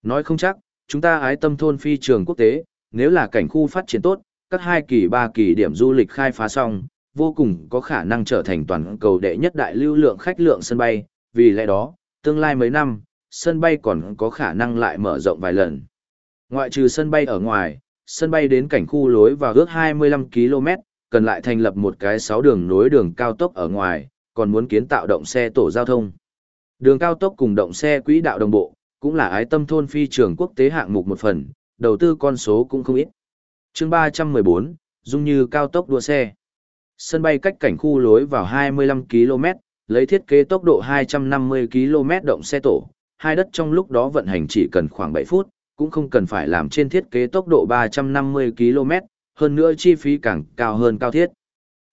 [SPEAKER 1] Nói không chắc, chúng ta ái tâm thôn phi trường quốc tế, nếu là cảnh khu phát triển tốt, các hai kỳ ba kỳ điểm du lịch khai phá xong, vô cùng có khả năng trở thành toàn cầu đệ nhất đại lưu lượng khách lượng sân bay, vì lẽ đó, tương lai mấy năm, sân bay còn có khả năng lại mở rộng vài lần. Ngoại trừ sân bay ở ngoài, sân bay đến cảnh khu lối vào ước 25 km, cần lại thành lập một cái 6 đường nối đường cao tốc ở ngoài, còn muốn kiến tạo động xe tổ giao thông. Đường cao tốc cùng động xe quỹ đạo đồng bộ, cũng là ái tâm thôn phi trường quốc tế hạng mục một phần, đầu tư con số cũng không ít. chương 314, dung như cao tốc đua xe. Sân bay cách cảnh khu lối vào 25 km, lấy thiết kế tốc độ 250 km động xe tổ, hai đất trong lúc đó vận hành chỉ cần khoảng 7 phút, cũng không cần phải làm trên thiết kế tốc độ 350 km, hơn nữa chi phí càng cao hơn cao thiết.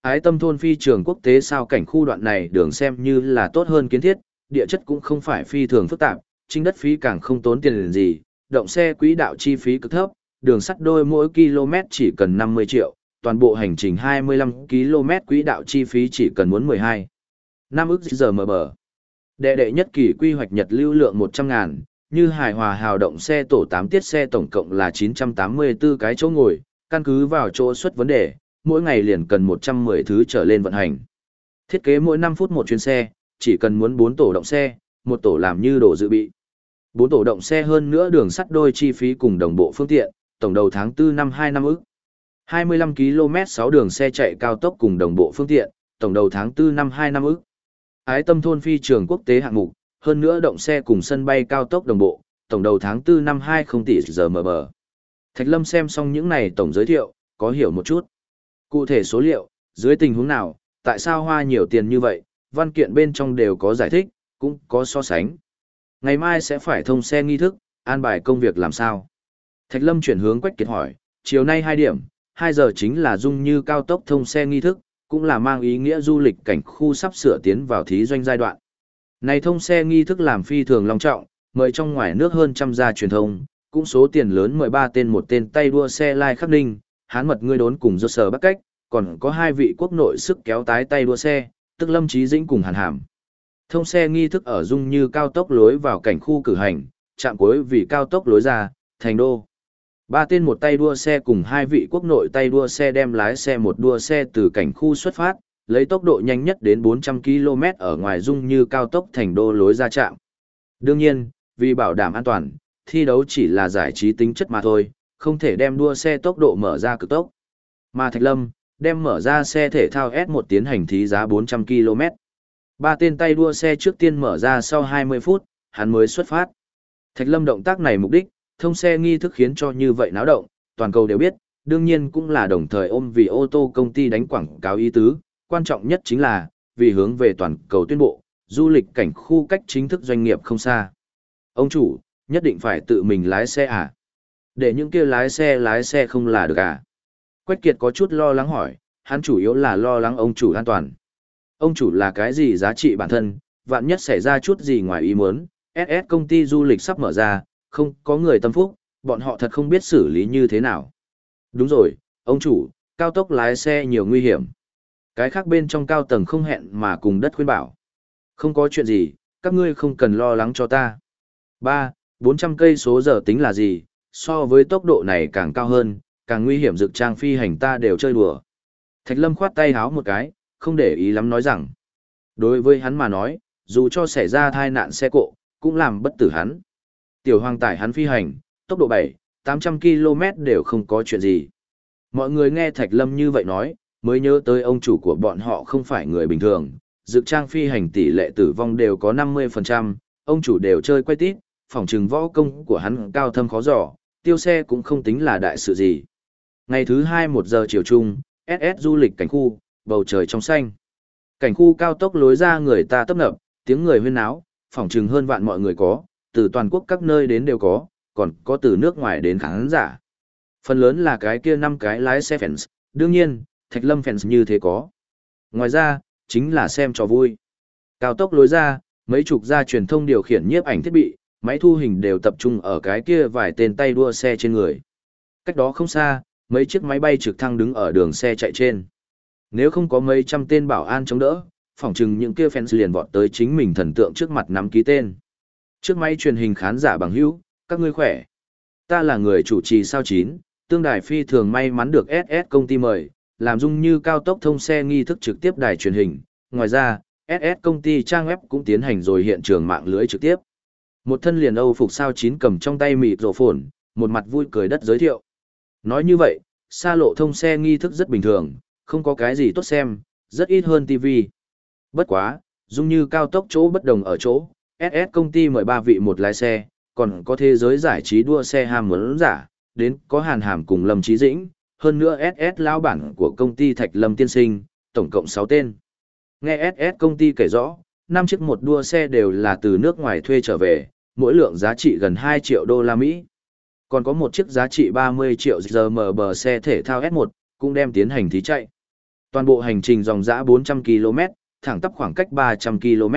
[SPEAKER 1] Ái tâm thôn phi trường quốc tế sao cảnh khu đoạn này đường xem như là tốt hơn kiến thiết, địa chất cũng không phải phi thường phức tạp, trinh đất phí càng không tốn tiền gì, động xe quỹ đạo chi phí cực thấp, đường sắt đôi mỗi km chỉ cần 50 triệu, toàn bộ hành trình 25 km quỹ đạo chi phí chỉ cần muốn 12 năm ức giờ mở bờ. Đệ đệ nhất kỳ quy hoạch nhật lưu lượng 100 ngàn, như hài hòa hào động xe tổ 8 tiết xe tổng cộng là 984 cái chỗ ngồi, căn cứ vào chỗ xuất vấn đề, mỗi ngày liền cần 110 thứ trở lên vận hành. Thiết kế mỗi 5 phút một chuyến xe, chỉ cần muốn 4 tổ động xe, một tổ làm như đồ dự bị. 4 tổ động xe hơn nữa đường sắt đôi chi phí cùng đồng bộ phương tiện, tổng đầu tháng 4 năm 2 năm ức. 25 km 6 đường xe chạy cao tốc cùng đồng bộ phương tiện, tổng đầu tháng 4 năm 2 năm ức. Ái tâm thôn phi trường quốc tế hạng mục, hơn nữa động xe cùng sân bay cao tốc đồng bộ, tổng đầu tháng 4 năm 20 tỷ giờ mở bờ. Thạch Lâm xem xong những này tổng giới thiệu, có hiểu một chút. Cụ thể số liệu, dưới tình huống nào, tại sao hoa nhiều tiền như vậy, văn kiện bên trong đều có giải thích, cũng có so sánh. Ngày mai sẽ phải thông xe nghi thức, an bài công việc làm sao. Thạch Lâm chuyển hướng Quách Kiệt hỏi, chiều nay 2 điểm, 2 giờ chính là dung như cao tốc thông xe nghi thức, cũng là mang ý nghĩa du lịch cảnh khu sắp sửa tiến vào thí doanh giai đoạn. Này thông xe nghi thức làm phi thường long trọng, mời trong ngoài nước hơn trăm gia truyền thông, cũng số tiền lớn mời ba tên một tên tay đua xe lai khắc ninh, hán mật ngươi đốn cùng do sở bắc cách, còn có hai vị quốc nội sức kéo tái tay đua xe, tức lâm trí dĩnh cùng hàn hàm. Thông xe nghi thức ở dung như cao tốc lối vào cảnh khu cử hành, chạm cuối vì cao tốc lối ra, thành đô. Ba tên một tay đua xe cùng hai vị quốc nội tay đua xe đem lái xe một đua xe từ cảnh khu xuất phát, lấy tốc độ nhanh nhất đến 400 km ở ngoài dung như cao tốc thành đô lối ra trạm. Đương nhiên, vì bảo đảm an toàn, thi đấu chỉ là giải trí tính chất mà thôi, không thể đem đua xe tốc độ mở ra cực tốc. Mà Thạch Lâm, đem mở ra xe thể thao S1 tiến hành thí giá 400 km. Ba tên tay đua xe trước tiên mở ra sau 20 phút, hắn mới xuất phát. Thạch Lâm động tác này mục đích, thông xe nghi thức khiến cho như vậy náo động, toàn cầu đều biết, đương nhiên cũng là đồng thời ôm vì ô tô công ty đánh quảng cáo ý tứ, quan trọng nhất chính là, vì hướng về toàn cầu tuyên bộ, du lịch cảnh khu cách chính thức doanh nghiệp không xa. Ông chủ, nhất định phải tự mình lái xe à? Để những kia lái xe lái xe không là được à? Quách Kiệt có chút lo lắng hỏi, hắn chủ yếu là lo lắng ông chủ an toàn. Ông chủ là cái gì giá trị bản thân, vạn nhất xảy ra chút gì ngoài ý muốn, SS công ty du lịch sắp mở ra, không có người tâm phúc, bọn họ thật không biết xử lý như thế nào. Đúng rồi, ông chủ, cao tốc lái xe nhiều nguy hiểm. Cái khác bên trong cao tầng không hẹn mà cùng đất khuyên bảo. Không có chuyện gì, các ngươi không cần lo lắng cho ta. Ba, bốn trăm cây số giờ tính là gì, so với tốc độ này càng cao hơn, càng nguy hiểm dực trang phi hành ta đều chơi đùa. Thạch Lâm khoát tay háo một cái, không để ý lắm nói rằng. Đối với hắn mà nói, dù cho xảy ra tai nạn xe cộ, cũng làm bất tử hắn. Tiểu hoàng tải hắn phi hành, tốc độ 7, 800 km đều không có chuyện gì. Mọi người nghe Thạch Lâm như vậy nói, mới nhớ tới ông chủ của bọn họ không phải người bình thường. Dự trang phi hành tỷ lệ tử vong đều có 50%, ông chủ đều chơi quay tít, phòng trừng võ công của hắn cao thâm khó dò, tiêu xe cũng không tính là đại sự gì. Ngày thứ 2 1 giờ chiều chung, SS du lịch cảnh khu, bầu trời trong xanh. Cảnh khu cao tốc lối ra người ta tấp nập, tiếng người huyên náo, phỏng Trừng hơn vạn mọi người có, từ toàn quốc các nơi đến đều có, còn có từ nước ngoài đến khán giả. Phần lớn là cái kia năm cái lái xe fans, đương nhiên, Thạch Lâm fans như thế có. Ngoài ra, chính là xem cho vui. Cao tốc lối ra, mấy chục gia truyền thông điều khiển nhiếp ảnh thiết bị, máy thu hình đều tập trung ở cái kia vài tên tay đua xe trên người. Cách đó không xa, mấy chiếc máy bay trực thăng đứng ở đường xe chạy trên. Nếu không có mấy trăm tên bảo an chống đỡ, phỏng chừng những kia fans liền vọt tới chính mình thần tượng trước mặt nắm ký tên. Trước máy truyền hình khán giả bằng hữu, các ngươi khỏe. Ta là người chủ trì sao chín, tương đài phi thường may mắn được SS công ty mời, làm dung như cao tốc thông xe nghi thức trực tiếp đài truyền hình. Ngoài ra, SS công ty trang web cũng tiến hành rồi hiện trường mạng lưới trực tiếp. Một thân liền Âu phục sao chín cầm trong tay mịt rổ phồn, một mặt vui cười đất giới thiệu. Nói như vậy, xa lộ thông xe nghi thức rất bình thường, không có cái gì tốt xem, rất ít hơn TV. Bất quá, dung như cao tốc chỗ bất đồng ở chỗ, SS công ty mời ba vị một lái xe, còn có thế giới giải trí đua xe ham muốn giả, đến có hàn hàm cùng Lâm Chí Dĩnh, hơn nữa SS lão bản của công ty Thạch Lâm Tiên Sinh, tổng cộng 6 tên. Nghe SS công ty kể rõ, năm chiếc một đua xe đều là từ nước ngoài thuê trở về, mỗi lượng giá trị gần 2 triệu đô la Mỹ. Còn có một chiếc giá trị 30 triệu giờ mở bờ xe thể thao S1, cũng đem tiến hành thí chạy. Toàn bộ hành trình dòng dã 400 km, thẳng tắp khoảng cách 300 km.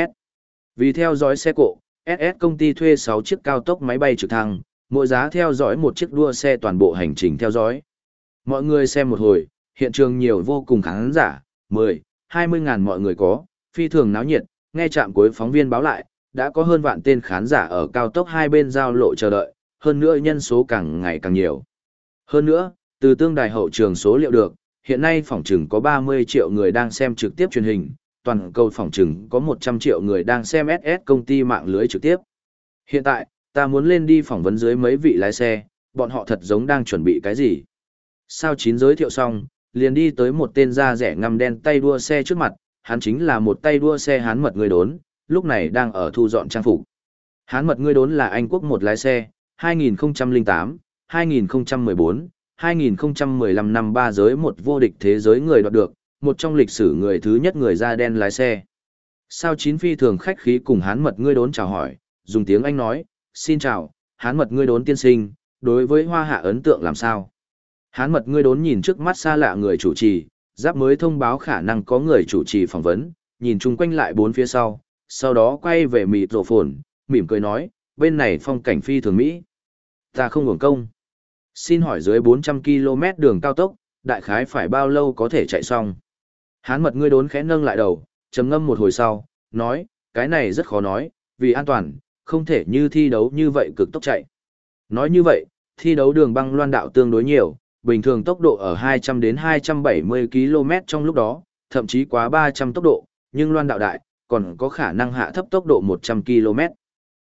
[SPEAKER 1] Vì theo dõi xe cộ, SS công ty thuê 6 chiếc cao tốc máy bay trực thăng, mỗi giá theo dõi một chiếc đua xe toàn bộ hành trình theo dõi. Mọi người xem một hồi, hiện trường nhiều vô cùng khán giả, 10, 20 ngàn mọi người có, phi thường náo nhiệt, nghe trạm cuối phóng viên báo lại, đã có hơn vạn tên khán giả ở cao tốc hai bên giao lộ chờ đợi, hơn nữa nhân số càng ngày càng nhiều. Hơn nữa, từ tương đài hậu trường số liệu được, hiện nay phòng trừng có 30 triệu người đang xem trực tiếp truyền hình, toàn cầu phòng trừng có 100 triệu người đang xem SS công ty mạng lưới trực tiếp. Hiện tại, ta muốn lên đi phỏng vấn dưới mấy vị lái xe, bọn họ thật giống đang chuẩn bị cái gì. Sao chín giới thiệu xong, liền đi tới một tên da rẻ ngăm đen tay đua xe trước mặt, hắn chính là một tay đua xe hán mật người đốn, lúc này đang ở thu dọn trang phục. Hán mật ngươi đốn là Anh quốc một lái xe, 2008, 2014, 2015 năm ba giới một vô địch thế giới người đoạt được, một trong lịch sử người thứ nhất người da đen lái xe. Sao chín phi thường khách khí cùng hán mật ngươi đốn chào hỏi, dùng tiếng Anh nói, xin chào, hán mật ngươi đốn tiên sinh, đối với hoa hạ ấn tượng làm sao? Hán mật ngươi đốn nhìn trước mắt xa lạ người chủ trì, giáp mới thông báo khả năng có người chủ trì phỏng vấn, nhìn chung quanh lại bốn phía sau, sau đó quay về mịt rổ phồn, mỉm cười nói, bên này phong cảnh phi thường Mỹ. Ta không hưởng công. Xin hỏi dưới 400 km đường cao tốc, đại khái phải bao lâu có thể chạy xong? Hán mật ngươi đốn khẽ nâng lại đầu, trầm ngâm một hồi sau, nói, cái này rất khó nói, vì an toàn, không thể như thi đấu như vậy cực tốc chạy. Nói như vậy, thi đấu đường băng loan đạo tương đối nhiều, bình thường tốc độ ở 200 đến 270 km trong lúc đó, thậm chí quá 300 tốc độ, nhưng loan đạo đại, còn có khả năng hạ thấp tốc độ 100 km.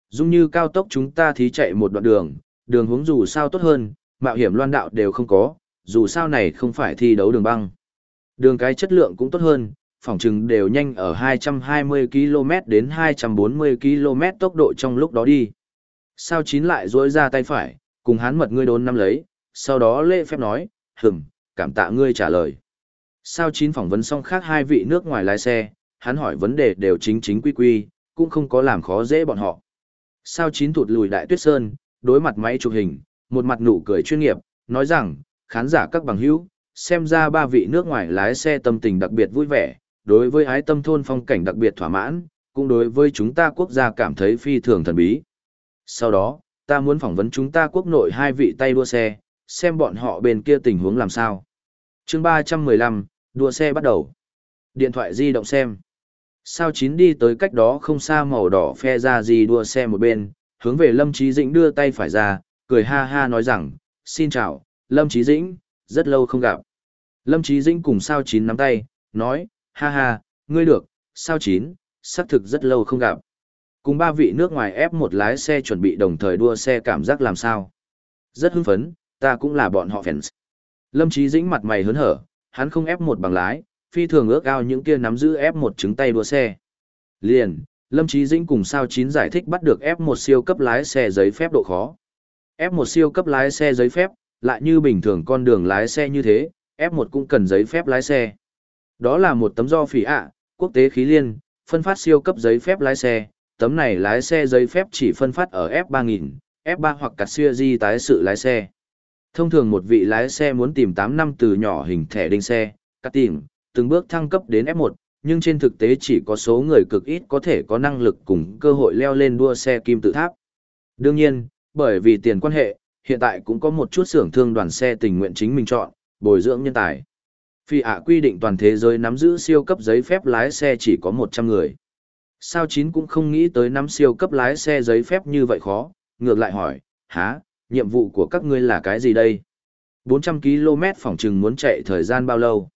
[SPEAKER 1] Dung như cao tốc chúng ta thí chạy một đoạn đường, đường hướng dù sao tốt hơn, mạo hiểm loan đạo đều không có, dù sao này không phải thi đấu đường băng. Đường cái chất lượng cũng tốt hơn, phòng trừng đều nhanh ở 220 km đến 240 km tốc độ trong lúc đó đi. Sao chín lại duỗi ra tay phải, cùng hắn mật ngươi đốn năm lấy, sau đó lễ phép nói, hừng, cảm tạ ngươi trả lời. Sao chín phỏng vấn xong khác hai vị nước ngoài lái xe, hắn hỏi vấn đề đều chính chính quy quy, cũng không có làm khó dễ bọn họ. Sao chín thụt lùi đại tuyết sơn, đối mặt máy chụp hình, một mặt nụ cười chuyên nghiệp, nói rằng, khán giả các bằng hữu, xem ra ba vị nước ngoài lái xe tâm tình đặc biệt vui vẻ, đối với ái tâm thôn phong cảnh đặc biệt thỏa mãn, cũng đối với chúng ta quốc gia cảm thấy phi thường thần bí. Sau đó, ta muốn phỏng vấn chúng ta quốc nội hai vị tay đua xe, xem bọn họ bên kia tình huống làm sao. chương 315, đua xe bắt đầu. Điện thoại di động xem. Sao chín đi tới cách đó không xa màu đỏ phe ra gì đua xe một bên, hướng về Lâm Trí Dĩnh đưa tay phải ra, cười ha ha nói rằng, xin chào, Lâm Trí Dĩnh, rất lâu không gặp. Lâm Trí Dĩnh cùng Sao chín nắm tay, nói, ha ha, ngươi được, Sao chín, xác thực rất lâu không gặp. Cùng ba vị nước ngoài ép một lái xe chuẩn bị đồng thời đua xe cảm giác làm sao. Rất hưng phấn, ta cũng là bọn họ fans. Lâm Trí Dĩnh mặt mày hớn hở, hắn không ép một bằng lái, phi thường ước ao những kia nắm giữ ép một trứng tay đua xe. Liền, Lâm Trí Dĩnh cùng sao chín giải thích bắt được ép một siêu cấp lái xe giấy phép độ khó. Ép một siêu cấp lái xe giấy phép, lại như bình thường con đường lái xe như thế, F1 cũng cần giấy phép lái xe. Đó là một tấm do phỉ ạ, quốc tế khí liên, phân phát siêu cấp giấy phép lái xe, tấm này lái xe giấy phép chỉ phân phát ở F3000, F3 hoặc cả siêu di tái sự lái xe. Thông thường một vị lái xe muốn tìm 8 năm từ nhỏ hình thẻ đinh xe, cắt tìm, từng bước thăng cấp đến F1, nhưng trên thực tế chỉ có số người cực ít có thể có năng lực cùng cơ hội leo lên đua xe kim tự tháp. Đương nhiên, bởi vì tiền quan hệ, hiện tại cũng có một chút xưởng thương đoàn xe tình nguyện chính mình chọn, bồi dưỡng nhân tài. Phi ạ quy định toàn thế giới nắm giữ siêu cấp giấy phép lái xe chỉ có 100 người. Sao chín cũng không nghĩ tới nắm siêu cấp lái xe giấy phép như vậy khó, ngược lại hỏi, há, nhiệm vụ của các ngươi là cái gì đây? 400 km phòng trừng muốn chạy thời gian bao lâu?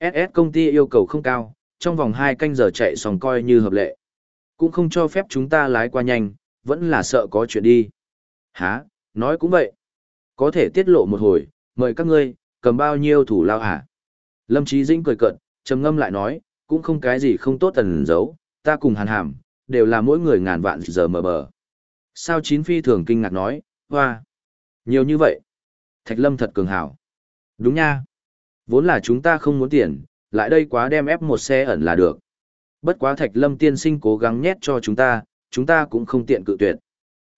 [SPEAKER 1] SS công ty yêu cầu không cao, trong vòng 2 canh giờ chạy xong coi như hợp lệ. Cũng không cho phép chúng ta lái qua nhanh, vẫn là sợ có chuyện đi. Hả, nói cũng vậy. Có thể tiết lộ một hồi, mời các ngươi, cầm bao nhiêu thủ lao hả? Lâm Chí Dĩnh cười cợt, trầm ngâm lại nói, cũng không cái gì không tốt tần giấu, ta cùng hàn hàm, đều là mỗi người ngàn vạn giờ mờ bờ. Sao chín phi thường kinh ngạc nói, hoa, nhiều như vậy. Thạch Lâm thật cường hảo. Đúng nha. Vốn là chúng ta không muốn tiền, lại đây quá đem ép một xe ẩn là được. Bất quá Thạch Lâm tiên sinh cố gắng nhét cho chúng ta, chúng ta cũng không tiện cự tuyệt.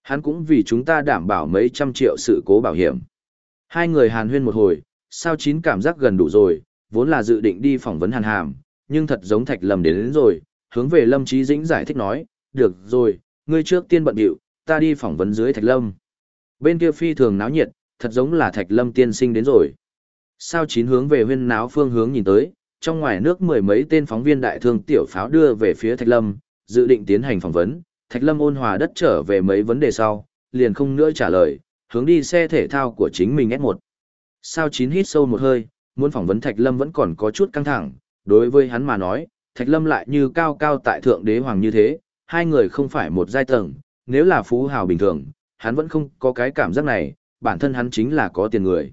[SPEAKER 1] Hắn cũng vì chúng ta đảm bảo mấy trăm triệu sự cố bảo hiểm. Hai người hàn huyên một hồi, sao chín cảm giác gần đủ rồi, vốn là dự định đi phỏng vấn hàn hàm, nhưng thật giống Thạch Lâm đến, đến rồi, hướng về Lâm Trí Dĩnh giải thích nói, được rồi, ngươi trước tiên bận điệu, ta đi phỏng vấn dưới Thạch Lâm. Bên kia phi thường náo nhiệt, thật giống là Thạch Lâm tiên sinh đến rồi. Sao chín hướng về huyên náo phương hướng nhìn tới, trong ngoài nước mười mấy tên phóng viên đại thương tiểu pháo đưa về phía Thạch Lâm, dự định tiến hành phỏng vấn. Thạch Lâm ôn hòa đất trở về mấy vấn đề sau, liền không nữa trả lời, hướng đi xe thể thao của chính mình S1. Sao chín hít sâu một hơi, muốn phỏng vấn Thạch Lâm vẫn còn có chút căng thẳng, đối với hắn mà nói, Thạch Lâm lại như cao cao tại thượng đế hoàng như thế, hai người không phải một giai tầng, nếu là phú hào bình thường, hắn vẫn không có cái cảm giác này, bản thân hắn chính là có tiền người.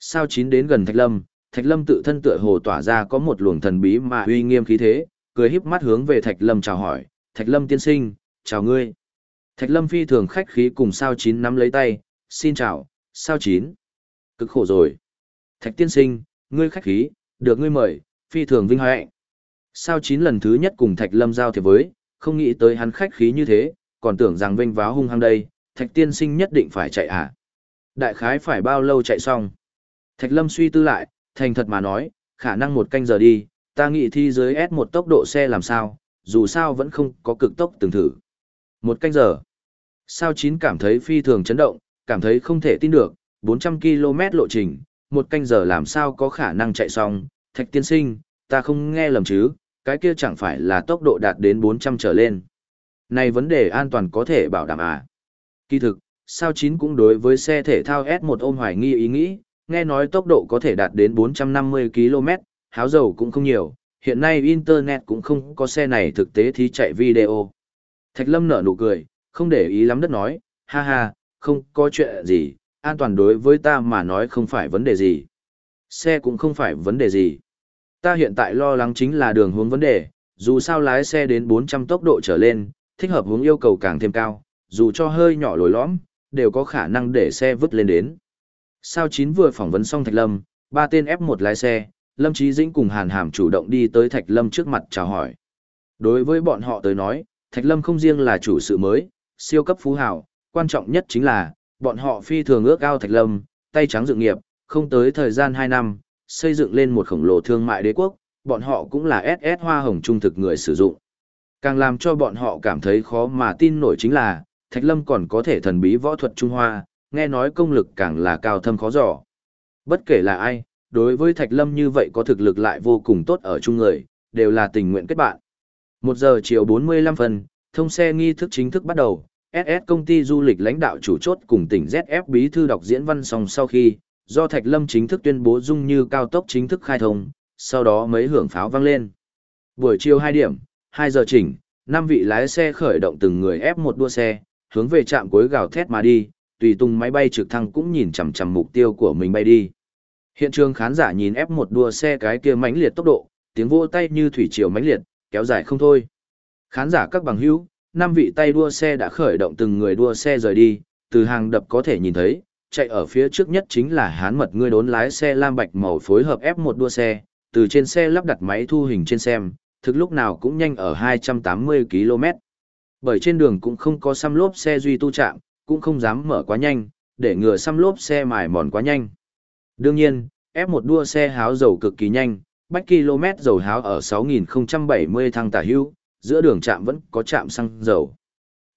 [SPEAKER 1] Sao chín đến gần Thạch Lâm, Thạch Lâm tự thân tựa hồ tỏa ra có một luồng thần bí mà uy nghiêm khí thế, cười híp mắt hướng về Thạch Lâm chào hỏi, "Thạch Lâm tiên sinh, chào ngươi." Thạch Lâm phi thường khách khí cùng Sao chín nắm lấy tay, "Xin chào, Sao chín." Cực khổ rồi. "Thạch tiên sinh, ngươi khách khí, được ngươi mời, phi thường vinh hạnh." Sao chín lần thứ nhất cùng Thạch Lâm giao thiệp với, không nghĩ tới hắn khách khí như thế, còn tưởng rằng vinh váo hung hăng đây, Thạch tiên sinh nhất định phải chạy à? Đại khái phải bao lâu chạy xong? Thạch Lâm suy tư lại, thành thật mà nói, khả năng một canh giờ đi, ta nghĩ thi dưới S một tốc độ xe làm sao, dù sao vẫn không có cực tốc từng thử. Một canh giờ. Sao chín cảm thấy phi thường chấn động, cảm thấy không thể tin được, 400 km lộ trình, một canh giờ làm sao có khả năng chạy xong, thạch tiên sinh, ta không nghe lầm chứ, cái kia chẳng phải là tốc độ đạt đến 400 trở lên. Này vấn đề an toàn có thể bảo đảm à? Kỳ thực, sao chín cũng đối với xe thể thao S1 ôm hoài nghi ý nghĩ, nghe nói tốc độ có thể đạt đến 450 km, háo dầu cũng không nhiều, hiện nay Internet cũng không có xe này thực tế thì chạy video. Thạch Lâm nở nụ cười, không để ý lắm đất nói, ha ha, không có chuyện gì, an toàn đối với ta mà nói không phải vấn đề gì. Xe cũng không phải vấn đề gì. Ta hiện tại lo lắng chính là đường hướng vấn đề, dù sao lái xe đến 400 tốc độ trở lên, thích hợp hướng yêu cầu càng thêm cao, dù cho hơi nhỏ lồi lõm, đều có khả năng để xe vứt lên đến. Sao chín vừa phỏng vấn xong Thạch Lâm, ba tên F1 lái xe, Lâm Chí Dĩnh cùng Hàn Hàm chủ động đi tới Thạch Lâm trước mặt chào hỏi. Đối với bọn họ tới nói, Thạch Lâm không riêng là chủ sự mới, siêu cấp phú hào, quan trọng nhất chính là, bọn họ phi thường ước ao Thạch Lâm, tay trắng dự nghiệp, không tới thời gian 2 năm, xây dựng lên một khổng lồ thương mại đế quốc, bọn họ cũng là SS hoa hồng trung thực người sử dụng. Càng làm cho bọn họ cảm thấy khó mà tin nổi chính là, Thạch Lâm còn có thể thần bí võ thuật Trung Hoa, nghe nói công lực càng là cao thâm khó dò. Bất kể là ai, đối với Thạch Lâm như vậy có thực lực lại vô cùng tốt ở chung người, đều là tình nguyện kết bạn. Một giờ chiều 45 phần, thông xe nghi thức chính thức bắt đầu, SS công ty du lịch lãnh đạo chủ chốt cùng tỉnh ZF bí thư đọc diễn văn xong sau khi, do Thạch Lâm chính thức tuyên bố dung như cao tốc chính thức khai thông, sau đó mấy hưởng pháo vang lên. Buổi chiều 2 điểm, 2 giờ chỉnh, năm vị lái xe khởi động từng người F một đua xe, hướng về trạm cuối gào thét mà đi, tùy tung máy bay trực thăng cũng nhìn chằm chằm mục tiêu của mình bay đi. Hiện trường khán giả nhìn F một đua xe cái kia mãnh liệt tốc độ, tiếng vỗ tay như thủy triều mãnh liệt, kéo dài không thôi. Khán giả các bằng hữu, năm vị tay đua xe đã khởi động từng người đua xe rời đi, từ hàng đập có thể nhìn thấy, chạy ở phía trước nhất chính là hán mật ngươi đốn lái xe lam bạch màu phối hợp F1 đua xe, từ trên xe lắp đặt máy thu hình trên xem, thực lúc nào cũng nhanh ở 280 km. Bởi trên đường cũng không có xăm lốp xe duy tu chạm, cũng không dám mở quá nhanh, để ngừa xăm lốp xe mài mòn quá nhanh. Đương nhiên, F1 đua xe háo dầu cực kỳ nhanh, bách km dầu háo ở 6.070 thăng tả hưu, giữa đường chạm vẫn có trạm xăng dầu.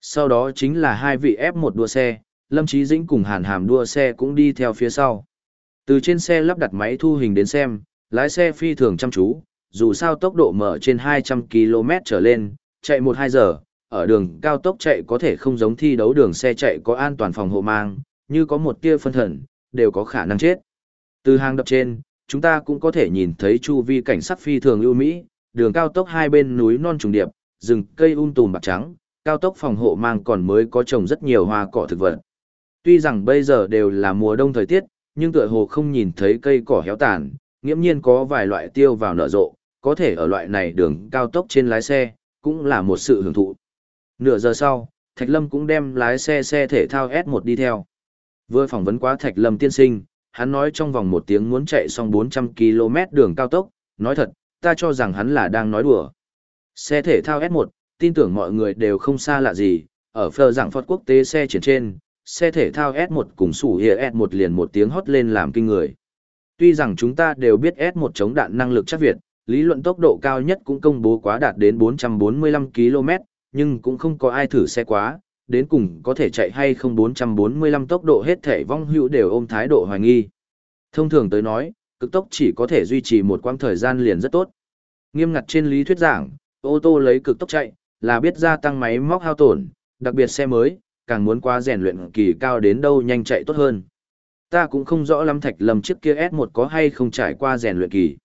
[SPEAKER 1] Sau đó chính là hai vị F1 đua xe, Lâm Chí Dĩnh cùng Hàn Hàm đua xe cũng đi theo phía sau. Từ trên xe lắp đặt máy thu hình đến xem, lái xe phi thường chăm chú, dù sao tốc độ mở trên 200 km trở lên, chạy 1-2 giờ, ở đường cao tốc chạy có thể không giống thi đấu đường xe chạy có an toàn phòng hộ mang, như có một tia phân thần, đều có khả năng chết. Từ hàng đập trên, chúng ta cũng có thể nhìn thấy chu vi cảnh sắc phi thường ưu mỹ, đường cao tốc hai bên núi non trùng điệp, rừng cây um tùm bạc trắng, cao tốc phòng hộ mang còn mới có trồng rất nhiều hoa cỏ thực vật. Tuy rằng bây giờ đều là mùa đông thời tiết, nhưng tựa hồ không nhìn thấy cây cỏ héo tàn, nghiễm nhiên có vài loại tiêu vào nở rộ, có thể ở loại này đường cao tốc trên lái xe, cũng là một sự hưởng thụ. Nửa giờ sau, Thạch Lâm cũng đem lái xe xe thể thao S1 đi theo. Vừa phỏng vấn quá Thạch Lâm tiên sinh, hắn nói trong vòng một tiếng muốn chạy xong 400 km đường cao tốc, nói thật, ta cho rằng hắn là đang nói đùa. Xe thể thao S1, tin tưởng mọi người đều không xa lạ gì, ở phờ giảng Phật quốc tế xe triển trên, xe thể thao S1 cùng sủ hiệu S1 liền một tiếng hót lên làm kinh người. Tuy rằng chúng ta đều biết S1 chống đạn năng lực chắc Việt, lý luận tốc độ cao nhất cũng công bố quá đạt đến 445 km, nhưng cũng không có ai thử xe quá, đến cùng có thể chạy hay không 445 tốc độ hết thể vong hữu đều ôm thái độ hoài nghi. Thông thường tới nói, cực tốc chỉ có thể duy trì một quãng thời gian liền rất tốt. Nghiêm ngặt trên lý thuyết giảng, ô tô lấy cực tốc chạy, là biết gia tăng máy móc hao tổn, đặc biệt xe mới, càng muốn qua rèn luyện kỳ cao đến đâu nhanh chạy tốt hơn. Ta cũng không rõ lắm thạch lầm trước kia S1 có hay không trải qua rèn luyện kỳ.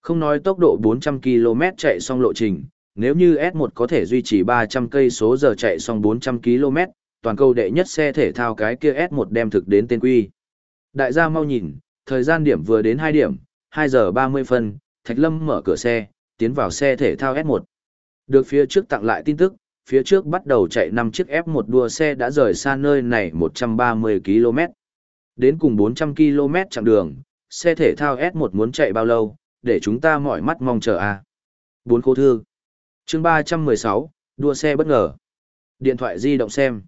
[SPEAKER 1] Không nói tốc độ 400 km chạy xong lộ trình, nếu như S1 có thể duy trì 300 cây số giờ chạy xong 400 km, toàn cầu đệ nhất xe thể thao cái kia S1 đem thực đến tên quy. Đại gia mau nhìn, thời gian điểm vừa đến 2 điểm, 2 giờ 30 phân, Thạch Lâm mở cửa xe, tiến vào xe thể thao S1. Được phía trước tặng lại tin tức, phía trước bắt đầu chạy 5 chiếc F1 đua xe đã rời xa nơi này 130 km. Đến cùng 400 km chặng đường, xe thể thao S1 muốn chạy bao lâu, để chúng ta mỏi mắt mong chờ a. À. Bốn khô thương. Chương 316, đua xe bất ngờ. Điện thoại di động xem.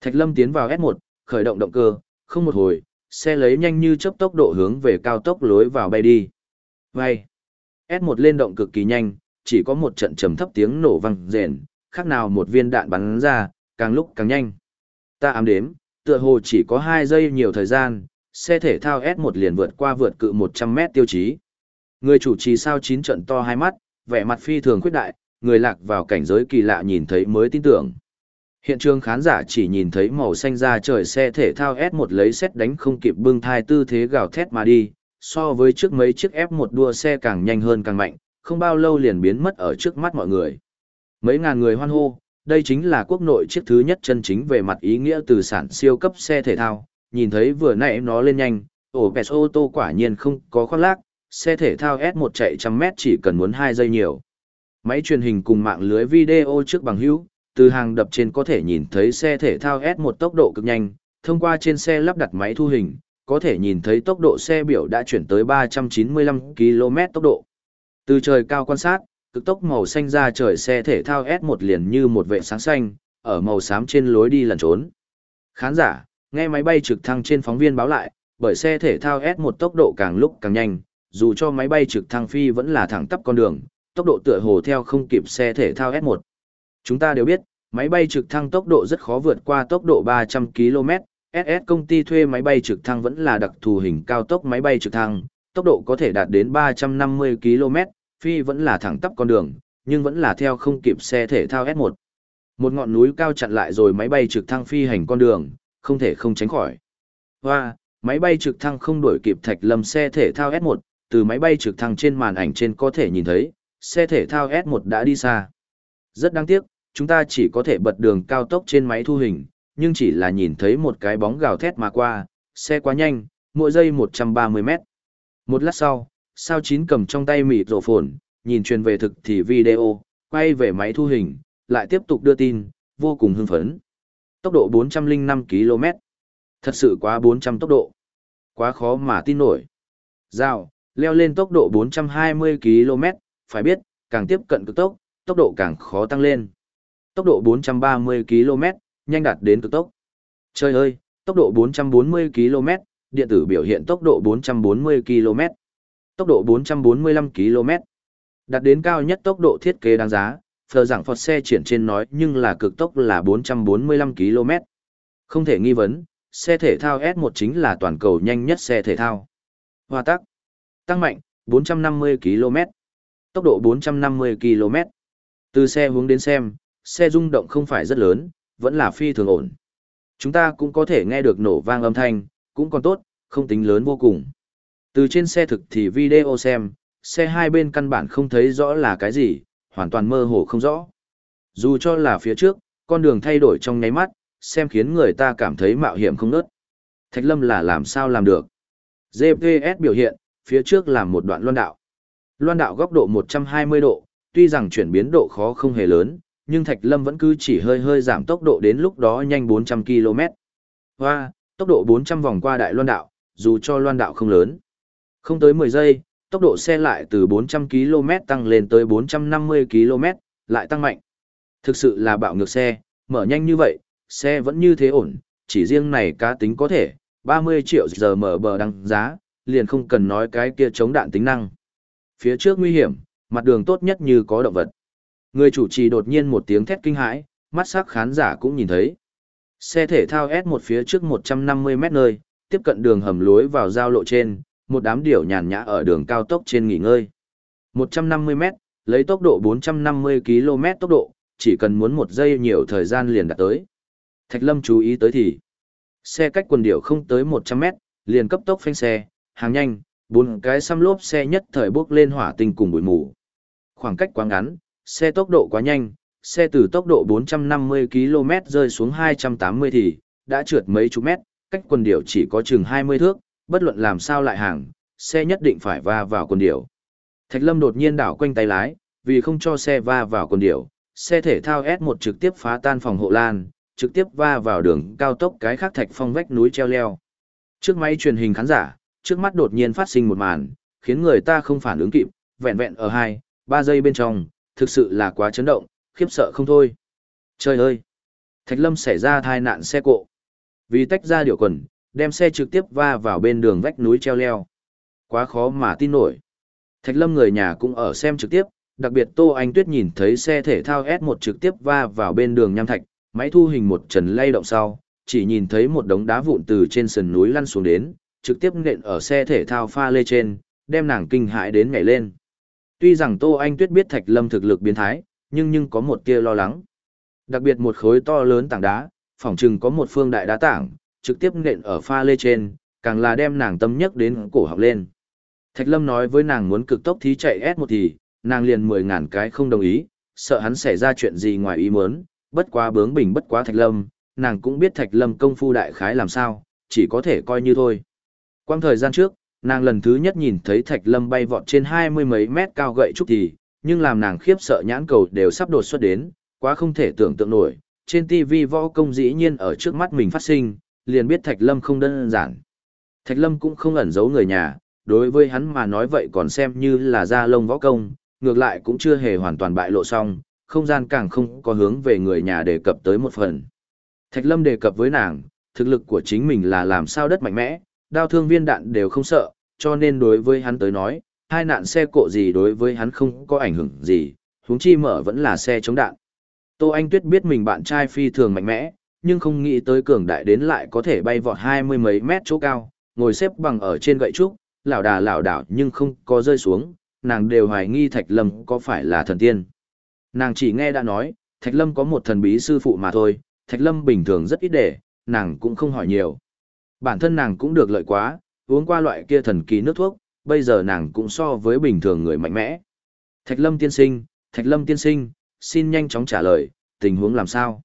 [SPEAKER 1] Thạch Lâm tiến vào S1, khởi động động cơ, không một hồi, xe lấy nhanh như chớp tốc độ hướng về cao tốc lối vào bay đi. Bay. S1 lên động cực kỳ nhanh, chỉ có một trận trầm thấp tiếng nổ vang rền, khác nào một viên đạn bắn ra, càng lúc càng nhanh. Ta ám đếm, tựa hồ chỉ có 2 giây nhiều thời gian, xe thể thao S1 liền vượt qua vượt cự 100 mét tiêu chí. Người chủ trì sao chín trận to hai mắt, vẻ mặt phi thường khuyết đại, người lạc vào cảnh giới kỳ lạ nhìn thấy mới tin tưởng. Hiện trường khán giả chỉ nhìn thấy màu xanh ra trời xe thể thao S1 lấy xét đánh không kịp bưng thai tư thế gào thét mà đi, so với trước mấy chiếc F1 đua xe càng nhanh hơn càng mạnh, không bao lâu liền biến mất ở trước mắt mọi người. Mấy ngàn người hoan hô, đây chính là quốc nội chiếc thứ nhất chân chính về mặt ý nghĩa từ sản siêu cấp xe thể thao, nhìn thấy vừa nãy nó lên nhanh, ổ bẹt ô tô quả nhiên không có khoác lác, xe thể thao S1 chạy trăm mét chỉ cần muốn 2 giây nhiều. Máy truyền hình cùng mạng lưới video trước bằng hữu, từ hàng đập trên có thể nhìn thấy xe thể thao S1 tốc độ cực nhanh, thông qua trên xe lắp đặt máy thu hình, có thể nhìn thấy tốc độ xe biểu đã chuyển tới 395 km tốc độ. Từ trời cao quan sát, cực tốc màu xanh ra trời xe thể thao S1 liền như một vệ sáng xanh, ở màu xám trên lối đi lẩn trốn. Khán giả, nghe máy bay trực thăng trên phóng viên báo lại, bởi xe thể thao S1 tốc độ càng lúc càng nhanh, dù cho máy bay trực thăng phi vẫn là thẳng tắp con đường, tốc độ tựa hồ theo không kịp xe thể thao S1. Chúng ta đều biết, máy bay trực thăng tốc độ rất khó vượt qua tốc độ 300 km, SS công ty thuê máy bay trực thăng vẫn là đặc thù hình cao tốc máy bay trực thăng, tốc độ có thể đạt đến 350 km, phi vẫn là thẳng tắp con đường, nhưng vẫn là theo không kịp xe thể thao S1. Một ngọn núi cao chặn lại rồi máy bay trực thăng phi hành con đường, không thể không tránh khỏi. Hoa, máy bay trực thăng không đuổi kịp thạch lâm xe thể thao S1, từ máy bay trực thăng trên màn ảnh trên có thể nhìn thấy, xe thể thao S1 đã đi xa. Rất đáng tiếc, chúng ta chỉ có thể bật đường cao tốc trên máy thu hình, nhưng chỉ là nhìn thấy một cái bóng gào thét mà qua, xe quá nhanh, mỗi giây 130 mét. Một lát sau, sao chín cầm trong tay mịt rổ phồn, nhìn truyền về thực thì video, quay về máy thu hình, lại tiếp tục đưa tin, vô cùng hưng phấn. Tốc độ 405 km. Thật sự quá 400 tốc độ. Quá khó mà tin nổi. Giao, leo lên tốc độ 420 km, phải biết, càng tiếp cận cực tốc, tốc độ càng khó tăng lên. Tốc độ 430 km, nhanh đạt đến cực tốc. Trời ơi, tốc độ 440 km, điện tử biểu hiện tốc độ 440 km. Tốc độ 445 km. Đạt đến cao nhất tốc độ thiết kế đáng giá, phờ rằng Phật xe triển trên nói nhưng là cực tốc là 445 km. Không thể nghi vấn, xe thể thao S1 chính là toàn cầu nhanh nhất xe thể thao. Hòa tắc. Tăng mạnh, 450 km. Tốc độ 450 km. Từ xe hướng đến xem, xe rung động không phải rất lớn, vẫn là phi thường ổn. Chúng ta cũng có thể nghe được nổ vang âm thanh, cũng còn tốt, không tính lớn vô cùng. Từ trên xe thực thì video xem, xe hai bên căn bản không thấy rõ là cái gì, hoàn toàn mơ hồ không rõ. Dù cho là phía trước, con đường thay đổi trong nháy mắt, xem khiến người ta cảm thấy mạo hiểm không nớt. Thạch Lâm là làm sao làm được. GPS biểu hiện, phía trước là một đoạn loan đạo. Loan đạo góc độ 120 độ, tuy rằng chuyển biến độ khó không hề lớn, nhưng Thạch Lâm vẫn cứ chỉ hơi hơi giảm tốc độ đến lúc đó nhanh 400 km. Hoa, tốc độ 400 vòng qua đại loan đạo, dù cho loan đạo không lớn. Không tới 10 giây, tốc độ xe lại từ 400 km tăng lên tới 450 km, lại tăng mạnh. Thực sự là bạo ngược xe, mở nhanh như vậy, xe vẫn như thế ổn, chỉ riêng này cá tính có thể, 30 triệu giờ mở bờ đăng giá, liền không cần nói cái kia chống đạn tính năng. Phía trước nguy hiểm, mặt đường tốt nhất như có động vật. Người chủ trì đột nhiên một tiếng thét kinh hãi, mắt sắc khán giả cũng nhìn thấy. Xe thể thao S1 phía trước 150 mét nơi, tiếp cận đường hầm lối vào giao lộ trên, một đám điểu nhàn nhã ở đường cao tốc trên nghỉ ngơi. 150 mét, lấy tốc độ 450 km tốc độ, chỉ cần muốn một giây nhiều thời gian liền đạt tới. Thạch Lâm chú ý tới thì, xe cách quần điểu không tới 100 mét, liền cấp tốc phanh xe, hàng nhanh, bốn cái xăm lốp xe nhất thời bốc lên hỏa tinh cùng bụi mù. Khoảng cách quá ngắn, xe tốc độ quá nhanh, xe từ tốc độ 450 km rơi xuống 280 thì, đã trượt mấy chục mét, cách quần điểu chỉ có chừng 20 thước, bất luận làm sao lại hàng, xe nhất định phải va vào quần điểu. Thạch Lâm đột nhiên đảo quanh tay lái, vì không cho xe va vào quần điểu, xe thể thao S1 trực tiếp phá tan phòng hộ lan, trực tiếp va vào đường cao tốc cái khác thạch phong vách núi treo leo. Trước máy truyền hình khán giả, trước mắt đột nhiên phát sinh một màn, khiến người ta không phản ứng kịp, vẹn vẹn ở 2, 3 giây bên trong, thực sự là quá chấn động, khiếp sợ không thôi. Trời ơi! Thạch Lâm xảy ra tai nạn xe cộ. Vì tách ra điều quần, đem xe trực tiếp va vào bên đường vách núi treo leo. Quá khó mà tin nổi. Thạch Lâm người nhà cũng ở xem trực tiếp, đặc biệt Tô Anh Tuyết nhìn thấy xe thể thao S1 trực tiếp va vào bên đường nham thạch, máy thu hình một trần lay động sau, chỉ nhìn thấy một đống đá vụn từ trên sườn núi lăn xuống đến, trực tiếp nện ở xe thể thao pha lê trên, đem nàng kinh hãi đến nhảy lên. Tuy rằng Tô Anh Tuyết biết Thạch Lâm thực lực biến thái, nhưng nhưng có một tia lo lắng. Đặc biệt một khối to lớn tảng đá, phỏng chừng có một phương đại đá tảng, trực tiếp nện ở pha lê trên, càng là đem nàng tâm nhất đến cổ học lên. Thạch Lâm nói với nàng muốn cực tốc thí chạy S1 thì, nàng liền mười ngàn cái không đồng ý, sợ hắn xảy ra chuyện gì ngoài ý muốn, bất quá bướng bỉnh bất quá Thạch Lâm, nàng cũng biết Thạch Lâm công phu đại khái làm sao, chỉ có thể coi như thôi. Quang thời gian trước, nàng lần thứ nhất nhìn thấy Thạch Lâm bay vọt trên hai mươi mấy mét cao gậy trúc thì, nhưng làm nàng khiếp sợ nhãn cầu đều sắp đột xuất đến, quá không thể tưởng tượng nổi, trên TV võ công dĩ nhiên ở trước mắt mình phát sinh, liền biết Thạch Lâm không đơn giản. Thạch Lâm cũng không ẩn giấu người nhà, đối với hắn mà nói vậy còn xem như là ra lông võ công, ngược lại cũng chưa hề hoàn toàn bại lộ xong, không gian càng không có hướng về người nhà đề cập tới một phần. Thạch Lâm đề cập với nàng, thực lực của chính mình là làm sao đất mạnh mẽ, đao thương viên đạn đều không sợ, cho nên đối với hắn tới nói, hai nạn xe cộ gì đối với hắn không có ảnh hưởng gì, huống chi mở vẫn là xe chống đạn. Tô Anh Tuyết biết mình bạn trai phi thường mạnh mẽ, nhưng không nghĩ tới cường đại đến lại có thể bay vọt hai mươi mấy mét chỗ cao, ngồi xếp bằng ở trên gậy trúc, lảo đà lảo đảo nhưng không có rơi xuống, nàng đều hoài nghi Thạch Lâm có phải là thần tiên. Nàng chỉ nghe đã nói, Thạch Lâm có một thần bí sư phụ mà thôi, Thạch Lâm bình thường rất ít để, nàng cũng không hỏi nhiều. Bản thân nàng cũng được lợi quá, uống qua loại kia thần kỳ nước thuốc, bây giờ nàng cũng so với bình thường người mạnh mẽ. Thạch Lâm tiên sinh, Thạch Lâm tiên sinh, xin nhanh chóng trả lời, tình huống làm sao?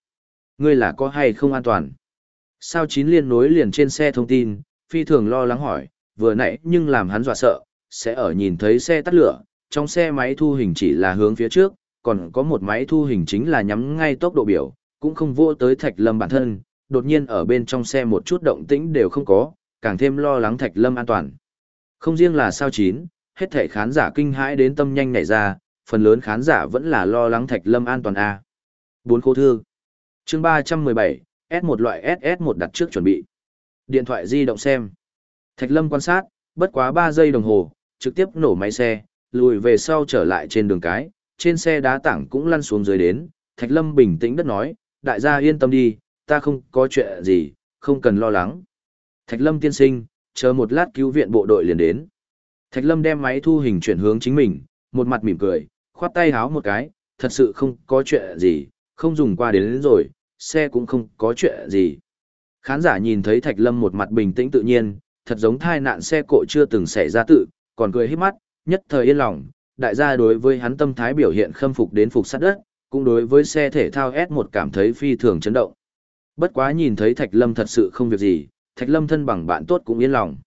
[SPEAKER 1] Ngươi là có hay không an toàn? Sao chín liên nối liền trên xe thông tin, phi thường lo lắng hỏi, vừa nãy nhưng làm hắn dọa sợ, sẽ ở nhìn thấy xe tắt lửa, trong xe máy thu hình chỉ là hướng phía trước, còn có một máy thu hình chính là nhắm ngay tốc độ biểu, cũng không vô tới Thạch Lâm bản thân, đột nhiên ở bên trong xe một chút động tĩnh đều không có, càng thêm lo lắng Thạch Lâm an toàn. Không riêng là sao chín, hết thảy khán giả kinh hãi đến tâm nhanh nảy ra, phần lớn khán giả vẫn là lo lắng Thạch Lâm an toàn a. Bốn khô thư. Chương 317, S một loại SS1 đặt trước chuẩn bị. Điện thoại di động xem. Thạch Lâm quan sát, bất quá 3 giây đồng hồ, trực tiếp nổ máy xe, lùi về sau trở lại trên đường cái, trên xe đá tảng cũng lăn xuống dưới đến, Thạch Lâm bình tĩnh đất nói, đại gia yên tâm đi, ta không có chuyện gì, không cần lo lắng. Thạch Lâm tiên sinh, chờ một lát cứu viện bộ đội liền đến. Thạch Lâm đem máy thu hình chuyển hướng chính mình, một mặt mỉm cười, khoát tay háo một cái, thật sự không có chuyện gì, không dùng qua đến, đến rồi, xe cũng không có chuyện gì. Khán giả nhìn thấy Thạch Lâm một mặt bình tĩnh tự nhiên, thật giống thai nạn xe cộ chưa từng xảy ra tự, còn cười hết mắt, nhất thời yên lòng, đại gia đối với hắn tâm thái biểu hiện khâm phục đến phục sát đất, cũng đối với xe thể thao S1 cảm thấy phi thường chấn động. Bất quá nhìn thấy Thạch Lâm thật sự không việc gì, Thạch Lâm thân bằng bạn tốt cũng yên lòng.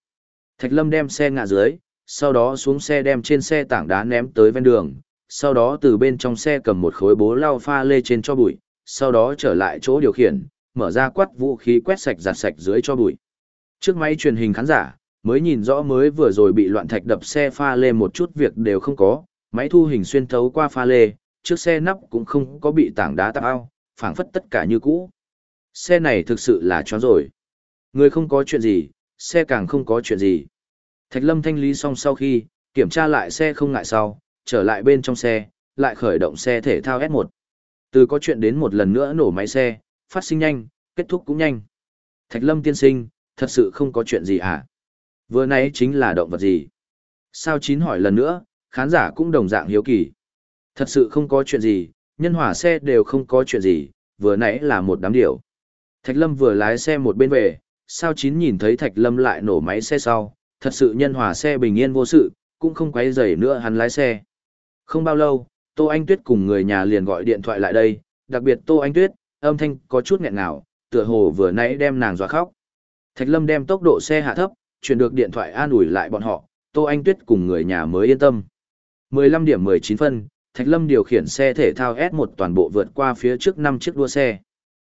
[SPEAKER 1] Thạch Lâm đem xe ngã dưới, sau đó xuống xe đem trên xe tảng đá ném tới ven đường, sau đó từ bên trong xe cầm một khối bố lau pha lê trên cho bụi, sau đó trở lại chỗ điều khiển, mở ra quát vũ khí quét sạch giặt sạch dưới cho bụi. Trước máy truyền hình khán giả, mới nhìn rõ mới vừa rồi bị loạn thạch đập xe pha lê một chút việc đều không có, máy thu hình xuyên thấu qua pha lê, trước xe nắp cũng không có bị tảng đá tạp ao, phảng phất tất cả như cũ. Xe này thực sự là chó rồi. Người không có chuyện gì, xe càng không có chuyện gì. Thạch Lâm thanh lý xong sau khi, kiểm tra lại xe không ngại sau, trở lại bên trong xe, lại khởi động xe thể thao S1. Từ có chuyện đến một lần nữa nổ máy xe, phát sinh nhanh, kết thúc cũng nhanh. Thạch Lâm tiên sinh, thật sự không có chuyện gì à? Vừa nãy chính là động vật gì? Sao chín hỏi lần nữa, khán giả cũng đồng dạng hiếu kỳ. Thật sự không có chuyện gì, nhân hỏa xe đều không có chuyện gì, vừa nãy là một đám điều. Thạch Lâm vừa lái xe một bên về, sao chín nhìn thấy Thạch Lâm lại nổ máy xe sau, thật sự nhân hòa xe bình yên vô sự, cũng không quấy rầy nữa hắn lái xe. Không bao lâu, Tô Anh Tuyết cùng người nhà liền gọi điện thoại lại đây, đặc biệt Tô Anh Tuyết, âm thanh có chút nghẹn ngào, tựa hồ vừa nãy đem nàng dọa khóc. Thạch Lâm đem tốc độ xe hạ thấp, chuyển được điện thoại an ủi lại bọn họ, Tô Anh Tuyết cùng người nhà mới yên tâm. 15 điểm 19 phân, Thạch Lâm điều khiển xe thể thao S1 toàn bộ vượt qua phía trước 5 chiếc đua xe.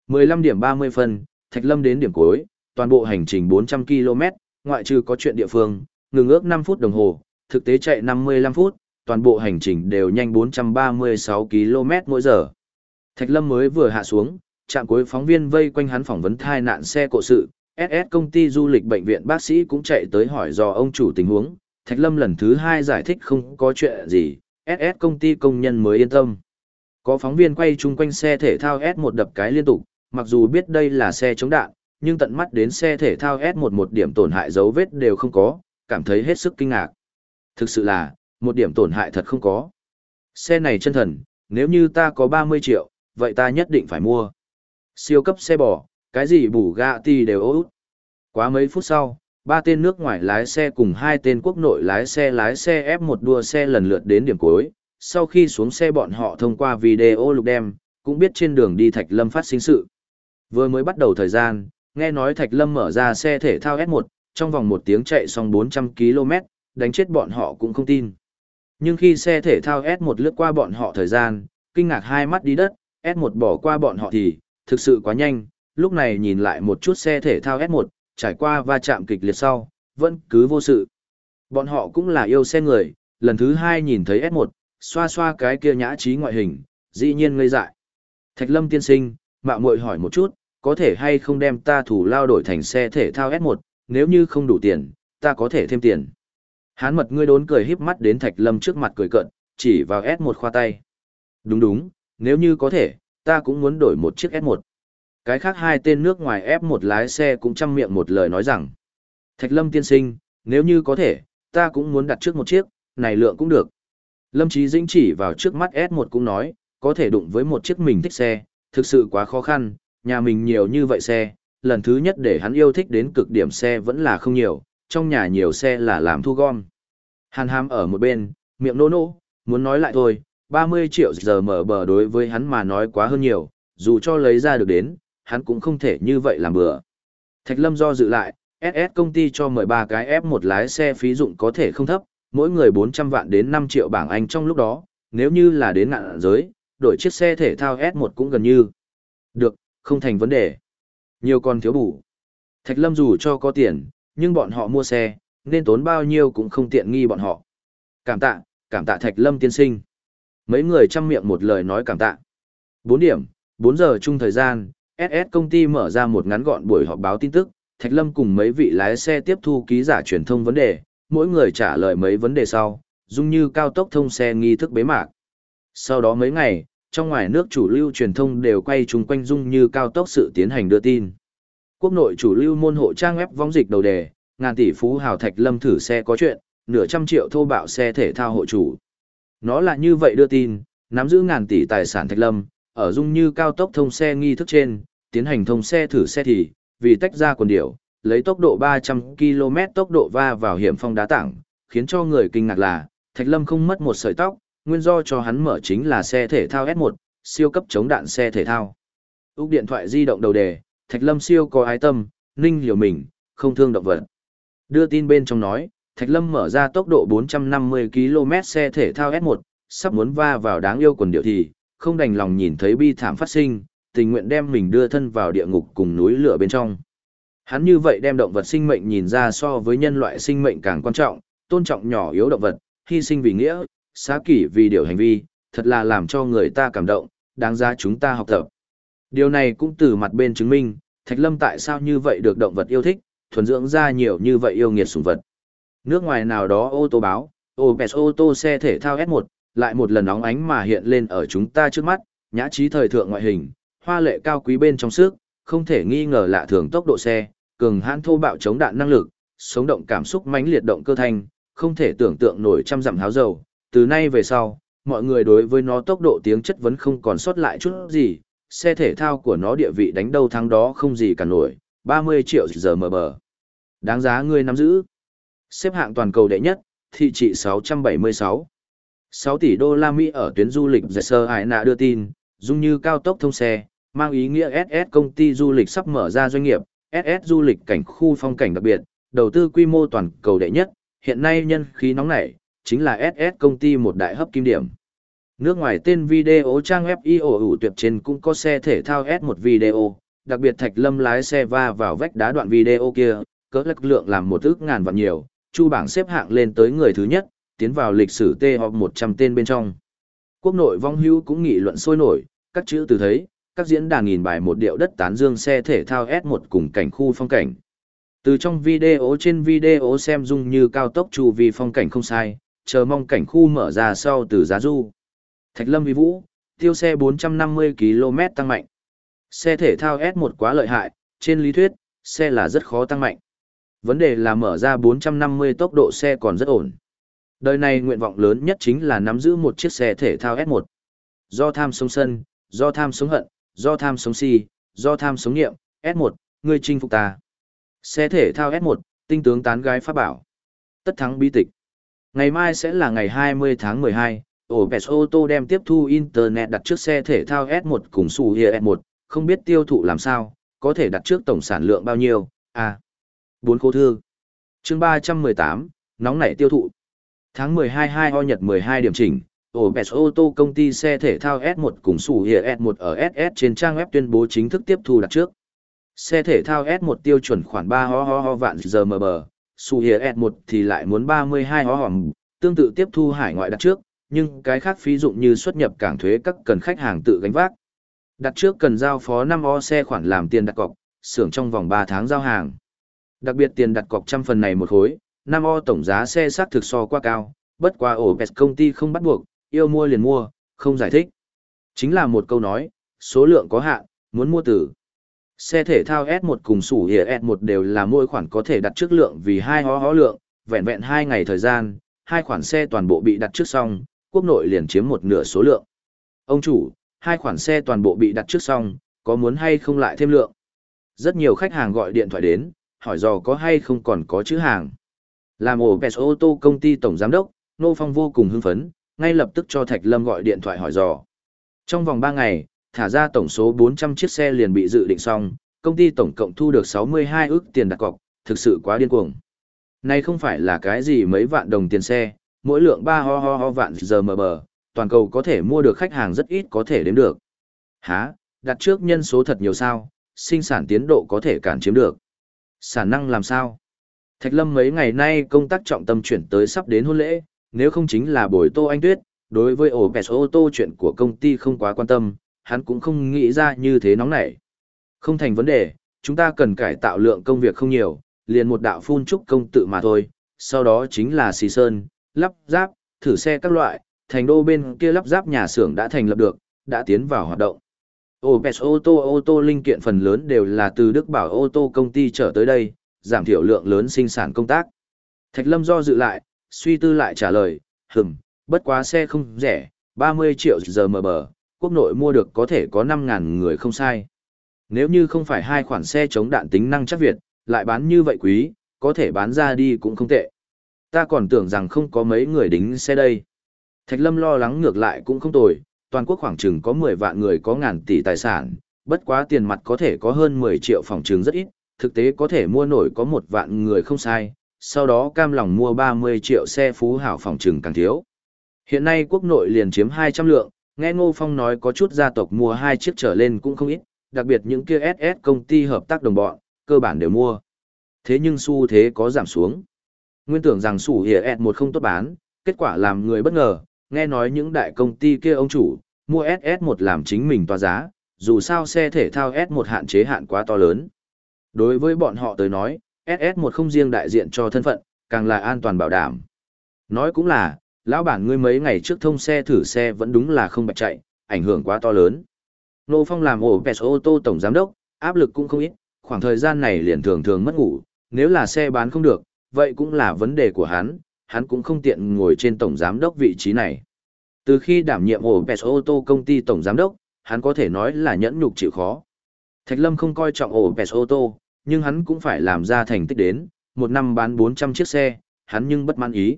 [SPEAKER 1] 15 điểm 30 phân, Thạch Lâm đến điểm cuối, toàn bộ hành trình 400 km, ngoại trừ có chuyện địa phương, ngừng ước 5 phút đồng hồ, thực tế chạy 55 phút, toàn bộ hành trình đều nhanh 436 km mỗi giờ. Thạch Lâm mới vừa hạ xuống, trạm cuối phóng viên vây quanh hắn phỏng vấn thai nạn xe cộ sự, SS công ty du lịch bệnh viện bác sĩ cũng chạy tới hỏi do ông chủ tình huống, Thạch Lâm lần thứ hai giải thích không có chuyện gì, SS công ty công nhân mới yên tâm. Có phóng viên quay chung quanh xe thể thao S1 đập cái liên tục, mặc dù biết đây là xe chống đạn, nhưng tận mắt đến xe thể thao S1 một điểm tổn hại dấu vết đều không có, cảm thấy hết sức kinh ngạc. Thực sự là, một điểm tổn hại thật không có. Xe này chân thần, nếu như ta có 30 triệu, vậy ta nhất định phải mua. Siêu cấp xe bò, cái gì bù gạ ti đều út. Quá mấy phút sau, ba tên nước ngoài lái xe cùng hai tên quốc nội lái xe lái xe F1 đua xe lần lượt đến điểm cuối. Sau khi xuống xe bọn họ thông qua video lục đem, cũng biết trên đường đi Thạch Lâm phát sinh sự. Vừa mới bắt đầu thời gian, nghe nói Thạch Lâm mở ra xe thể thao S1, trong vòng một tiếng chạy xong 400 km, đánh chết bọn họ cũng không tin. Nhưng khi xe thể thao S1 lướt qua bọn họ thời gian, kinh ngạc hai mắt đi đất, S1 bỏ qua bọn họ thì, thực sự quá nhanh, lúc này nhìn lại một chút xe thể thao S1, trải qua va chạm kịch liệt sau, vẫn cứ vô sự. Bọn họ cũng là yêu xe người, lần thứ hai nhìn thấy S1, xoa xoa cái kia nhã trí ngoại hình, dĩ nhiên ngây dại. Thạch Lâm tiên sinh, mạo muội hỏi một chút, có thể hay không đem ta thủ lao đổi thành xe thể thao S1, nếu như không đủ tiền, ta có thể thêm tiền. Hán mật ngươi đốn cười híp mắt đến Thạch Lâm trước mặt cười cận, chỉ vào S1 khoa tay. Đúng đúng, nếu như có thể, ta cũng muốn đổi một chiếc S1. Cái khác hai tên nước ngoài F1 lái xe cũng chăm miệng một lời nói rằng. Thạch Lâm tiên sinh, nếu như có thể, ta cũng muốn đặt trước một chiếc, này lượng cũng được. Lâm Chí Dĩnh chỉ vào trước mắt S1 cũng nói, có thể đụng với một chiếc mình thích xe, thực sự quá khó khăn, nhà mình nhiều như vậy xe, lần thứ nhất để hắn yêu thích đến cực điểm xe vẫn là không nhiều, trong nhà nhiều xe là làm thu gom. Hàn hàm ở một bên, miệng nô nô, muốn nói lại thôi, 30 triệu giờ mở bờ đối với hắn mà nói quá hơn nhiều, dù cho lấy ra được đến, hắn cũng không thể như vậy làm bừa. Thạch Lâm do dự lại, SS công ty cho mời ba cái F1 lái xe phí dụng có thể không thấp, mỗi người 400 vạn đến 5 triệu bảng Anh trong lúc đó, nếu như là đến ngạn giới, đổi chiếc xe thể thao S1 cũng gần như. Được, không thành vấn đề. Nhiều còn thiếu bù. Thạch Lâm dù cho có tiền, nhưng bọn họ mua xe, nên tốn bao nhiêu cũng không tiện nghi bọn họ. Cảm tạ, cảm tạ Thạch Lâm tiên sinh. Mấy người chăm miệng một lời nói cảm tạ. 4 điểm, 4 giờ chung thời gian, SS công ty mở ra một ngắn gọn buổi họp báo tin tức, Thạch Lâm cùng mấy vị lái xe tiếp thu ký giả truyền thông vấn đề, mỗi người trả lời mấy vấn đề sau, dung như cao tốc thông xe nghi thức bế mạc. Sau đó mấy ngày, trong ngoài nước chủ lưu truyền thông đều quay chung quanh dung như cao tốc sự tiến hành đưa tin. Quốc nội chủ lưu môn hộ trang web vong dịch đầu đề, ngàn tỷ phú hào Thạch Lâm thử xe có chuyện, nửa trăm triệu thô bạo xe thể thao hộ chủ. Nó là như vậy đưa tin, nắm giữ ngàn tỷ tài sản Thạch Lâm, ở dung như cao tốc thông xe nghi thức trên, tiến hành thông xe thử xe thì, vì tách ra quần điểu, lấy tốc độ 300 km tốc độ va vào hiểm phong đá tảng, khiến cho người kinh ngạc là, Thạch Lâm không mất một sợi tóc, nguyên do cho hắn mở chính là xe thể thao S1, siêu cấp chống đạn xe thể thao. Úc điện thoại di động đầu đề, Thạch Lâm siêu có ái tâm, ninh liều mình, không thương động vật. Đưa tin bên trong nói, Thạch Lâm mở ra tốc độ 450 km xe thể thao S1, sắp muốn va vào đáng yêu quần điệu thì, không đành lòng nhìn thấy bi thảm phát sinh, tình nguyện đem mình đưa thân vào địa ngục cùng núi lửa bên trong. Hắn như vậy đem động vật sinh mệnh nhìn ra so với nhân loại sinh mệnh càng quan trọng, tôn trọng nhỏ yếu động vật, hy sinh vì nghĩa, xá kỷ vì điều hành vi, thật là làm cho người ta cảm động, đáng giá chúng ta học tập. Điều này cũng từ mặt bên chứng minh, Thạch Lâm tại sao như vậy được động vật yêu thích, thuần dưỡng ra nhiều như vậy yêu nghiệt sủng vật. Nước ngoài nào đó ô tô báo, Opes ô tô xe thể thao S1, lại một lần nóng ánh mà hiện lên ở chúng ta trước mắt, nhã trí thời thượng ngoại hình, hoa lệ cao quý bên trong sức, không thể nghi ngờ lạ thường tốc độ xe, cường hãn thô bạo chống đạn năng lực, sống động cảm xúc mãnh liệt động cơ thanh, không thể tưởng tượng nổi trăm dặm háo dầu. Từ nay về sau, mọi người đối với nó tốc độ tiếng chất vấn không còn sót lại chút gì, xe thể thao của nó địa vị đánh đâu thắng đó không gì cả nổi, 30 triệu giờ mở bờ. Đáng giá người nắm giữ. Xếp hạng toàn cầu đệ nhất, thị trị 676. 6 tỷ đô la Mỹ ở tuyến du lịch Sơ Hải Nạ đưa tin, dung như cao tốc thông xe, mang ý nghĩa SS công ty du lịch sắp mở ra doanh nghiệp, SS du lịch cảnh khu phong cảnh đặc biệt, đầu tư quy mô toàn cầu đệ nhất, hiện nay nhân khí nóng nảy, chính là SS công ty một đại hấp kim điểm. Nước ngoài tên video trang web IO ủ tuyệt trên cũng có xe thể thao S1 video, đặc biệt Thạch Lâm lái xe va vào vách đá đoạn video kia, cỡ lực lượng làm một ước ngàn vạn nhiều, chu bảng xếp hạng lên tới người thứ nhất, tiến vào lịch sử T hoặc 100 tên bên trong. Quốc nội vong hưu cũng nghị luận sôi nổi, các chữ từ thấy, các diễn đàn nghìn bài một điệu đất tán dương xe thể thao S1 cùng cảnh khu phong cảnh. Từ trong video trên video xem dung như cao tốc chu vi phong cảnh không sai, chờ mong cảnh khu mở ra sau từ giá du. Thạch Lâm Vi Vũ, tiêu xe 450 km tăng mạnh. Xe thể thao S1 quá lợi hại, trên lý thuyết, xe là rất khó tăng mạnh. Vấn đề là mở ra 450 tốc độ xe còn rất ổn. Đời này nguyện vọng lớn nhất chính là nắm giữ một chiếc xe thể thao S1. Do tham sống sân, do tham sống hận, do tham sống si, do tham sống nghiệm, S1, ngươi chinh phục ta. Xe thể thao S1, tinh tướng tán gái pháp bảo. Tất thắng bi tịch. Ngày mai sẽ là ngày 20 tháng 12, Opes tô đem tiếp thu Internet đặt trước xe thể thao S1 cùng Su Hia S1, không biết tiêu thụ làm sao, có thể đặt trước tổng sản lượng bao nhiêu, à. Bốn khô thư. chương 318, nóng nảy tiêu thụ. Tháng 12 2 ho nhật 12 điểm chỉnh, Opes ô tô công ty xe thể thao S1 cùng sủ hiện S1 ở SS trên trang web tuyên bố chính thức tiếp thu đặt trước. Xe thể thao S1 tiêu chuẩn khoảng 3 ho ho ho vạn giờ mờ bờ, Su hiện S1 thì lại muốn 32 hóa hòm, tương tự tiếp thu hải ngoại đặt trước, nhưng cái khác phí dụng như xuất nhập cảng thuế các cần khách hàng tự gánh vác. Đặt trước cần giao phó 5 o xe khoản làm tiền đặt cọc, xưởng trong vòng 3 tháng giao hàng. Đặc biệt tiền đặt cọc trăm phần này một khối, 5 o tổng giá xe xác thực so quá cao, bất qua ổ bẹt công ty không bắt buộc, yêu mua liền mua, không giải thích. Chính là một câu nói, số lượng có hạn, muốn mua từ. Xe thể thao S1 cùng sủ hỉa S1 đều là mỗi khoản có thể đặt trước lượng vì hai hó hó lượng, vẹn vẹn 2 ngày thời gian, hai khoản xe toàn bộ bị đặt trước xong, quốc nội liền chiếm một nửa số lượng. Ông chủ, hai khoản xe toàn bộ bị đặt trước xong, có muốn hay không lại thêm lượng? Rất nhiều khách hàng gọi điện thoại đến, hỏi dò có hay không còn có chữ hàng. Làm ổ Pes ô tô công ty tổng giám đốc, Nô Phong vô cùng hưng phấn, ngay lập tức cho Thạch Lâm gọi điện thoại hỏi dò. Trong vòng 3 ngày, thả ra tổng số 400 chiếc xe liền bị dự định xong, công ty tổng cộng thu được 62 ức tiền đặt cọc, thực sự quá điên cuồng. Này không phải là cái gì mấy vạn đồng tiền xe, mỗi lượng 3 ho ho ho vạn giờ mờ bờ, toàn cầu có thể mua được khách hàng rất ít có thể đếm được. Hả, đặt trước nhân số thật nhiều sao, sinh sản tiến độ có thể cản chiếm được. Sản năng làm sao? Thạch Lâm mấy ngày nay công tác trọng tâm chuyển tới sắp đến hôn lễ, nếu không chính là buổi Tô Anh Tuyết, đối với ổ bẹt ô tô chuyện của công ty không quá quan tâm, hắn cũng không nghĩ ra như thế nóng nảy. Không thành vấn đề, chúng ta cần cải tạo lượng công việc không nhiều, liền một đạo phun trúc công tự mà thôi, sau đó chính là xì sơn, lắp ráp, thử xe các loại, thành đô bên kia lắp ráp nhà xưởng đã thành lập được, đã tiến vào hoạt động. Opes ô tô ô tô linh kiện phần lớn đều là từ Đức Bảo ô tô công ty trở tới đây, giảm thiểu lượng lớn sinh sản công tác. Thạch Lâm do dự lại, suy tư lại trả lời, hừng, bất quá xe không rẻ, 30 triệu giờ mờ bờ, quốc nội mua được có thể có 5.000 người không sai. Nếu như không phải hai khoản xe chống đạn tính năng chắc Việt, lại bán như vậy quý, có thể bán ra đi cũng không tệ. Ta còn tưởng rằng không có mấy người đính xe đây. Thạch Lâm lo lắng ngược lại cũng không tồi, toàn quốc khoảng chừng có 10 vạn người có ngàn tỷ tài sản, bất quá tiền mặt có thể có hơn 10 triệu phòng trường rất ít, thực tế có thể mua nổi có một vạn người không sai, sau đó cam lòng mua 30 triệu xe phú hảo phòng trường càng thiếu. Hiện nay quốc nội liền chiếm 200 lượng, nghe Ngô Phong nói có chút gia tộc mua hai chiếc trở lên cũng không ít, đặc biệt những kia SS công ty hợp tác đồng bọn, cơ bản đều mua. Thế nhưng xu thế có giảm xuống. Nguyên tưởng rằng sủ hỉa S1 không tốt bán, kết quả làm người bất ngờ, nghe nói những đại công ty kia ông chủ, mua SS1 làm chính mình tòa giá, dù sao xe thể thao S1 hạn chế hạn quá to lớn. Đối với bọn họ tới nói, SS1 không riêng đại diện cho thân phận, càng là an toàn bảo đảm. Nói cũng là, lão bản ngươi mấy ngày trước thông xe thử xe vẫn đúng là không bạch chạy, ảnh hưởng quá to lớn. Nô Phong làm ổ Pes ô tô tổng giám đốc, áp lực cũng không ít, khoảng thời gian này liền thường thường mất ngủ, nếu là xe bán không được, vậy cũng là vấn đề của hắn, hắn cũng không tiện ngồi trên tổng giám đốc vị trí này. Từ khi đảm nhiệm ổ Pes ô tô công ty tổng giám đốc, hắn có thể nói là nhẫn nhục chịu khó. Thạch Lâm không coi trọng ổ Pes ô tô, nhưng hắn cũng phải làm ra thành tích đến, một năm bán 400 chiếc xe, hắn nhưng bất mãn ý.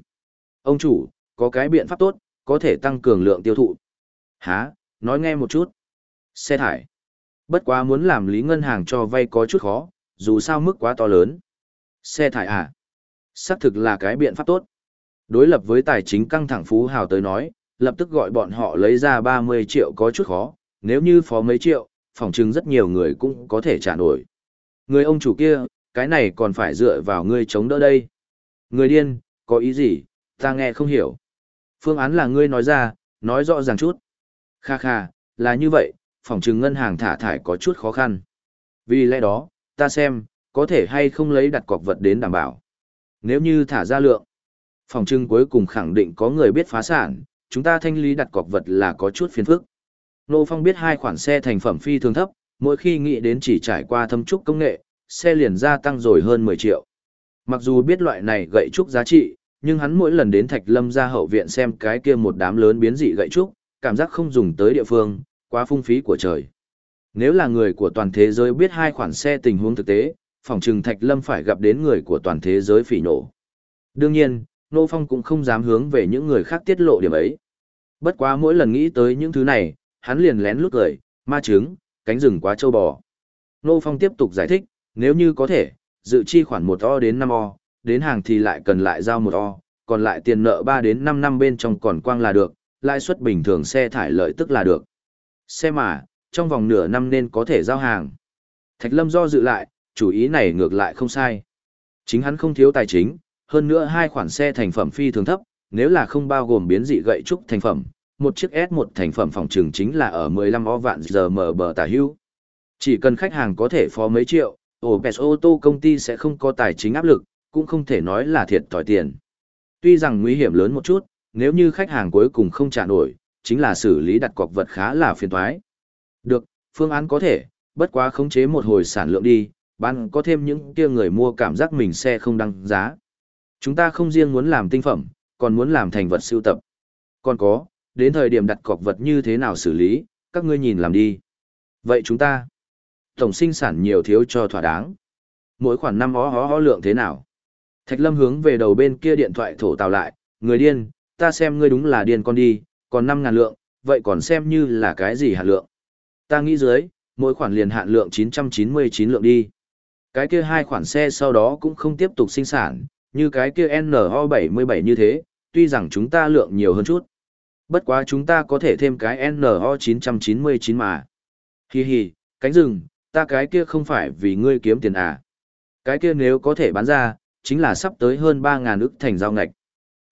[SPEAKER 1] Ông chủ, có cái biện pháp tốt, có thể tăng cường lượng tiêu thụ. Hả, nói nghe một chút. Xe thải. Bất quá muốn làm lý ngân hàng cho vay có chút khó, dù sao mức quá to lớn. Xe thải à? Xác thực là cái biện pháp tốt. Đối lập với tài chính căng thẳng phú hào tới nói, lập tức gọi bọn họ lấy ra 30 triệu có chút khó, nếu như phó mấy triệu, phòng chứng rất nhiều người cũng có thể trả nổi. Người ông chủ kia, cái này còn phải dựa vào ngươi chống đỡ đây. Người điên, có ý gì, ta nghe không hiểu. Phương án là ngươi nói ra, nói rõ ràng chút. Kha kha, là như vậy, phòng trừng ngân hàng thả thải có chút khó khăn. Vì lẽ đó, ta xem, có thể hay không lấy đặt cọc vật đến đảm bảo. Nếu như thả ra lượng, phòng trưng cuối cùng khẳng định có người biết phá sản, chúng ta thanh lý đặt cọc vật là có chút phiền phức. Nô Phong biết hai khoản xe thành phẩm phi thường thấp, mỗi khi nghĩ đến chỉ trải qua thâm trúc công nghệ, xe liền gia tăng rồi hơn 10 triệu. Mặc dù biết loại này gậy trúc giá trị, nhưng hắn mỗi lần đến Thạch Lâm ra hậu viện xem cái kia một đám lớn biến dị gậy trúc, cảm giác không dùng tới địa phương, quá phung phí của trời. Nếu là người của toàn thế giới biết hai khoản xe tình huống thực tế, phòng trừng Thạch Lâm phải gặp đến người của toàn thế giới phỉ nổ. Đương nhiên, Nô Phong cũng không dám hướng về những người khác tiết lộ điểm ấy. Bất quá mỗi lần nghĩ tới những thứ này, hắn liền lén lút cười, ma trứng, cánh rừng quá trâu bò. Nô Phong tiếp tục giải thích, nếu như có thể, dự chi khoản một o đến năm o, đến hàng thì lại cần lại giao một o, còn lại tiền nợ 3 đến 5 năm bên trong còn quang là được, lãi suất bình thường xe thải lợi tức là được. Xe mà, trong vòng nửa năm nên có thể giao hàng. Thạch Lâm do dự lại, chủ ý này ngược lại không sai. Chính hắn không thiếu tài chính, hơn nữa hai khoản xe thành phẩm phi thường thấp, nếu là không bao gồm biến dị gậy trúc thành phẩm, một chiếc S1 thành phẩm phòng trường chính là ở 15 o vạn giờ mở bờ tả hưu. Chỉ cần khách hàng có thể phó mấy triệu, Opes ô tô công ty sẽ không có tài chính áp lực, cũng không thể nói là thiệt thòi tiền. Tuy rằng nguy hiểm lớn một chút, nếu như khách hàng cuối cùng không trả nổi, chính là xử lý đặt cọc vật khá là phiền toái. Được, phương án có thể, bất quá khống chế một hồi sản lượng đi, bán có thêm những kia người mua cảm giác mình xe không đăng giá. Chúng ta không riêng muốn làm tinh phẩm, còn muốn làm thành vật sưu tập. Còn có, đến thời điểm đặt cọc vật như thế nào xử lý, các ngươi nhìn làm đi. Vậy chúng ta, tổng sinh sản nhiều thiếu cho thỏa đáng. Mỗi khoản năm ó hó hó lượng thế nào? Thạch Lâm hướng về đầu bên kia điện thoại thổ tào lại, người điên, ta xem ngươi đúng là điên con đi, còn năm ngàn lượng, vậy còn xem như là cái gì hạn lượng. Ta nghĩ dưới, mỗi khoản liền hạn lượng 999 lượng đi. Cái kia hai khoản xe sau đó cũng không tiếp tục sinh sản, như cái kia NO77 như thế, tuy rằng chúng ta lượng nhiều hơn chút. Bất quá chúng ta có thể thêm cái NO999 mà. Hi hi, cánh rừng, ta cái kia không phải vì ngươi kiếm tiền à. Cái kia nếu có thể bán ra, chính là sắp tới hơn 3.000 ức thành giao ngạch.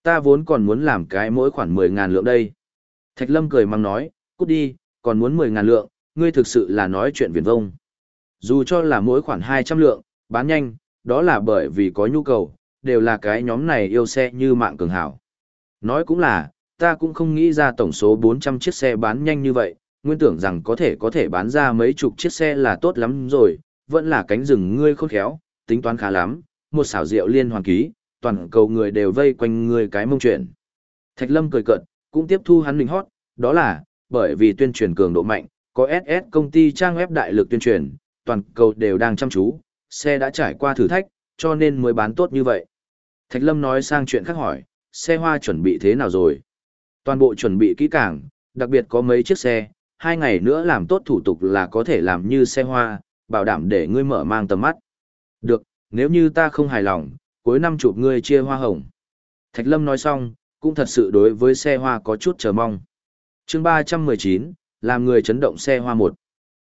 [SPEAKER 1] Ta vốn còn muốn làm cái mỗi khoản 10.000 lượng đây. Thạch Lâm cười mang nói, cút đi, còn muốn 10.000 lượng, ngươi thực sự là nói chuyện viển vông. Dù cho là mỗi khoản 200 lượng, bán nhanh, đó là bởi vì có nhu cầu, đều là cái nhóm này yêu xe như mạng cường hảo. Nói cũng là, ta cũng không nghĩ ra tổng số 400 chiếc xe bán nhanh như vậy, nguyên tưởng rằng có thể có thể bán ra mấy chục chiếc xe là tốt lắm rồi, vẫn là cánh rừng ngươi khôn khéo, tính toán khá lắm, một xảo rượu liên hoàn ký, toàn cầu người đều vây quanh người cái mông chuyện. Thạch Lâm cười cợt, cũng tiếp thu hắn mình hót, đó là, bởi vì tuyên truyền cường độ mạnh, có SS công ty trang web đại lực tuyên truyền, toàn cầu đều đang chăm chú, xe đã trải qua thử thách, cho nên mới bán tốt như vậy. Thạch Lâm nói sang chuyện khác hỏi, xe hoa chuẩn bị thế nào rồi? Toàn bộ chuẩn bị kỹ càng, đặc biệt có mấy chiếc xe, hai ngày nữa làm tốt thủ tục là có thể làm như xe hoa, bảo đảm để ngươi mở mang tầm mắt. Được, nếu như ta không hài lòng, cuối năm chụp ngươi chia hoa hồng. Thạch Lâm nói xong, cũng thật sự đối với xe hoa có chút chờ mong. chương 319, làm người chấn động xe hoa 1.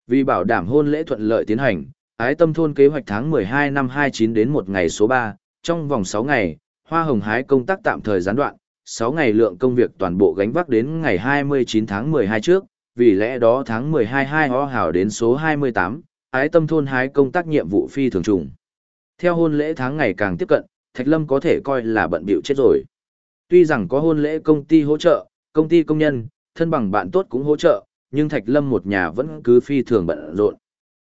[SPEAKER 1] Vì bảo đảm hôn lễ thuận lợi tiến hành, ái tâm thôn kế hoạch tháng 12 năm 29 đến một ngày số 3, trong vòng 6 ngày, hoa hồng hái công tác tạm thời gián đoạn, 6 ngày lượng công việc toàn bộ gánh vác đến ngày 29 tháng 12 trước, vì lẽ đó tháng 12 hai ho hảo đến số 28, ái tâm thôn hái công tác nhiệm vụ phi thường trùng. Theo hôn lễ tháng ngày càng tiếp cận, Thạch Lâm có thể coi là bận bịu chết rồi. Tuy rằng có hôn lễ công ty hỗ trợ, công ty công nhân, thân bằng bạn tốt cũng hỗ trợ, nhưng Thạch Lâm một nhà vẫn cứ phi thường bận rộn.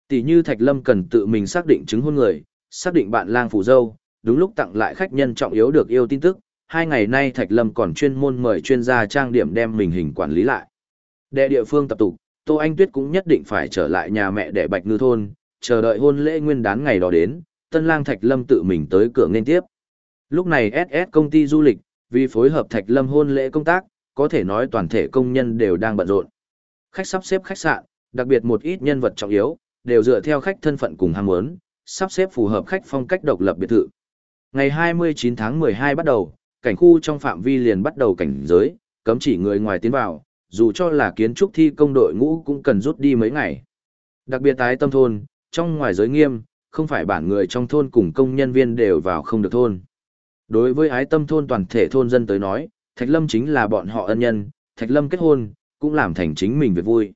[SPEAKER 1] Tỷ như Thạch Lâm cần tự mình xác định chứng hôn người, xác định bạn lang phù dâu, đúng lúc tặng lại khách nhân trọng yếu được yêu tin tức, hai ngày nay Thạch Lâm còn chuyên môn mời chuyên gia trang điểm đem mình hình quản lý lại. Đệ địa phương tập tục, Tô Anh Tuyết cũng nhất định phải trở lại nhà mẹ để Bạch Ngư Thôn, chờ đợi hôn lễ nguyên đán ngày đó đến, tân lang Thạch Lâm tự mình tới cửa nên tiếp. Lúc này SS công ty du lịch, vì phối hợp Thạch Lâm hôn lễ công tác, có thể nói toàn thể công nhân đều đang bận rộn. Khách sắp xếp khách sạn, đặc biệt một ít nhân vật trọng yếu, đều dựa theo khách thân phận cùng ham muốn, sắp xếp phù hợp khách phong cách độc lập biệt thự. Ngày 29 tháng 12 bắt đầu, cảnh khu trong phạm vi liền bắt đầu cảnh giới, cấm chỉ người ngoài tiến vào, dù cho là kiến trúc thi công đội ngũ cũng cần rút đi mấy ngày. Đặc biệt tái tâm thôn, trong ngoài giới nghiêm, không phải bản người trong thôn cùng công nhân viên đều vào không được thôn. Đối với ái tâm thôn toàn thể thôn dân tới nói, Thạch Lâm chính là bọn họ ân nhân, Thạch Lâm kết hôn, cũng làm thành chính mình việc vui.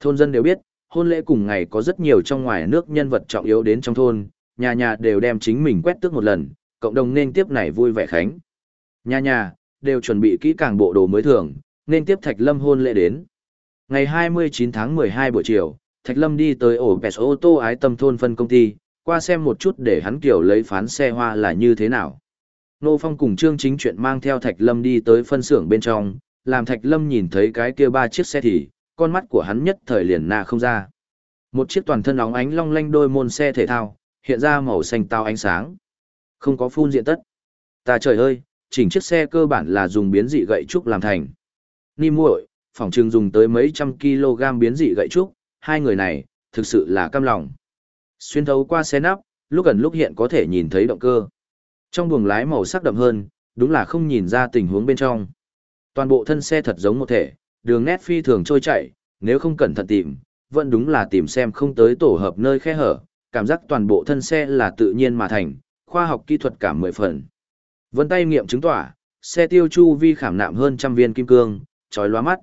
[SPEAKER 1] Thôn dân đều biết, hôn lễ cùng ngày có rất nhiều trong ngoài nước nhân vật trọng yếu đến trong thôn, nhà nhà đều đem chính mình quét tước một lần, cộng đồng nên tiếp này vui vẻ khánh. Nhà nhà, đều chuẩn bị kỹ càng bộ đồ mới thường, nên tiếp Thạch Lâm hôn lễ đến. Ngày 29 tháng 12 buổi chiều, Thạch Lâm đi tới ổ Pes ô tô ái tâm thôn phân công ty, qua xem một chút để hắn kiểu lấy phán xe hoa là như thế nào. Nô Phong cùng Trương Chính chuyện mang theo Thạch Lâm đi tới phân xưởng bên trong, làm Thạch Lâm nhìn thấy cái kia ba chiếc xe thì, con mắt của hắn nhất thời liền nạ không ra. Một chiếc toàn thân óng ánh long lanh đôi môn xe thể thao, hiện ra màu xanh tao ánh sáng. Không có phun diện tất. Ta trời ơi, chỉnh chiếc xe cơ bản là dùng biến dị gậy trúc làm thành. Ni muội, phòng trường dùng tới mấy trăm kg biến dị gậy trúc, hai người này, thực sự là cam lòng. Xuyên thấu qua xe nắp, lúc gần lúc hiện có thể nhìn thấy động cơ. Trong buồng lái màu sắc đậm hơn, đúng là không nhìn ra tình huống bên trong. Toàn bộ thân xe thật giống một thể, đường nét phi thường trôi chảy, nếu không cẩn thận tìm, vẫn đúng là tìm xem không tới tổ hợp nơi khe hở, cảm giác toàn bộ thân xe là tự nhiên mà thành, khoa học kỹ thuật cả mười phần. Vân tay nghiệm chứng tỏa, xe tiêu chu vi khảm nạm hơn trăm viên kim cương, trói lóa mắt.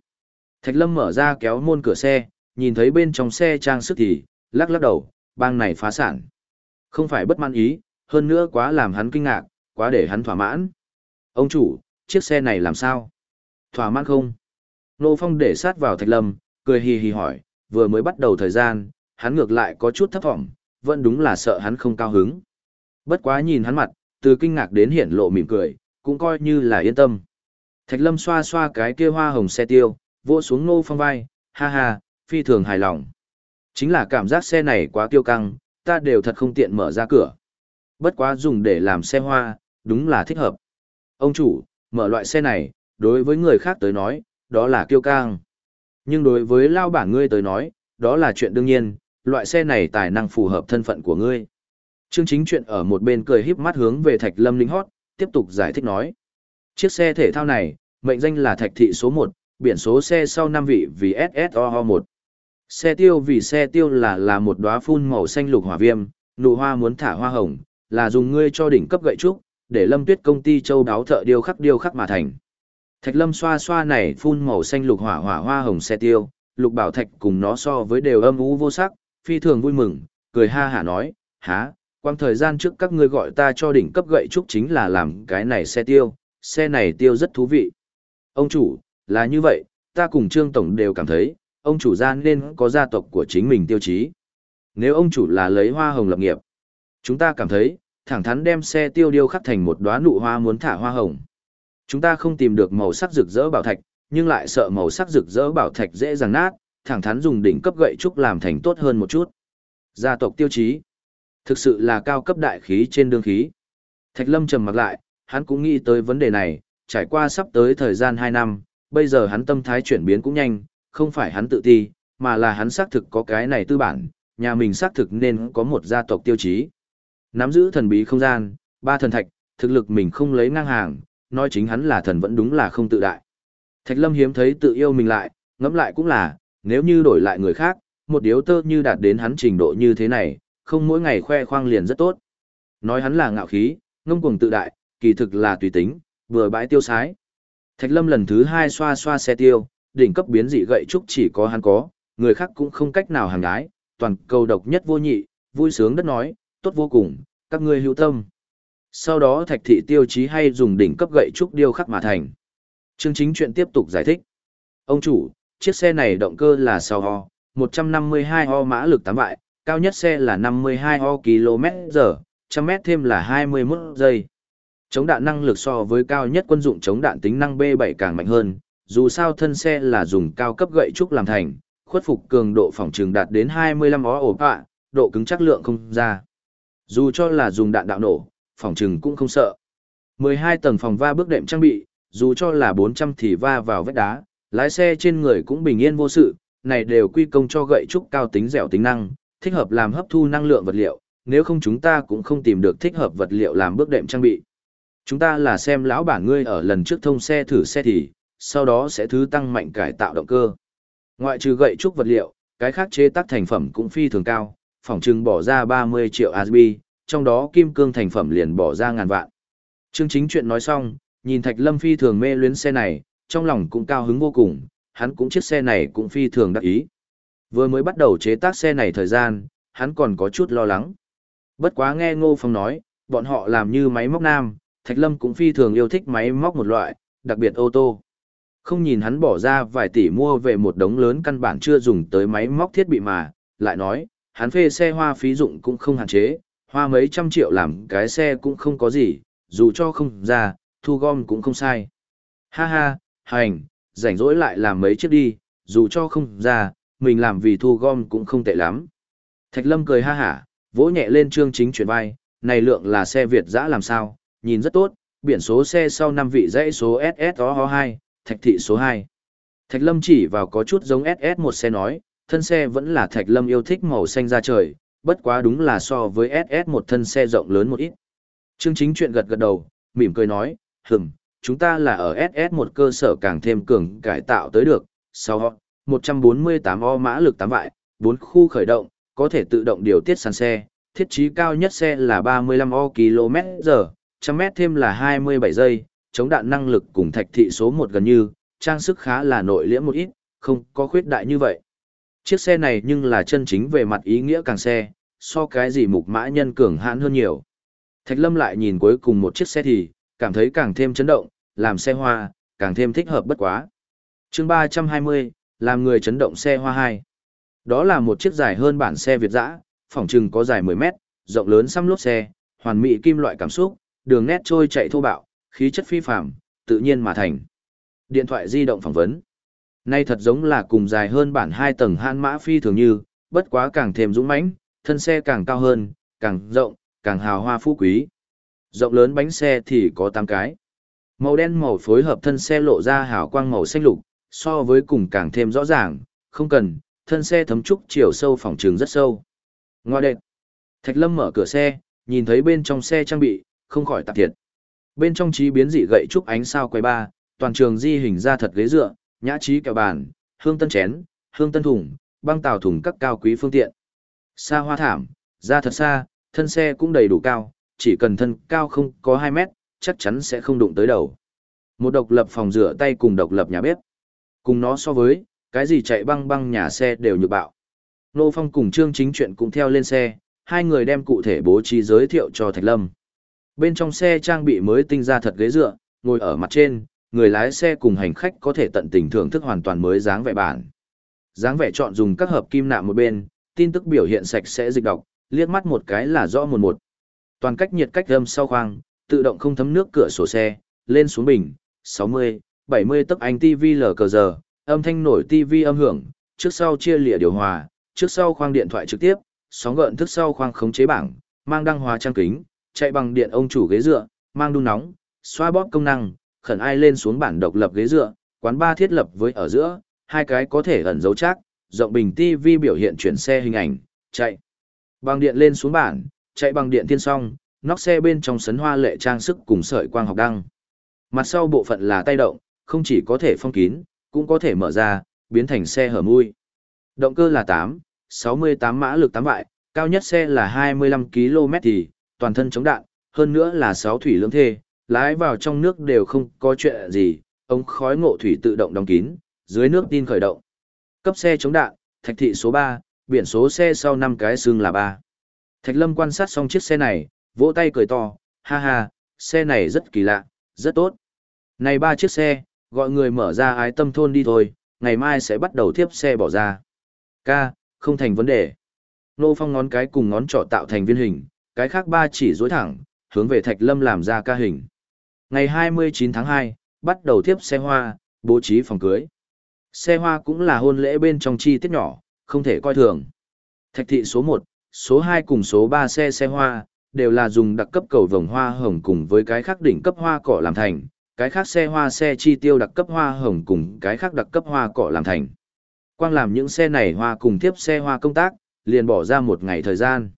[SPEAKER 1] Thạch Lâm mở ra kéo môn cửa xe, nhìn thấy bên trong xe trang sức thì, lắc lắc đầu, bang này phá sản. Không phải bất mãn ý, hơn nữa quá làm hắn kinh ngạc, quá để hắn thỏa mãn. Ông chủ, chiếc xe này làm sao? Thỏa mãn không? Nô Phong để sát vào Thạch Lâm, cười hì hì hỏi, vừa mới bắt đầu thời gian, hắn ngược lại có chút thấp vọng, vẫn đúng là sợ hắn không cao hứng. Bất quá nhìn hắn mặt, từ kinh ngạc đến hiển lộ mỉm cười, cũng coi như là yên tâm. Thạch Lâm xoa xoa cái kia hoa hồng xe tiêu, vỗ xuống Nô Phong vai, ha ha, phi thường hài lòng. Chính là cảm giác xe này quá kiêu căng, ta đều thật không tiện mở ra cửa. Bất quá dùng để làm xe hoa, đúng là thích hợp. Ông chủ, mở loại xe này, đối với người khác tới nói, đó là kiêu căng. Nhưng đối với lao bản ngươi tới nói, đó là chuyện đương nhiên, loại xe này tài năng phù hợp thân phận của ngươi. Chương chính chuyện ở một bên cười híp mắt hướng về Thạch Lâm Linh hót, tiếp tục giải thích nói. Chiếc xe thể thao này, mệnh danh là Thạch Thị số 1, biển số xe sau 5 vị vì SSO1. Xe tiêu vì xe tiêu là là một đóa phun màu xanh lục hỏa viêm, nụ hoa muốn thả hoa hồng, là dùng ngươi cho đỉnh cấp gậy trúc, để lâm tuyết công ty châu đáo thợ điêu khắc điêu khắc mà thành. Thạch lâm xoa xoa này phun màu xanh lục hỏa hỏa hoa hồng xe tiêu, lục bảo thạch cùng nó so với đều âm u vô sắc, phi thường vui mừng, cười ha hả nói, há, quang thời gian trước các ngươi gọi ta cho đỉnh cấp gậy trúc chính là làm cái này xe tiêu, xe này tiêu rất thú vị. Ông chủ, là như vậy, ta cùng Trương Tổng đều cảm thấy, ông chủ gia nên có gia tộc của chính mình tiêu chí. Nếu ông chủ là lấy hoa hồng lập nghiệp, chúng ta cảm thấy, thẳng thắn đem xe tiêu điêu khắc thành một đóa nụ hoa muốn thả hoa hồng. Chúng ta không tìm được màu sắc rực rỡ bảo thạch, nhưng lại sợ màu sắc rực rỡ bảo thạch dễ dàng nát, thẳng thắn dùng đỉnh cấp gậy trúc làm thành tốt hơn một chút. Gia tộc tiêu chí, thực sự là cao cấp đại khí trên đương khí. Thạch Lâm trầm mặc lại, hắn cũng nghĩ tới vấn đề này, trải qua sắp tới thời gian 2 năm, bây giờ hắn tâm thái chuyển biến cũng nhanh, không phải hắn tự ti, mà là hắn xác thực có cái này tư bản, nhà mình xác thực nên có một gia tộc tiêu chí. Nắm giữ thần bí không gian, ba thần thạch, thực lực mình không lấy ngang hàng, nói chính hắn là thần vẫn đúng là không tự đại. Thạch Lâm hiếm thấy tự yêu mình lại, ngẫm lại cũng là, nếu như đổi lại người khác, một điếu tơ như đạt đến hắn trình độ như thế này, không mỗi ngày khoe khoang liền rất tốt. Nói hắn là ngạo khí, ngông cuồng tự đại, kỳ thực là tùy tính, vừa bãi tiêu sái. Thạch Lâm lần thứ hai xoa xoa xe tiêu, đỉnh cấp biến dị gậy trúc chỉ có hắn có, người khác cũng không cách nào hàng đái, toàn cầu độc nhất vô nhị, vui sướng đất nói, tốt vô cùng, các ngươi hữu tâm. Sau đó thạch thị tiêu chí hay dùng đỉnh cấp gậy trúc điêu khắc mà thành. Chương chính chuyện tiếp tục giải thích. Ông chủ, chiếc xe này động cơ là sao ho, 152 ho mã lực 8 vại, cao nhất xe là 52 ho km giờ, trăm mét thêm là 21 giây. Chống đạn năng lực so với cao nhất quân dụng chống đạn tính năng B7 càng mạnh hơn, dù sao thân xe là dùng cao cấp gậy trúc làm thành, khuất phục cường độ phòng trường đạt đến 25 ó ổ bạ, độ cứng chắc lượng không ra. Dù cho là dùng đạn đạo nổ, phòng trường cũng không sợ. 12 tầng phòng va bước đệm trang bị, dù cho là 400 thì va vào vách đá, lái xe trên người cũng bình yên vô sự, này đều quy công cho gậy trúc cao tính dẻo tính năng, thích hợp làm hấp thu năng lượng vật liệu, nếu không chúng ta cũng không tìm được thích hợp vật liệu làm bước đệm trang bị. Chúng ta là xem lão bản ngươi ở lần trước thông xe thử xe thì, sau đó sẽ thứ tăng mạnh cải tạo động cơ. Ngoại trừ gậy trúc vật liệu, cái khác chế tác thành phẩm cũng phi thường cao, phòng trưng bỏ ra 30 triệu ASB, trong đó kim cương thành phẩm liền bỏ ra ngàn vạn. Chương chính chuyện nói xong, nhìn Thạch Lâm phi thường mê luyến xe này, trong lòng cũng cao hứng vô cùng, hắn cũng chiếc xe này cũng phi thường đắc ý. Vừa mới bắt đầu chế tác xe này thời gian, hắn còn có chút lo lắng. Bất quá nghe Ngô Phong nói, bọn họ làm như máy móc nam, Thạch Lâm cũng phi thường yêu thích máy móc một loại, đặc biệt ô tô. Không nhìn hắn bỏ ra vài tỷ mua về một đống lớn căn bản chưa dùng tới máy móc thiết bị mà, lại nói, hắn phê xe hoa phí dụng cũng không hạn chế, hoa mấy trăm triệu làm cái xe cũng không có gì, dù cho không ra, thu gom cũng không sai. Ha ha, hành, rảnh rỗi lại làm mấy chiếc đi, dù cho không ra, mình làm vì thu gom cũng không tệ lắm. Thạch Lâm cười ha hả, vỗ nhẹ lên trương chính chuyển vai, này lượng là xe Việt dã làm sao, nhìn rất tốt, biển số xe sau 5 vị dãy số SSO2, thạch thị số 2. Thạch Lâm chỉ vào có chút giống SS1 xe nói, thân xe vẫn là Thạch Lâm yêu thích màu xanh da trời, bất quá đúng là so với SS1 thân xe rộng lớn một ít. Trương Chính chuyện gật gật đầu, mỉm cười nói, hừm, chúng ta là ở SS1 cơ sở càng thêm cường cải tạo tới được, sau họ, 148 o mã lực 8 vại, 4 khu khởi động, có thể tự động điều tiết sàn xe, thiết trí cao nhất xe là 35 o km giờ, trăm mét thêm là 27 giây, chống đạn năng lực cùng thạch thị số 1 gần như, trang sức khá là nội liễm một ít, không có khuyết đại như vậy. Chiếc xe này nhưng là chân chính về mặt ý nghĩa càng xe, so cái gì mục mã nhân cường hãn hơn nhiều. Thạch Lâm lại nhìn cuối cùng một chiếc xe thì, cảm thấy càng thêm chấn động, làm xe hoa, càng thêm thích hợp bất quá. chương 320, làm người chấn động xe hoa 2. Đó là một chiếc dài hơn bản xe Việt dã, phòng trừng có dài 10 mét, rộng lớn xăm lốp xe, hoàn mỹ kim loại cảm xúc, đường nét trôi chạy thô bạo, khí chất phi phàm, tự nhiên mà thành. Điện thoại di động phỏng vấn. Nay thật giống là cùng dài hơn bản hai tầng han mã phi thường như, bất quá càng thêm dũng mãnh, thân xe càng cao hơn, càng rộng, càng hào hoa phú quý. Rộng lớn bánh xe thì có 8 cái. Màu đen màu phối hợp thân xe lộ ra hào quang màu xanh lục, so với cùng càng thêm rõ ràng, không cần, thân xe thấm trúc chiều sâu phòng trường rất sâu. Ngoa đệt. Thạch Lâm mở cửa xe, nhìn thấy bên trong xe trang bị, không khỏi tạp thiệt. Bên trong trí biến dị gậy trúc ánh sao quay ba, toàn trường di hình ra thật ghế dựa, nhã trí kẹo bàn, hương tân chén, hương tân thùng, băng tàu thùng các cao quý phương tiện. Xa hoa thảm, ra thật xa, thân xe cũng đầy đủ cao, chỉ cần thân cao không có 2 mét, chắc chắn sẽ không đụng tới đầu. Một độc lập phòng rửa tay cùng độc lập nhà bếp. Cùng nó so với, cái gì chạy băng băng nhà xe đều nhược bạo. Nô Phong cùng Trương Chính Chuyện cũng theo lên xe, hai người đem cụ thể bố trí giới thiệu cho Thạch Lâm. Bên trong xe trang bị mới tinh ra thật ghế dựa, ngồi ở mặt trên, người lái xe cùng hành khách có thể tận tình thưởng thức hoàn toàn mới dáng vẻ bản. Dáng vẻ chọn dùng các hợp kim nạm một bên, tin tức biểu hiện sạch sẽ dịch đọc, liếc mắt một cái là rõ một một. Toàn cách nhiệt cách âm sau khoang, tự động không thấm nước cửa sổ xe, lên xuống bình, 60, 70 tấc anh TV lờ cờ giờ, âm thanh nổi TV âm hưởng, trước sau chia lịa điều hòa, trước sau khoang điện thoại trực tiếp, sóng gợn thức sau khoang khống chế bảng, mang đăng hóa trang kính, chạy bằng điện ông chủ ghế dựa, mang đun nóng, xoa bóp công năng, khẩn ai lên xuống bản độc lập ghế dựa, quán ba thiết lập với ở giữa, hai cái có thể ẩn dấu chắc, rộng bình TV biểu hiện chuyển xe hình ảnh, chạy. Bằng điện lên xuống bản, chạy bằng điện tiên song, nóc xe bên trong sấn hoa lệ trang sức cùng sợi quang học đăng. Mặt sau bộ phận là tay động, không chỉ có thể phong kín, cũng có thể mở ra, biến thành xe hở mui. Động cơ là 8, 68 mã lực 8 vại, cao nhất xe là 25 km thì, toàn thân chống đạn, hơn nữa là sáu thủy lưỡng thê, lái vào trong nước đều không có chuyện gì, ống khói ngộ thủy tự động đóng kín, dưới nước tin khởi động. Cấp xe chống đạn, thạch thị số 3, biển số xe sau 5 cái xương là 3. Thạch Lâm quan sát xong chiếc xe này, vỗ tay cười to, ha ha, xe này rất kỳ lạ, rất tốt. Này ba chiếc xe, gọi người mở ra ái tâm thôn đi thôi, ngày mai sẽ bắt đầu tiếp xe bỏ ra. Ca, không thành vấn đề. Nô Phong ngón cái cùng ngón trỏ tạo thành viên hình, cái khác ba chỉ dối thẳng, hướng về Thạch Lâm làm ra ca hình. Ngày 29 tháng 2, bắt đầu tiếp xe hoa, bố trí phòng cưới. Xe hoa cũng là hôn lễ bên trong chi tiết nhỏ, không thể coi thường. Thạch thị số 1, số 2 cùng số 3 xe xe hoa, đều là dùng đặc cấp cầu vồng hoa hồng cùng với cái khác đỉnh cấp hoa cỏ làm thành, cái khác xe hoa xe chi tiêu đặc cấp hoa hồng cùng cái khác đặc cấp hoa cỏ làm thành. Quang làm những xe này hoa cùng tiếp xe hoa công tác, liền bỏ ra một ngày thời gian.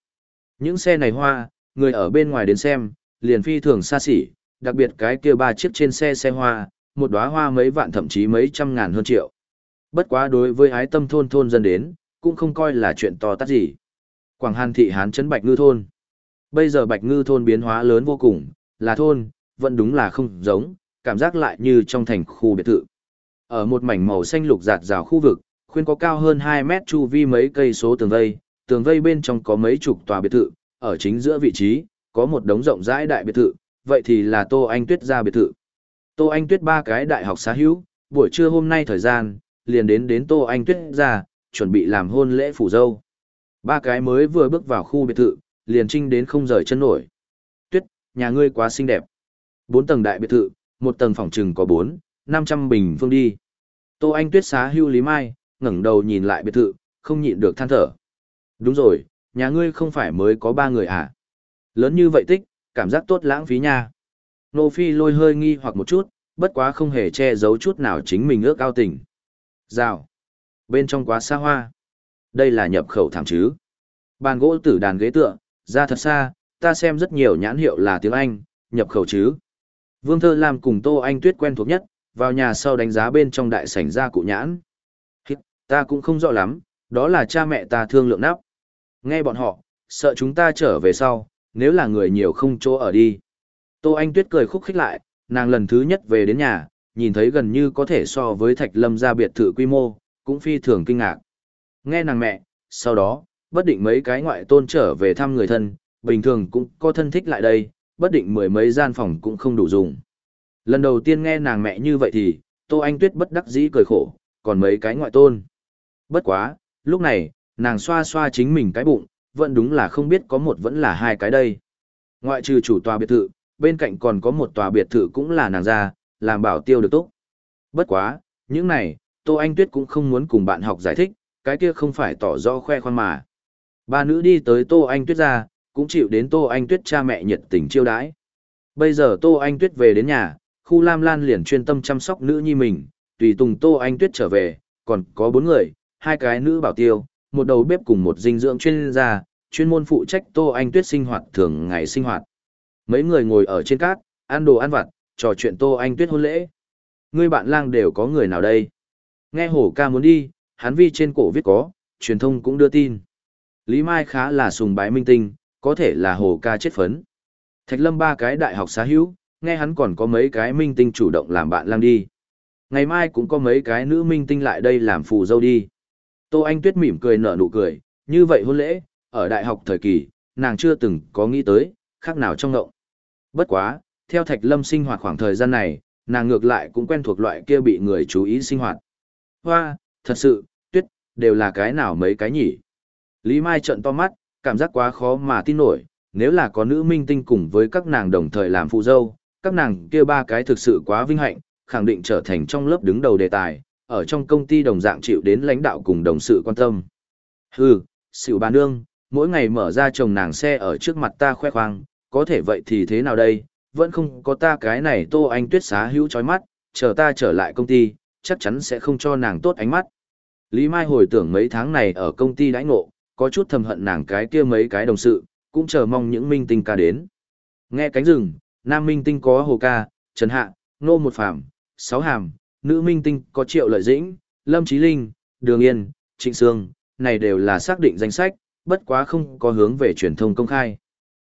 [SPEAKER 1] Những xe này hoa, người ở bên ngoài đến xem, liền phi thường xa xỉ, đặc biệt cái kia ba chiếc trên xe xe hoa, một đóa hoa mấy vạn thậm chí mấy trăm ngàn hơn triệu. Bất quá đối với ái tâm thôn thôn dân đến, cũng không coi là chuyện to tát gì. Quảng Hàn thị Hán trấn Bạch Ngư thôn. Bây giờ Bạch Ngư thôn biến hóa lớn vô cùng, là thôn, vẫn đúng là không giống, cảm giác lại như trong thành khu biệt thự. Ở một mảnh màu xanh lục rạt rào khu vực, khuyên có cao hơn 2 mét chu vi mấy cây số tường vây, tường vây bên trong có mấy chục tòa biệt thự, ở chính giữa vị trí, có một đống rộng rãi đại biệt thự, vậy thì là Tô Anh Tuyết ra biệt thự. Tô Anh Tuyết ba cái đại học xá hữu, buổi trưa hôm nay thời gian, liền đến đến Tô Anh Tuyết ra, chuẩn bị làm hôn lễ phủ dâu. Ba cái mới vừa bước vào khu biệt thự, liền trinh đến không rời chân nổi. Tuyết, nhà ngươi quá xinh đẹp. Bốn tầng đại biệt thự, một tầng phòng trừng có bốn, năm trăm bình phương đi. Tô Anh Tuyết xá hưu Lý Mai, ngẩng đầu nhìn lại biệt thự, không nhịn được than thở. Đúng rồi, nhà ngươi không phải mới có ba người à? Lớn như vậy tích, cảm giác tốt lãng phí nha. Nô Phi lôi hơi nghi hoặc một chút, bất quá không hề che giấu chút nào chính mình ước ao tình. Rào. Bên trong quá xa hoa. Đây là nhập khẩu thảm chứ. Bàn gỗ tử đàn ghế tựa, ra thật xa, ta xem rất nhiều nhãn hiệu là tiếng Anh, nhập khẩu chứ. Vương Thơ Lam cùng Tô Anh Tuyết quen thuộc nhất, vào nhà sau đánh giá bên trong đại sảnh ra cụ nhãn. Ta cũng không rõ lắm, đó là cha mẹ ta thương lượng nắp. Nghe bọn họ, sợ chúng ta trở về sau, nếu là người nhiều không chỗ ở đi. Tô Anh Tuyết cười khúc khích lại, nàng lần thứ nhất về đến nhà, nhìn thấy gần như có thể so với Thạch Lâm gia biệt thự quy mô, cũng phi thường kinh ngạc. Nghe nàng mẹ, sau đó, bất định mấy cái ngoại tôn trở về thăm người thân, bình thường cũng có thân thích lại đây, bất định mười mấy gian phòng cũng không đủ dùng. Lần đầu tiên nghe nàng mẹ như vậy thì, Tô Anh Tuyết bất đắc dĩ cười khổ, còn mấy cái ngoại tôn. Bất quá, lúc này, nàng xoa xoa chính mình cái bụng, vẫn đúng là không biết có một vẫn là hai cái đây. Ngoại trừ chủ tòa biệt thự, bên cạnh còn có một tòa biệt thự cũng là nàng ra, làm bảo tiêu được tốt. Bất quá, những này, Tô Anh Tuyết cũng không muốn cùng bạn học giải thích, cái kia không phải tỏ rõ khoe khoan mà. Ba nữ đi tới Tô Anh Tuyết ra, cũng chịu đến Tô Anh Tuyết cha mẹ nhiệt tình chiêu đãi. Bây giờ Tô Anh Tuyết về đến nhà, khu Lam Lan liền chuyên tâm chăm sóc nữ nhi mình, tùy tùng Tô Anh Tuyết trở về, còn có bốn người, hai cái nữ bảo tiêu, một đầu bếp cùng một dinh dưỡng chuyên gia, chuyên môn phụ trách Tô Anh Tuyết sinh hoạt thường ngày sinh hoạt. Mấy người ngồi ở trên cát, ăn đồ ăn vặt, trò chuyện Tô Anh Tuyết hôn lễ. Ngươi bạn lang đều có người nào đây? Nghe hổ ca muốn đi, hắn vi trên cổ viết có, truyền thông cũng đưa tin. Lý Mai khá là sùng bái minh tinh, có thể là hồ ca chết phấn. Thạch Lâm ba cái đại học xá hữu, nghe hắn còn có mấy cái minh tinh chủ động làm bạn lang đi. Ngày mai cũng có mấy cái nữ minh tinh lại đây làm phù dâu đi. Tô Anh Tuyết mỉm cười nở nụ cười, như vậy hôn lễ, ở đại học thời kỳ, nàng chưa từng có nghĩ tới, khác nào trong ngộng. Bất quá, theo Thạch Lâm sinh hoạt khoảng thời gian này, nàng ngược lại cũng quen thuộc loại kia bị người chú ý sinh hoạt. Hoa, thật sự, Tuyết, đều là cái nào mấy cái nhỉ? Lý Mai trợn to mắt, cảm giác quá khó mà tin nổi, nếu là có nữ minh tinh cùng với các nàng đồng thời làm phụ dâu, các nàng kia ba cái thực sự quá vinh hạnh, khẳng định trở thành trong lớp đứng đầu đề tài, ở trong công ty đồng dạng chịu đến lãnh đạo cùng đồng sự quan tâm. Hừ, xỉu bà nương, mỗi ngày mở ra chồng nàng xe ở trước mặt ta khoe khoang, có thể vậy thì thế nào đây, vẫn không có ta cái này tô anh tuyết xá hữu chói mắt, chờ ta trở lại công ty, chắc chắn sẽ không cho nàng tốt ánh mắt. Lý Mai hồi tưởng mấy tháng này ở công ty đãi ngộ, có chút thầm hận nàng cái kia mấy cái đồng sự, cũng chờ mong những minh tinh ca đến. Nghe cánh rừng, nam minh tinh có Hồ Ca, Trần Hạ, Nô Một Phạm, Sáu Hàm, nữ minh tinh có Triệu Lợi Dĩnh, Lâm Trí Linh, Đường Yên, Trịnh Sương, này đều là xác định danh sách, bất quá không có hướng về truyền thông công khai.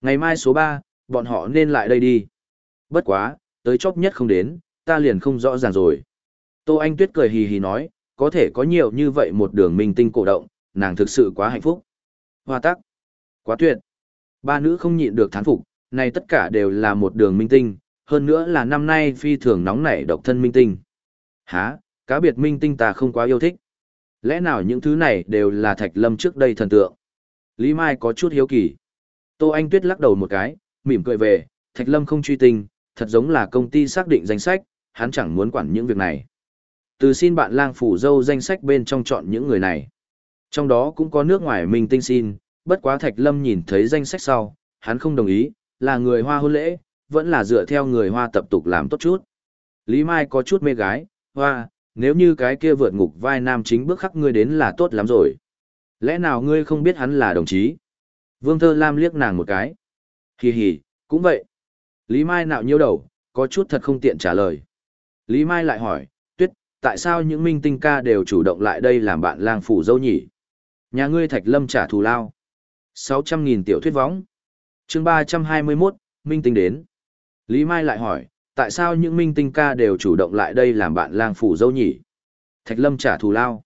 [SPEAKER 1] Ngày mai số 3, bọn họ nên lại đây đi. Bất quá, tới chốc nhất không đến, ta liền không rõ ràng rồi. Tô Anh Tuyết cười hì hì nói, có thể có nhiều như vậy một đường minh tinh cổ động, nàng thực sự quá hạnh phúc. Hoa tắc. Quá tuyệt. Ba nữ không nhịn được thán phục, này tất cả đều là một đường minh tinh, hơn nữa là năm nay phi thường nóng nảy độc thân minh tinh. Hả, cá biệt minh tinh ta không quá yêu thích. Lẽ nào những thứ này đều là Thạch Lâm trước đây thần tượng? Lý Mai có chút hiếu kỳ. Tô Anh Tuyết lắc đầu một cái, mỉm cười về, Thạch Lâm không truy tình, thật giống là công ty xác định danh sách, hắn chẳng muốn quản những việc này. Từ xin bạn lang phủ dâu danh sách bên trong chọn những người này. Trong đó cũng có nước ngoài minh tinh xin, bất quá Thạch Lâm nhìn thấy danh sách sau, hắn không đồng ý, là người hoa hôn lễ, vẫn là dựa theo người hoa tập tục làm tốt chút. Lý Mai có chút mê gái, hoa, nếu như cái kia vượt ngục vai nam chính bước khắc ngươi đến là tốt lắm rồi. Lẽ nào ngươi không biết hắn là đồng chí? Vương Thơ Lam liếc nàng một cái. Hì hì, cũng vậy. Lý Mai nạo nhiêu đầu, có chút thật không tiện trả lời. Lý Mai lại hỏi, Tuyết, tại sao những minh tinh ca đều chủ động lại đây làm bạn lang phủ dâu nhỉ? Nhà ngươi Thạch Lâm trả thù lao. 600.000 tiểu thuyết võng. chương 321, Minh Tinh đến. Lý Mai lại hỏi, tại sao những Minh Tinh ca đều chủ động lại đây làm bạn lang phủ dâu nhỉ? Thạch Lâm trả thù lao.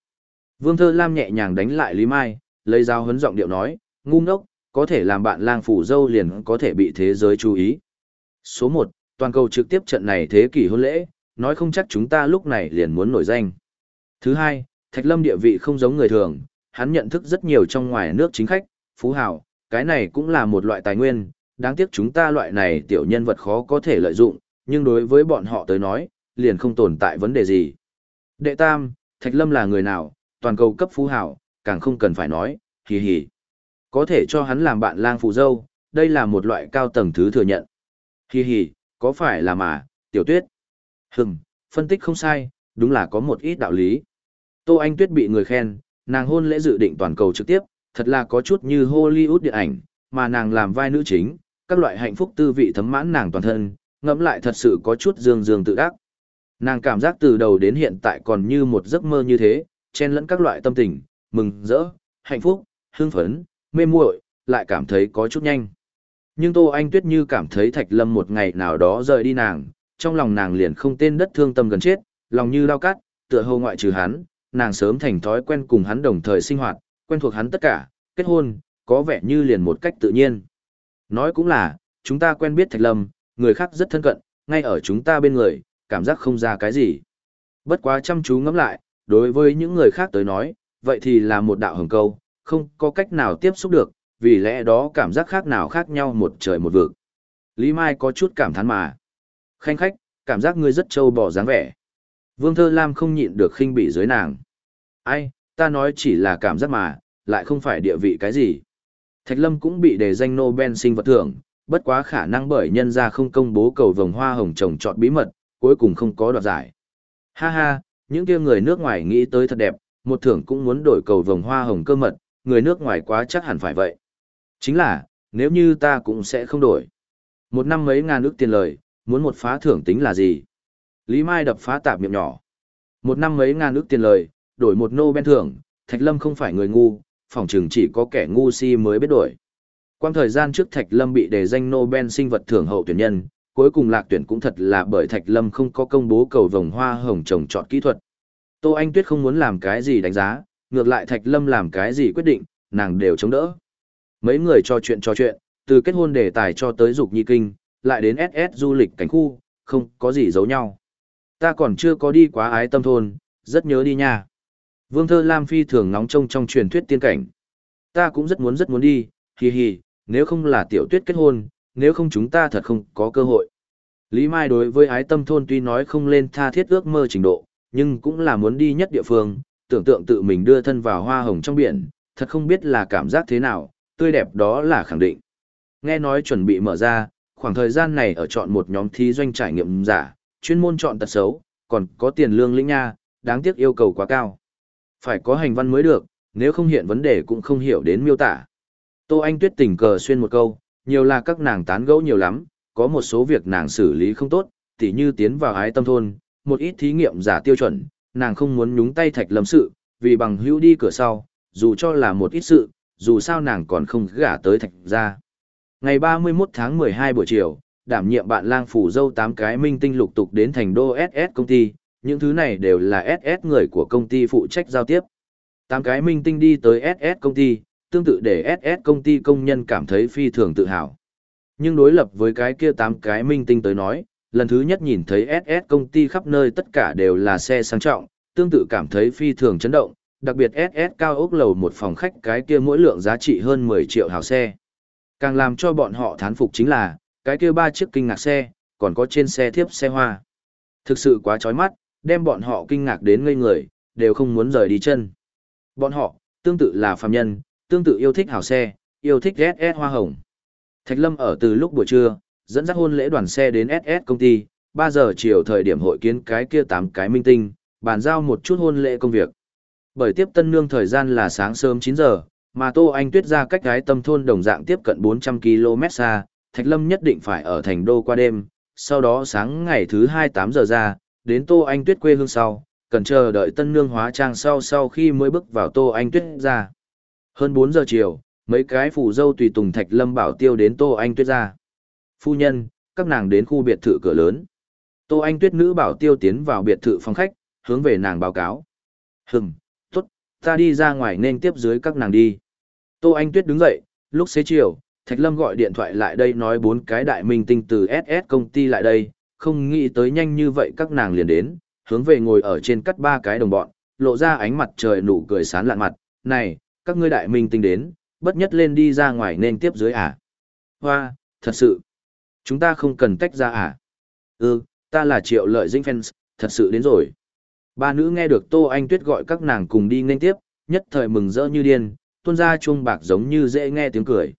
[SPEAKER 1] Vương Thơ Lam nhẹ nhàng đánh lại Lý Mai, lấy dao hấn giọng điệu nói, ngu ngốc, có thể làm bạn lang phủ dâu liền có thể bị thế giới chú ý. Số 1, toàn cầu trực tiếp trận này thế kỷ hôn lễ, nói không chắc chúng ta lúc này liền muốn nổi danh. Thứ hai, Thạch Lâm địa vị không giống người thường, hắn nhận thức rất nhiều trong ngoài nước chính khách, phú hào, cái này cũng là một loại tài nguyên, đáng tiếc chúng ta loại này tiểu nhân vật khó có thể lợi dụng, nhưng đối với bọn họ tới nói, liền không tồn tại vấn đề gì. Đệ tam, Thạch Lâm là người nào, toàn cầu cấp phú hảo càng không cần phải nói, hì hì. Có thể cho hắn làm bạn lang phụ dâu, đây là một loại cao tầng thứ thừa nhận. Hì hì, có phải là mà, tiểu tuyết? Hừm, phân tích không sai, đúng là có một ít đạo lý. Tô Anh Tuyết bị người khen, nàng hôn lễ dự định toàn cầu trực tiếp, thật là có chút như Hollywood điện ảnh, mà nàng làm vai nữ chính, các loại hạnh phúc tư vị thấm mãn nàng toàn thân, ngẫm lại thật sự có chút dương dương tự đắc. Nàng cảm giác từ đầu đến hiện tại còn như một giấc mơ như thế, chen lẫn các loại tâm tình, mừng, rỡ, hạnh phúc, hưng phấn, mê muội, lại cảm thấy có chút nhanh. Nhưng Tô Anh Tuyết như cảm thấy Thạch Lâm một ngày nào đó rời đi nàng, trong lòng nàng liền không tên đất thương tâm gần chết, lòng như lao cắt, tựa hồ ngoại trừ hắn, nàng sớm thành thói quen cùng hắn đồng thời sinh hoạt, quen thuộc hắn tất cả, kết hôn, có vẻ như liền một cách tự nhiên. Nói cũng là, chúng ta quen biết Thạch Lâm, người khác rất thân cận, ngay ở chúng ta bên người, cảm giác không ra cái gì. Bất quá chăm chú ngẫm lại, đối với những người khác tới nói, vậy thì là một đạo hồng câu, không có cách nào tiếp xúc được, vì lẽ đó cảm giác khác nào khác nhau một trời một vực. Lý Mai có chút cảm thán mà. Khanh khách, cảm giác ngươi rất trâu bò dáng vẻ. Vương Thơ Lam không nhịn được khinh bỉ dưới nàng. Ai, ta nói chỉ là cảm giác mà, lại không phải địa vị cái gì. Thạch Lâm cũng bị đề danh Nobel sinh vật thưởng, bất quá khả năng bởi nhân ra không công bố cầu vồng hoa hồng trồng trọt bí mật, cuối cùng không có đoạt giải. Ha ha, những kia người nước ngoài nghĩ tới thật đẹp, một thưởng cũng muốn đổi cầu vồng hoa hồng cơ mật, người nước ngoài quá chắc hẳn phải vậy. Chính là, nếu như ta cũng sẽ không đổi. Một năm mấy ngàn ước tiền lời, muốn một phá thưởng tính là gì? Lý Mai đập phá tạp miệng nhỏ. Một năm mấy ngàn ước tiền lời, đổi một nô ben thưởng, Thạch Lâm không phải người ngu, phỏng chừng chỉ có kẻ ngu si mới biết đổi. Quang thời gian trước Thạch Lâm bị đề danh Nobel sinh vật thưởng hậu tuyển nhân, cuối cùng lạc tuyển cũng thật là bởi Thạch Lâm không có công bố cầu vồng hoa hồng trồng trọt kỹ thuật. Tô Anh Tuyết không muốn làm cái gì đánh giá, ngược lại Thạch Lâm làm cái gì quyết định, nàng đều chống đỡ. Mấy người trò chuyện trò chuyện, từ kết hôn đề tài cho tới dục nhi kinh, lại đến SS du lịch cảnh khu, không có gì giấu nhau. Ta còn chưa có đi quá ái tâm thôn, rất nhớ đi nha. Vương Thơ Lam phi thường nóng trông trong truyền thuyết tiên cảnh. Ta cũng rất muốn rất muốn đi, hì hì nếu không là tiểu tuyết kết hôn, nếu không chúng ta thật không có cơ hội. Lý Mai đối với ái tâm thôn tuy nói không lên tha thiết ước mơ trình độ, nhưng cũng là muốn đi nhất địa phương, tưởng tượng tự mình đưa thân vào hoa hồng trong biển, thật không biết là cảm giác thế nào, tươi đẹp đó là khẳng định. Nghe nói chuẩn bị mở ra, khoảng thời gian này ở chọn một nhóm thí doanh trải nghiệm giả, chuyên môn chọn tật xấu, còn có tiền lương lĩnh nha, đáng tiếc yêu cầu quá cao. Phải có hành văn mới được, nếu không hiện vấn đề cũng không hiểu đến miêu tả. Tô Anh Tuyết tình cờ xuyên một câu, nhiều là các nàng tán gẫu nhiều lắm, có một số việc nàng xử lý không tốt, tỉ như tiến vào ái tâm thôn, một ít thí nghiệm giả tiêu chuẩn, nàng không muốn nhúng tay thạch lâm sự, vì bằng hữu đi cửa sau, dù cho là một ít sự, dù sao nàng còn không gả tới thạch ra. Ngày 31 tháng 12 buổi chiều, đảm nhiệm bạn lang phủ dâu 8 cái minh tinh lục tục đến thành đô SS công ty, những thứ này đều là SS người của công ty phụ trách giao tiếp. 8 cái minh tinh đi tới SS công ty, tương tự để SS công ty công nhân cảm thấy phi thường tự hào. Nhưng đối lập với cái kia 8 cái minh tinh tới nói, lần thứ nhất nhìn thấy SS công ty khắp nơi tất cả đều là xe sang trọng, tương tự cảm thấy phi thường chấn động, đặc biệt SS cao ốc lầu một phòng khách cái kia mỗi lượng giá trị hơn 10 triệu hào xe. Càng làm cho bọn họ thán phục chính là, cái kia ba chiếc kinh ngạc xe, còn có trên xe thiếp xe hoa. Thực sự quá chói mắt, đem bọn họ kinh ngạc đến ngây người, đều không muốn rời đi chân. Bọn họ, tương tự là phàm nhân, tương tự yêu thích hào xe, yêu thích SS hoa hồng. Thạch Lâm ở từ lúc buổi trưa, dẫn dắt hôn lễ đoàn xe đến SS công ty, 3 giờ chiều thời điểm hội kiến cái kia 8 cái minh tinh, bàn giao một chút hôn lễ công việc. Bởi tiếp tân nương thời gian là sáng sớm 9 giờ, mà Tô Anh Tuyết ra cách gái tâm thôn đồng dạng tiếp cận 400 km xa, Thạch Lâm nhất định phải ở thành đô qua đêm, sau đó sáng ngày thứ 2 8 giờ ra, đến Tô Anh Tuyết quê hương sau, cần chờ đợi tân nương hóa trang sau sau khi mới bước vào Tô Anh Tuyết ra. Hơn 4 giờ chiều, mấy cái phù dâu tùy tùng Thạch Lâm bảo tiêu đến Tô Anh Tuyết ra. Phu nhân, các nàng đến khu biệt thự cửa lớn. Tô Anh Tuyết nữ bảo tiêu tiến vào biệt thự phòng khách, hướng về nàng báo cáo. Hừm, tốt, ta đi ra ngoài nên tiếp dưới các nàng đi. Tô Anh Tuyết đứng dậy, lúc xế chiều, Thạch Lâm gọi điện thoại lại đây nói bốn cái đại minh tinh từ SS công ty lại đây, không nghĩ tới nhanh như vậy các nàng liền đến, hướng về ngồi ở trên cắt ba cái đồng bọn, lộ ra ánh mặt trời nụ cười sán lạn mặt, này, các ngươi đại minh tinh đến, bất nhất lên đi ra ngoài nên tiếp dưới à. Hoa, thật sự, chúng ta không cần tách ra à. Ừ, ta là triệu lợi dinh fans, thật sự đến rồi. Ba nữ nghe được Tô Anh Tuyết gọi các nàng cùng đi nên tiếp, nhất thời mừng rỡ như điên, tuôn ra chuông bạc giống như dễ nghe tiếng cười.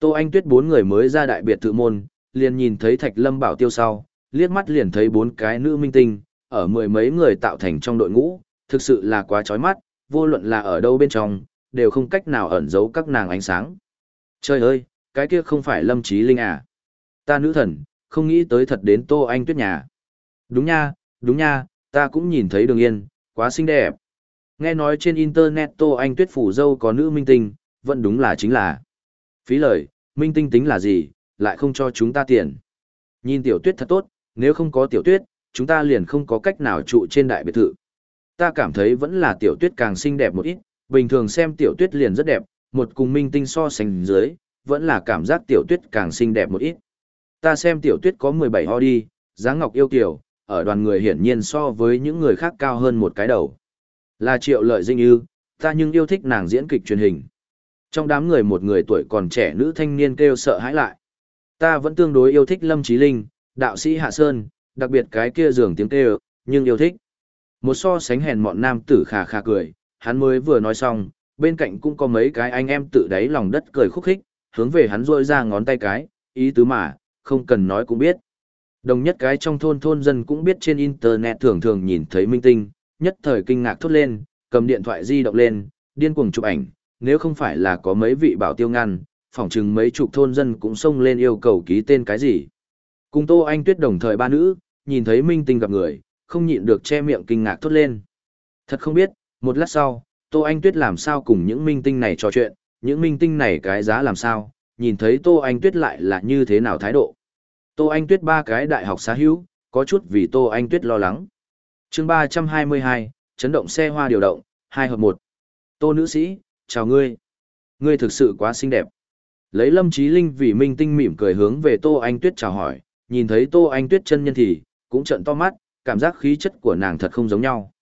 [SPEAKER 1] Tô Anh Tuyết bốn người mới ra đại biệt thự môn, liền nhìn thấy Thạch Lâm bảo tiêu sau, liếc mắt liền thấy bốn cái nữ minh tinh, ở mười mấy người tạo thành trong đội ngũ, thực sự là quá chói mắt, vô luận là ở đâu bên trong, đều không cách nào ẩn giấu các nàng ánh sáng. Trời ơi, cái kia không phải Lâm Chí Linh à? Ta nữ thần, không nghĩ tới thật đến Tô Anh Tuyết nhà. Đúng nha, đúng nha, ta cũng nhìn thấy đường yên, quá xinh đẹp. Nghe nói trên internet Tô Anh Tuyết phủ dâu có nữ minh tinh, vẫn đúng là chính là. Phí lời, minh tinh tính là gì, lại không cho chúng ta tiền. Nhìn tiểu tuyết thật tốt, nếu không có tiểu tuyết, chúng ta liền không có cách nào trụ trên đại biệt thự. Ta cảm thấy vẫn là tiểu tuyết càng xinh đẹp một ít, bình thường xem tiểu tuyết liền rất đẹp, một cùng minh tinh so sánh dưới, vẫn là cảm giác tiểu tuyết càng xinh đẹp một ít. Ta xem tiểu tuyết có 17 ho đi, dáng ngọc yêu Tiểu ở đoàn người hiển nhiên so với những người khác cao hơn một cái đầu. Là triệu lợi dinh ư, ta nhưng yêu thích nàng diễn kịch truyền hình. Trong đám người một người tuổi còn trẻ nữ thanh niên kêu sợ hãi lại. Ta vẫn tương đối yêu thích Lâm Trí Linh, đạo sĩ Hạ Sơn, đặc biệt cái kia giường tiếng kêu, nhưng yêu thích. Một so sánh hèn mọn nam tử khà khà cười, hắn mới vừa nói xong, bên cạnh cũng có mấy cái anh em tự đáy lòng đất cười khúc khích, hướng về hắn rôi ra ngón tay cái, ý tứ mà, không cần nói cũng biết. Đồng nhất cái trong thôn thôn dân cũng biết trên internet thường thường nhìn thấy minh tinh, nhất thời kinh ngạc thốt lên, cầm điện thoại di động lên, điên cuồng chụp ảnh, nếu không phải là có mấy vị bảo tiêu ngăn, phỏng chừng mấy chục thôn dân cũng xông lên yêu cầu ký tên cái gì. Cùng Tô Anh Tuyết đồng thời ba nữ, nhìn thấy minh tinh gặp người, không nhịn được che miệng kinh ngạc thốt lên. Thật không biết, một lát sau, Tô Anh Tuyết làm sao cùng những minh tinh này trò chuyện, những minh tinh này cái giá làm sao, nhìn thấy Tô Anh Tuyết lại là như thế nào thái độ. Tô Anh Tuyết ba cái đại học xá hữu, có chút vì Tô Anh Tuyết lo lắng. chương 322, chấn động xe hoa điều động, 2 hợp 1. Tô nữ sĩ, chào ngươi. Ngươi thực sự quá xinh đẹp. Lấy Lâm Chí Linh vì minh tinh mỉm cười hướng về Tô Anh Tuyết chào hỏi, nhìn thấy Tô Anh Tuyết chân nhân thì, cũng trận to mắt, cảm giác khí chất của nàng thật không giống nhau.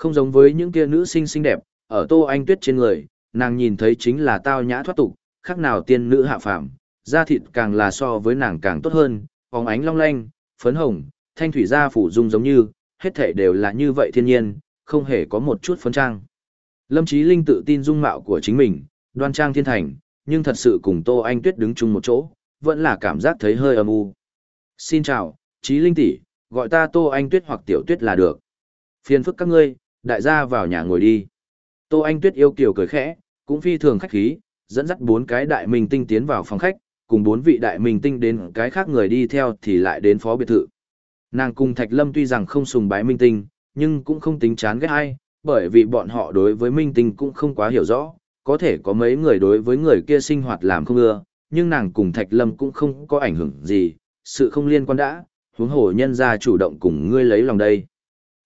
[SPEAKER 1] Không giống với những kia nữ sinh xinh đẹp, ở Tô Anh Tuyết trên người, nàng nhìn thấy chính là tao nhã thoát tục, khác nào tiên nữ hạ phàm, da thịt càng là so với nàng càng tốt hơn, phóng ánh long lanh, phấn hồng, thanh thủy da phủ dung giống như, hết thể đều là như vậy thiên nhiên, không hề có một chút phấn trang. Lâm Chí Linh tự tin dung mạo của chính mình, đoan trang thiên thành, nhưng thật sự cùng Tô Anh Tuyết đứng chung một chỗ, vẫn là cảm giác thấy hơi âm u. Xin chào, Chí Linh tỷ, gọi ta Tô Anh Tuyết hoặc Tiểu Tuyết là được. Phiền phức các ngươi, đại gia vào nhà ngồi đi. Tô Anh Tuyết yêu kiều cười khẽ, cũng phi thường khách khí, dẫn dắt bốn cái đại minh tinh tiến vào phòng khách, cùng bốn vị đại minh tinh đến cái khác người đi theo thì lại đến phó biệt thự. Nàng cùng Thạch Lâm tuy rằng không sùng bái minh tinh, nhưng cũng không tính chán ghét ai, bởi vì bọn họ đối với minh tinh cũng không quá hiểu rõ, có thể có mấy người đối với người kia sinh hoạt làm không ưa, nhưng nàng cùng Thạch Lâm cũng không có ảnh hưởng gì, sự không liên quan đã, huống hồ nhân ra chủ động cùng ngươi lấy lòng đây.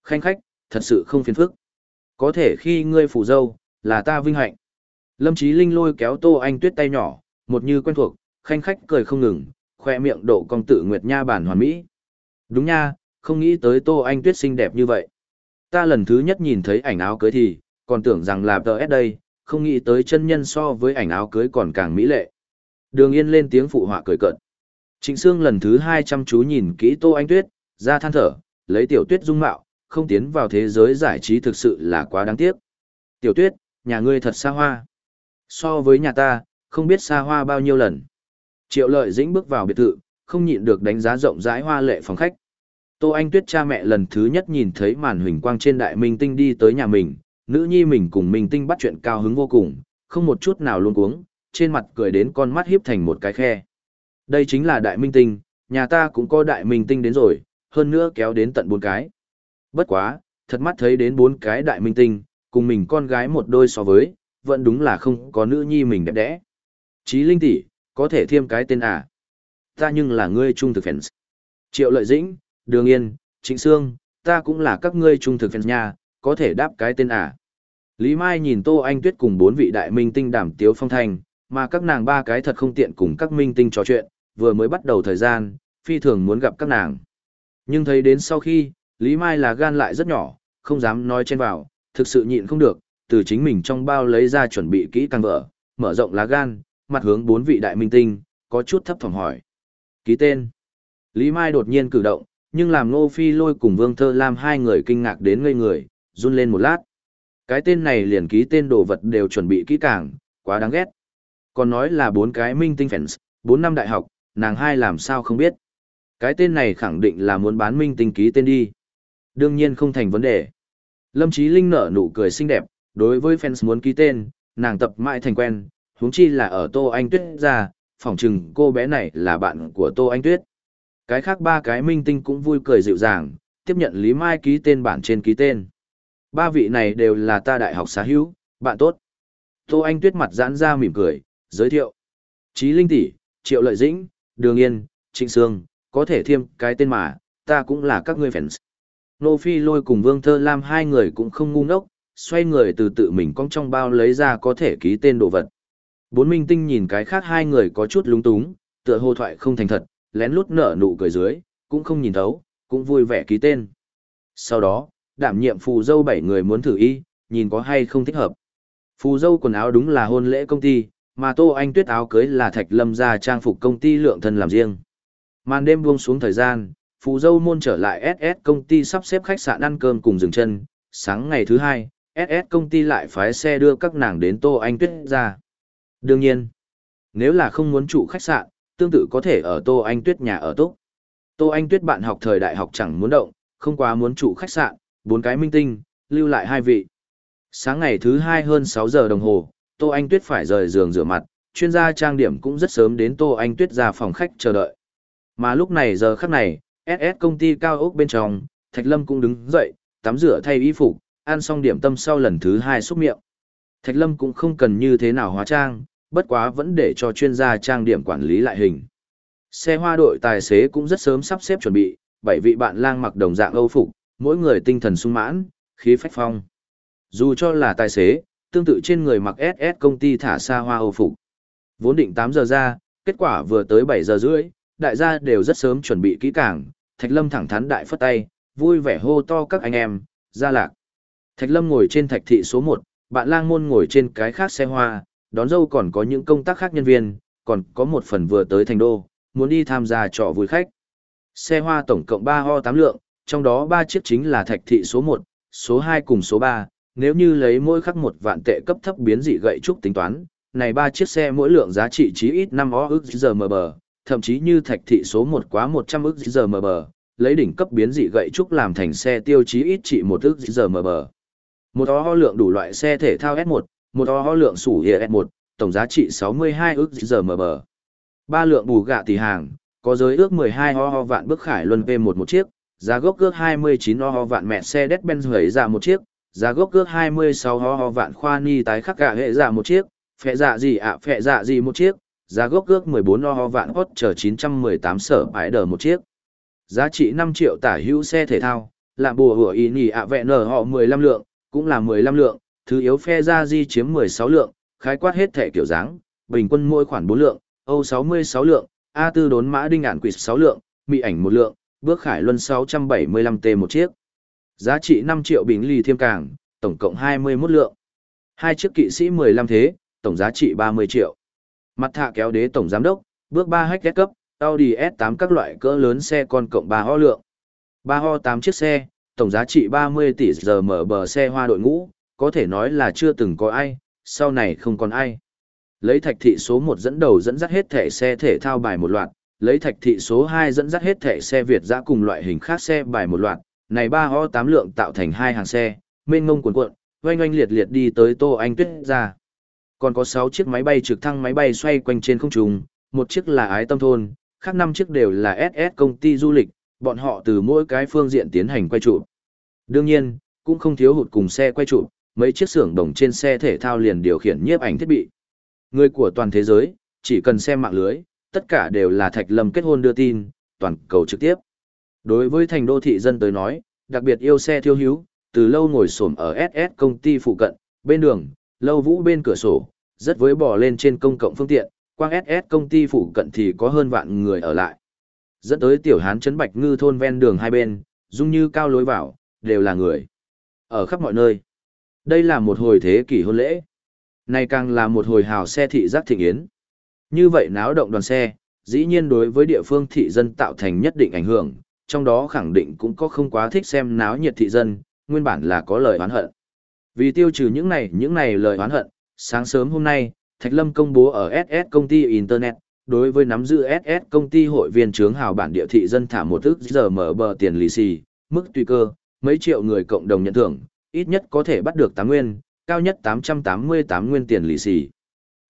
[SPEAKER 1] Khanh khách, thật sự không phiền phức. Có thể khi ngươi phủ dâu, là ta vinh hạnh. Lâm Chí Linh lôi kéo Tô Anh Tuyết tay nhỏ, một như quen thuộc, khanh khách cười không ngừng, khoe miệng độ công tự nguyệt nha bản hoàn mỹ. Đúng nha, không nghĩ tới Tô Anh Tuyết xinh đẹp như vậy. Ta lần thứ nhất nhìn thấy ảnh áo cưới thì, còn tưởng rằng là tờ S đây, không nghĩ tới chân nhân so với ảnh áo cưới còn càng mỹ lệ. Đường Yên lên tiếng phụ họa cười cợt. Trịnh Sương lần thứ hai chăm chú nhìn kỹ Tô Anh Tuyết, ra than thở, lấy tiểu tuyết dung mạo, không tiến vào thế giới giải trí thực sự là quá đáng tiếc. Tiểu tuyết, nhà ngươi thật xa hoa. So với nhà ta, không biết xa hoa bao nhiêu lần. Triệu lợi dĩnh bước vào biệt thự, không nhịn được đánh giá rộng rãi hoa lệ phòng khách. Tô Anh Tuyết cha mẹ lần thứ nhất nhìn thấy màn huỳnh quang trên đại minh tinh đi tới nhà mình, nữ nhi mình cùng minh tinh bắt chuyện cao hứng vô cùng, không một chút nào luôn cuống, trên mặt cười đến con mắt hiếp thành một cái khe. Đây chính là đại minh tinh, nhà ta cũng có đại minh tinh đến rồi, hơn nữa kéo đến tận bốn cái. Bất quá, thật mắt thấy đến bốn cái đại minh tinh, cùng mình con gái một đôi so với, vẫn đúng là không có nữ nhi mình đẹp đẽ. Chí Linh tỷ, có thể thêm cái tên à? Ta nhưng là ngươi trung thực fans. Triệu Lợi Dĩnh, Đường Yên, Trịnh Sương, ta cũng là các ngươi trung thực fans nha, có thể đáp cái tên à? Lý Mai nhìn Tô Anh Tuyết cùng bốn vị đại minh tinh đảm tiếu phong thành, mà các nàng ba cái thật không tiện cùng các minh tinh trò chuyện, vừa mới bắt đầu thời gian, phi thường muốn gặp các nàng. Nhưng thấy đến sau khi, Lý Mai là gan lại rất nhỏ, không dám nói chen vào, thực sự nhịn không được, từ chính mình trong bao lấy ra chuẩn bị kỹ càng vợ, mở rộng lá gan, mặt hướng bốn vị đại minh tinh, có chút thấp thỏm hỏi. Ký tên. Lý Mai đột nhiên cử động, nhưng làm Ngô Phi lôi cùng Vương Thơ Lam hai người kinh ngạc đến ngây người, run lên một lát. Cái tên này liền ký tên đồ vật đều chuẩn bị kỹ càng, quá đáng ghét. Còn nói là bốn cái minh tinh fans, bốn năm đại học, nàng hai làm sao không biết. Cái tên này khẳng định là muốn bán minh tinh ký tên đi. Đương nhiên không thành vấn đề. Lâm Chí Linh nở nụ cười xinh đẹp, đối với fans muốn ký tên, nàng tập mãi thành quen, huống chi là ở Tô Anh Tuyết ra, phỏng chừng cô bé này là bạn của Tô Anh Tuyết. Cái khác ba cái minh tinh cũng vui cười dịu dàng, tiếp nhận Lý Mai ký tên bản trên ký tên. Ba vị này đều là ta đại học xá hữu, bạn tốt. Tô Anh Tuyết mặt giãn ra mỉm cười, giới thiệu. Chí Linh tỷ, Triệu Lợi Dĩnh, Đường Yên, Trịnh Sương, có thể thêm cái tên mà, ta cũng là các ngươi fans. Nô Phi lôi cùng Vương Thơ Lam hai người cũng không ngu ngốc, xoay người từ tự mình cong trong bao lấy ra có thể ký tên đồ vật. Bốn minh tinh nhìn cái khác hai người có chút lúng túng, tựa hồ thoại không thành thật, lén lút nở nụ cười dưới, cũng không nhìn thấu, cũng vui vẻ ký tên. Sau đó, đảm nhiệm phù dâu bảy người muốn thử y, nhìn có hay không thích hợp. Phù dâu quần áo đúng là hôn lễ công ty, mà Tô Anh Tuyết áo cưới là Thạch Lâm ra trang phục công ty lượng thân làm riêng. Màn đêm buông xuống thời gian, phù dâu môn trở lại SS công ty sắp xếp khách sạn ăn cơm cùng dừng chân, sáng ngày thứ hai, SS công ty lại phái xe đưa các nàng đến Tô Anh Tuyết ra. Đương nhiên, nếu là không muốn trụ khách sạn, tương tự có thể ở Tô Anh Tuyết nhà ở tốt. Tô Anh Tuyết bạn học thời đại học chẳng muốn động, không quá muốn trụ khách sạn, bốn cái minh tinh, lưu lại hai vị. Sáng ngày thứ hai hơn 6 giờ đồng hồ, Tô Anh Tuyết phải rời giường rửa mặt, chuyên gia trang điểm cũng rất sớm đến Tô Anh Tuyết ra phòng khách chờ đợi. Mà lúc này giờ khắc này, SS công ty cao ốc bên trong, Thạch Lâm cũng đứng dậy, tắm rửa thay y phục, ăn xong điểm tâm sau lần thứ hai xúc miệng. Thạch Lâm cũng không cần như thế nào hóa trang, bất quá vẫn để cho chuyên gia trang điểm quản lý lại hình. Xe hoa đội tài xế cũng rất sớm sắp xếp chuẩn bị, bảy vị bạn lang mặc đồng dạng âu phục, mỗi người tinh thần sung mãn, khí phách phong. Dù cho là tài xế, tương tự trên người mặc SS công ty thả xa hoa âu phục. Vốn định 8 giờ ra, kết quả vừa tới 7 giờ rưỡi, đại gia đều rất sớm chuẩn bị kỹ càng, Thạch Lâm thẳng thắn đại phất tay, vui vẻ hô to các anh em, ra lạc. Thạch Lâm ngồi trên thạch thị số 1, bạn lang môn ngồi trên cái khác xe hoa, đón dâu còn có những công tác khác nhân viên, còn có một phần vừa tới thành đô, muốn đi tham gia trò vui khách. Xe hoa tổng cộng 3 ho 8 lượng, trong đó 3 chiếc chính là thạch thị số 1, số 2 cùng số 3, nếu như lấy mỗi khắc một vạn tệ cấp thấp biến dị gậy trúc tính toán, này ba chiếc xe mỗi lượng giá trị chí ít 5 o ức giờ mờ bờ, thậm chí như thạch thị số 1 quá 100 ức giờ mờ bờ, lấy đỉnh cấp biến dị gậy trúc làm thành xe tiêu chí ít trị 1 ức giờ mờ bờ. Một o lượng đủ loại xe thể thao S1, một o lượng sủ hiệu S1, tổng giá trị 62 ức giờ mờ bờ. Ba lượng bù gạ tỷ hàng, có giới ước 12 ho ho vạn bước khải luân V1 một chiếc, giá gốc ước 29 ho ho vạn mẹ xe Mercedes-Benz hởi ra một chiếc, giá gốc ước 26 ho ho vạn khoa ni tái khắc gạ hệ ra một chiếc, phẹ dạ gì ạ phẹ dạ gì một chiếc, giá gốc ước 14 ho ho vạn hot chờ 918 sở bãi đờ một chiếc. Giá trị 5 triệu tả hữu xe thể thao, là bùa hủa ý nhì ạ vẹ nở họ 15 lượng, cũng là 15 lượng, thứ yếu phe ra di chiếm 16 lượng, khái quát hết thể kiểu dáng, bình quân mỗi khoản 4 lượng, Âu 66 lượng, A4 đốn mã đinh ản quỷ 6 lượng, mị ảnh 1 lượng, bước khải luân 675T một chiếc. Giá trị 5 triệu bình lì thiêm cảng, tổng cộng 21 lượng. Hai chiếc kỵ sĩ 15 thế, tổng giá trị 30 triệu. Mặt thạ kéo đế tổng giám đốc, bước 3 hách cấp, Audi S8 các loại cỡ lớn xe con cộng 3 ho lượng. 3 ho 8 chiếc xe, tổng giá trị 30 tỷ giờ mở bờ xe hoa đội ngũ, có thể nói là chưa từng có ai, sau này không còn ai. Lấy thạch thị số 1 dẫn đầu dẫn dắt hết thể xe thể thao bài một loạt, lấy thạch thị số 2 dẫn dắt hết thể xe Việt giã cùng loại hình khác xe bài một loạt, này ba ho 8 lượng tạo thành hai hàng xe, mênh ngông cuồn cuộn, oanh oanh liệt liệt đi tới Tô Anh Tuyết ra. Còn có 6 chiếc máy bay trực thăng máy bay xoay quanh trên không trung, một chiếc là ái tâm thôn, khác 5 chiếc đều là SS công ty du lịch, bọn họ từ mỗi cái phương diện tiến hành quay trụ. Đương nhiên, cũng không thiếu hụt cùng xe quay trụ, mấy chiếc xưởng đồng trên xe thể thao liền điều khiển nhiếp ảnh thiết bị. Người của toàn thế giới, chỉ cần xem mạng lưới, tất cả đều là Thạch Lâm kết hôn đưa tin, toàn cầu trực tiếp. Đối với thành đô thị dân tới nói, đặc biệt yêu xe thiêu hữu, từ lâu ngồi xổm ở SS công ty phụ cận, bên đường, lâu vũ bên cửa sổ, rất với bò lên trên công cộng phương tiện, quang SS công ty phụ cận thì có hơn vạn người ở lại. Dẫn tới tiểu hán trấn Bạch Ngư thôn ven đường hai bên, dung như cao lối vào, đều là người. Ở khắp mọi nơi. Đây là một hồi thế kỷ hôn lễ. Này càng là một hồi hào xe thị giác thịnh yến. Như vậy náo động đoàn xe, dĩ nhiên đối với địa phương thị dân tạo thành nhất định ảnh hưởng, trong đó khẳng định cũng có không quá thích xem náo nhiệt thị dân, nguyên bản là có lời oán hận. Vì tiêu trừ những này những này lời oán hận, sáng sớm hôm nay, Thạch Lâm công bố ở SS công ty Internet, đối với nắm giữ SS công ty hội viên trướng hào bản địa thị dân thả một ức giờ mở bờ tiền lì xì, mức tùy cơ, mấy triệu người cộng đồng nhận thưởng, ít nhất có thể bắt được 8 nguyên, cao nhất 888 nguyên tiền lì xì.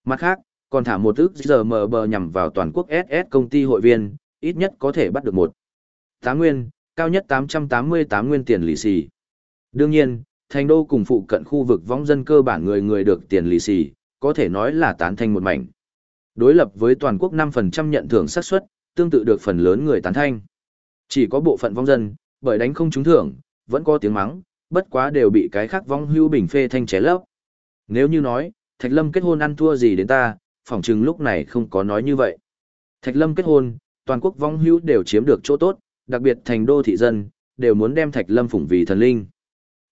[SPEAKER 1] Mặt khác, còn thả một ức giờ mở bờ nhằm vào toàn quốc SS công ty hội viên, ít nhất có thể bắt được một. Tám nguyên, cao nhất 888 nguyên tiền lì xì. Đương nhiên, thành đô cùng phụ cận khu vực vong dân cơ bản người người được tiền lì xì, có thể nói là tán thành một mảnh. Đối lập với toàn quốc 5% nhận thưởng xác suất, tương tự được phần lớn người tán thành. Chỉ có bộ phận vong dân, bởi đánh không trúng thưởng, vẫn có tiếng mắng, bất quá đều bị cái khác vong hưu bình phê thanh ché lấp. Nếu như nói, Thạch Lâm kết hôn ăn thua gì đến ta, phỏng chừng lúc này không có nói như vậy. Thạch Lâm kết hôn, toàn quốc vong hưu đều chiếm được chỗ tốt, đặc biệt thành đô thị dân, đều muốn đem Thạch Lâm phụng vì thần linh.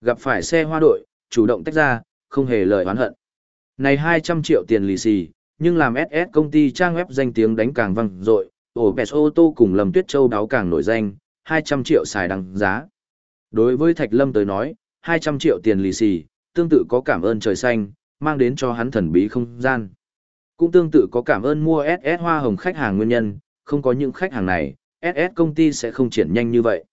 [SPEAKER 1] Gặp phải xe hoa đội, chủ động tách ra, không hề lời oán hận. Này 200 triệu tiền lì xì, nhưng làm SS công ty trang web danh tiếng đánh càng văng rồi ổ bẹt ô tô cùng Lâm Tuyết Châu đáo càng nổi danh, 200 triệu xài đăng giá. Đối với Thạch Lâm tới nói, 200 triệu tiền lì xì, tương tự có cảm ơn trời xanh, mang đến cho hắn thần bí không gian. Cũng tương tự có cảm ơn mua SS hoa hồng khách hàng nguyên nhân, không có những khách hàng này, SS công ty sẽ không triển nhanh như vậy.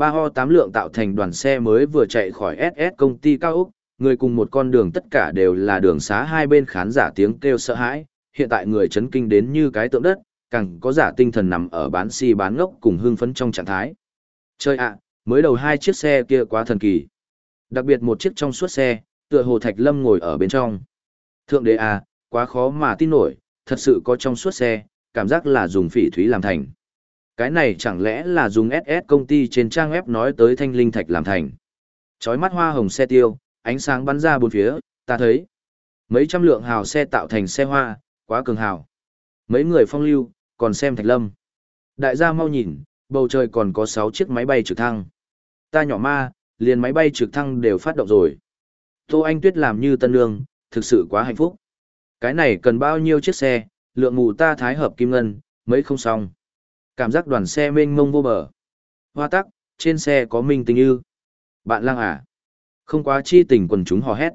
[SPEAKER 1] Ba ho tám lượng tạo thành đoàn xe mới vừa chạy khỏi SS công ty cao Úc, người cùng một con đường tất cả đều là đường xá hai bên khán giả tiếng kêu sợ hãi, hiện tại người chấn kinh đến như cái tượng đất, càng có giả tinh thần nằm ở bán si bán ngốc cùng hưng phấn trong trạng thái. Chơi ạ, mới đầu hai chiếc xe kia quá thần kỳ. Đặc biệt một chiếc trong suốt xe, tựa hồ Thạch Lâm ngồi ở bên trong. Thượng đế à, quá khó mà tin nổi, thật sự có trong suốt xe, cảm giác là dùng phỉ thúy làm thành. Cái này chẳng lẽ là dùng SS công ty trên trang web nói tới thanh linh thạch làm thành. Chói mắt hoa hồng xe tiêu, ánh sáng bắn ra bốn phía, ta thấy. Mấy trăm lượng hào xe tạo thành xe hoa, quá cường hào. Mấy người phong lưu, còn xem thạch lâm. Đại gia mau nhìn, bầu trời còn có 6 chiếc máy bay trực thăng. Ta nhỏ ma, liền máy bay trực thăng đều phát động rồi. Tô Anh Tuyết làm như tân lương thực sự quá hạnh phúc. Cái này cần bao nhiêu chiếc xe, lượng mù ta thái hợp kim ngân, mấy không xong. Cảm giác đoàn xe mênh mông vô bờ. Hoa tắc, trên xe có minh tình ư. Bạn lang à? Không quá chi tình quần chúng hò hét.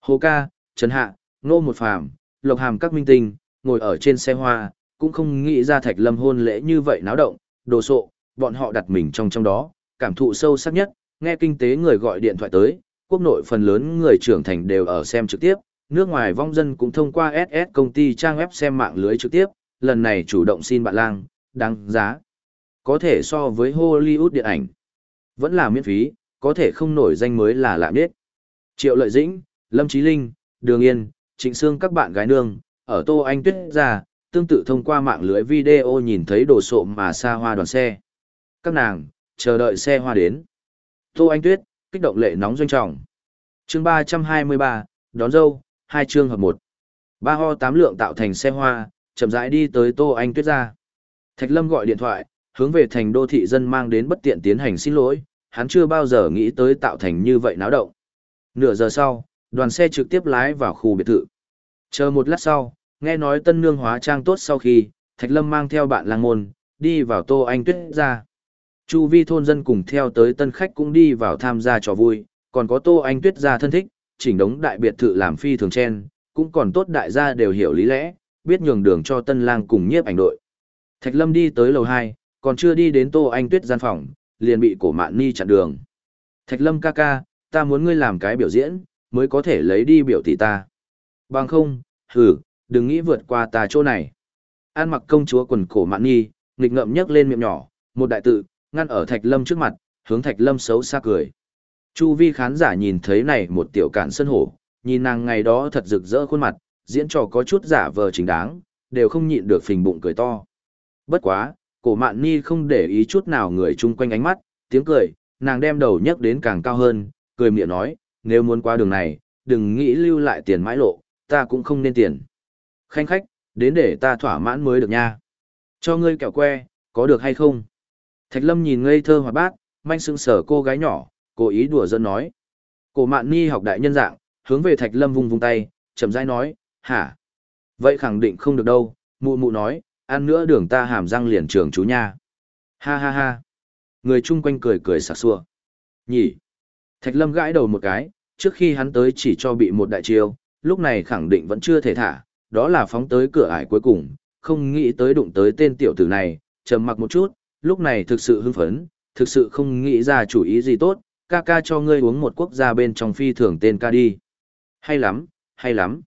[SPEAKER 1] Hồ ca, Trần Hạ, Nô Một Phàm, Lộc Hàm các minh tinh, ngồi ở trên xe hoa, cũng không nghĩ ra thạch lâm hôn lễ như vậy náo động, đồ sộ, bọn họ đặt mình trong trong đó, cảm thụ sâu sắc nhất, nghe kinh tế người gọi điện thoại tới, quốc nội phần lớn người trưởng thành đều ở xem trực tiếp, nước ngoài vong dân cũng thông qua SS công ty trang web xem mạng lưới trực tiếp, lần này chủ động xin bạn lang, đáng giá. Có thể so với Hollywood điện ảnh. Vẫn là miễn phí, có thể không nổi danh mới là lạ biết. Triệu Lợi Dĩnh, Lâm Chí Linh, Đường Yên, Trịnh Sương các bạn gái nương, ở Tô Anh Tuyết ra, tương tự thông qua mạng lưới video nhìn thấy đồ sộ mà xa hoa đoàn xe. Các nàng, chờ đợi xe hoa đến. Tô Anh Tuyết, kích động lệ nóng doanh trọng. chương 323, đón dâu, hai chương hợp một. Ba ho tám lượng tạo thành xe hoa, chậm rãi đi tới Tô Anh Tuyết ra. Thạch Lâm gọi điện thoại, hướng về thành đô thị dân mang đến bất tiện tiến hành xin lỗi, hắn chưa bao giờ nghĩ tới tạo thành như vậy náo động. Nửa giờ sau, đoàn xe trực tiếp lái vào khu biệt thự. Chờ một lát sau, nghe nói tân nương hóa trang tốt sau khi, Thạch Lâm mang theo bạn lang môn, đi vào Tô Anh Tuyết ra. Chu vi thôn dân cùng theo tới tân khách cũng đi vào tham gia trò vui, còn có Tô Anh Tuyết ra thân thích, chỉnh đống đại biệt thự làm phi thường chen, cũng còn tốt đại gia đều hiểu lý lẽ, biết nhường đường cho tân lang cùng nhiếp ảnh đội. Thạch Lâm đi tới lầu 2, còn chưa đi đến Tô Anh Tuyết gian phòng, liền bị cổ mạn ni chặn đường. Thạch Lâm ca ca, ta muốn ngươi làm cái biểu diễn, mới có thể lấy đi biểu tỷ ta. Bằng không, hử, đừng nghĩ vượt qua ta chỗ này. An mặc công chúa quần cổ mạn ni, nghịch ngậm nhấc lên miệng nhỏ, một đại tự, ngăn ở Thạch Lâm trước mặt, hướng Thạch Lâm xấu xa cười. Chu vi khán giả nhìn thấy này một tiểu cản sân hổ, nhìn nàng ngày đó thật rực rỡ khuôn mặt, diễn trò có chút giả vờ chính đáng, đều không nhịn được phình bụng cười to. Bất quá, cổ mạn ni không để ý chút nào người chung quanh ánh mắt, tiếng cười, nàng đem đầu nhấc đến càng cao hơn, cười miệng nói, nếu muốn qua đường này, đừng nghĩ lưu lại tiền mãi lộ, ta cũng không nên tiền. Khanh khách, đến để ta thỏa mãn mới được nha. Cho ngươi kẹo que, có được hay không? Thạch Lâm nhìn ngây thơ hoạt bát, manh sững sở cô gái nhỏ, cố ý đùa giỡn nói. Cổ mạn ni học đại nhân dạng, hướng về Thạch Lâm vung vung tay, chậm rãi nói, hả? Vậy khẳng định không được đâu, mụ mụ nói, ăn nữa đường ta hàm răng liền trường chú nha. Ha ha ha. Người chung quanh cười cười sạc sủa. Nhỉ. Thạch Lâm gãi đầu một cái, trước khi hắn tới chỉ cho bị một đại chiêu, lúc này khẳng định vẫn chưa thể thả, đó là phóng tới cửa ải cuối cùng, không nghĩ tới đụng tới tên tiểu tử này, trầm mặc một chút, lúc này thực sự hưng phấn, thực sự không nghĩ ra chủ ý gì tốt, ca ca cho ngươi uống một quốc gia bên trong phi thường tên ca đi. Hay lắm, hay lắm.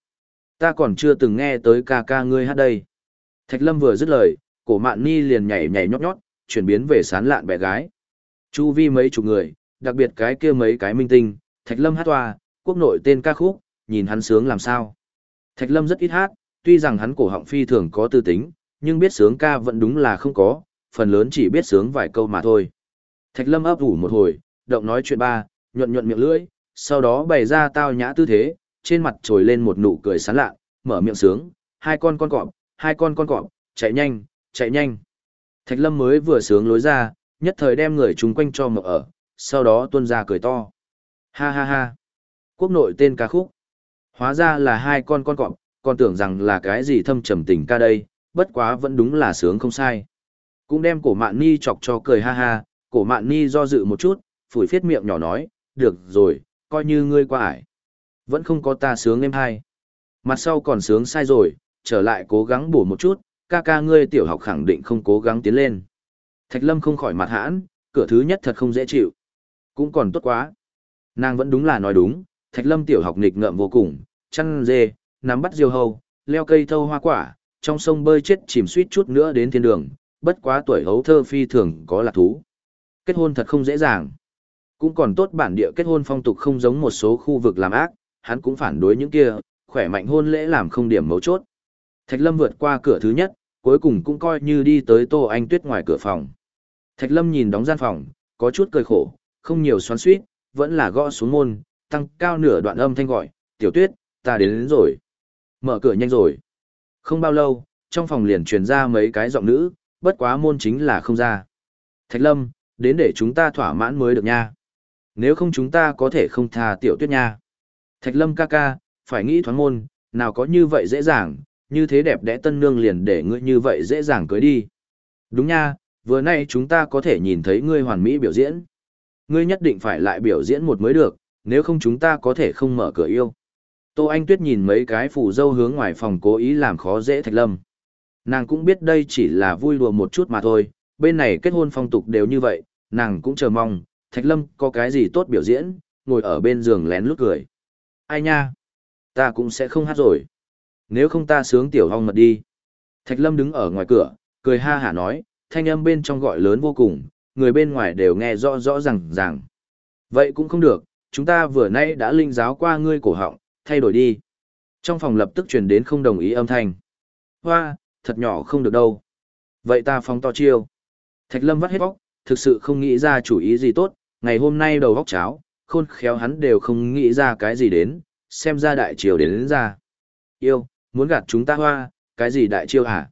[SPEAKER 1] Ta còn chưa từng nghe tới ca ca ngươi hát đây. Thạch Lâm vừa dứt lời, cổ mạn ni liền nhảy nhảy nhót nhót, chuyển biến về sán lạn bé gái. Chu vi mấy chục người, đặc biệt cái kia mấy cái minh tinh, Thạch Lâm hát toa, quốc nội tên ca khúc, nhìn hắn sướng làm sao. Thạch Lâm rất ít hát, tuy rằng hắn cổ họng phi thường có tư tính, nhưng biết sướng ca vẫn đúng là không có, phần lớn chỉ biết sướng vài câu mà thôi. Thạch Lâm ấp ủ một hồi, động nói chuyện ba, nhuận nhuận miệng lưỡi, sau đó bày ra tao nhã tư thế, trên mặt trồi lên một nụ cười sán lạ, mở miệng sướng, hai con con cọp, hai con con cọp, chạy nhanh, chạy nhanh. Thạch Lâm mới vừa sướng lối ra, nhất thời đem người chung quanh cho mộng ở, sau đó tuôn ra cười to. Ha ha ha. Quốc nội tên ca khúc. Hóa ra là hai con con cọp, còn tưởng rằng là cái gì thâm trầm tình ca đây, bất quá vẫn đúng là sướng không sai. Cũng đem cổ mạn ni chọc cho cười ha ha, cổ mạn ni do dự một chút, phủi phiết miệng nhỏ nói, được rồi, coi như ngươi qua ải. Vẫn không có ta sướng em hay. Mặt sau còn sướng sai rồi, trở lại cố gắng bổ một chút, ca ca ngươi tiểu học khẳng định không cố gắng tiến lên. Thạch Lâm không khỏi mặt hãn, cửa thứ nhất thật không dễ chịu. Cũng còn tốt quá. Nàng vẫn đúng là nói đúng, Thạch Lâm tiểu học nghịch ngợm vô cùng, chăn dê, nắm bắt diều hầu, leo cây thâu hoa quả, trong sông bơi chết chìm suýt chút nữa đến thiên đường, bất quá tuổi hấu thơ phi thường có lạc thú. Kết hôn thật không dễ dàng. Cũng còn tốt bản địa kết hôn phong tục không giống một số khu vực làm ác, hắn cũng phản đối những kia, khỏe mạnh hôn lễ làm không điểm mấu chốt. Thạch Lâm vượt qua cửa thứ nhất, cuối cùng cũng coi như đi tới Tô Anh Tuyết ngoài cửa phòng. Thạch Lâm nhìn đóng gian phòng, có chút cười khổ, không nhiều xoắn xuýt, vẫn là gõ xuống môn, tăng cao nửa đoạn âm thanh gọi, "Tiểu Tuyết, ta đến, đến rồi." Mở cửa nhanh rồi. Không bao lâu, trong phòng liền truyền ra mấy cái giọng nữ, bất quá môn chính là không ra. Thạch Lâm, đến để chúng ta thỏa mãn mới được nha. Nếu không chúng ta có thể không tha Tiểu Tuyết nha. Thạch Lâm ca ca, phải nghĩ thoáng môn, nào có như vậy dễ dàng, như thế đẹp đẽ tân nương liền để ngươi như vậy dễ dàng cưới đi. Đúng nha, vừa nay chúng ta có thể nhìn thấy ngươi hoàn mỹ biểu diễn. Ngươi nhất định phải lại biểu diễn một mới được, nếu không chúng ta có thể không mở cửa yêu. Tô Anh Tuyết nhìn mấy cái phù dâu hướng ngoài phòng cố ý làm khó dễ Thạch Lâm. Nàng cũng biết đây chỉ là vui đùa một chút mà thôi, bên này kết hôn phong tục đều như vậy, nàng cũng chờ mong, Thạch Lâm có cái gì tốt biểu diễn, ngồi ở bên giường lén lút cười. Ai nha? Ta cũng sẽ không hát rồi. Nếu không ta sướng tiểu hong mật đi. Thạch Lâm đứng ở ngoài cửa, cười ha hả nói, thanh âm bên trong gọi lớn vô cùng, người bên ngoài đều nghe rõ rõ ràng ràng. Vậy cũng không được, chúng ta vừa nay đã linh giáo qua ngươi cổ họng, thay đổi đi. Trong phòng lập tức truyền đến không đồng ý âm thanh. Hoa, thật nhỏ không được đâu. Vậy ta phóng to chiêu. Thạch Lâm vắt hết vóc, thực sự không nghĩ ra chủ ý gì tốt, ngày hôm nay đầu vóc cháo, khôn khéo hắn đều không nghĩ ra cái gì đến, xem ra đại triều đến, đến ra. Yêu, muốn gạt chúng ta hoa, cái gì đại chiêu hả?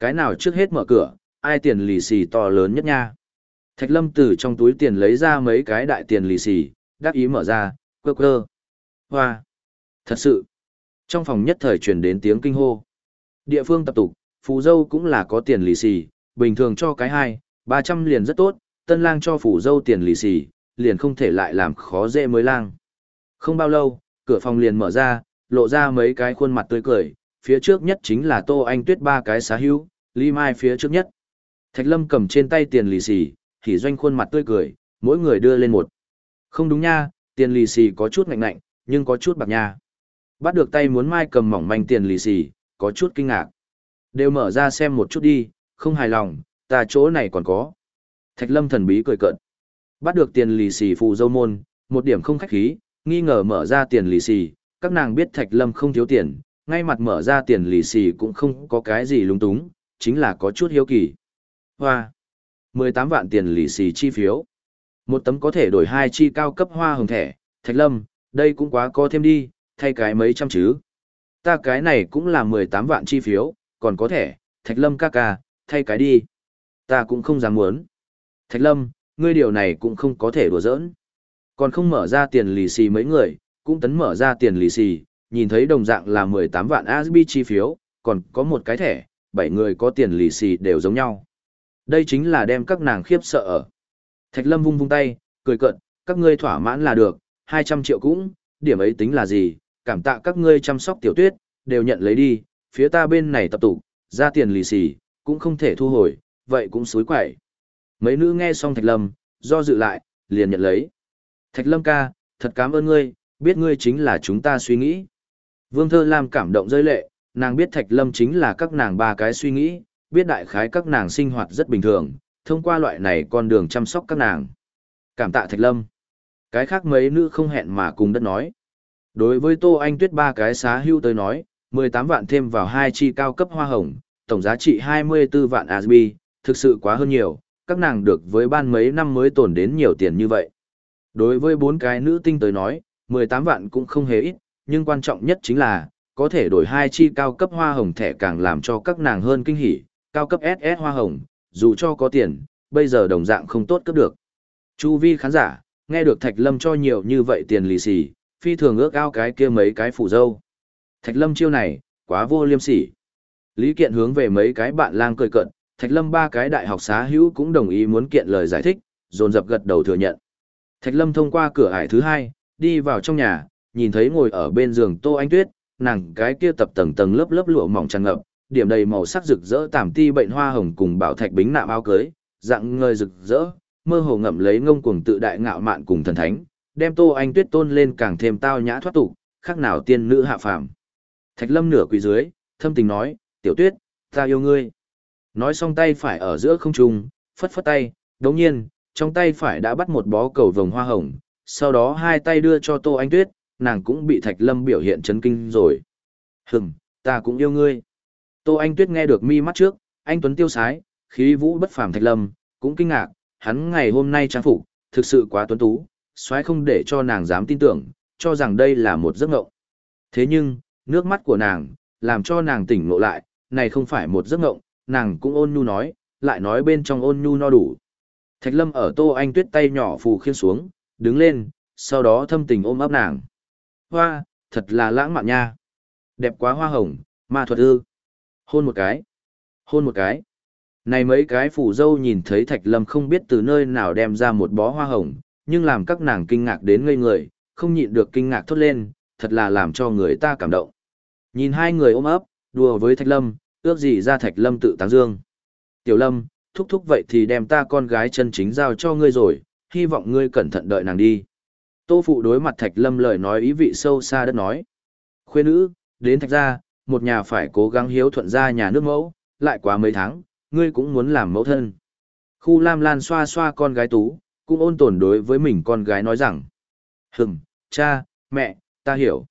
[SPEAKER 1] Cái nào trước hết mở cửa, ai tiền lì xì to lớn nhất nha? Thạch lâm từ trong túi tiền lấy ra mấy cái đại tiền lì xì, đáp ý mở ra, quơ quơ. Hoa! Thật sự! Trong phòng nhất thời truyền đến tiếng kinh hô. Địa phương tập tục, phù dâu cũng là có tiền lì xì, bình thường cho cái hai, ba trăm liền rất tốt, tân lang cho phù dâu tiền lì xì, liền không thể lại làm khó dễ mới lang. Không bao lâu, cửa phòng liền mở ra, lộ ra mấy cái khuôn mặt tươi cười, phía trước nhất chính là Tô Anh Tuyết ba cái xá hữu, Lý Mai phía trước nhất. Thạch Lâm cầm trên tay tiền lì xì, thì doanh khuôn mặt tươi cười, mỗi người đưa lên một. Không đúng nha, tiền lì xì có chút ngạnh ngạnh, nhưng có chút bạc nha. Bắt được tay muốn Mai cầm mỏng manh tiền lì xì, có chút kinh ngạc. Đều mở ra xem một chút đi, không hài lòng, ta chỗ này còn có. Thạch Lâm thần bí cười cợt. Bắt được tiền lì xì phù dâu môn, một điểm không khách khí, nghi ngờ mở ra tiền lì xì, các nàng biết Thạch Lâm không thiếu tiền, ngay mặt mở ra tiền lì xì cũng không có cái gì lúng túng, chính là có chút hiếu kỳ. Hoa! 18 vạn tiền lì xì chi phiếu. Một tấm có thể đổi hai chi cao cấp hoa hồng thẻ, Thạch Lâm, đây cũng quá có thêm đi, thay cái mấy trăm chứ. Ta cái này cũng là 18 vạn chi phiếu, còn có thể, Thạch Lâm ca ca, thay cái đi. Ta cũng không dám muốn. Thạch Lâm, ngươi điều này cũng không có thể đùa giỡn. Còn không mở ra tiền lì xì mấy người, cũng tấn mở ra tiền lì xì, nhìn thấy đồng dạng là 18 vạn ASB chi phiếu, còn có một cái thẻ, 7 người có tiền lì xì đều giống nhau. Đây chính là đem các nàng khiếp sợ ở. Thạch Lâm vung vung tay, cười cợt, các ngươi thỏa mãn là được, 200 triệu cũng, điểm ấy tính là gì, cảm tạ các ngươi chăm sóc tiểu tuyết, đều nhận lấy đi, phía ta bên này tập tụ, ra tiền lì xì, cũng không thể thu hồi, vậy cũng suối quậy. Mấy nữ nghe xong Thạch Lâm, do dự lại, liền nhận lấy. Thạch Lâm ca, thật cảm ơn ngươi, biết ngươi chính là chúng ta suy nghĩ. Vương Thơ Lam cảm động rơi lệ, nàng biết Thạch Lâm chính là các nàng ba cái suy nghĩ, biết đại khái các nàng sinh hoạt rất bình thường, thông qua loại này con đường chăm sóc các nàng. Cảm tạ Thạch Lâm. Cái khác mấy nữ không hẹn mà cùng đất nói. Đối với Tô Anh Tuyết ba cái xá hưu tới nói, 18 vạn thêm vào hai chi cao cấp hoa hồng, tổng giá trị 24 vạn ASB, thực sự quá hơn nhiều, các nàng được với ban mấy năm mới tổn đến nhiều tiền như vậy. Đối với bốn cái nữ tinh tới nói, 18 vạn cũng không hề ít, nhưng quan trọng nhất chính là, có thể đổi hai chi cao cấp hoa hồng thẻ càng làm cho các nàng hơn kinh hỉ, cao cấp SS hoa hồng, dù cho có tiền, bây giờ đồng dạng không tốt cấp được. Chu vi khán giả, nghe được Thạch Lâm cho nhiều như vậy tiền lì xì, phi thường ước ao cái kia mấy cái phủ dâu. Thạch Lâm chiêu này, quá vô liêm sỉ. Lý Kiện hướng về mấy cái bạn lang cười cận, Thạch Lâm ba cái đại học xá hữu cũng đồng ý muốn kiện lời giải thích, dồn dập gật đầu thừa nhận. Thạch Lâm thông qua cửa ải thứ hai, đi vào trong nhà, nhìn thấy ngồi ở bên giường Tô Anh Tuyết, nàng cái kia tập tầng tầng lớp lớp lụa mỏng tràn ngập, điểm đầy màu sắc rực rỡ tảm ti bệnh hoa hồng cùng bảo thạch bính nạm áo cưới, dạng người rực rỡ, mơ hồ ngậm lấy ngông cuồng tự đại ngạo mạn cùng thần thánh, đem Tô Anh Tuyết tôn lên càng thêm tao nhã thoát tục, khác nào tiên nữ hạ phàm. Thạch Lâm nửa quỳ dưới, thâm tình nói, "Tiểu Tuyết, ta yêu ngươi." Nói xong tay phải ở giữa không trung, phất phất tay, đột nhiên, trong tay phải đã bắt một bó cầu vồng hoa hồng, sau đó hai tay đưa cho Tô Anh Tuyết, nàng cũng bị Thạch Lâm biểu hiện chấn kinh rồi. Hừm, ta cũng yêu ngươi. Tô Anh Tuyết nghe được mi mắt trước, anh Tuấn tiêu sái, khí vũ bất phàm Thạch Lâm, cũng kinh ngạc, hắn ngày hôm nay trang phục, thực sự quá tuấn tú, xoáy không để cho nàng dám tin tưởng, cho rằng đây là một giấc ngộng. Thế nhưng, nước mắt của nàng, làm cho nàng tỉnh ngộ lại, này không phải một giấc ngộng, nàng cũng ôn nhu nói, lại nói bên trong ôn nhu no đủ. Thạch Lâm ở Tô Anh Tuyết tay nhỏ phù khiên xuống, đứng lên, sau đó thâm tình ôm ấp nàng. Hoa, thật là lãng mạn nha. Đẹp quá hoa hồng, ma thuật ư. Hôn một cái. Hôn một cái. Này mấy cái phủ dâu nhìn thấy Thạch Lâm không biết từ nơi nào đem ra một bó hoa hồng, nhưng làm các nàng kinh ngạc đến ngây người, không nhịn được kinh ngạc thốt lên, thật là làm cho người ta cảm động. Nhìn hai người ôm ấp, đùa với Thạch Lâm, ước gì ra Thạch Lâm tự tán dương. Tiểu Lâm, thúc thúc vậy thì đem ta con gái chân chính giao cho ngươi rồi, hy vọng ngươi cẩn thận đợi nàng đi. Tô Phụ đối mặt Thạch Lâm lời nói ý vị sâu xa đất nói. Khuê nữ, đến Thạch gia, một nhà phải cố gắng hiếu thuận ra nhà nước mẫu, lại quá mấy tháng, ngươi cũng muốn làm mẫu thân. Khu Lam Lan xoa xoa con gái Tú, cũng ôn tồn đối với mình con gái nói rằng. Hừm, cha, mẹ, ta hiểu.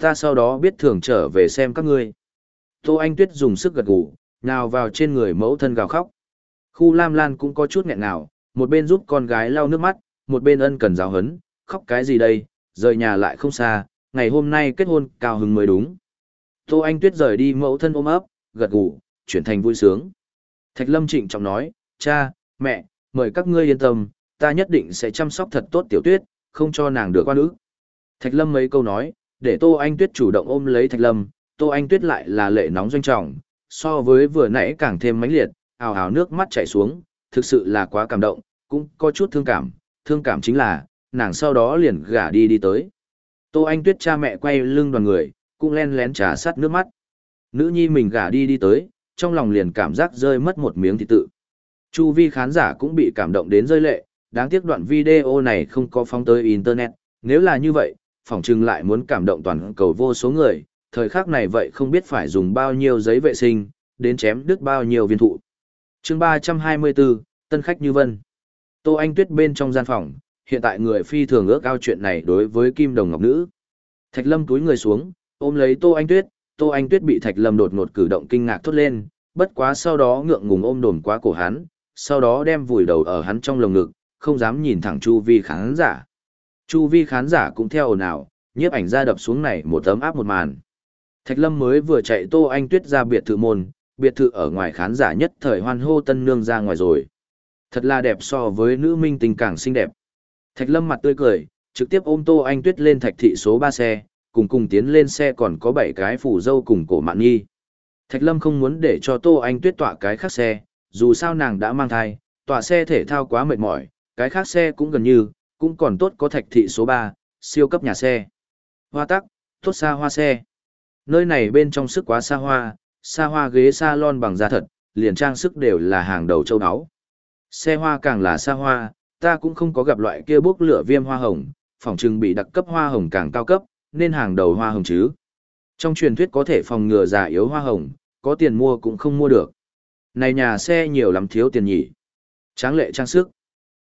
[SPEAKER 1] Ta sau đó biết thường trở về xem các ngươi. Tô Anh Tuyết dùng sức gật gù, nào vào trên người mẫu thân gào khóc. Khu Lam Lan cũng có chút nghẹn nào, một bên giúp con gái lau nước mắt, một bên ân cần giáo hấn, khóc cái gì đây, rời nhà lại không xa, ngày hôm nay kết hôn cao hứng mới đúng. Tô Anh Tuyết rời đi mẫu thân ôm ấp, gật gù, chuyển thành vui sướng. Thạch Lâm trịnh trọng nói, cha, mẹ, mời các ngươi yên tâm, ta nhất định sẽ chăm sóc thật tốt tiểu tuyết, không cho nàng được quan ức. Thạch Lâm mấy câu nói, để Tô Anh Tuyết chủ động ôm lấy Thạch Lâm, Tô Anh Tuyết lại là lệ nóng doanh trọng, so với vừa nãy càng thêm mãnh liệt, ào ào nước mắt chảy xuống, thực sự là quá cảm động, cũng có chút thương cảm, thương cảm chính là, nàng sau đó liền gả đi đi tới. Tô Anh Tuyết cha mẹ quay lưng đoàn người, cũng len lén trà sát nước mắt. Nữ nhi mình gả đi đi tới, trong lòng liền cảm giác rơi mất một miếng thịt tự. Chu vi khán giả cũng bị cảm động đến rơi lệ, đáng tiếc đoạn video này không có phóng tới Internet, nếu là như vậy, phỏng chừng lại muốn cảm động toàn cầu vô số người, thời khắc này vậy không biết phải dùng bao nhiêu giấy vệ sinh, đến chém đứt bao nhiêu viên thụ chương 324, Tân Khách Như Vân Tô Anh Tuyết bên trong gian phòng, hiện tại người phi thường ước ao chuyện này đối với Kim Đồng Ngọc Nữ. Thạch Lâm túi người xuống, ôm lấy Tô Anh Tuyết, Tô Anh Tuyết bị Thạch Lâm đột ngột cử động kinh ngạc thốt lên, bất quá sau đó ngượng ngùng ôm đồn quá cổ hắn, sau đó đem vùi đầu ở hắn trong lồng ngực, không dám nhìn thẳng chu vi khán giả. Chu vi khán giả cũng theo ồn ào, nhiếp ảnh ra đập xuống này một tấm áp một màn. Thạch Lâm mới vừa chạy Tô Anh Tuyết ra biệt thự môn, biệt thự ở ngoài khán giả nhất thời hoan hô tân nương ra ngoài rồi. Thật là đẹp so với nữ minh tình càng xinh đẹp. Thạch Lâm mặt tươi cười, trực tiếp ôm Tô Anh Tuyết lên thạch thị số 3 xe, cùng cùng tiến lên xe còn có 7 cái phủ dâu cùng cổ mạn nhi. Thạch Lâm không muốn để cho Tô Anh Tuyết tọa cái khác xe, dù sao nàng đã mang thai, tọa xe thể thao quá mệt mỏi, cái khác xe cũng gần như, cũng còn tốt có thạch thị số 3, siêu cấp nhà xe. Hoa tắc, tốt xa hoa xe. Nơi này bên trong sức quá xa hoa, xa hoa ghế salon bằng da thật, liền trang sức đều là hàng đầu châu áo. Xe hoa càng là xa hoa, ta cũng không có gặp loại kia bốc lửa viêm hoa hồng, phòng trưng bị đặc cấp hoa hồng càng cao cấp, nên hàng đầu hoa hồng chứ. Trong truyền thuyết có thể phòng ngừa già yếu hoa hồng, có tiền mua cũng không mua được. Này nhà xe nhiều lắm thiếu tiền nhỉ. Tráng lệ trang sức.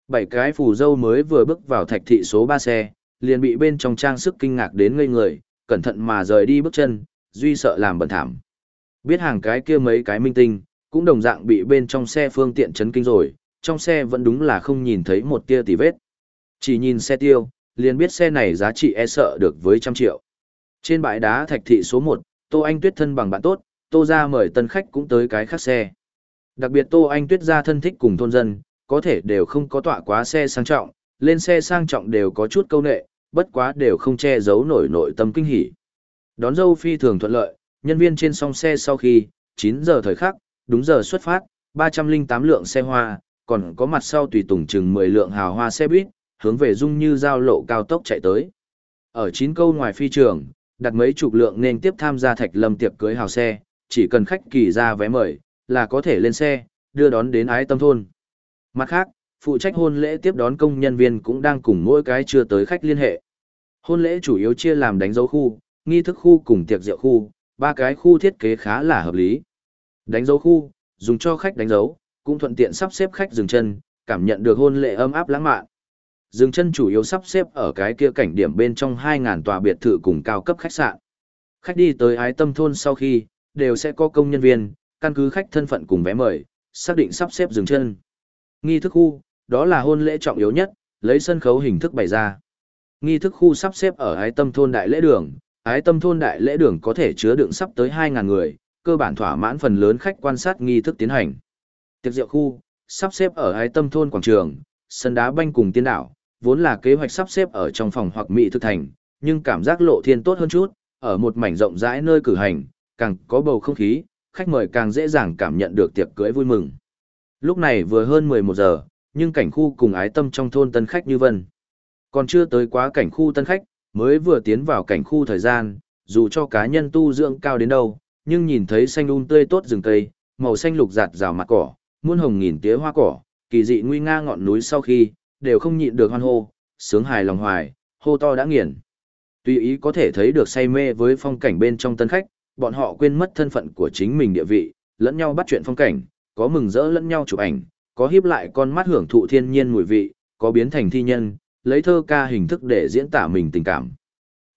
[SPEAKER 1] Bảy cái phù dâu mới vừa bước vào thạch thị số 3 xe, liền bị bên trong trang sức kinh ngạc đến ngây người, cẩn thận mà rời đi bước chân, duy sợ làm bẩn thảm. Biết hàng cái kia mấy cái minh tinh, cũng đồng dạng bị bên trong xe phương tiện chấn kinh rồi, trong xe vẫn đúng là không nhìn thấy một tia tì vết. Chỉ nhìn xe tiêu, liền biết xe này giá trị e sợ được với trăm triệu. Trên bãi đá thạch thị số 1, Tô Anh Tuyết thân bằng bạn tốt, Tô ra mời tân khách cũng tới cái khác xe. Đặc biệt Tô Anh Tuyết ra thân thích cùng thôn dân, có thể đều không có tọa quá xe sang trọng, lên xe sang trọng đều có chút câu nệ, bất quá đều không che giấu nổi nội tâm kinh hỉ. Đón dâu phi thường thuận lợi, nhân viên trên song xe sau khi, 9 giờ thời khắc, đúng giờ xuất phát, 308 lượng xe hoa, còn có mặt sau tùy tùng chừng 10 lượng hào hoa xe buýt, hướng về dung như giao lộ cao tốc chạy tới. Ở 9 câu ngoài phi trường, đặt mấy chục lượng nên tiếp tham gia thạch lâm tiệc cưới hào xe, chỉ cần khách kỳ ra vé mời, là có thể lên xe, đưa đón đến ái tâm thôn. Mặt khác, phụ trách hôn lễ tiếp đón công nhân viên cũng đang cùng mỗi cái chưa tới khách liên hệ. Hôn lễ chủ yếu chia làm đánh dấu khu, nghi thức khu cùng tiệc rượu khu, ba cái khu thiết kế khá là hợp lý. Đánh dấu khu, dùng cho khách đánh dấu, cũng thuận tiện sắp xếp khách dừng chân, cảm nhận được hôn lễ ấm áp lãng mạn. Dừng chân chủ yếu sắp xếp ở cái kia cảnh điểm bên trong 2.000 tòa biệt thự cùng cao cấp khách sạn. Khách đi tới ái tâm thôn sau khi, đều sẽ có công nhân viên, căn cứ khách thân phận cùng vé mời, xác định sắp xếp dừng chân. Nghi thức khu, đó là hôn lễ trọng yếu nhất, lấy sân khấu hình thức bày ra. Nghi thức khu sắp xếp ở ái tâm thôn đại lễ đường, ái tâm thôn đại lễ đường có thể chứa đựng sắp tới 2.000 người, cơ bản thỏa mãn phần lớn khách quan sát nghi thức tiến hành. Tiệc rượu khu, sắp xếp ở ái tâm thôn quảng trường, sân đá banh cùng tiên đảo, vốn là kế hoạch sắp xếp ở trong phòng hoặc mỹ thực thành, nhưng cảm giác lộ thiên tốt hơn chút, ở một mảnh rộng rãi nơi cử hành, càng có bầu không khí, khách mời càng dễ dàng cảm nhận được tiệc cưới vui mừng. Lúc này vừa hơn 11 giờ, nhưng cảnh khu cùng ái tâm trong thôn tân khách như vân. Còn chưa tới quá cảnh khu tân khách, mới vừa tiến vào cảnh khu thời gian, dù cho cá nhân tu dưỡng cao đến đâu, nhưng nhìn thấy xanh um tươi tốt rừng cây, màu xanh lục giạt rào mặt cỏ, muôn hồng nghìn tía hoa cỏ, kỳ dị nguy nga ngọn núi sau khi, đều không nhịn được hoan hô, sướng hài lòng hoài, hô to đã nghiền. Tuy ý có thể thấy được say mê với phong cảnh bên trong tân khách, bọn họ quên mất thân phận của chính mình địa vị, lẫn nhau bắt chuyện phong cảnh, có mừng rỡ lẫn nhau chụp ảnh, có hiếp lại con mắt hưởng thụ thiên nhiên mùi vị, có biến thành thi nhân, lấy thơ ca hình thức để diễn tả mình tình cảm.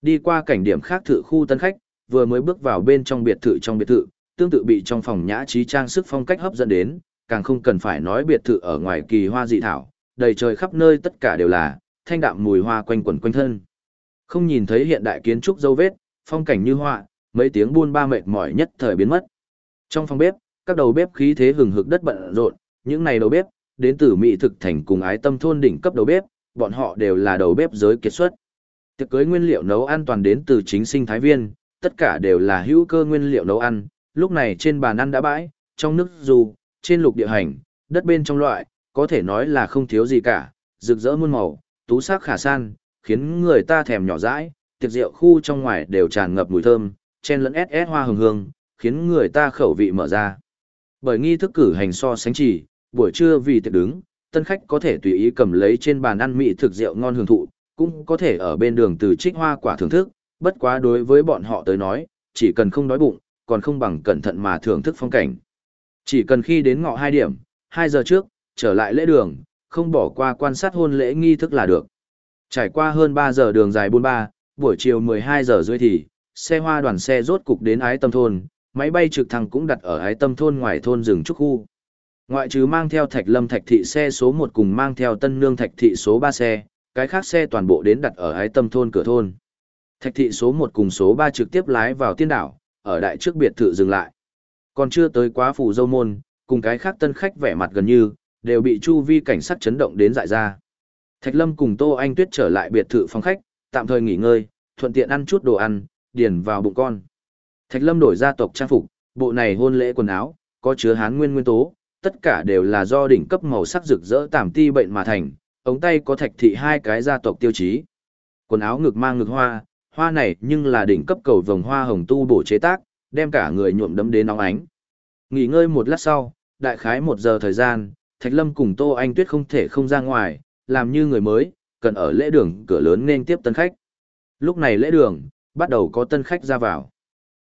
[SPEAKER 1] Đi qua cảnh điểm khác thự khu tân khách, vừa mới bước vào bên trong biệt thự trong biệt thự, tương tự bị trong phòng nhã trí trang sức phong cách hấp dẫn đến, càng không cần phải nói biệt thự ở ngoài kỳ hoa dị thảo, đầy trời khắp nơi tất cả đều là thanh đạm mùi hoa quanh quẩn quanh thân. Không nhìn thấy hiện đại kiến trúc dấu vết, phong cảnh như họa, mấy tiếng buôn ba mệt mỏi nhất thời biến mất. Trong phòng bếp, các đầu bếp khí thế hừng hực đất bận rộn, những này đầu bếp đến từ mỹ thực thành cùng ái tâm thôn đỉnh cấp đầu bếp, bọn họ đều là đầu bếp giới kiệt xuất. Tiệc cưới nguyên liệu nấu ăn toàn đến từ chính sinh thái viên, tất cả đều là hữu cơ nguyên liệu nấu ăn, lúc này trên bàn ăn đã bãi, trong nước dù, trên lục địa hành, đất bên trong loại, có thể nói là không thiếu gì cả, rực rỡ muôn màu, tú sắc khả san, khiến người ta thèm nhỏ dãi, tiệc rượu khu trong ngoài đều tràn ngập mùi thơm, chen lẫn SS hoa hồng hương, khiến người ta khẩu vị mở ra. Bởi nghi thức cử hành so sánh chỉ, buổi trưa vì tiệc đứng, tân khách có thể tùy ý cầm lấy trên bàn ăn mỹ thực rượu ngon hưởng thụ, cũng có thể ở bên đường từ trích hoa quả thưởng thức, bất quá đối với bọn họ tới nói, chỉ cần không đói bụng, còn không bằng cẩn thận mà thưởng thức phong cảnh. Chỉ cần khi đến ngọ hai điểm, 2 giờ trước, trở lại lễ đường, không bỏ qua quan sát hôn lễ nghi thức là được. Trải qua hơn 3 giờ đường dài 43, buổi chiều 12 giờ rưỡi thì, xe hoa đoàn xe rốt cục đến ái tâm thôn, máy bay trực thăng cũng đặt ở ái tâm thôn ngoài thôn rừng trúc khu. Ngoại trừ mang theo thạch lâm thạch thị xe số 1 cùng mang theo tân nương thạch thị số 3 xe, cái khác xe toàn bộ đến đặt ở ái tâm thôn cửa thôn. Thạch thị số 1 cùng số 3 trực tiếp lái vào tiên đảo, ở đại trước biệt thự dừng lại. Còn chưa tới quá phủ dâu môn, cùng cái khác tân khách vẻ mặt gần như, đều bị chu vi cảnh sát chấn động đến dại ra. Thạch Lâm cùng Tô Anh Tuyết trở lại biệt thự phòng khách, tạm thời nghỉ ngơi, thuận tiện ăn chút đồ ăn, điền vào bụng con. Thạch Lâm đổi gia tộc trang phục, bộ này hôn lễ quần áo, có chứa hán nguyên nguyên tố, tất cả đều là do đỉnh cấp màu sắc rực rỡ tảm ti bệnh mà thành, ống tay có thạch thị hai cái gia tộc tiêu chí. Quần áo ngực mang ngực hoa, hoa này nhưng là đỉnh cấp cầu vồng hoa hồng tu bổ chế tác, đem cả người nhuộm đấm đến nóng ánh. Nghỉ ngơi một lát sau, đại khái một giờ thời gian, Thạch Lâm cùng Tô Anh Tuyết không thể không ra ngoài, làm như người mới, cần ở lễ đường cửa lớn nên tiếp tân khách. Lúc này lễ đường, bắt đầu có tân khách ra vào.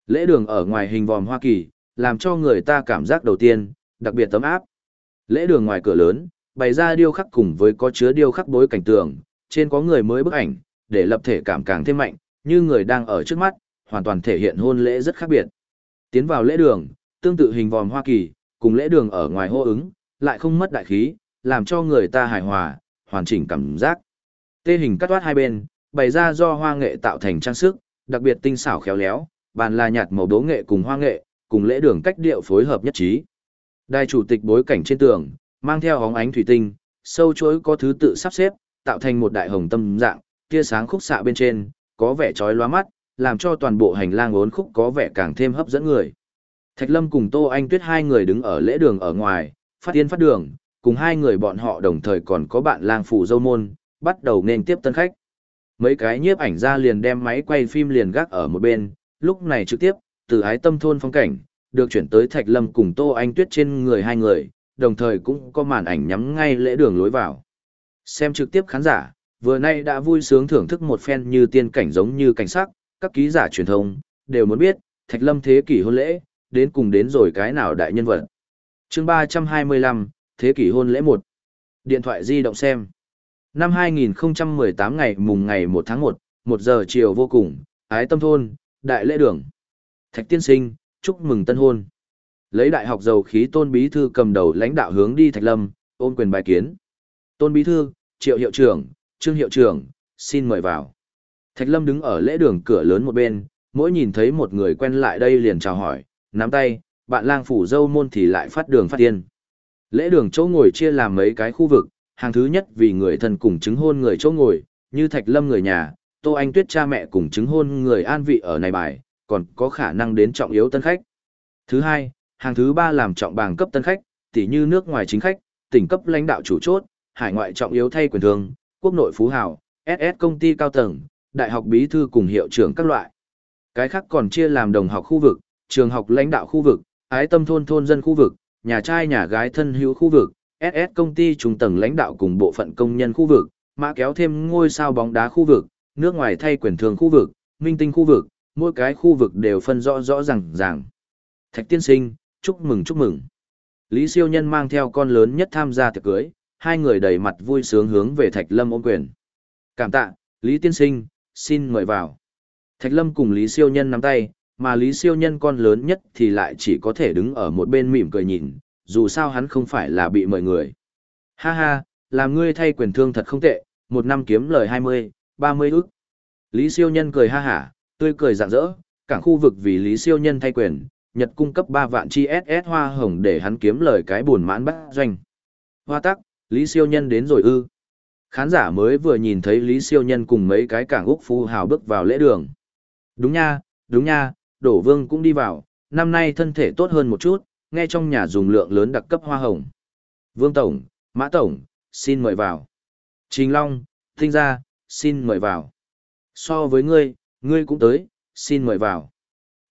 [SPEAKER 1] Lễ đường ở ngoài hình vòm Hoa Kỳ, làm cho người ta cảm giác đầu tiên, đặc biệt tấm áp. Lễ đường ngoài cửa lớn, bày ra điêu khắc cùng với có chứa điêu khắc bối cảnh tường, trên có người mới bức ảnh, để lập thể cảm càng thêm mạnh, như người đang ở trước mắt, hoàn toàn thể hiện hôn lễ rất khác biệt. Tiến vào lễ đường, tương tự hình vòm Hoa Kỳ, cùng lễ đường ở ngoài hô ứng, lại không mất đại khí, làm cho người ta hài hòa, hoàn chỉnh cảm giác. Tê hình cắt toát hai bên, bày ra do hoa nghệ tạo thành trang sức, đặc biệt tinh xảo khéo léo, bàn là nhạt màu đố nghệ cùng hoa nghệ, cùng lễ đường cách điệu phối hợp nhất trí. Đài chủ tịch bối cảnh trên tường, mang theo hóng ánh thủy tinh, sâu chuỗi có thứ tự sắp xếp, tạo thành một đại hồng tâm dạng, tia sáng khúc xạ bên trên, có vẻ chói lóa mắt, làm cho toàn bộ hành lang ốn khúc có vẻ càng thêm hấp dẫn người. Thạch Lâm cùng Tô Anh Tuyết hai người đứng ở lễ đường ở ngoài, phát tiên phát đường, cùng hai người bọn họ đồng thời còn có bạn lang phủ dâu môn, bắt đầu nên tiếp tân khách. Mấy cái nhiếp ảnh ra liền đem máy quay phim liền gác ở một bên, lúc này trực tiếp, từ ái tâm thôn phong cảnh, được chuyển tới Thạch Lâm cùng Tô Anh Tuyết trên người hai người, đồng thời cũng có màn ảnh nhắm ngay lễ đường lối vào. Xem trực tiếp khán giả, vừa nay đã vui sướng thưởng thức một phen như tiên cảnh giống như cảnh sắc, các ký giả truyền thông, đều muốn biết, Thạch Lâm thế kỷ hôn lễ, đến cùng đến rồi cái nào đại nhân vật. chương 325, thế kỷ hôn lễ 1. Điện thoại di động xem. Năm 2018 ngày mùng ngày 1 tháng 1, 1 giờ chiều vô cùng, ái tâm thôn, đại lễ đường. Thạch tiên sinh, chúc mừng tân hôn. Lấy đại học dầu khí tôn bí thư cầm đầu lãnh đạo hướng đi Thạch Lâm, ôn quyền bài kiến. Tôn bí thư, triệu hiệu trưởng, trương hiệu trưởng, xin mời vào. Thạch Lâm đứng ở lễ đường cửa lớn một bên, mỗi nhìn thấy một người quen lại đây liền chào hỏi, nắm tay, bạn lang phủ dâu môn thì lại phát đường phát tiên. Lễ đường chỗ ngồi chia làm mấy cái khu vực, hàng thứ nhất vì người thân cùng chứng hôn người chỗ ngồi, như Thạch Lâm người nhà, Tô Anh Tuyết cha mẹ cùng chứng hôn người an vị ở này bài, còn có khả năng đến trọng yếu tân khách. Thứ hai, hàng thứ ba làm trọng bảng cấp tân khách, tỉ như nước ngoài chính khách, tỉnh cấp lãnh đạo chủ chốt, hải ngoại trọng yếu thay quyền thương, quốc nội phú hào, SS công ty cao tầng, đại học bí thư cùng hiệu trưởng các loại. Cái khác còn chia làm đồng học khu vực, trường học lãnh đạo khu vực, ái tâm thôn thôn dân khu vực, nhà trai nhà gái thân hữu khu vực, SS công ty trung tầng lãnh đạo cùng bộ phận công nhân khu vực, mã kéo thêm ngôi sao bóng đá khu vực, nước ngoài thay quyền thường khu vực, minh tinh khu vực, mỗi cái khu vực đều phân rõ rõ ràng ràng. Thạch tiên sinh, chúc mừng chúc mừng. Lý siêu nhân mang theo con lớn nhất tham gia tiệc cưới, hai người đầy mặt vui sướng hướng về Thạch Lâm ôm quyền. Cảm tạ, Lý tiên sinh, xin mời vào. Thạch Lâm cùng Lý siêu nhân nắm tay, mà Lý siêu nhân con lớn nhất thì lại chỉ có thể đứng ở một bên mỉm cười nhìn, dù sao hắn không phải là bị mời người. Ha ha, làm ngươi thay quyền thương thật không tệ, một năm kiếm lời 20, 30 ức. Lý siêu nhân cười ha hả, tươi cười rạng rỡ, cảng khu vực vì Lý siêu nhân thay quyền, Nhật cung cấp 3 vạn chi SS hoa hồng để hắn kiếm lời cái buồn mãn bắt doanh. Hoa tắc, Lý siêu nhân đến rồi ư. Khán giả mới vừa nhìn thấy Lý siêu nhân cùng mấy cái cảng Úc Phu Hào bước vào lễ đường. Đúng nha, đúng nha, đổ vương cũng đi vào, năm nay thân thể tốt hơn một chút, nghe trong nhà dùng lượng lớn đặc cấp hoa hồng. Vương Tổng, Mã Tổng, xin mời vào. Trình Long, Thinh Gia, xin mời vào. So với ngươi, ngươi cũng tới, xin mời vào.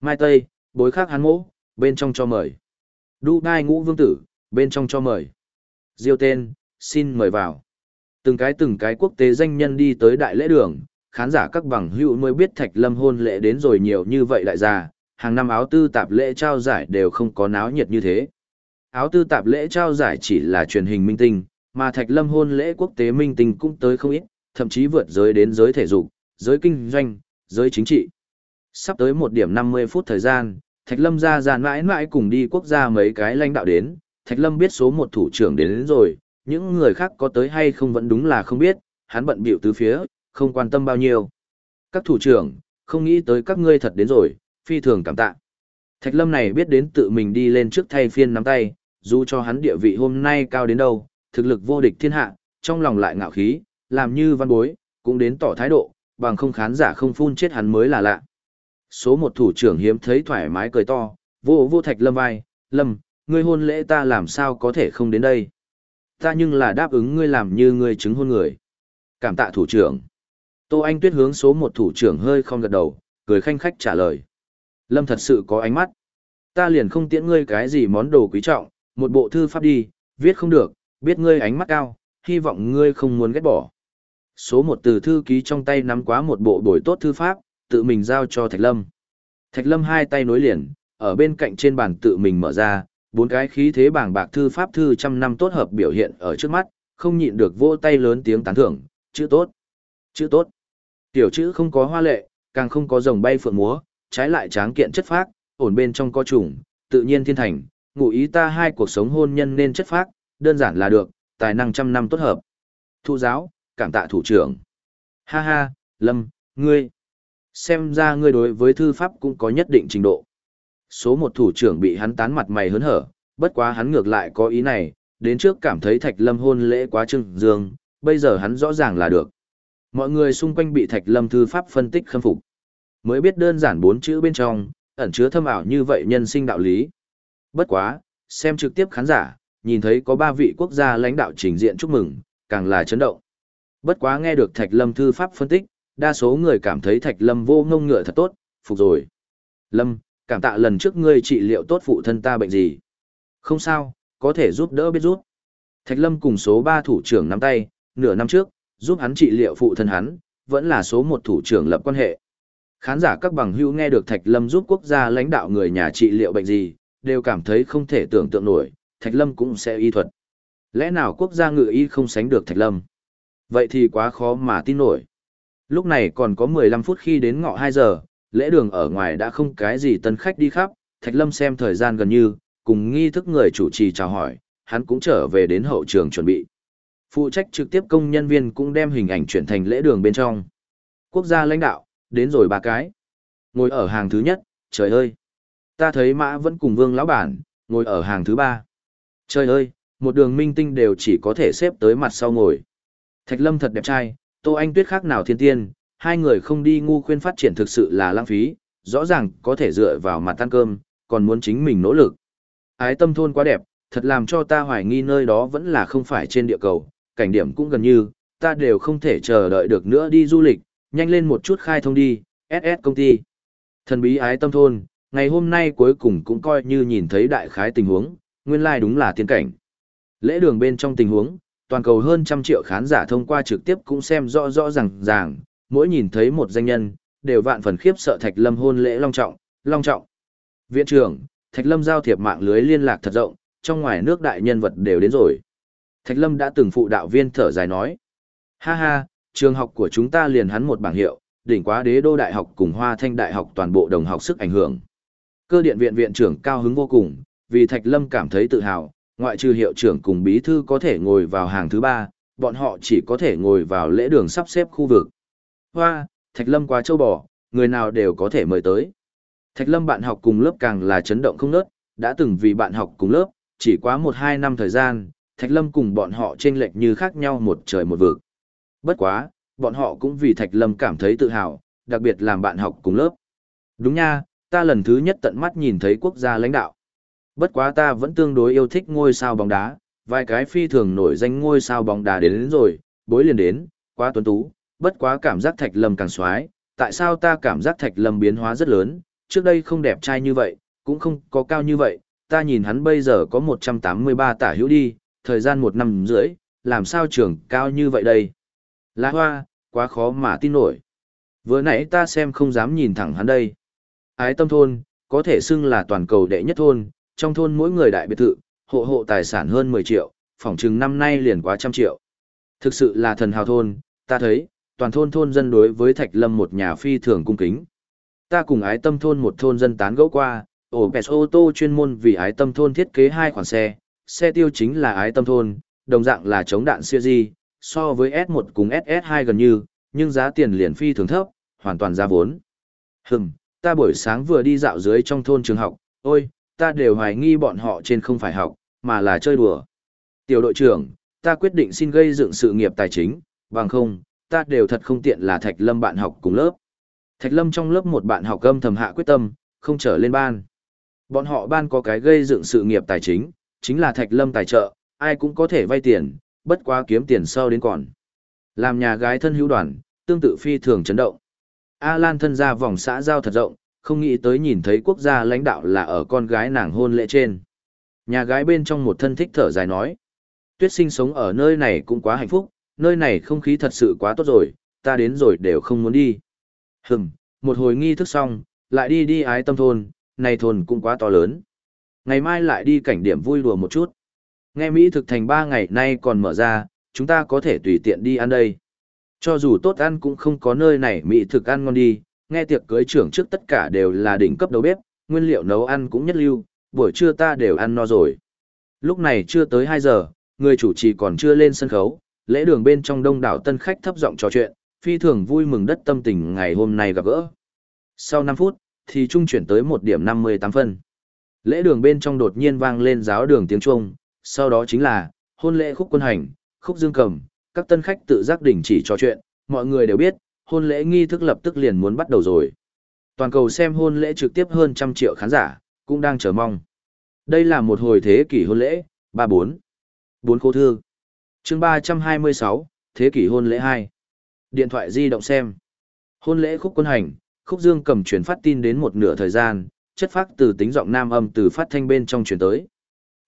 [SPEAKER 1] Mai Tây, bối khác hắn mỗ, bên trong cho mời. Đu đai ngũ vương tử, bên trong cho mời. Diêu tên, xin mời vào. Từng cái từng cái quốc tế danh nhân đi tới đại lễ đường, khán giả các bằng hữu mới biết thạch lâm hôn lễ đến rồi nhiều như vậy đại gia, hàng năm áo tư tạp lễ trao giải đều không có náo nhiệt như thế. Áo tư tạp lễ trao giải chỉ là truyền hình minh tinh, mà thạch lâm hôn lễ quốc tế minh tinh cũng tới không ít, thậm chí vượt giới đến giới thể dục, giới kinh doanh, giới chính trị. Sắp tới một điểm 50 phút thời gian, Thạch Lâm ra giàn mãi mãi cùng đi quốc gia mấy cái lãnh đạo đến, Thạch Lâm biết số một thủ trưởng đến, đến rồi, những người khác có tới hay không vẫn đúng là không biết, hắn bận biểu từ phía, không quan tâm bao nhiêu. Các thủ trưởng, không nghĩ tới các ngươi thật đến rồi, phi thường cảm tạ. Thạch Lâm này biết đến tự mình đi lên trước thay phiên nắm tay, dù cho hắn địa vị hôm nay cao đến đâu, thực lực vô địch thiên hạ, trong lòng lại ngạo khí, làm như văn bối, cũng đến tỏ thái độ, bằng không khán giả không phun chết hắn mới là lạ. Số một thủ trưởng hiếm thấy thoải mái cười to, vô vô Thạch Lâm vai, Lâm, ngươi hôn lễ ta làm sao có thể không đến đây. Ta nhưng là đáp ứng ngươi làm như ngươi chứng hôn người. Cảm tạ thủ trưởng. Tô Anh Tuyết hướng số một thủ trưởng hơi không gật đầu, cười khanh khách trả lời. Lâm thật sự có ánh mắt. Ta liền không tiễn ngươi cái gì món đồ quý trọng, một bộ thư pháp đi, viết không được, biết ngươi ánh mắt cao, hy vọng ngươi không muốn ghét bỏ. Số một từ thư ký trong tay nắm quá một bộ bồi tốt thư pháp, tự mình giao cho Thạch Lâm. Thạch Lâm hai tay nối liền, ở bên cạnh trên bàn tự mình mở ra, bốn cái khí thế bảng bạc thư pháp thư trăm năm tốt hợp biểu hiện ở trước mắt, không nhịn được vỗ tay lớn tiếng tán thưởng, chữ tốt, chữ tốt. Tiểu chữ không có hoa lệ, càng không có rồng bay phượng múa, trái lại tráng kiện chất phác, ổn bên trong co trùng, tự nhiên thiên thành, ngụ ý ta hai cuộc sống hôn nhân nên chất phác, đơn giản là được, tài năng trăm năm tốt hợp. Thu giáo, cảm tạ thủ trưởng. Ha ha, Lâm, ngươi. Xem ra ngươi đối với thư pháp cũng có nhất định trình độ. Số một thủ trưởng bị hắn tán mặt mày hớn hở, bất quá hắn ngược lại có ý này, đến trước cảm thấy Thạch Lâm hôn lễ quá trưng dương, bây giờ hắn rõ ràng là được. Mọi người xung quanh bị Thạch Lâm thư pháp phân tích khâm phục. Mới biết đơn giản bốn chữ bên trong, ẩn chứa thâm ảo như vậy nhân sinh đạo lý. Bất quá, xem trực tiếp khán giả, nhìn thấy có ba vị quốc gia lãnh đạo trình diện chúc mừng, càng là chấn động. Bất quá nghe được Thạch Lâm thư pháp phân tích, đa số người cảm thấy Thạch Lâm vô ngông ngựa thật tốt, phục rồi. Lâm, cảm tạ lần trước ngươi trị liệu tốt phụ thân ta bệnh gì. Không sao, có thể giúp đỡ biết giúp. Thạch Lâm cùng số 3 thủ trưởng nắm tay, nửa năm trước, giúp hắn trị liệu phụ thân hắn, vẫn là số 1 thủ trưởng lập quan hệ. Khán giả các bằng hữu nghe được Thạch Lâm giúp quốc gia lãnh đạo người nhà trị liệu bệnh gì, đều cảm thấy không thể tưởng tượng nổi, Thạch Lâm cũng sẽ y thuật. Lẽ nào quốc gia ngự y không sánh được Thạch Lâm? Vậy thì quá khó mà tin nổi. Lúc này còn có 15 phút khi đến ngọ 2 giờ, lễ đường ở ngoài đã không cái gì tân khách đi khắp, Thạch Lâm xem thời gian gần như, cùng nghi thức người chủ trì chào hỏi, hắn cũng trở về đến hậu trường chuẩn bị. Phụ trách trực tiếp công nhân viên cũng đem hình ảnh chuyển thành lễ đường bên trong. Quốc gia lãnh đạo, đến rồi ba cái. Ngồi ở hàng thứ nhất, trời ơi. Ta thấy mã vẫn cùng vương lão bản, ngồi ở hàng thứ ba. Trời ơi, một đường minh tinh đều chỉ có thể xếp tới mặt sau ngồi. Thạch Lâm thật đẹp trai, Tô Anh Tuyết khác nào thiên tiên, hai người không đi ngu khuyên phát triển thực sự là lãng phí, rõ ràng có thể dựa vào mặt ăn cơm, còn muốn chính mình nỗ lực. Ái tâm thôn quá đẹp, thật làm cho ta hoài nghi nơi đó vẫn là không phải trên địa cầu, cảnh điểm cũng gần như, ta đều không thể chờ đợi được nữa đi du lịch, nhanh lên một chút khai thông đi, SS công ty. Thần bí ái tâm thôn, ngày hôm nay cuối cùng cũng coi như nhìn thấy đại khái tình huống, nguyên lai like đúng là tiên cảnh. Lễ đường bên trong tình huống, toàn cầu hơn trăm triệu khán giả thông qua trực tiếp cũng xem rõ rõ ràng ràng, mỗi nhìn thấy một danh nhân, đều vạn phần khiếp sợ Thạch Lâm hôn lễ long trọng, long trọng. Viện trưởng, Thạch Lâm giao thiệp mạng lưới liên lạc thật rộng, trong ngoài nước đại nhân vật đều đến rồi. Thạch Lâm đã từng phụ đạo viên thở dài nói. Ha ha, trường học của chúng ta liền hắn một bảng hiệu, đỉnh quá đế đô đại học cùng hoa thanh đại học toàn bộ đồng học sức ảnh hưởng. Cơ điện viện viện trưởng cao hứng vô cùng, vì Thạch Lâm cảm thấy tự hào, ngoại trừ hiệu trưởng cùng bí thư có thể ngồi vào hàng thứ ba, bọn họ chỉ có thể ngồi vào lễ đường sắp xếp khu vực. Hoa, Thạch Lâm quá châu bò, người nào đều có thể mời tới. Thạch Lâm bạn học cùng lớp càng là chấn động không nớt, đã từng vì bạn học cùng lớp, chỉ quá một hai năm thời gian, Thạch Lâm cùng bọn họ chênh lệch như khác nhau một trời một vực. Bất quá, bọn họ cũng vì Thạch Lâm cảm thấy tự hào, đặc biệt làm bạn học cùng lớp. Đúng nha, ta lần thứ nhất tận mắt nhìn thấy quốc gia lãnh đạo. Bất quá ta vẫn tương đối yêu thích ngôi sao bóng đá, vài cái phi thường nổi danh ngôi sao bóng đá đến, đến rồi, bối liền đến, quá tuấn tú, bất quá cảm giác Thạch Lâm càng xoái, tại sao ta cảm giác Thạch Lâm biến hóa rất lớn, trước đây không đẹp trai như vậy, cũng không có cao như vậy, ta nhìn hắn bây giờ có 183 tả hữu đi, thời gian một năm rưỡi, làm sao trưởng cao như vậy đây? Lá hoa, quá khó mà tin nổi. Vừa nãy ta xem không dám nhìn thẳng hắn đây. Ái tâm thôn, có thể xưng là toàn cầu đệ nhất thôn, trong thôn mỗi người đại biệt thự, hộ hộ tài sản hơn 10 triệu, phỏng chừng năm nay liền quá trăm triệu. Thực sự là thần hào thôn, ta thấy, toàn thôn thôn dân đối với Thạch Lâm một nhà phi thường cung kính. Ta cùng ái tâm thôn một thôn dân tán gẫu qua, ổ bẹt ô tô chuyên môn vì ái tâm thôn thiết kế hai khoản xe, xe tiêu chính là ái tâm thôn, đồng dạng là chống đạn siêu di, so với S1 cùng SS2 gần như, nhưng giá tiền liền phi thường thấp, hoàn toàn ra vốn. Hừm, ta buổi sáng vừa đi dạo dưới trong thôn trường học, ôi, ta đều hoài nghi bọn họ trên không phải học, mà là chơi đùa. Tiểu đội trưởng, ta quyết định xin gây dựng sự nghiệp tài chính, bằng không, ta đều thật không tiện là Thạch Lâm bạn học cùng lớp. Thạch Lâm trong lớp một bạn học âm thầm hạ quyết tâm, không trở lên ban. Bọn họ ban có cái gây dựng sự nghiệp tài chính, chính là Thạch Lâm tài trợ, ai cũng có thể vay tiền, bất quá kiếm tiền sau đến còn. Làm nhà gái thân hữu đoàn, tương tự phi thường chấn động. A Lan thân ra vòng xã giao thật rộng, không nghĩ tới nhìn thấy quốc gia lãnh đạo là ở con gái nàng hôn lễ trên. Nhà gái bên trong một thân thích thở dài nói. Tuyết sinh sống ở nơi này cũng quá hạnh phúc, nơi này không khí thật sự quá tốt rồi, ta đến rồi đều không muốn đi. Hừm, một hồi nghi thức xong, lại đi đi ái tâm thôn, này thôn cũng quá to lớn. Ngày mai lại đi cảnh điểm vui đùa một chút. Nghe Mỹ thực thành 3 ngày nay còn mở ra, chúng ta có thể tùy tiện đi ăn đây. Cho dù tốt ăn cũng không có nơi này Mỹ thực ăn ngon đi, nghe tiệc cưới trưởng trước tất cả đều là đỉnh cấp đầu bếp, nguyên liệu nấu ăn cũng nhất lưu, buổi trưa ta đều ăn no rồi. Lúc này chưa tới 2 giờ, người chủ trì còn chưa lên sân khấu, lễ đường bên trong đông đảo tân khách thấp giọng trò chuyện, phi thường vui mừng đất tâm tình ngày hôm nay gặp gỡ. Sau 5 phút, thì trung chuyển tới một điểm 58 phân. Lễ đường bên trong đột nhiên vang lên giáo đường tiếng Trung, sau đó chính là, hôn lễ khúc quân hành, khúc dương cầm, các tân khách tự giác đình chỉ trò chuyện, mọi người đều biết, hôn lễ nghi thức lập tức liền muốn bắt đầu rồi. Toàn cầu xem hôn lễ trực tiếp hơn trăm triệu khán giả, cũng đang chờ mong. Đây là một hồi thế kỷ hôn lễ, 34. 4 khô thư. chương 326, thế kỷ hôn lễ 2. Điện thoại di động xem. Hôn lễ khúc quân hành, khúc dương cầm truyền phát tin đến một nửa thời gian, chất phát từ tính giọng nam âm từ phát thanh bên trong truyền tới.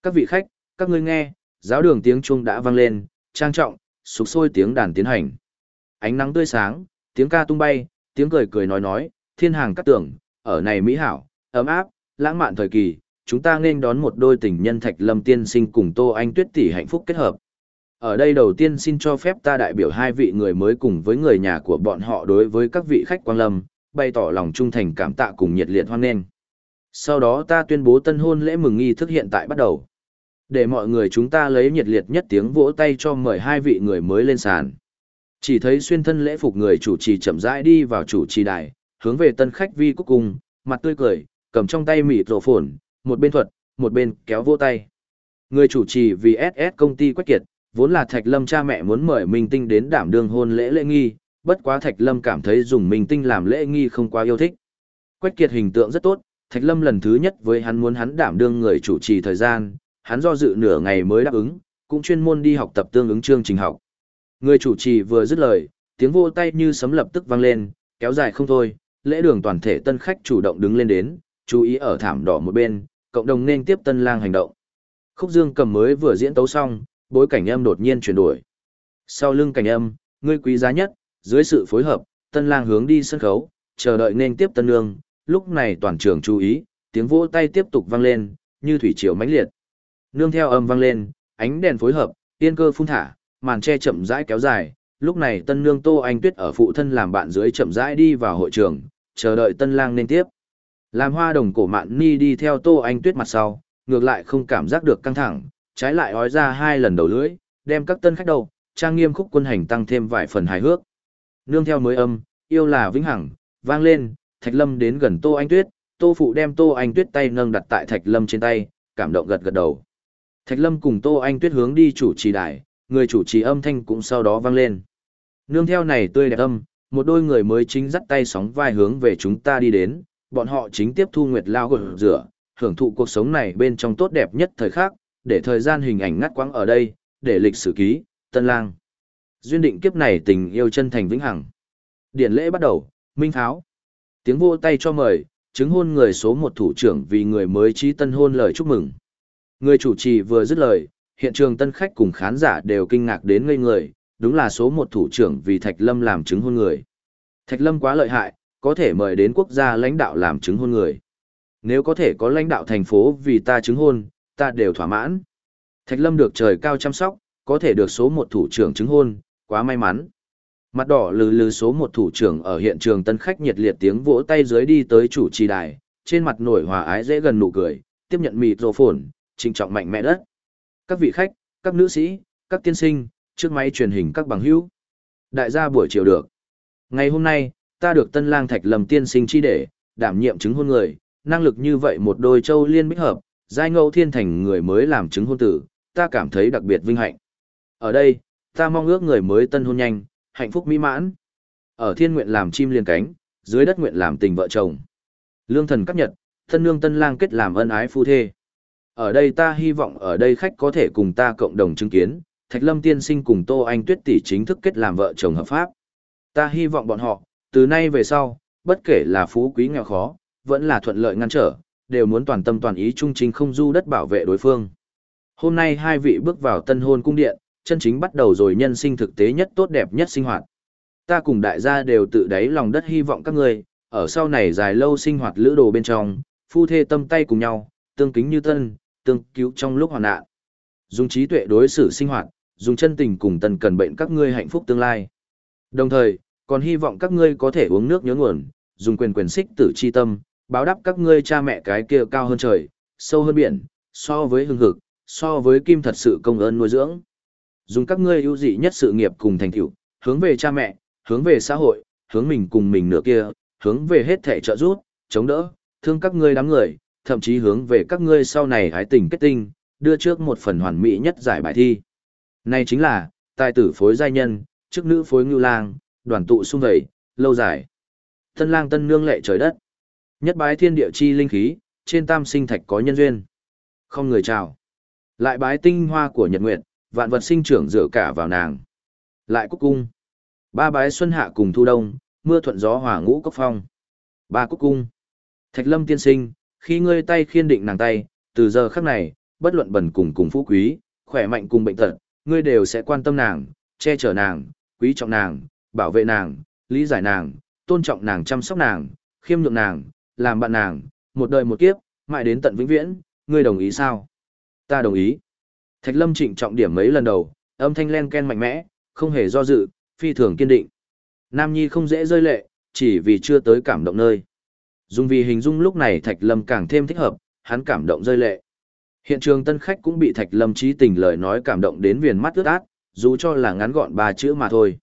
[SPEAKER 1] Các vị khách, các ngươi nghe, giáo đường tiếng chuông đã vang lên, trang trọng, sục sôi tiếng đàn tiến hành. Ánh nắng tươi sáng, tiếng ca tung bay, tiếng cười cười nói nói, thiên hàng cắt tưởng, ở này mỹ hảo, ấm áp, lãng mạn thời kỳ, chúng ta nên đón một đôi tình nhân Thạch Lâm tiên sinh cùng Tô Anh Tuyết tỷ hạnh phúc kết hợp. Ở đây đầu tiên xin cho phép ta đại biểu hai vị người mới cùng với người nhà của bọn họ đối với các vị khách quang lâm, bày tỏ lòng trung thành cảm tạ cùng nhiệt liệt hoan nghênh. Sau đó ta tuyên bố tân hôn lễ mừng nghi thức hiện tại bắt đầu. Để mọi người chúng ta lấy nhiệt liệt nhất tiếng vỗ tay cho mời hai vị người mới lên sàn. Chỉ thấy xuyên thân lễ phục người chủ trì chậm rãi đi vào chủ trì đài, hướng về tân khách vi cúc cung, mặt tươi cười, cầm trong tay mịt rổ phồn, một bên thuật, một bên kéo vô tay. Người chủ trì vì SS công ty Quách Kiệt, vốn là Thạch Lâm cha mẹ muốn mời Minh Tinh đến đảm đương hôn lễ lễ nghi, bất quá Thạch Lâm cảm thấy dùng Minh Tinh làm lễ nghi không quá yêu thích. Quách Kiệt hình tượng rất tốt, Thạch Lâm lần thứ nhất với hắn muốn hắn đảm đương người chủ trì thời gian, hắn do dự nửa ngày mới đáp ứng, cũng chuyên môn đi học tập tương ứng chương trình học. Người chủ trì vừa dứt lời, tiếng vô tay như sấm lập tức vang lên, kéo dài không thôi, lễ đường toàn thể tân khách chủ động đứng lên đến, chú ý ở thảm đỏ một bên, cộng đồng nên tiếp tân lang hành động. Khúc Dương cầm mới vừa diễn tấu xong, bối cảnh âm đột nhiên chuyển đổi. Sau lưng cảnh âm, người quý giá nhất, dưới sự phối hợp, tân lang hướng đi sân khấu, chờ đợi nên tiếp tân nương, lúc này toàn trường chú ý, tiếng vỗ tay tiếp tục vang lên, như thủy triều mãnh liệt. Nương theo âm vang lên, ánh đèn phối hợp, tiên cơ phun thả, màn che chậm rãi kéo dài, lúc này tân nương Tô Anh Tuyết ở phụ thân làm bạn dưới chậm rãi đi vào hội trường, chờ đợi tân lang nên tiếp. Làm hoa đồng cổ mạn ni đi theo Tô Anh Tuyết mặt sau, ngược lại không cảm giác được căng thẳng, trái lại ói ra hai lần đầu lưỡi, đem các tân khách đầu, trang nghiêm khúc quân hành tăng thêm vài phần hài hước. Nương theo mới âm, yêu là vĩnh hằng, vang lên, Thạch Lâm đến gần Tô Anh Tuyết, Tô Phụ đem Tô Anh Tuyết tay nâng đặt tại Thạch Lâm trên tay, cảm động gật gật đầu. Thạch Lâm cùng Tô Anh Tuyết hướng đi chủ trì đài, người chủ trì âm thanh cũng sau đó vang lên. Nương theo này tươi đẹp âm, một đôi người mới chính dắt tay sóng vai hướng về chúng ta đi đến, bọn họ chính tiếp thu nguyệt lao gột rửa, hưởng thụ cuộc sống này bên trong tốt đẹp nhất thời khắc, để thời gian hình ảnh ngắt quãng ở đây, để lịch sử ký, tân lang. Duyên định kiếp này tình yêu chân thành vĩnh hằng. Điển lễ bắt đầu, minh tháo. Tiếng vô tay cho mời, chứng hôn người số một thủ trưởng vì người mới trí tân hôn lời chúc mừng. Người chủ trì vừa dứt lời, hiện trường tân khách cùng khán giả đều kinh ngạc đến ngây người, đúng là số một thủ trưởng vì Thạch Lâm làm chứng hôn người. Thạch Lâm quá lợi hại, có thể mời đến quốc gia lãnh đạo làm chứng hôn người. Nếu có thể có lãnh đạo thành phố vì ta chứng hôn, ta đều thỏa mãn. Thạch Lâm được trời cao chăm sóc, có thể được số một thủ trưởng chứng hôn, quá may mắn. Mặt đỏ lừ lừ số một thủ trưởng ở hiện trường tân khách nhiệt liệt tiếng vỗ tay dưới đi tới chủ trì đài, trên mặt nổi hòa ái dễ gần nụ cười, tiếp nhận mịt rồ phồn, trinh trọng mạnh mẽ đất. Các vị khách, các nữ sĩ, các tiên sinh, trước máy truyền hình các bằng hữu. Đại gia buổi chiều được. Ngày hôm nay, ta được tân lang thạch lầm tiên sinh chi để, đảm nhiệm chứng hôn người, năng lực như vậy một đôi châu liên bích hợp, giai ngẫu thiên thành người mới làm chứng hôn tử, ta cảm thấy đặc biệt vinh hạnh. Ở đây, ta mong ước người mới tân hôn nhanh, hạnh phúc mỹ mãn. Ở thiên nguyện làm chim liên cánh, dưới đất nguyện làm tình vợ chồng. Lương thần cấp nhật, thân nương tân lang kết làm ân ái phu thê. Ở đây ta hy vọng ở đây khách có thể cùng ta cộng đồng chứng kiến, Thạch Lâm tiên sinh cùng Tô Anh Tuyết tỷ chính thức kết làm vợ chồng hợp pháp. Ta hy vọng bọn họ, từ nay về sau, bất kể là phú quý nghèo khó, vẫn là thuận lợi ngăn trở, đều muốn toàn tâm toàn ý trung chính không du đất bảo vệ đối phương. Hôm nay hai vị bước vào tân hôn cung điện, chân chính bắt đầu rồi nhân sinh thực tế nhất tốt đẹp nhất sinh hoạt. Ta cùng đại gia đều tự đáy lòng đất hy vọng các người, ở sau này dài lâu sinh hoạt lữ đồ bên trong, phu thê tâm tay cùng nhau, tương kính như tân, tương cứu trong lúc hoạn nạn. Dùng trí tuệ đối xử sinh hoạt, dùng chân tình cùng tần cần bệnh các ngươi hạnh phúc tương lai. Đồng thời, còn hy vọng các ngươi có thể uống nước nhớ nguồn, dùng quyền quyền xích tử chi tâm, báo đáp các ngươi cha mẹ cái kia cao hơn trời, sâu hơn biển, so với hương hực, so với kim thật sự công ơn nuôi dưỡng. Dùng các ngươi ưu dị nhất sự nghiệp cùng thành tựu, hướng về cha mẹ, hướng về xã hội, hướng mình cùng mình nửa kia, hướng về hết thể trợ giúp, chống đỡ, thương các ngươi đám người, thậm chí hướng về các ngươi sau này hái tình kết tinh, đưa trước một phần hoàn mỹ nhất giải bài thi. Này chính là, tài tử phối giai nhân, chức nữ phối ngưu lang, đoàn tụ sung vầy, lâu dài. Tân lang tân nương lệ trời đất. Nhất bái thiên địa chi linh khí, trên tam sinh thạch có nhân duyên. Không người chào. Lại bái tinh hoa của nhật nguyệt, vạn vật sinh trưởng dựa cả vào nàng. Lại cúc cung. Ba bái xuân hạ cùng thu đông, mưa thuận gió hòa ngũ cốc phong. Ba cúc cung. Thạch lâm tiên sinh, khi ngươi tay khiên định nàng tay, từ giờ khắc này, bất luận bần cùng cùng phú quý, khỏe mạnh cùng bệnh tật, ngươi đều sẽ quan tâm nàng, che chở nàng, quý trọng nàng, bảo vệ nàng, lý giải nàng, tôn trọng nàng chăm sóc nàng, khiêm nhượng nàng, làm bạn nàng, một đời một kiếp, mãi đến tận vĩnh viễn, ngươi đồng ý sao? Ta đồng ý. Thạch Lâm trịnh trọng điểm mấy lần đầu, âm thanh len ken mạnh mẽ, không hề do dự, phi thường kiên định. Nam Nhi không dễ rơi lệ, chỉ vì chưa tới cảm động nơi. Dung vì hình dung lúc này Thạch Lâm càng thêm thích hợp, hắn cảm động rơi lệ. Hiện trường tân khách cũng bị Thạch Lâm trí tình lời nói cảm động đến viền mắt ướt át, dù cho là ngắn gọn ba chữ mà thôi.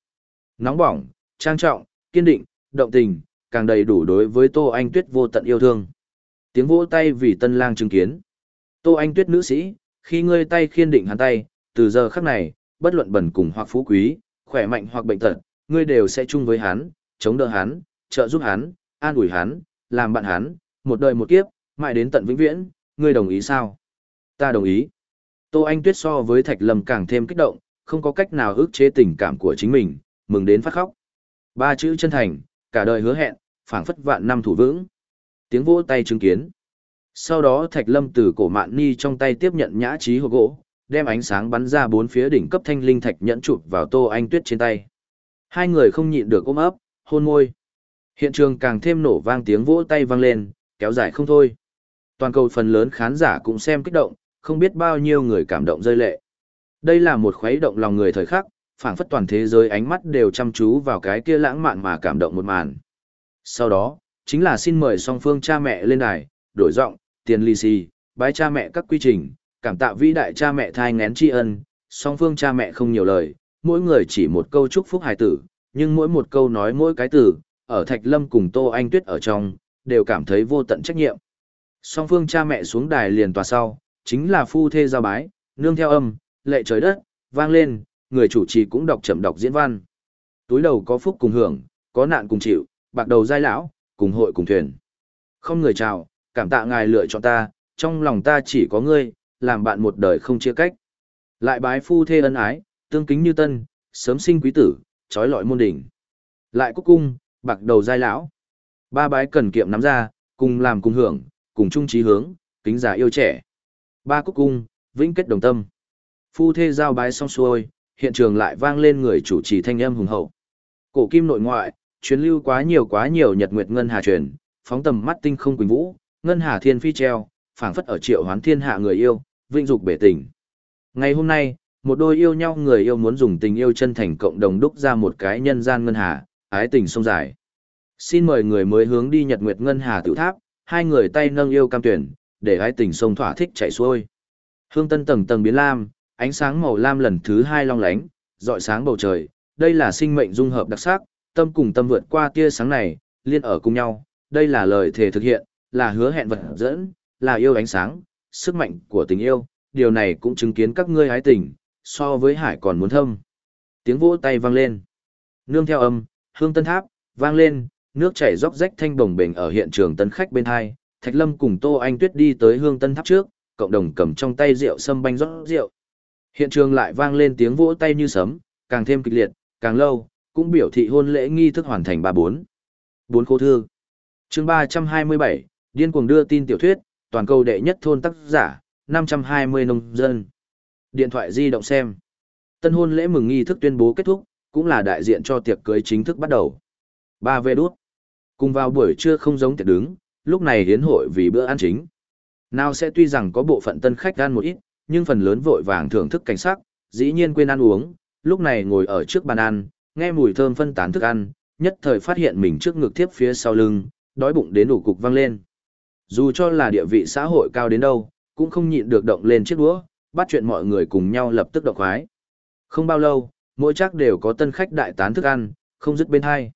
[SPEAKER 1] Nóng bỏng, trang trọng, kiên định, động tình, càng đầy đủ đối với Tô Anh Tuyết vô tận yêu thương. Tiếng vỗ tay vì tân lang chứng kiến. Tô Anh Tuyết nữ sĩ, khi ngươi tay khiên định hắn tay, từ giờ khắc này, bất luận bẩn cùng hoặc phú quý, khỏe mạnh hoặc bệnh tật, ngươi đều sẽ chung với hắn, chống đỡ hắn, trợ giúp hắn, an ủi hắn, làm bạn hắn, một đời một kiếp, mãi đến tận vĩnh viễn, ngươi đồng ý sao? Ta đồng ý. Tô Anh Tuyết so với Thạch Lâm càng thêm kích động, không có cách nào ức chế tình cảm của chính mình, mừng đến phát khóc. Ba chữ chân thành, cả đời hứa hẹn, phảng phất vạn năm thủ vững. Tiếng vỗ tay chứng kiến. Sau đó Thạch Lâm từ cổ mạn ni trong tay tiếp nhận nhã trí hộp gỗ, đem ánh sáng bắn ra bốn phía đỉnh cấp thanh linh thạch nhẫn chụp vào Tô Anh Tuyết trên tay. Hai người không nhịn được ôm ấp, hôn môi. Hiện trường càng thêm nổ vang tiếng vỗ tay vang lên, kéo dài không thôi. Toàn cầu phần lớn khán giả cũng xem kích động, không biết bao nhiêu người cảm động rơi lệ. Đây là một khuấy động lòng người thời khắc, phảng phất toàn thế giới ánh mắt đều chăm chú vào cái kia lãng mạn mà cảm động một màn. Sau đó, chính là xin mời song phương cha mẹ lên đài, đổi giọng, tiền lì xì, bái cha mẹ các quy trình, cảm tạ vĩ đại cha mẹ thai ngén tri ân, song phương cha mẹ không nhiều lời, mỗi người chỉ một câu chúc phúc hài tử, nhưng mỗi một câu nói mỗi cái từ, ở Thạch Lâm cùng Tô Anh Tuyết ở trong, đều cảm thấy vô tận trách nhiệm. Song phương cha mẹ xuống đài liền tòa sau, chính là phu thê giao bái, nương theo âm, lệ trời đất, vang lên, người chủ trì cũng đọc chậm đọc diễn văn. Túi đầu có phúc cùng hưởng, có nạn cùng chịu, bạc đầu giai lão, cùng hội cùng thuyền. Không người chào, cảm tạ ngài lựa chọn ta, trong lòng ta chỉ có ngươi, làm bạn một đời không chia cách. Lại bái phu thê ân ái, tương kính như tân, sớm sinh quý tử, trói lọi môn đỉnh. Lại cúc cung, bạc đầu giai lão. Ba bái cần kiệm nắm ra, cùng làm cùng hưởng, cùng chung trí hướng, kính già yêu trẻ. Ba cúc cung, vĩnh kết đồng tâm. Phu thê giao bái xong xuôi, hiện trường lại vang lên người chủ trì thanh âm hùng hậu. Cổ kim nội ngoại, chuyến lưu quá nhiều quá nhiều nhật nguyệt ngân hà truyền, phóng tầm mắt tinh không quỳnh vũ, ngân hà thiên phi treo, phảng phất ở triệu hoán thiên hạ người yêu, vinh dục bể tình. Ngày hôm nay, một đôi yêu nhau người yêu muốn dùng tình yêu chân thành cộng đồng đúc ra một cái nhân gian ngân hà, ái tình sông dài. Xin mời người mới hướng đi Nhật Nguyệt Ngân Hà Tiểu Tháp, hai người tay nâng yêu cam tuyển, để ái tình sông thỏa thích chảy xuôi. Hương tân tầng tầng biến lam, ánh sáng màu lam lần thứ hai long lánh, dọi sáng bầu trời, đây là sinh mệnh dung hợp đặc sắc, tâm cùng tâm vượt qua tia sáng này, liên ở cùng nhau, đây là lời thề thực hiện, là hứa hẹn vật dẫn, là yêu ánh sáng, sức mạnh của tình yêu, điều này cũng chứng kiến các ngươi hái tình, so với hải còn muốn thâm. Tiếng vỗ tay vang lên. Nương theo âm, hương tân tháp, vang lên, nước chảy róc rách thanh bồng bềnh ở hiện trường tân khách bên hai, Thạch Lâm cùng Tô Anh Tuyết đi tới hương tân tháp trước, cộng đồng cầm trong tay rượu sâm banh rót rượu. Hiện trường lại vang lên tiếng vỗ tay như sấm, càng thêm kịch liệt, càng lâu, cũng biểu thị hôn lễ nghi thức hoàn thành ba bốn. Bốn khô thư. Chương ba trăm hai mươi bảy điên cuồng đưa tin tiểu thuyết, toàn cầu đệ nhất thôn tác giả, năm trăm hai mươi nông dân. Điện thoại di động xem. Tân hôn lễ mừng nghi thức tuyên bố kết thúc, cũng là đại diện cho tiệc cưới chính thức bắt đầu. Ba về đút. Cùng vào buổi trưa không giống tiệc đứng, lúc này hiến hội vì bữa ăn chính. Nào sẽ tuy rằng có bộ phận tân khách ăn một ít, nhưng phần lớn vội vàng thưởng thức cảnh sắc, dĩ nhiên quên ăn uống, lúc này ngồi ở trước bàn ăn, nghe mùi thơm phân tán thức ăn, nhất thời phát hiện mình trước ngực tiếp phía sau lưng, đói bụng đến đủ cục văng lên. Dù cho là địa vị xã hội cao đến đâu, cũng không nhịn được động lên chiếc đũa, bắt chuyện mọi người cùng nhau lập tức độc khoái. Không bao lâu, mỗi chắc đều có tân khách đại tán thức ăn, không dứt bên hai.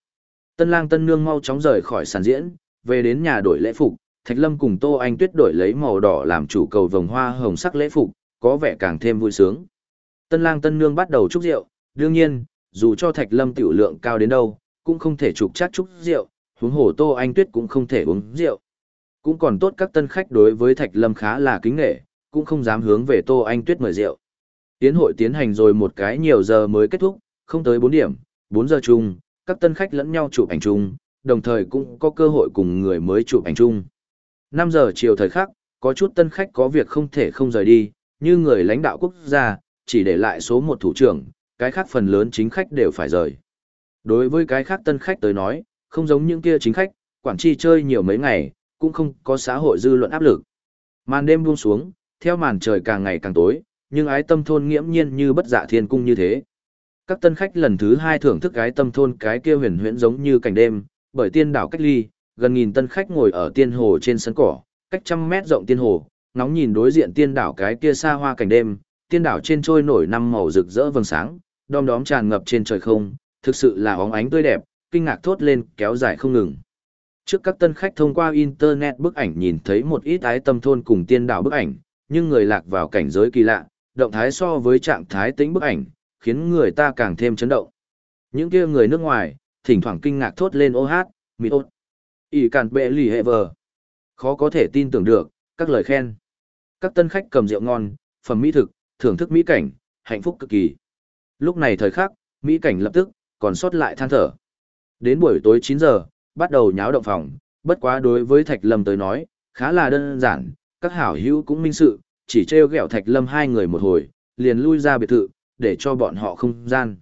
[SPEAKER 1] Tân lang tân nương mau chóng rời khỏi sàn diễn, về đến nhà đổi lễ phục, Thạch Lâm cùng Tô Anh Tuyết đổi lấy màu đỏ làm chủ cầu vòng hoa hồng sắc lễ phục, có vẻ càng thêm vui sướng. Tân lang tân nương bắt đầu chúc rượu, đương nhiên, dù cho Thạch Lâm tiểu lượng cao đến đâu, cũng không thể trục chát chúc rượu, huống hồ Tô Anh Tuyết cũng không thể uống rượu. Cũng còn tốt các tân khách đối với Thạch Lâm khá là kính nghệ, cũng không dám hướng về Tô Anh Tuyết mời rượu. Tiến hội tiến hành rồi một cái nhiều giờ mới kết thúc, không tới 4 điểm, 4 giờ chung, các tân khách lẫn nhau chụp ảnh chung, đồng thời cũng có cơ hội cùng người mới chụp ảnh chung. 5 giờ chiều thời khắc, có chút tân khách có việc không thể không rời đi, như người lãnh đạo quốc gia, chỉ để lại số một thủ trưởng, cái khác phần lớn chính khách đều phải rời. Đối với cái khác tân khách tới nói, không giống những kia chính khách, quản tri chơi nhiều mấy ngày, cũng không có xã hội dư luận áp lực. Màn đêm buông xuống, theo màn trời càng ngày càng tối, nhưng ái tâm thôn nghiễm nhiên như bất dạ thiên cung như thế. Các tân khách lần thứ hai thưởng thức ái tâm thôn cái kia huyền huyễn giống như cảnh đêm, bởi tiên đảo cách ly, gần nghìn tân khách ngồi ở tiên hồ trên sân cỏ, cách trăm mét rộng tiên hồ, ngóng nhìn đối diện tiên đảo cái kia xa hoa cảnh đêm, tiên đảo trên trôi nổi năm màu rực rỡ vầng sáng, đom đóm tràn ngập trên trời không, thực sự là óng ánh tươi đẹp, kinh ngạc thốt lên, kéo dài không ngừng. Trước các tân khách thông qua internet bức ảnh nhìn thấy một ít ái tâm thôn cùng tiên đảo bức ảnh, nhưng người lạc vào cảnh giới kỳ lạ, động thái so với trạng thái tính bức ảnh, khiến người ta càng thêm chấn động. Những kia người nước ngoài, thỉnh thoảng kinh ngạc thốt lên ô hát, mị ốt. Ý cản bệ lì hệ vờ. Khó có thể tin tưởng được, các lời khen. Các tân khách cầm rượu ngon, phẩm mỹ thực, thưởng thức mỹ cảnh, hạnh phúc cực kỳ. Lúc này thời khắc, mỹ cảnh lập tức, còn sót lại than thở. Đến buổi tối 9 giờ, bắt đầu nháo động phòng, bất quá đối với Thạch Lâm tới nói, khá là đơn giản, các hảo hữu cũng minh sự, chỉ treo ghẹo Thạch Lâm hai người một hồi, liền lui ra biệt thự, để cho bọn họ không gian.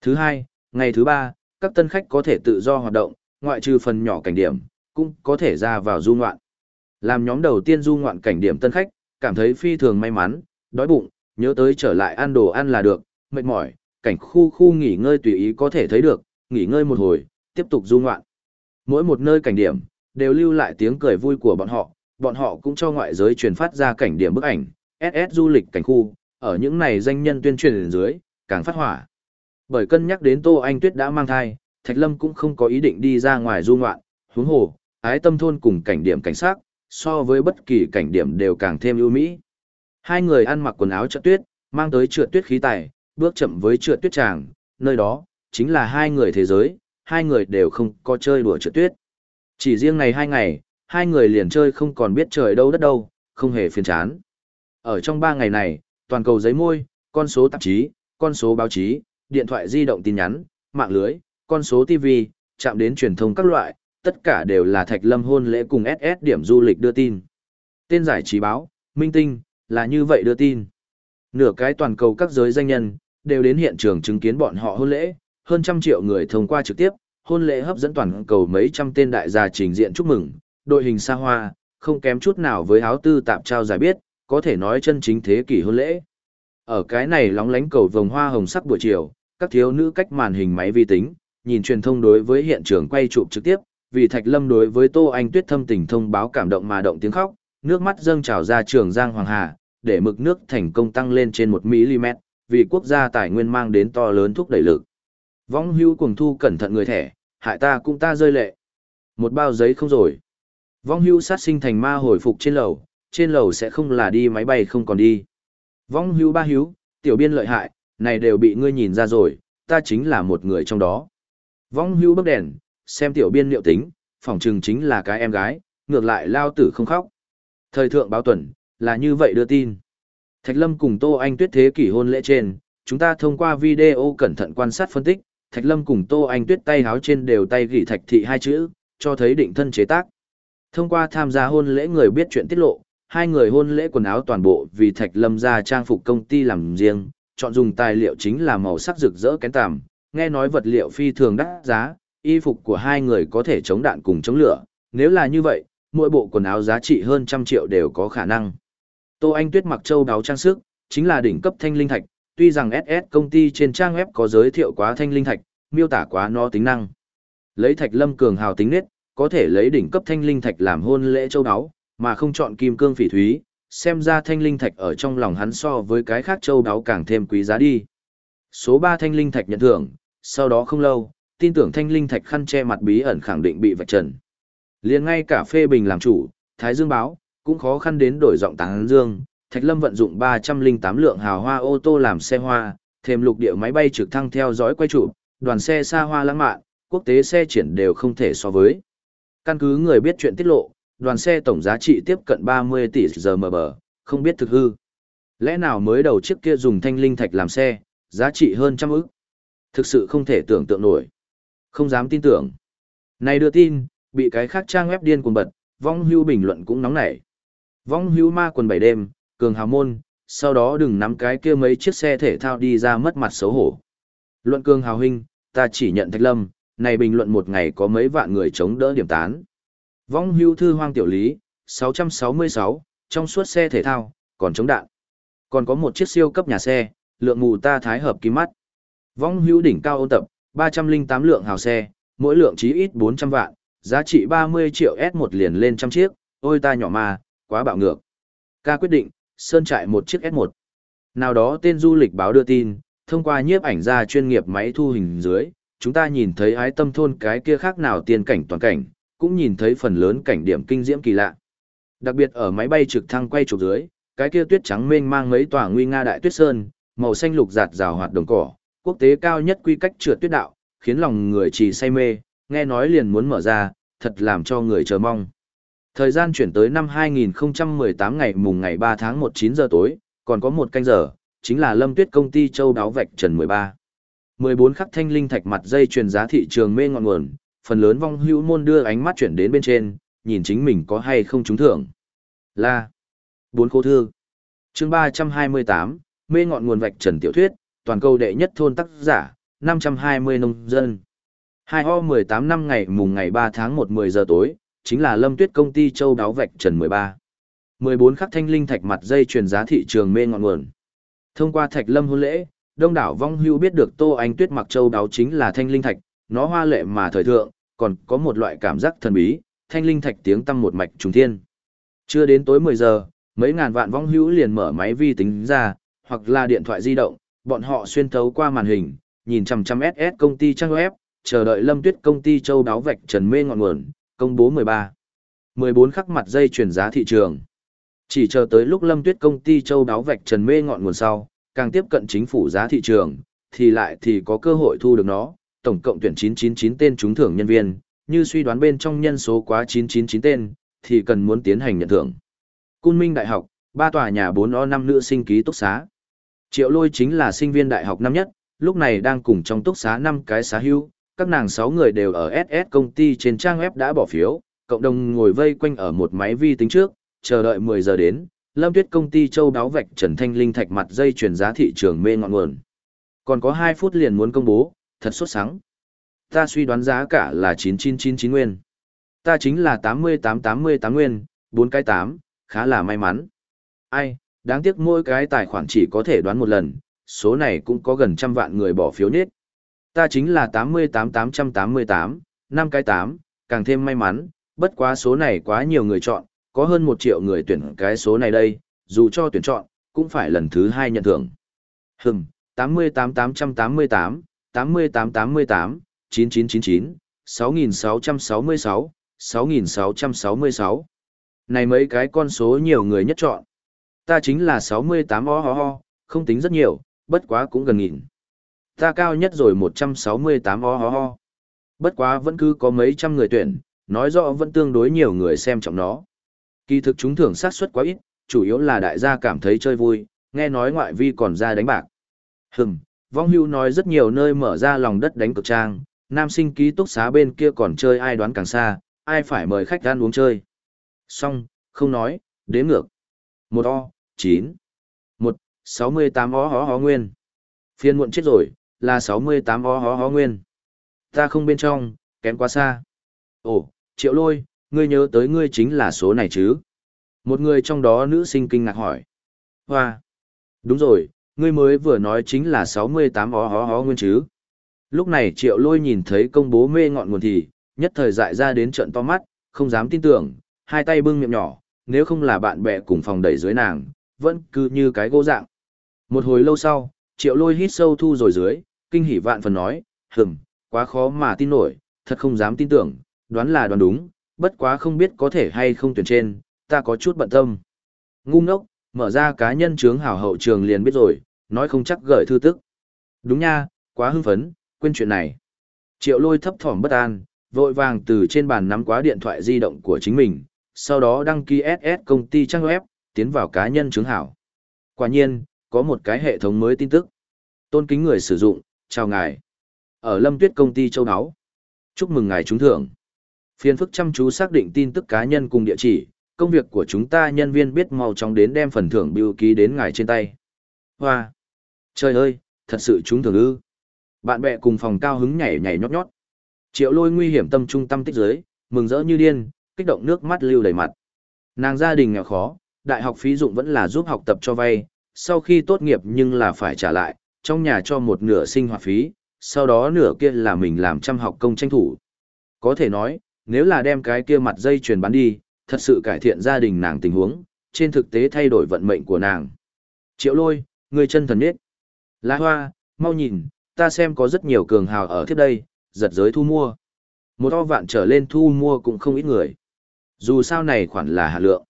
[SPEAKER 1] Thứ hai, ngày thứ ba, các tân khách có thể tự do hoạt động, ngoại trừ phần nhỏ cảnh điểm, cũng có thể ra vào du ngoạn. Làm nhóm đầu tiên du ngoạn cảnh điểm tân khách, cảm thấy phi thường may mắn, đói bụng, nhớ tới trở lại ăn đồ ăn là được, mệt mỏi, cảnh khu khu nghỉ ngơi tùy ý có thể thấy được, nghỉ ngơi một hồi, tiếp tục du ngoạn. Mỗi một nơi cảnh điểm, đều lưu lại tiếng cười vui của bọn họ, bọn họ cũng cho ngoại giới truyền phát ra cảnh điểm bức ảnh, SS du lịch cảnh khu, ở những này danh nhân tuyên truyền dưới, càng phát hỏa. Bởi cân nhắc đến Tô Anh Tuyết đã mang thai, Thạch Lâm cũng không có ý định đi ra ngoài du ngoạn, huống hồ, ái tâm thôn cùng cảnh điểm cảnh sát, so với bất kỳ cảnh điểm đều càng thêm ưu mỹ. Hai người ăn mặc quần áo trượt tuyết, mang tới trượt tuyết khí tài, bước chậm với trượt tuyết tràng, nơi đó, chính là hai người thế giới, hai người đều không có chơi đùa trượt tuyết. Chỉ riêng ngày hai ngày, hai người liền chơi không còn biết trời đâu đất đâu, không hề phiền chán. Ở trong ba ngày này, toàn cầu giấy môi, con số tạp chí, con số báo chí, điện thoại di động tin nhắn, mạng lưới, con số TV, chạm đến truyền thông các loại, tất cả đều là Thạch Lâm hôn lễ cùng SS điểm du lịch đưa tin. Tên giải trí báo, Minh Tinh, là như vậy đưa tin. Nửa cái toàn cầu các giới danh nhân, đều đến hiện trường chứng kiến bọn họ hôn lễ, hơn trăm triệu người thông qua trực tiếp, hôn lễ hấp dẫn toàn cầu mấy trăm tên đại gia trình diện chúc mừng, đội hình xa hoa, không kém chút nào với áo tư tạm trao giải biết, có thể nói chân chính thế kỷ hôn lễ. Ở cái này lóng lánh cầu vồng hoa hồng sắc buổi chiều, các thiếu nữ cách màn hình máy vi tính, nhìn truyền thông đối với hiện trường quay chụp trực tiếp, vì Thạch Lâm đối với Tô Anh Tuyết thâm tình thông báo cảm động mà động tiếng khóc, nước mắt dâng trào ra trường Giang Hoàng Hà, để mực nước thành công tăng lên trên 1 mm, vì quốc gia tài nguyên mang đến to lớn thúc đẩy lực. Vong hưu cuồng thu cẩn thận người thẻ, hại ta cũng ta rơi lệ. Một bao giấy không rồi. Vong hưu sát sinh thành ma hồi phục trên lầu, trên lầu sẽ không là đi máy bay không còn đi. Vong hưu ba hưu, tiểu biên lợi hại, này đều bị ngươi nhìn ra rồi, ta chính là một người trong đó. Vong hưu bấc đèn, xem tiểu biên liệu tính, phỏng chừng chính là cái em gái, ngược lại lao tử không khóc. Thời thượng báo tuần, là như vậy đưa tin. Thạch Lâm cùng Tô Anh Tuyết thế kỷ hôn lễ trên, chúng ta thông qua video cẩn thận quan sát phân tích, Thạch Lâm cùng Tô Anh Tuyết tay háo trên đều tay gỉ thạch thị hai chữ, cho thấy định thân chế tác. Thông qua tham gia hôn lễ người biết chuyện tiết lộ, hai người hôn lễ quần áo toàn bộ vì Thạch Lâm ra trang phục công ty làm riêng, chọn dùng tài liệu chính là màu sắc rực rỡ kén tằm, nghe nói vật liệu phi thường đắt giá, y phục của hai người có thể chống đạn cùng chống lửa, nếu là như vậy, mỗi bộ quần áo giá trị hơn trăm triệu đều có khả năng. Tô Anh Tuyết mặc châu đáo trang sức, chính là đỉnh cấp thanh linh thạch, tuy rằng SS công ty trên trang web có giới thiệu quá thanh linh thạch, miêu tả quá nó tính năng. Lấy thạch lâm cường hào tính nết, có thể lấy đỉnh cấp thanh linh thạch làm hôn lễ châu đáo, mà không chọn kim cương phỉ thúy, xem ra thanh linh thạch ở trong lòng hắn so với cái khác châu đáo càng thêm quý giá đi. Số 3 thanh linh thạch nhận thưởng, sau đó không lâu, tin tưởng thanh linh thạch khăn che mặt bí ẩn khẳng định bị vạch trần. Liền ngay cả phê bình làm chủ, Thái Dương báo, cũng khó khăn đến đổi giọng táng dương, Thạch Lâm vận dụng 308 lượng hào hoa ô tô làm xe hoa, thêm lục địa máy bay trực thăng theo dõi quay trụ, đoàn xe xa hoa lãng mạn, quốc tế xe triển đều không thể so với. Căn cứ người biết chuyện tiết lộ, đoàn xe tổng giá trị tiếp cận 30 tỷ giờ mờ bờ, không biết thực hư. Lẽ nào mới đầu chiếc kia dùng thanh linh thạch làm xe, giá trị hơn trăm ức? Thực sự không thể tưởng tượng nổi. Không dám tin tưởng. Này đưa tin, bị cái khác trang web điên cuồng bật, vong hưu bình luận cũng nóng nảy. Vong hưu ma quần bảy đêm, cường hào môn, sau đó đừng nắm cái kia mấy chiếc xe thể thao đi ra mất mặt xấu hổ. Luận cường hào huynh, ta chỉ nhận thạch lâm, này bình luận một ngày có mấy vạn người chống đỡ điểm tán. Vong hưu thư hoang tiểu lý, 666, trong suốt xe thể thao, còn chống đạn. Còn có một chiếc siêu cấp nhà xe, lượng mù ta thái hợp kim mắt. Vong hưu đỉnh cao ôn tập, 308 lượng hào xe, mỗi lượng chí ít 400 vạn, giá trị 30 triệu S1 liền lên trăm chiếc, ôi ta nhỏ mà, quá bạo ngược. Ca quyết định, sơn trại một chiếc S1. Nào đó tên du lịch báo đưa tin, thông qua nhiếp ảnh ra chuyên nghiệp máy thu hình dưới, chúng ta nhìn thấy ái tâm thôn cái kia khác nào tiên cảnh toàn cảnh, cũng nhìn thấy phần lớn cảnh điểm kinh diễm kỳ lạ. Đặc biệt ở máy bay trực thăng quay chụp dưới, cái kia tuyết trắng mênh mang mấy tòa nguy nga đại tuyết sơn, màu xanh lục giạt rào hoạt đồng cỏ, quốc tế cao nhất quy cách trượt tuyết đạo, khiến lòng người chỉ say mê, nghe nói liền muốn mở ra, thật làm cho người chờ mong. Thời gian chuyển tới năm 2018 ngày mùng ngày 3 tháng 1 9 giờ tối, còn có một canh giờ, chính là lâm tuyết công ty châu đáo vạch trần 13. 14 khắc thanh linh thạch mặt dây truyền giá thị trường mê ngọn nguồn, phần lớn vong hữu môn đưa ánh mắt chuyển đến bên trên, nhìn chính mình có hay không trúng thưởng. Là bốn khô thư. Chương 328, mê ngọn nguồn vạch trần tiểu thuyết, toàn cầu đệ nhất thôn tác giả, 520 nông dân. 2 ho 18 năm ngày mùng ngày 3 tháng 1 10 giờ tối, chính là lâm tuyết công ty châu đáo vạch trần 13. 14 khắc thanh linh thạch mặt dây truyền giá thị trường mê ngọn nguồn. Thông qua thạch lâm hôn lễ, đông đảo vong hưu biết được tô anh tuyết mặc châu đáo chính là thanh linh thạch, nó hoa lệ mà thời thượng, còn có một loại cảm giác thần bí, thanh linh thạch tiếng tăm một mạch trùng thiên. Chưa đến tối 10 giờ, mấy ngàn vạn vong hữu liền mở máy vi tính ra, hoặc là điện thoại di động, bọn họ xuyên thấu qua màn hình, nhìn chằm chằm SS công ty trang web, chờ đợi Lâm Tuyết công ty châu đáo vạch trần mê ngọn nguồn, công bố 13. 14 khắc mặt dây chuyển giá thị trường. Chỉ chờ tới lúc Lâm Tuyết công ty châu đáo vạch trần mê ngọn nguồn sau, càng tiếp cận chính phủ giá thị trường, thì lại thì có cơ hội thu được nó, tổng cộng tuyển 999 tên trúng thưởng nhân viên, như suy đoán bên trong nhân số quá 999 tên, thì cần muốn tiến hành nhận thưởng. Cun Minh Đại học, ba tòa nhà 4O5 nữ sinh ký túc xá. Triệu lôi chính là sinh viên đại học năm nhất, lúc này đang cùng trong túc xá năm cái xá hưu, các nàng 6 người đều ở SS công ty trên trang web đã bỏ phiếu, cộng đồng ngồi vây quanh ở một máy vi tính trước, chờ đợi 10 giờ đến, Lâm Tuyết công ty châu đáo vạch Trần Thanh Linh thạch mặt dây chuyển giá thị trường mê ngọn nguồn. Còn có 2 phút liền muốn công bố, thật xuất sáng. Ta suy đoán giá cả là 9999 nguyên. Ta chính là 8888 nguyên, 4 cái 8, khá là may mắn. Ai, đáng tiếc mỗi cái tài khoản chỉ có thể đoán một lần, số này cũng có gần trăm vạn người bỏ phiếu nết. Ta chính là 88888, 5 cái 8, càng thêm may mắn, bất quá số này quá nhiều người chọn, có hơn một triệu người tuyển cái số này đây, dù cho tuyển chọn, cũng phải lần thứ hai nhận thưởng. Hừm, 88888, 8888, 9999, 6666, 6666. Này mấy cái con số nhiều người nhất chọn. Ta chính là 68 o ho ho, không tính rất nhiều, bất quá cũng gần nghìn. Ta cao nhất rồi 168 o ho ho. Bất quá vẫn cứ có mấy trăm người tuyển, nói rõ vẫn tương đối nhiều người xem trọng nó. Kỳ thực chúng thưởng sát suất quá ít, chủ yếu là đại gia cảm thấy chơi vui, nghe nói ngoại vi còn ra đánh bạc. Hừm, vong hưu nói rất nhiều nơi mở ra lòng đất đánh cực trang, nam sinh ký túc xá bên kia còn chơi ai đoán càng xa, ai phải mời khách ăn uống chơi. Xong, không nói, đếm ngược. Một o, chín. Một, sáu mươi tám o hó hó nguyên. Phiên muộn chết rồi, là sáu mươi tám o hó hó nguyên. Ta không bên trong, Kém quá xa. Ồ, triệu lôi, ngươi nhớ tới ngươi chính là số này chứ? Một người trong đó nữ sinh kinh ngạc hỏi. Hoa! Đúng rồi, ngươi mới vừa nói chính là 68 ó hó hó nguyên chứ. Lúc này triệu lôi nhìn thấy công bố mê ngọn nguồn thì, nhất thời dại ra đến trận to mắt, không dám tin tưởng, hai tay bưng miệng nhỏ, nếu không là bạn bè cùng phòng đẩy dưới nàng, vẫn cứ như cái gỗ dạng. Một hồi lâu sau, triệu lôi hít sâu thu rồi dưới, kinh hỉ vạn phần nói, hừm, quá khó mà tin nổi, thật không dám tin tưởng, đoán là đoán đúng, bất quá không biết có thể hay không tuyển trên, ta có chút bận tâm. Ngu ngốc, mở ra cá nhân chướng hảo hậu trường liền biết rồi, nói không chắc gửi thư tức. Đúng nha, quá hưng phấn, quên chuyện này. Triệu lôi thấp thỏm bất an, vội vàng từ trên bàn nắm quá điện thoại di động của chính mình, sau đó đăng ký SS công ty trang web, tiến vào cá nhân chứng hảo. Quả nhiên, có một cái hệ thống mới tin tức. Tôn kính người sử dụng, chào ngài. Ở Lâm Tuyết công ty châu Đáo. Chúc mừng ngài trúng thưởng. Phiên phức chăm chú xác định tin tức cá nhân cùng địa chỉ, công việc của chúng ta nhân viên biết mau chóng đến đem phần thưởng biểu ký đến ngài trên tay. Hoa! Trời ơi, thật sự chúng thường ư. Bạn bè cùng phòng cao hứng nhảy nhảy nhót nhót. Triệu lôi nguy hiểm tâm trung tâm tích giới, mừng rỡ như điên, kích động nước mắt lưu đầy mặt. Nàng gia đình nghèo khó, đại học phí dụng vẫn là giúp học tập cho vay, sau khi tốt nghiệp nhưng là phải trả lại, trong nhà cho một nửa sinh hoạt phí, sau đó nửa kia là mình làm chăm học công tranh thủ. Có thể nói, nếu là đem cái kia mặt dây chuyền bán đi, thật sự cải thiện gia đình nàng tình huống, trên thực tế thay đổi vận mệnh của nàng. Triệu lôi, người chân thần biết. Lá hoa, mau nhìn, ta xem có rất nhiều cường hào ở tiếp đây, giật giới thu mua. Một o vạn trở lên thu mua cũng không ít người. Dù sao này khoản là hạ lượng.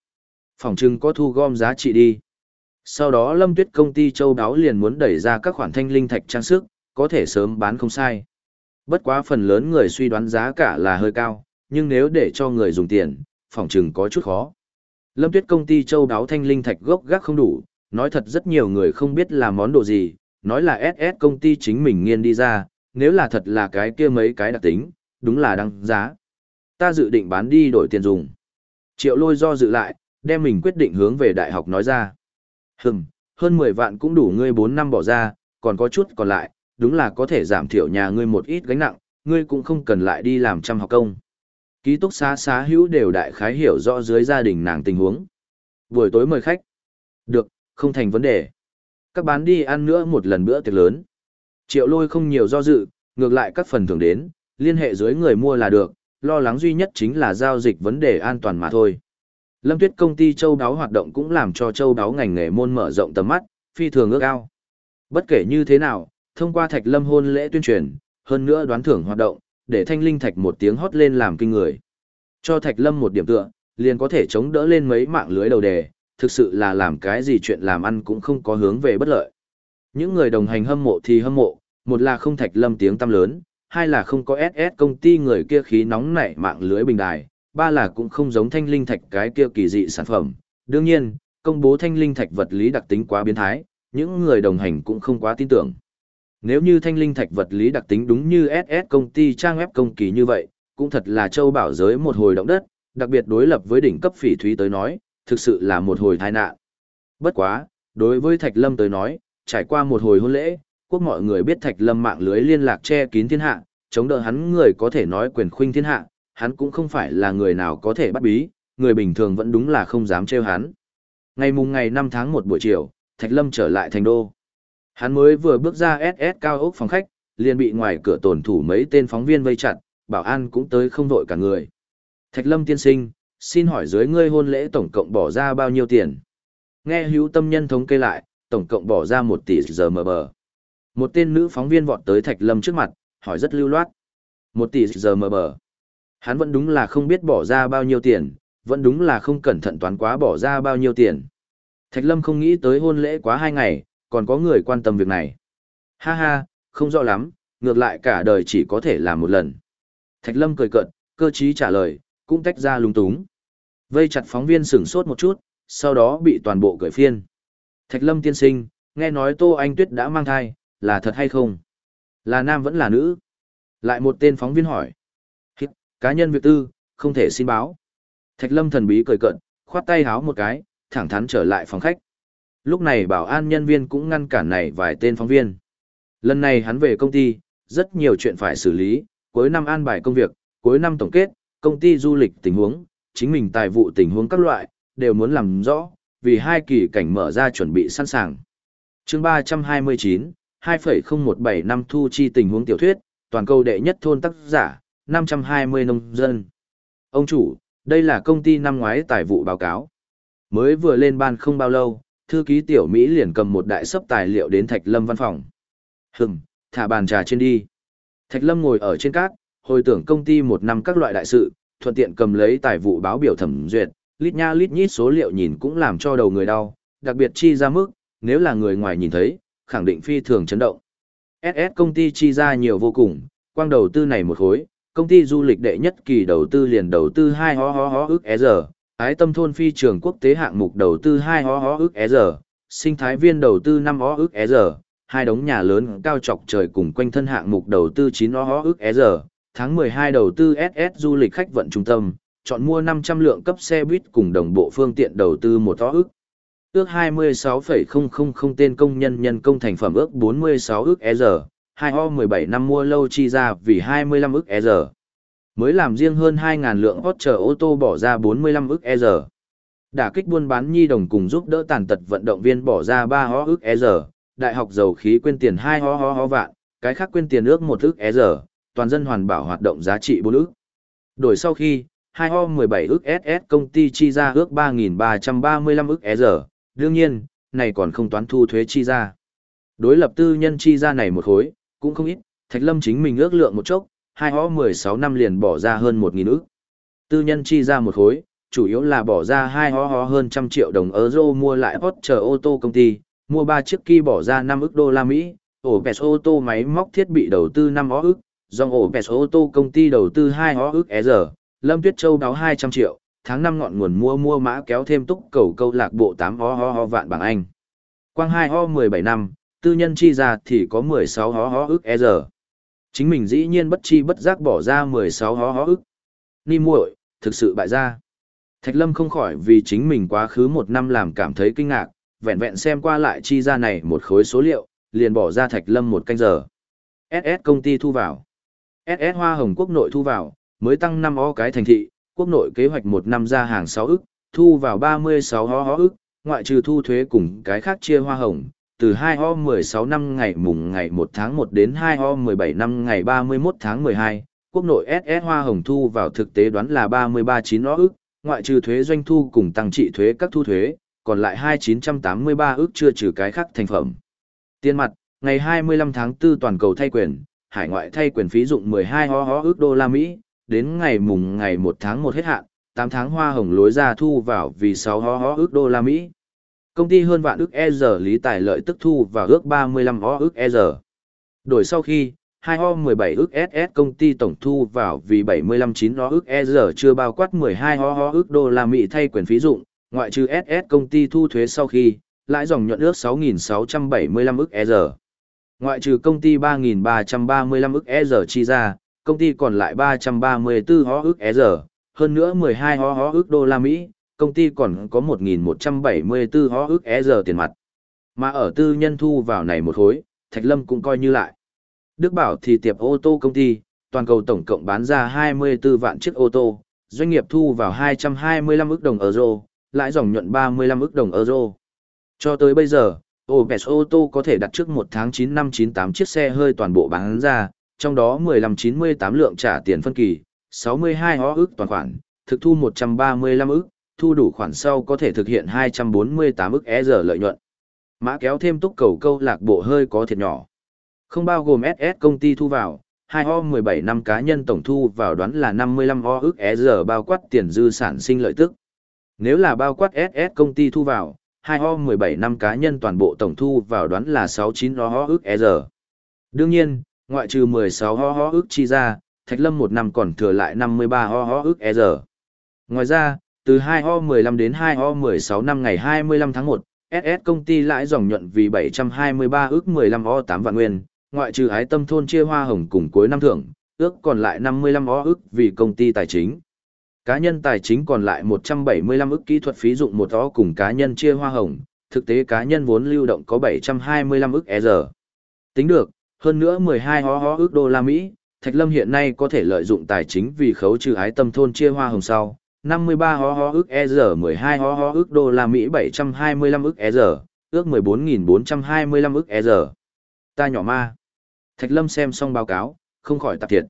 [SPEAKER 1] Phòng trưng có thu gom giá trị đi. Sau đó Lâm Tuyết công ty châu đáo liền muốn đẩy ra các khoản thanh linh thạch trang sức, có thể sớm bán không sai. Bất quá phần lớn người suy đoán giá cả là hơi cao, nhưng nếu để cho người dùng tiền, phòng trừng có chút khó. Lâm Tuyết công ty châu đáo thanh linh thạch gốc gác không đủ, nói thật rất nhiều người không biết là món đồ gì, nói là SS công ty chính mình nghiên đi ra, nếu là thật là cái kia mấy cái đặc tính, đúng là đăng giá. Ta dự định bán đi đổi tiền dùng. Triệu lôi do dự lại, đem mình quyết định hướng về đại học nói ra. Hừm, hơn 10 vạn cũng đủ ngươi 4 năm bỏ ra, còn có chút còn lại, đúng là có thể giảm thiểu nhà ngươi một ít gánh nặng, ngươi cũng không cần lại đi làm trăm học công. Ký túc xá xá hữu đều đại khái hiểu rõ dưới gia đình nàng tình huống. Buổi tối mời khách. Được, không thành vấn đề. Các bán đi ăn nữa một lần bữa tiệc lớn. Triệu lôi không nhiều do dự, ngược lại các phần thưởng đến, liên hệ dưới người mua là được, lo lắng duy nhất chính là giao dịch vấn đề an toàn mà thôi. Lâm Tuyết công ty châu đáo hoạt động cũng làm cho châu đáo ngành nghề môn mở rộng tầm mắt, phi thường ước ao. Bất kể như thế nào, thông qua Thạch Lâm hôn lễ tuyên truyền, hơn nữa đoán thưởng hoạt động, để Thanh Linh Thạch một tiếng hót lên làm kinh người. Cho Thạch Lâm một điểm tựa, liền có thể chống đỡ lên mấy mạng lưới đầu đề, thực sự là làm cái gì chuyện làm ăn cũng không có hướng về bất lợi. Những người đồng hành hâm mộ thì hâm mộ, một là không Thạch Lâm tiếng tăm lớn, hai là không có SS công ty người kia khí nóng nảy mạng lưới bình đài, ba là cũng không giống thanh linh thạch cái kia kỳ dị sản phẩm. Đương nhiên, công bố thanh linh thạch vật lý đặc tính quá biến thái, những người đồng hành cũng không quá tin tưởng. Nếu như thanh linh thạch vật lý đặc tính đúng như SS công ty trang web công kỳ như vậy, cũng thật là châu bảo giới một hồi động đất, đặc biệt đối lập với đỉnh cấp phỉ thúy tới nói, thực sự là một hồi tai nạn. Bất quá, đối với Thạch Lâm tới nói, trải qua một hồi hôn lễ, quốc mọi người biết Thạch Lâm mạng lưới liên lạc che kín thiên hạ, chống đỡ hắn người có thể nói quyền khuynh thiên hạ, hắn cũng không phải là người nào có thể bắt bí, người bình thường vẫn đúng là không dám trêu hắn. Ngày mùng ngày 5 tháng 1 buổi chiều, Thạch Lâm trở lại thành đô. Hắn mới vừa bước ra SS cao ốc phòng khách, liền bị ngoài cửa tổn thủ mấy tên phóng viên vây chặt, bảo an cũng tới không vội cả người. Thạch Lâm tiên sinh, xin hỏi dưới ngươi hôn lễ tổng cộng bỏ ra bao nhiêu tiền? Nghe hữu tâm nhân thống kê lại, tổng cộng bỏ ra 1 tỷ giờ mờ bờ. Một tên nữ phóng viên vọt tới Thạch Lâm trước mặt, hỏi rất lưu loát. 1 tỷ giờ mờ bờ. Hắn vẫn đúng là không biết bỏ ra bao nhiêu tiền, vẫn đúng là không cẩn thận toán quá bỏ ra bao nhiêu tiền. Thạch Lâm không nghĩ tới hôn lễ quá hai ngày, còn có người quan tâm việc này. Ha ha, không rõ lắm, ngược lại cả đời chỉ có thể làm một lần. Thạch Lâm cười cợt, cơ trí trả lời, cũng tách ra lung túng. Vây chặt phóng viên sửng sốt một chút, sau đó bị toàn bộ cởi phiên. Thạch Lâm tiên sinh, nghe nói Tô Anh Tuyết đã mang thai, là thật hay không? Là nam vẫn là nữ? Lại một tên phóng viên hỏi. Hít, cá nhân việc tư, không thể xin báo. Thạch Lâm thần bí cười cợt, khoát tay háo một cái, thẳng thắn trở lại phòng khách. Lúc này bảo an nhân viên cũng ngăn cản này vài tên phóng viên. Lần này hắn về công ty, rất nhiều chuyện phải xử lý, cuối năm an bài công việc, cuối năm tổng kết, công ty du lịch tình huống, chính mình tài vụ tình huống các loại, đều muốn làm rõ, vì hai kỳ cảnh mở ra chuẩn bị sẵn sàng. chương 329, 2,017 năm thu chi tình huống tiểu thuyết, toàn cầu đệ nhất thôn tác giả, 520 nông dân. Ông chủ, đây là công ty năm ngoái tài vụ báo cáo. Mới vừa lên ban không bao lâu, thư ký tiểu Mỹ liền cầm một đại sấp tài liệu đến Thạch Lâm văn phòng. Hừm, thả bàn trà trên đi. Thạch Lâm ngồi ở trên cát, hồi tưởng công ty một năm các loại đại sự, thuận tiện cầm lấy tài vụ báo biểu thẩm duyệt, lít nha lít nhít số liệu nhìn cũng làm cho đầu người đau, đặc biệt chi ra mức, nếu là người ngoài nhìn thấy, khẳng định phi thường chấn động. SS công ty chi ra nhiều vô cùng, quang đầu tư này một khối, công ty du lịch đệ nhất kỳ đầu tư liền đầu tư hai hó hó hó ức e giờ, ái tâm thôn phi trường quốc tế hạng mục đầu tư hai ho ho ức e giờ, sinh thái viên đầu tư năm ho ức e giờ, hai đống nhà lớn cao chọc trời cùng quanh thân hạng mục đầu tư chín ho ức e giờ, tháng 12 đầu tư SS du lịch khách vận trung tâm, chọn mua 500 lượng cấp xe buýt cùng đồng bộ phương tiện đầu tư một ho ức. Ước 26,000 tên công nhân nhân công thành phẩm ước 46 ức e giờ, 2 ho 17 năm mua lâu chi ra vì 25 ức e giờ. Mới làm riêng hơn 2.000 lượng hot chờ ô tô bỏ ra 45 ức e giờ. Đả kích buôn bán nhi đồng cùng giúp đỡ tàn tật vận động viên bỏ ra 3 ho ức e giờ, đại học dầu khí quên tiền 2 ho ho ho vạn, cái khác quên tiền ước 1 ức e giờ, toàn dân hoàn bảo hoạt động giá trị 4 ức. Đổi sau khi, 2 ho 17 ức SS công ty chi ra ước 3.335 ức e giờ, đương nhiên, này còn không toán thu thuế chi ra. Đối lập tư nhân chi ra này một khối, cũng không ít, Thạch Lâm chính mình ước lượng một chốc, hai hó 16 năm liền bỏ ra hơn 1.000 ức. Tư nhân chi ra một khối, chủ yếu là bỏ ra hai hó hó hơn trăm triệu đồng euro mua lại hot chờ ô tô công ty, mua ba chiếc kia bỏ ra 5 ức đô la Mỹ, ổ bẹt ô tô máy móc thiết bị đầu tư 5 hó ức, dòng ổ bẹt ô tô công ty đầu tư 2 hó ức e giờ, Lâm Tuyết Châu báo 200 triệu, tháng 5 ngọn nguồn mua mua mã kéo thêm túc cầu câu lạc bộ 8 hó hó hó vạn bảng Anh. Quang 2 hó 17 năm, tư nhân chi ra thì có 16 hó hó ức e giờ. Chính mình dĩ nhiên bất chi bất giác bỏ ra 16 hó hó ức. Ni muội, thực sự bại ra. Thạch Lâm không khỏi vì chính mình quá khứ một năm làm cảm thấy kinh ngạc, vẹn vẹn xem qua lại chi ra này một khối số liệu, liền bỏ ra Thạch Lâm một canh giờ. SS công ty thu vào. SS Hoa Hồng Quốc nội thu vào, mới tăng 5 o cái thành thị, quốc nội kế hoạch một năm ra hàng 6 ức, thu vào 36 ho ho ức, ngoại trừ thu thuế cùng cái khác chia hoa hồng, từ 2 ho 16 năm ngày mùng ngày 1 tháng 1 đến 2 ho 17 năm ngày 31 tháng 12, quốc nội SS hoa hồng thu vào thực tế đoán là 33,9 ho ức, ngoại trừ thuế doanh thu cùng tăng trị thuế các thu thuế, còn lại 2983 ức chưa trừ cái khác thành phẩm. Tiền mặt, ngày 25 tháng 4 toàn cầu thay quyền, hải ngoại thay quyền phí dụng 12 ho ho ức đô la Mỹ, đến ngày mùng ngày 1 tháng 1 hết hạn, 8 tháng hoa hồng lối ra thu vào vì 6 ho ho ước đô la Mỹ. Công ty hơn vạn ước e giờ lý tài lợi tức thu và ước 35 o ước e giờ. Đổi sau khi, 2 o 17 ước SS công ty tổng thu vào vì 75 9 o ước e giờ chưa bao quát 12 o o ước đô la Mỹ thay quyền phí dụng, ngoại trừ SS công ty thu thuế sau khi, lãi dòng nhuận ước 6.675 ước e giờ. Ngoại trừ công ty 3.335 ước e giờ chi ra, công ty còn lại 334 hó ức e giờ, hơn nữa 12 hó hó ức đô la Mỹ, công ty còn có 1.174 hó ước e giờ tiền mặt. Mà ở tư nhân thu vào này một khối, Thạch Lâm cũng coi như lại. Đức Bảo thì tiệp ô tô công ty, toàn cầu tổng cộng bán ra 24 vạn chiếc ô tô, doanh nghiệp thu vào 225 ức đồng euro, lãi dòng nhuận 35 ức đồng euro. Cho tới bây giờ, OPS ô tô có thể đặt trước một tháng 9 năm 98 chiếc xe hơi toàn bộ bán ra, trong đó 1598 lượng trả tiền phân kỳ, 62 hó ức toàn khoản, thực thu 135 ức, thu đủ khoản sau có thể thực hiện 248 ức e lợi nhuận. Mã kéo thêm túc cầu câu lạc bộ hơi có thiệt nhỏ. Không bao gồm SS công ty thu vào, 2 o 17 năm cá nhân tổng thu vào đoán là 55 o ức e bao quát tiền dư sản sinh lợi tức. Nếu là bao quát SS công ty thu vào, 2 o 17 năm cá nhân toàn bộ tổng thu vào đoán là 69 o ức e. Đương nhiên, ngoại trừ 16o ức chi ra, Thạch Lâm một năm còn thừa lại 53o ức e. Ngoài ra, từ 2 O 15 đến 2 O 16 năm ngày 25 tháng 1, SS công ty lãi dòng nhuận vì 723 ước 15 O 8 vạn nguyên, ngoại trừ ái tâm thôn chia hoa hồng cùng cuối năm thưởng, ước còn lại 55 O ước vì công ty tài chính. Cá nhân tài chính còn lại 175 ước kỹ thuật phí dụng một O cùng cá nhân chia hoa hồng, thực tế cá nhân vốn lưu động có 725 ước ER. Tính được, hơn nữa 12 O ước đô la Mỹ, Thạch Lâm hiện nay có thể lợi dụng tài chính vì khấu trừ ái tâm thôn chia hoa hồng sau, 53 ho ho ức EZ 12 ho ho ức đô la Mỹ 725 ức EZ, ước 14.425 ức EZ. Ta nhỏ ma. Thạch Lâm xem xong báo cáo, không khỏi tạp thiệt.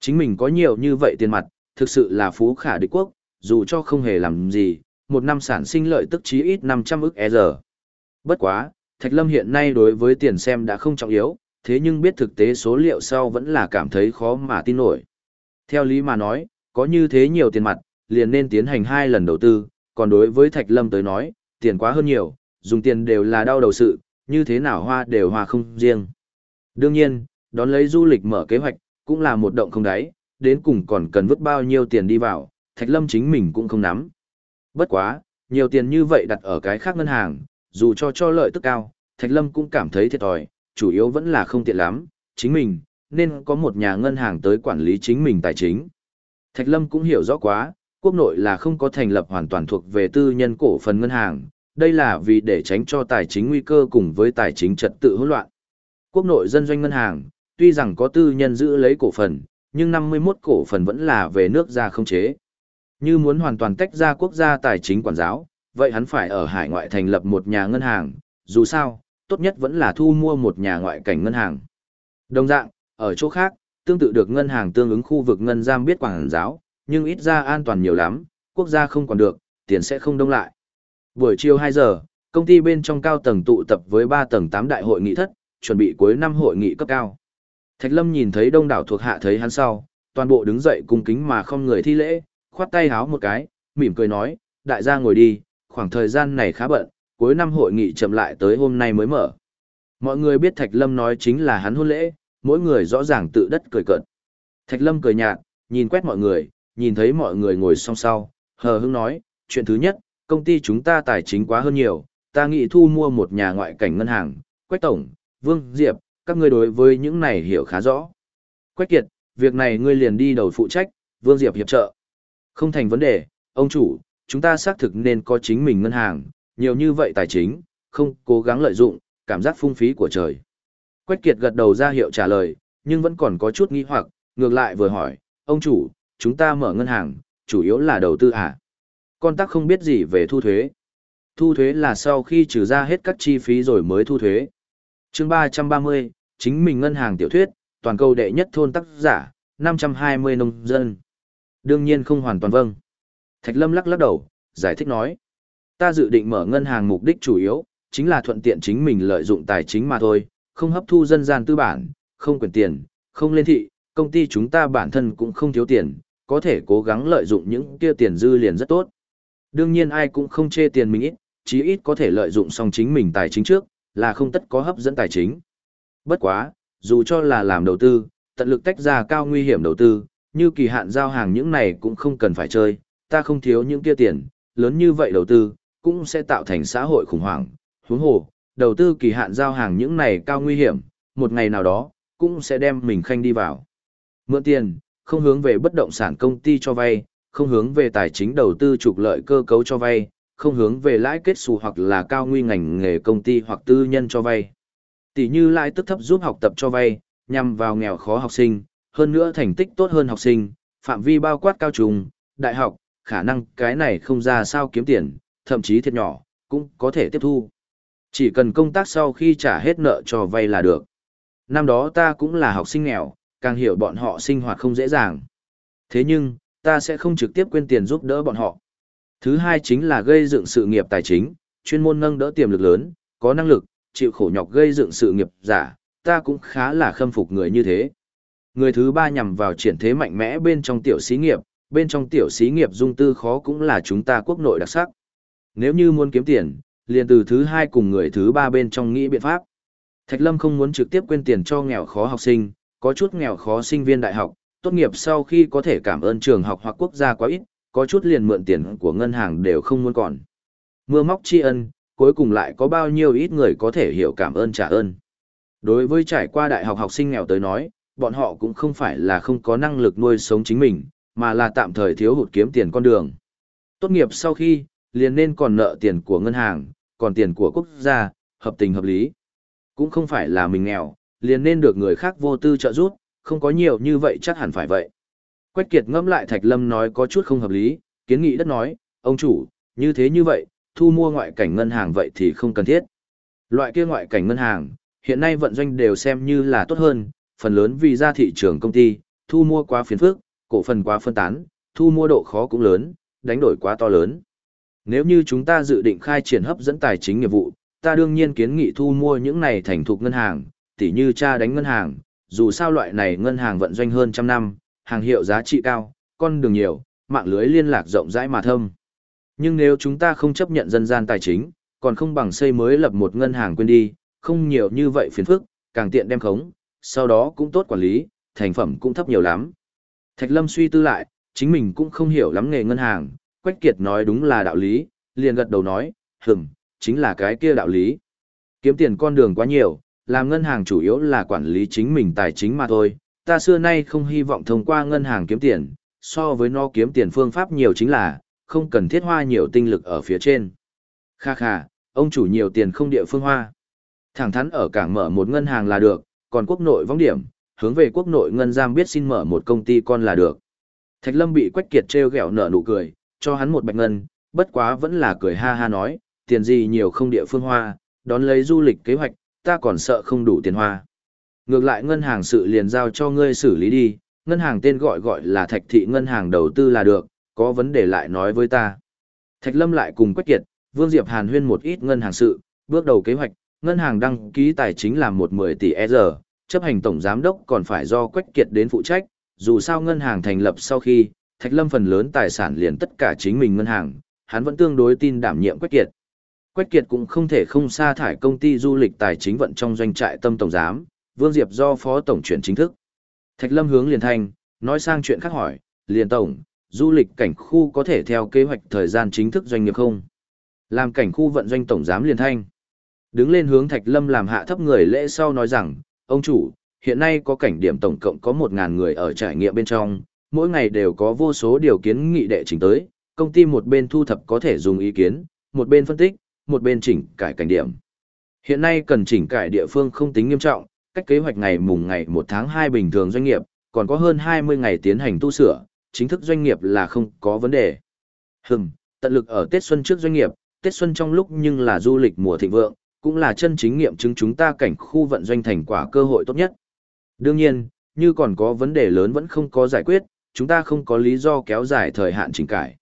[SPEAKER 1] Chính mình có nhiều như vậy tiền mặt, thực sự là phú khả địch quốc, dù cho không hề làm gì, một năm sản sinh lợi tức chí ít 500 ức EZ. Bất quá, Thạch Lâm hiện nay đối với tiền xem đã không trọng yếu, thế nhưng biết thực tế số liệu sau vẫn là cảm thấy khó mà tin nổi. Theo lý mà nói, có như thế nhiều tiền mặt, liền nên tiến hành hai lần đầu tư, còn đối với Thạch Lâm tới nói, tiền quá hơn nhiều, dùng tiền đều là đau đầu sự, như thế nào hoa đều hoa không riêng. Đương nhiên, đón lấy du lịch mở kế hoạch, cũng là một động không đáy, đến cùng còn cần vứt bao nhiêu tiền đi vào, Thạch Lâm chính mình cũng không nắm. Bất quá, nhiều tiền như vậy đặt ở cái khác ngân hàng, dù cho cho lợi tức cao, Thạch Lâm cũng cảm thấy thiệt thòi, chủ yếu vẫn là không tiện lắm, chính mình, nên có một nhà ngân hàng tới quản lý chính mình tài chính. Thạch Lâm cũng hiểu rõ quá, quốc nội là không có thành lập hoàn toàn thuộc về tư nhân cổ phần ngân hàng, đây là vì để tránh cho tài chính nguy cơ cùng với tài chính trật tự hỗn loạn. Quốc nội dân doanh ngân hàng, tuy rằng có tư nhân giữ lấy cổ phần, nhưng 51 cổ phần vẫn là về nước ra không chế. Như muốn hoàn toàn tách ra quốc gia tài chính quản giáo, vậy hắn phải ở hải ngoại thành lập một nhà ngân hàng, dù sao, tốt nhất vẫn là thu mua một nhà ngoại cảnh ngân hàng. Đồng dạng, ở chỗ khác, tương tự được ngân hàng tương ứng khu vực ngân giam biết quản giáo, nhưng ít ra an toàn nhiều lắm, quốc gia không còn được, tiền sẽ không đông lại. Buổi chiều 2 giờ, công ty bên trong cao tầng tụ tập với 3 tầng 8 đại hội nghị thất, chuẩn bị cuối năm hội nghị cấp cao. Thạch Lâm nhìn thấy đông đảo thuộc hạ thấy hắn sau, toàn bộ đứng dậy cung kính mà không người thi lễ, khoát tay háo một cái, mỉm cười nói, đại gia ngồi đi, khoảng thời gian này khá bận, cuối năm hội nghị chậm lại tới hôm nay mới mở. Mọi người biết Thạch Lâm nói chính là hắn hôn lễ, mỗi người rõ ràng tự đất cười cợt. Thạch Lâm cười nhạt, nhìn quét mọi người, nhìn thấy mọi người ngồi song sau, hờ hững nói, chuyện thứ nhất, công ty chúng ta tài chính quá hơn nhiều, ta nghĩ thu mua một nhà ngoại cảnh ngân hàng, Quách Tổng, Vương Diệp, các ngươi đối với những này hiểu khá rõ. Quách Kiệt, việc này ngươi liền đi đầu phụ trách, Vương Diệp hiệp trợ. Không thành vấn đề, ông chủ, chúng ta xác thực nên có chính mình ngân hàng, nhiều như vậy tài chính, không cố gắng lợi dụng, cảm giác phung phí của trời. Quách Kiệt gật đầu ra hiệu trả lời, nhưng vẫn còn có chút nghi hoặc, ngược lại vừa hỏi, ông chủ, chúng ta mở ngân hàng, chủ yếu là đầu tư à? Con tắc không biết gì về thu thuế. Thu thuế là sau khi trừ ra hết các chi phí rồi mới thu thuế. chương 330, chính mình ngân hàng tiểu thuyết, toàn cầu đệ nhất thôn tác giả, 520 nông dân. Đương nhiên không hoàn toàn vâng. Thạch Lâm lắc lắc đầu, giải thích nói. Ta dự định mở ngân hàng mục đích chủ yếu, chính là thuận tiện chính mình lợi dụng tài chính mà thôi, không hấp thu dân gian tư bản, không quyền tiền, không lên thị, công ty chúng ta bản thân cũng không thiếu tiền, có thể cố gắng lợi dụng những kia tiền dư liền rất tốt. Đương nhiên ai cũng không chê tiền mình ít, chí ít có thể lợi dụng xong chính mình tài chính trước, là không tất có hấp dẫn tài chính. Bất quá, dù cho là làm đầu tư, tận lực tách ra cao nguy hiểm đầu tư, như kỳ hạn giao hàng những này cũng không cần phải chơi, ta không thiếu những kia tiền, lớn như vậy đầu tư, cũng sẽ tạo thành xã hội khủng hoảng. Huống hồ, đầu tư kỳ hạn giao hàng những này cao nguy hiểm, một ngày nào đó, cũng sẽ đem mình khanh đi vào. Mượn tiền, không hướng về bất động sản công ty cho vay, không hướng về tài chính đầu tư trục lợi cơ cấu cho vay, không hướng về lãi kết xù hoặc là cao nguy ngành nghề công ty hoặc tư nhân cho vay. Tỷ như lãi tức thấp giúp học tập cho vay, nhằm vào nghèo khó học sinh, hơn nữa thành tích tốt hơn học sinh, phạm vi bao quát cao trùng, đại học, khả năng cái này không ra sao kiếm tiền, thậm chí thiệt nhỏ, cũng có thể tiếp thu. Chỉ cần công tác sau khi trả hết nợ cho vay là được. Năm đó ta cũng là học sinh nghèo, càng hiểu bọn họ sinh hoạt không dễ dàng. Thế nhưng, ta sẽ không trực tiếp quên tiền giúp đỡ bọn họ. Thứ hai chính là gây dựng sự nghiệp tài chính, chuyên môn nâng đỡ tiềm lực lớn, có năng lực, chịu khổ nhọc gây dựng sự nghiệp giả, ta cũng khá là khâm phục người như thế. Người thứ ba nhằm vào triển thế mạnh mẽ bên trong tiểu xí nghiệp, bên trong tiểu xí nghiệp dung tư khó cũng là chúng ta quốc nội đặc sắc. Nếu như muốn kiếm tiền, liền từ thứ hai cùng người thứ ba bên trong nghĩ biện pháp. Thạch Lâm không muốn trực tiếp quên tiền cho nghèo khó học sinh, có chút nghèo khó sinh viên đại học, tốt nghiệp sau khi có thể cảm ơn trường học hoặc quốc gia quá ít, có chút liền mượn tiền của ngân hàng đều không muốn còn. Mưa móc tri ân, cuối cùng lại có bao nhiêu ít người có thể hiểu cảm ơn trả ơn. Đối với trải qua đại học học sinh nghèo tới nói, bọn họ cũng không phải là không có năng lực nuôi sống chính mình, mà là tạm thời thiếu hụt kiếm tiền con đường. Tốt nghiệp sau khi, liền nên còn nợ tiền của ngân hàng, còn tiền của quốc gia, hợp tình hợp lý. Cũng không phải là mình nghèo, liền nên được người khác vô tư trợ giúp, không có nhiều như vậy chắc hẳn phải vậy. Quách Kiệt ngẫm lại Thạch Lâm nói có chút không hợp lý, kiến nghị đất nói, ông chủ, như thế như vậy, thu mua ngoại cảnh ngân hàng vậy thì không cần thiết. Loại kia ngoại cảnh ngân hàng, hiện nay vận doanh đều xem như là tốt hơn, phần lớn vì ra thị trường công ty, thu mua quá phiền phức, cổ phần quá phân tán, thu mua độ khó cũng lớn, đánh đổi quá to lớn. Nếu như chúng ta dự định khai triển hấp dẫn tài chính nghiệp vụ, ta đương nhiên kiến nghị thu mua những này thành thục ngân hàng, tỉ như cha đánh ngân hàng, dù sao loại này ngân hàng vận doanh hơn trăm năm, hàng hiệu giá trị cao, con đường nhiều, mạng lưới liên lạc rộng rãi mà thâm. Nhưng nếu chúng ta không chấp nhận dân gian tài chính, còn không bằng xây mới lập một ngân hàng quên đi, không nhiều như vậy phiền phức, càng tiện đem khống, sau đó cũng tốt quản lý, thành phẩm cũng thấp nhiều lắm. Thạch Lâm suy tư lại, chính mình cũng không hiểu lắm nghề ngân hàng, Quách Kiệt nói đúng là đạo lý, liền gật đầu nói, hừm, chính là cái kia đạo lý. Kiếm tiền con đường quá nhiều, làm ngân hàng chủ yếu là quản lý chính mình tài chính mà thôi, ta xưa nay không hy vọng thông qua ngân hàng kiếm tiền, so với nó kiếm tiền phương pháp nhiều chính là, không cần thiết hoa nhiều tinh lực ở phía trên. Kha kha, ông chủ nhiều tiền không địa phương hoa. Thẳng thắn ở cảng mở một ngân hàng là được, còn quốc nội vong điểm, hướng về quốc nội ngân giam biết xin mở một công ty con là được. Thạch Lâm bị Quách Kiệt trêu ghẹo nở nụ cười, cho hắn một bạch ngân, bất quá vẫn là cười ha ha nói, tiền gì nhiều không địa phương hoa, đón lấy du lịch kế hoạch, ta còn sợ không đủ tiền hoa. Ngược lại ngân hàng sự liền giao cho ngươi xử lý đi, ngân hàng tên gọi gọi là Thạch Thị Ngân hàng đầu tư là được, có vấn đề lại nói với ta. Thạch Lâm lại cùng Quách Kiệt, Vương Diệp Hàn huyên một ít ngân hàng sự, bước đầu kế hoạch, ngân hàng đăng ký tài chính là một 10 tỷ ER, chấp hành tổng giám đốc còn phải do Quách Kiệt đến phụ trách, dù sao ngân hàng thành lập sau khi, Thạch Lâm phần lớn tài sản liền tất cả chính mình ngân hàng, hắn vẫn tương đối tin đảm nhiệm Quách Kiệt. Quách Kiệt cũng không thể không sa thải công ty du lịch tài chính vận trong doanh trại tâm tổng giám, Vương Diệp do phó tổng chuyển chính thức. Thạch Lâm hướng liền thanh, nói sang chuyện khác hỏi, liền tổng, du lịch cảnh khu có thể theo kế hoạch thời gian chính thức doanh nghiệp không? Làm cảnh khu vận doanh tổng giám liền thanh. Đứng lên hướng Thạch Lâm làm hạ thấp người lễ sau nói rằng, ông chủ, hiện nay có cảnh điểm tổng cộng có 1.000 người ở trải nghiệm bên trong, mỗi ngày đều có vô số điều kiến nghị đệ trình tới, công ty một bên thu thập có thể dùng ý kiến, một bên phân tích, một bên chỉnh cải cảnh điểm. Hiện nay cần chỉnh cải địa phương không tính nghiêm trọng, cách kế hoạch ngày mùng ngày 1 tháng 2 bình thường doanh nghiệp, còn có hơn 20 ngày tiến hành tu sửa, chính thức doanh nghiệp là không có vấn đề. Hừm, tận lực ở Tết Xuân trước doanh nghiệp, Tết Xuân trong lúc nhưng là du lịch mùa thịnh vượng, cũng là chân chính nghiệm chứng chúng ta cảnh khu vận doanh thành quả cơ hội tốt nhất. Đương nhiên, như còn có vấn đề lớn vẫn không có giải quyết, chúng ta không có lý do kéo dài thời hạn chỉnh cải.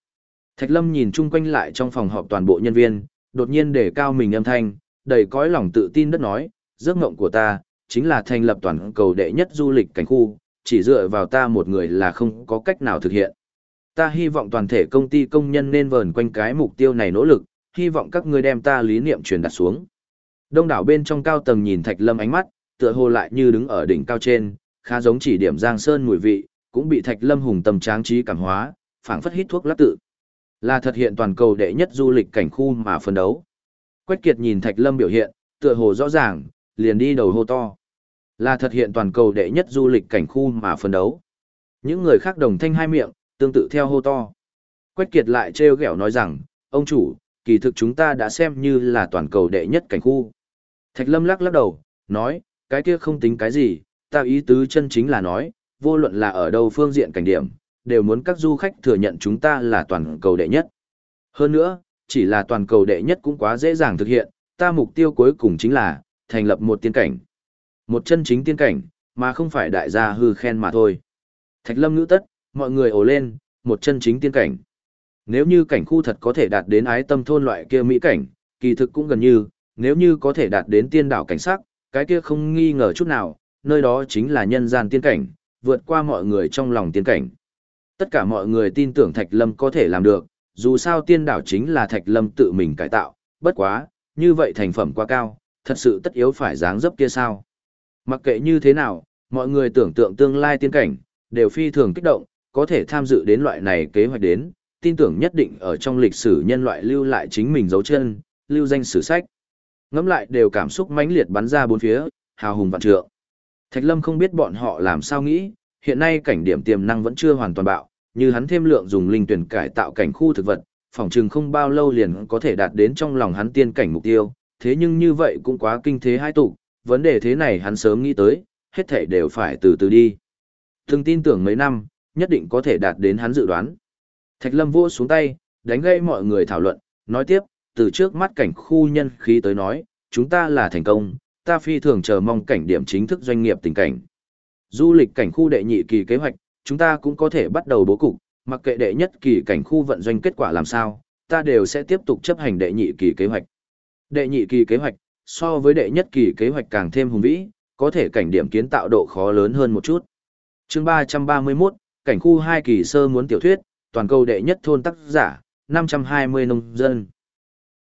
[SPEAKER 1] Thạch Lâm nhìn chung quanh lại trong phòng họp toàn bộ nhân viên, đột nhiên để cao mình âm thanh, đầy cõi lòng tự tin đất nói, giấc mộng của ta, chính là thành lập toàn cầu đệ nhất du lịch cảnh khu, chỉ dựa vào ta một người là không có cách nào thực hiện. Ta hy vọng toàn thể công ty công nhân nên vờn quanh cái mục tiêu này nỗ lực, hy vọng các ngươi đem ta lý niệm truyền đặt xuống. Đông đảo bên trong cao tầng nhìn Thạch Lâm ánh mắt, tựa hồ lại như đứng ở đỉnh cao trên, khá giống chỉ điểm Giang Sơn mùi vị, cũng bị Thạch Lâm hùng tầm tráng trí cảm hóa, phảng phất hít thuốc lắc tự. Là thật hiện toàn cầu đệ nhất du lịch cảnh khu mà phân đấu. Quách Kiệt nhìn Thạch Lâm biểu hiện, tựa hồ rõ ràng, liền đi đầu hô to. Là thật hiện toàn cầu đệ nhất du lịch cảnh khu mà phân đấu. Những người khác đồng thanh hai miệng, tương tự theo hô to. Quách Kiệt lại trêu ghẹo nói rằng, ông chủ, kỳ thực chúng ta đã xem như là toàn cầu đệ nhất cảnh khu. Thạch Lâm lắc lắc đầu, nói, cái kia không tính cái gì, ta ý tứ chân chính là nói, vô luận là ở đâu phương diện cảnh điểm, đều muốn các du khách thừa nhận chúng ta là toàn cầu đệ nhất. Hơn nữa, chỉ là toàn cầu đệ nhất cũng quá dễ dàng thực hiện, ta mục tiêu cuối cùng chính là, thành lập một tiên cảnh. Một chân chính tiên cảnh, mà không phải đại gia hư khen mà thôi. Thạch lâm ngữ tất, mọi người ồ lên, một chân chính tiên cảnh. Nếu như cảnh khu thật có thể đạt đến ái tâm thôn loại kia mỹ cảnh, kỳ thực cũng gần như, nếu như có thể đạt đến tiên đảo cảnh sắc, cái kia không nghi ngờ chút nào, nơi đó chính là nhân gian tiên cảnh, vượt qua mọi người trong lòng tiên cảnh. Tất cả mọi người tin tưởng Thạch Lâm có thể làm được, dù sao tiên đảo chính là Thạch Lâm tự mình cải tạo, bất quá, như vậy thành phẩm quá cao, thật sự tất yếu phải dáng dấp kia sao. Mặc kệ như thế nào, mọi người tưởng tượng tương lai tiên cảnh, đều phi thường kích động, có thể tham dự đến loại này kế hoạch đến, tin tưởng nhất định ở trong lịch sử nhân loại lưu lại chính mình dấu chân, lưu danh sử sách. Ngắm lại đều cảm xúc mãnh liệt bắn ra bốn phía, hào hùng vạn trượng. Thạch Lâm không biết bọn họ làm sao nghĩ, hiện nay cảnh điểm tiềm năng vẫn chưa hoàn toàn bạo, như hắn thêm lượng dùng linh tuyển cải tạo cảnh khu thực vật, phòng trường không bao lâu liền có thể đạt đến trong lòng hắn tiên cảnh mục tiêu, thế nhưng như vậy cũng quá kinh thế hai tụ, vấn đề thế này hắn sớm nghĩ tới, hết thảy đều phải từ từ đi. Từng tin tưởng mấy năm, nhất định có thể đạt đến hắn dự đoán. Thạch Lâm vỗ xuống tay, đánh gây mọi người thảo luận, nói tiếp, từ trước mắt cảnh khu nhân khí tới nói, chúng ta là thành công, ta phi thường chờ mong cảnh điểm chính thức doanh nghiệp tình cảnh. Du lịch cảnh khu đệ nhị kỳ kế hoạch, chúng ta cũng có thể bắt đầu bố cục, mặc kệ đệ nhất kỳ cảnh khu vận doanh kết quả làm sao, ta đều sẽ tiếp tục chấp hành đệ nhị kỳ kế hoạch. Đệ nhị kỳ kế hoạch, so với đệ nhất kỳ kế hoạch càng thêm hùng vĩ, có thể cảnh điểm kiến tạo độ khó lớn hơn một chút. chương 331, cảnh khu 2 kỳ sơ muốn tiểu thuyết, toàn cầu đệ nhất thôn tác giả, 520 nông dân.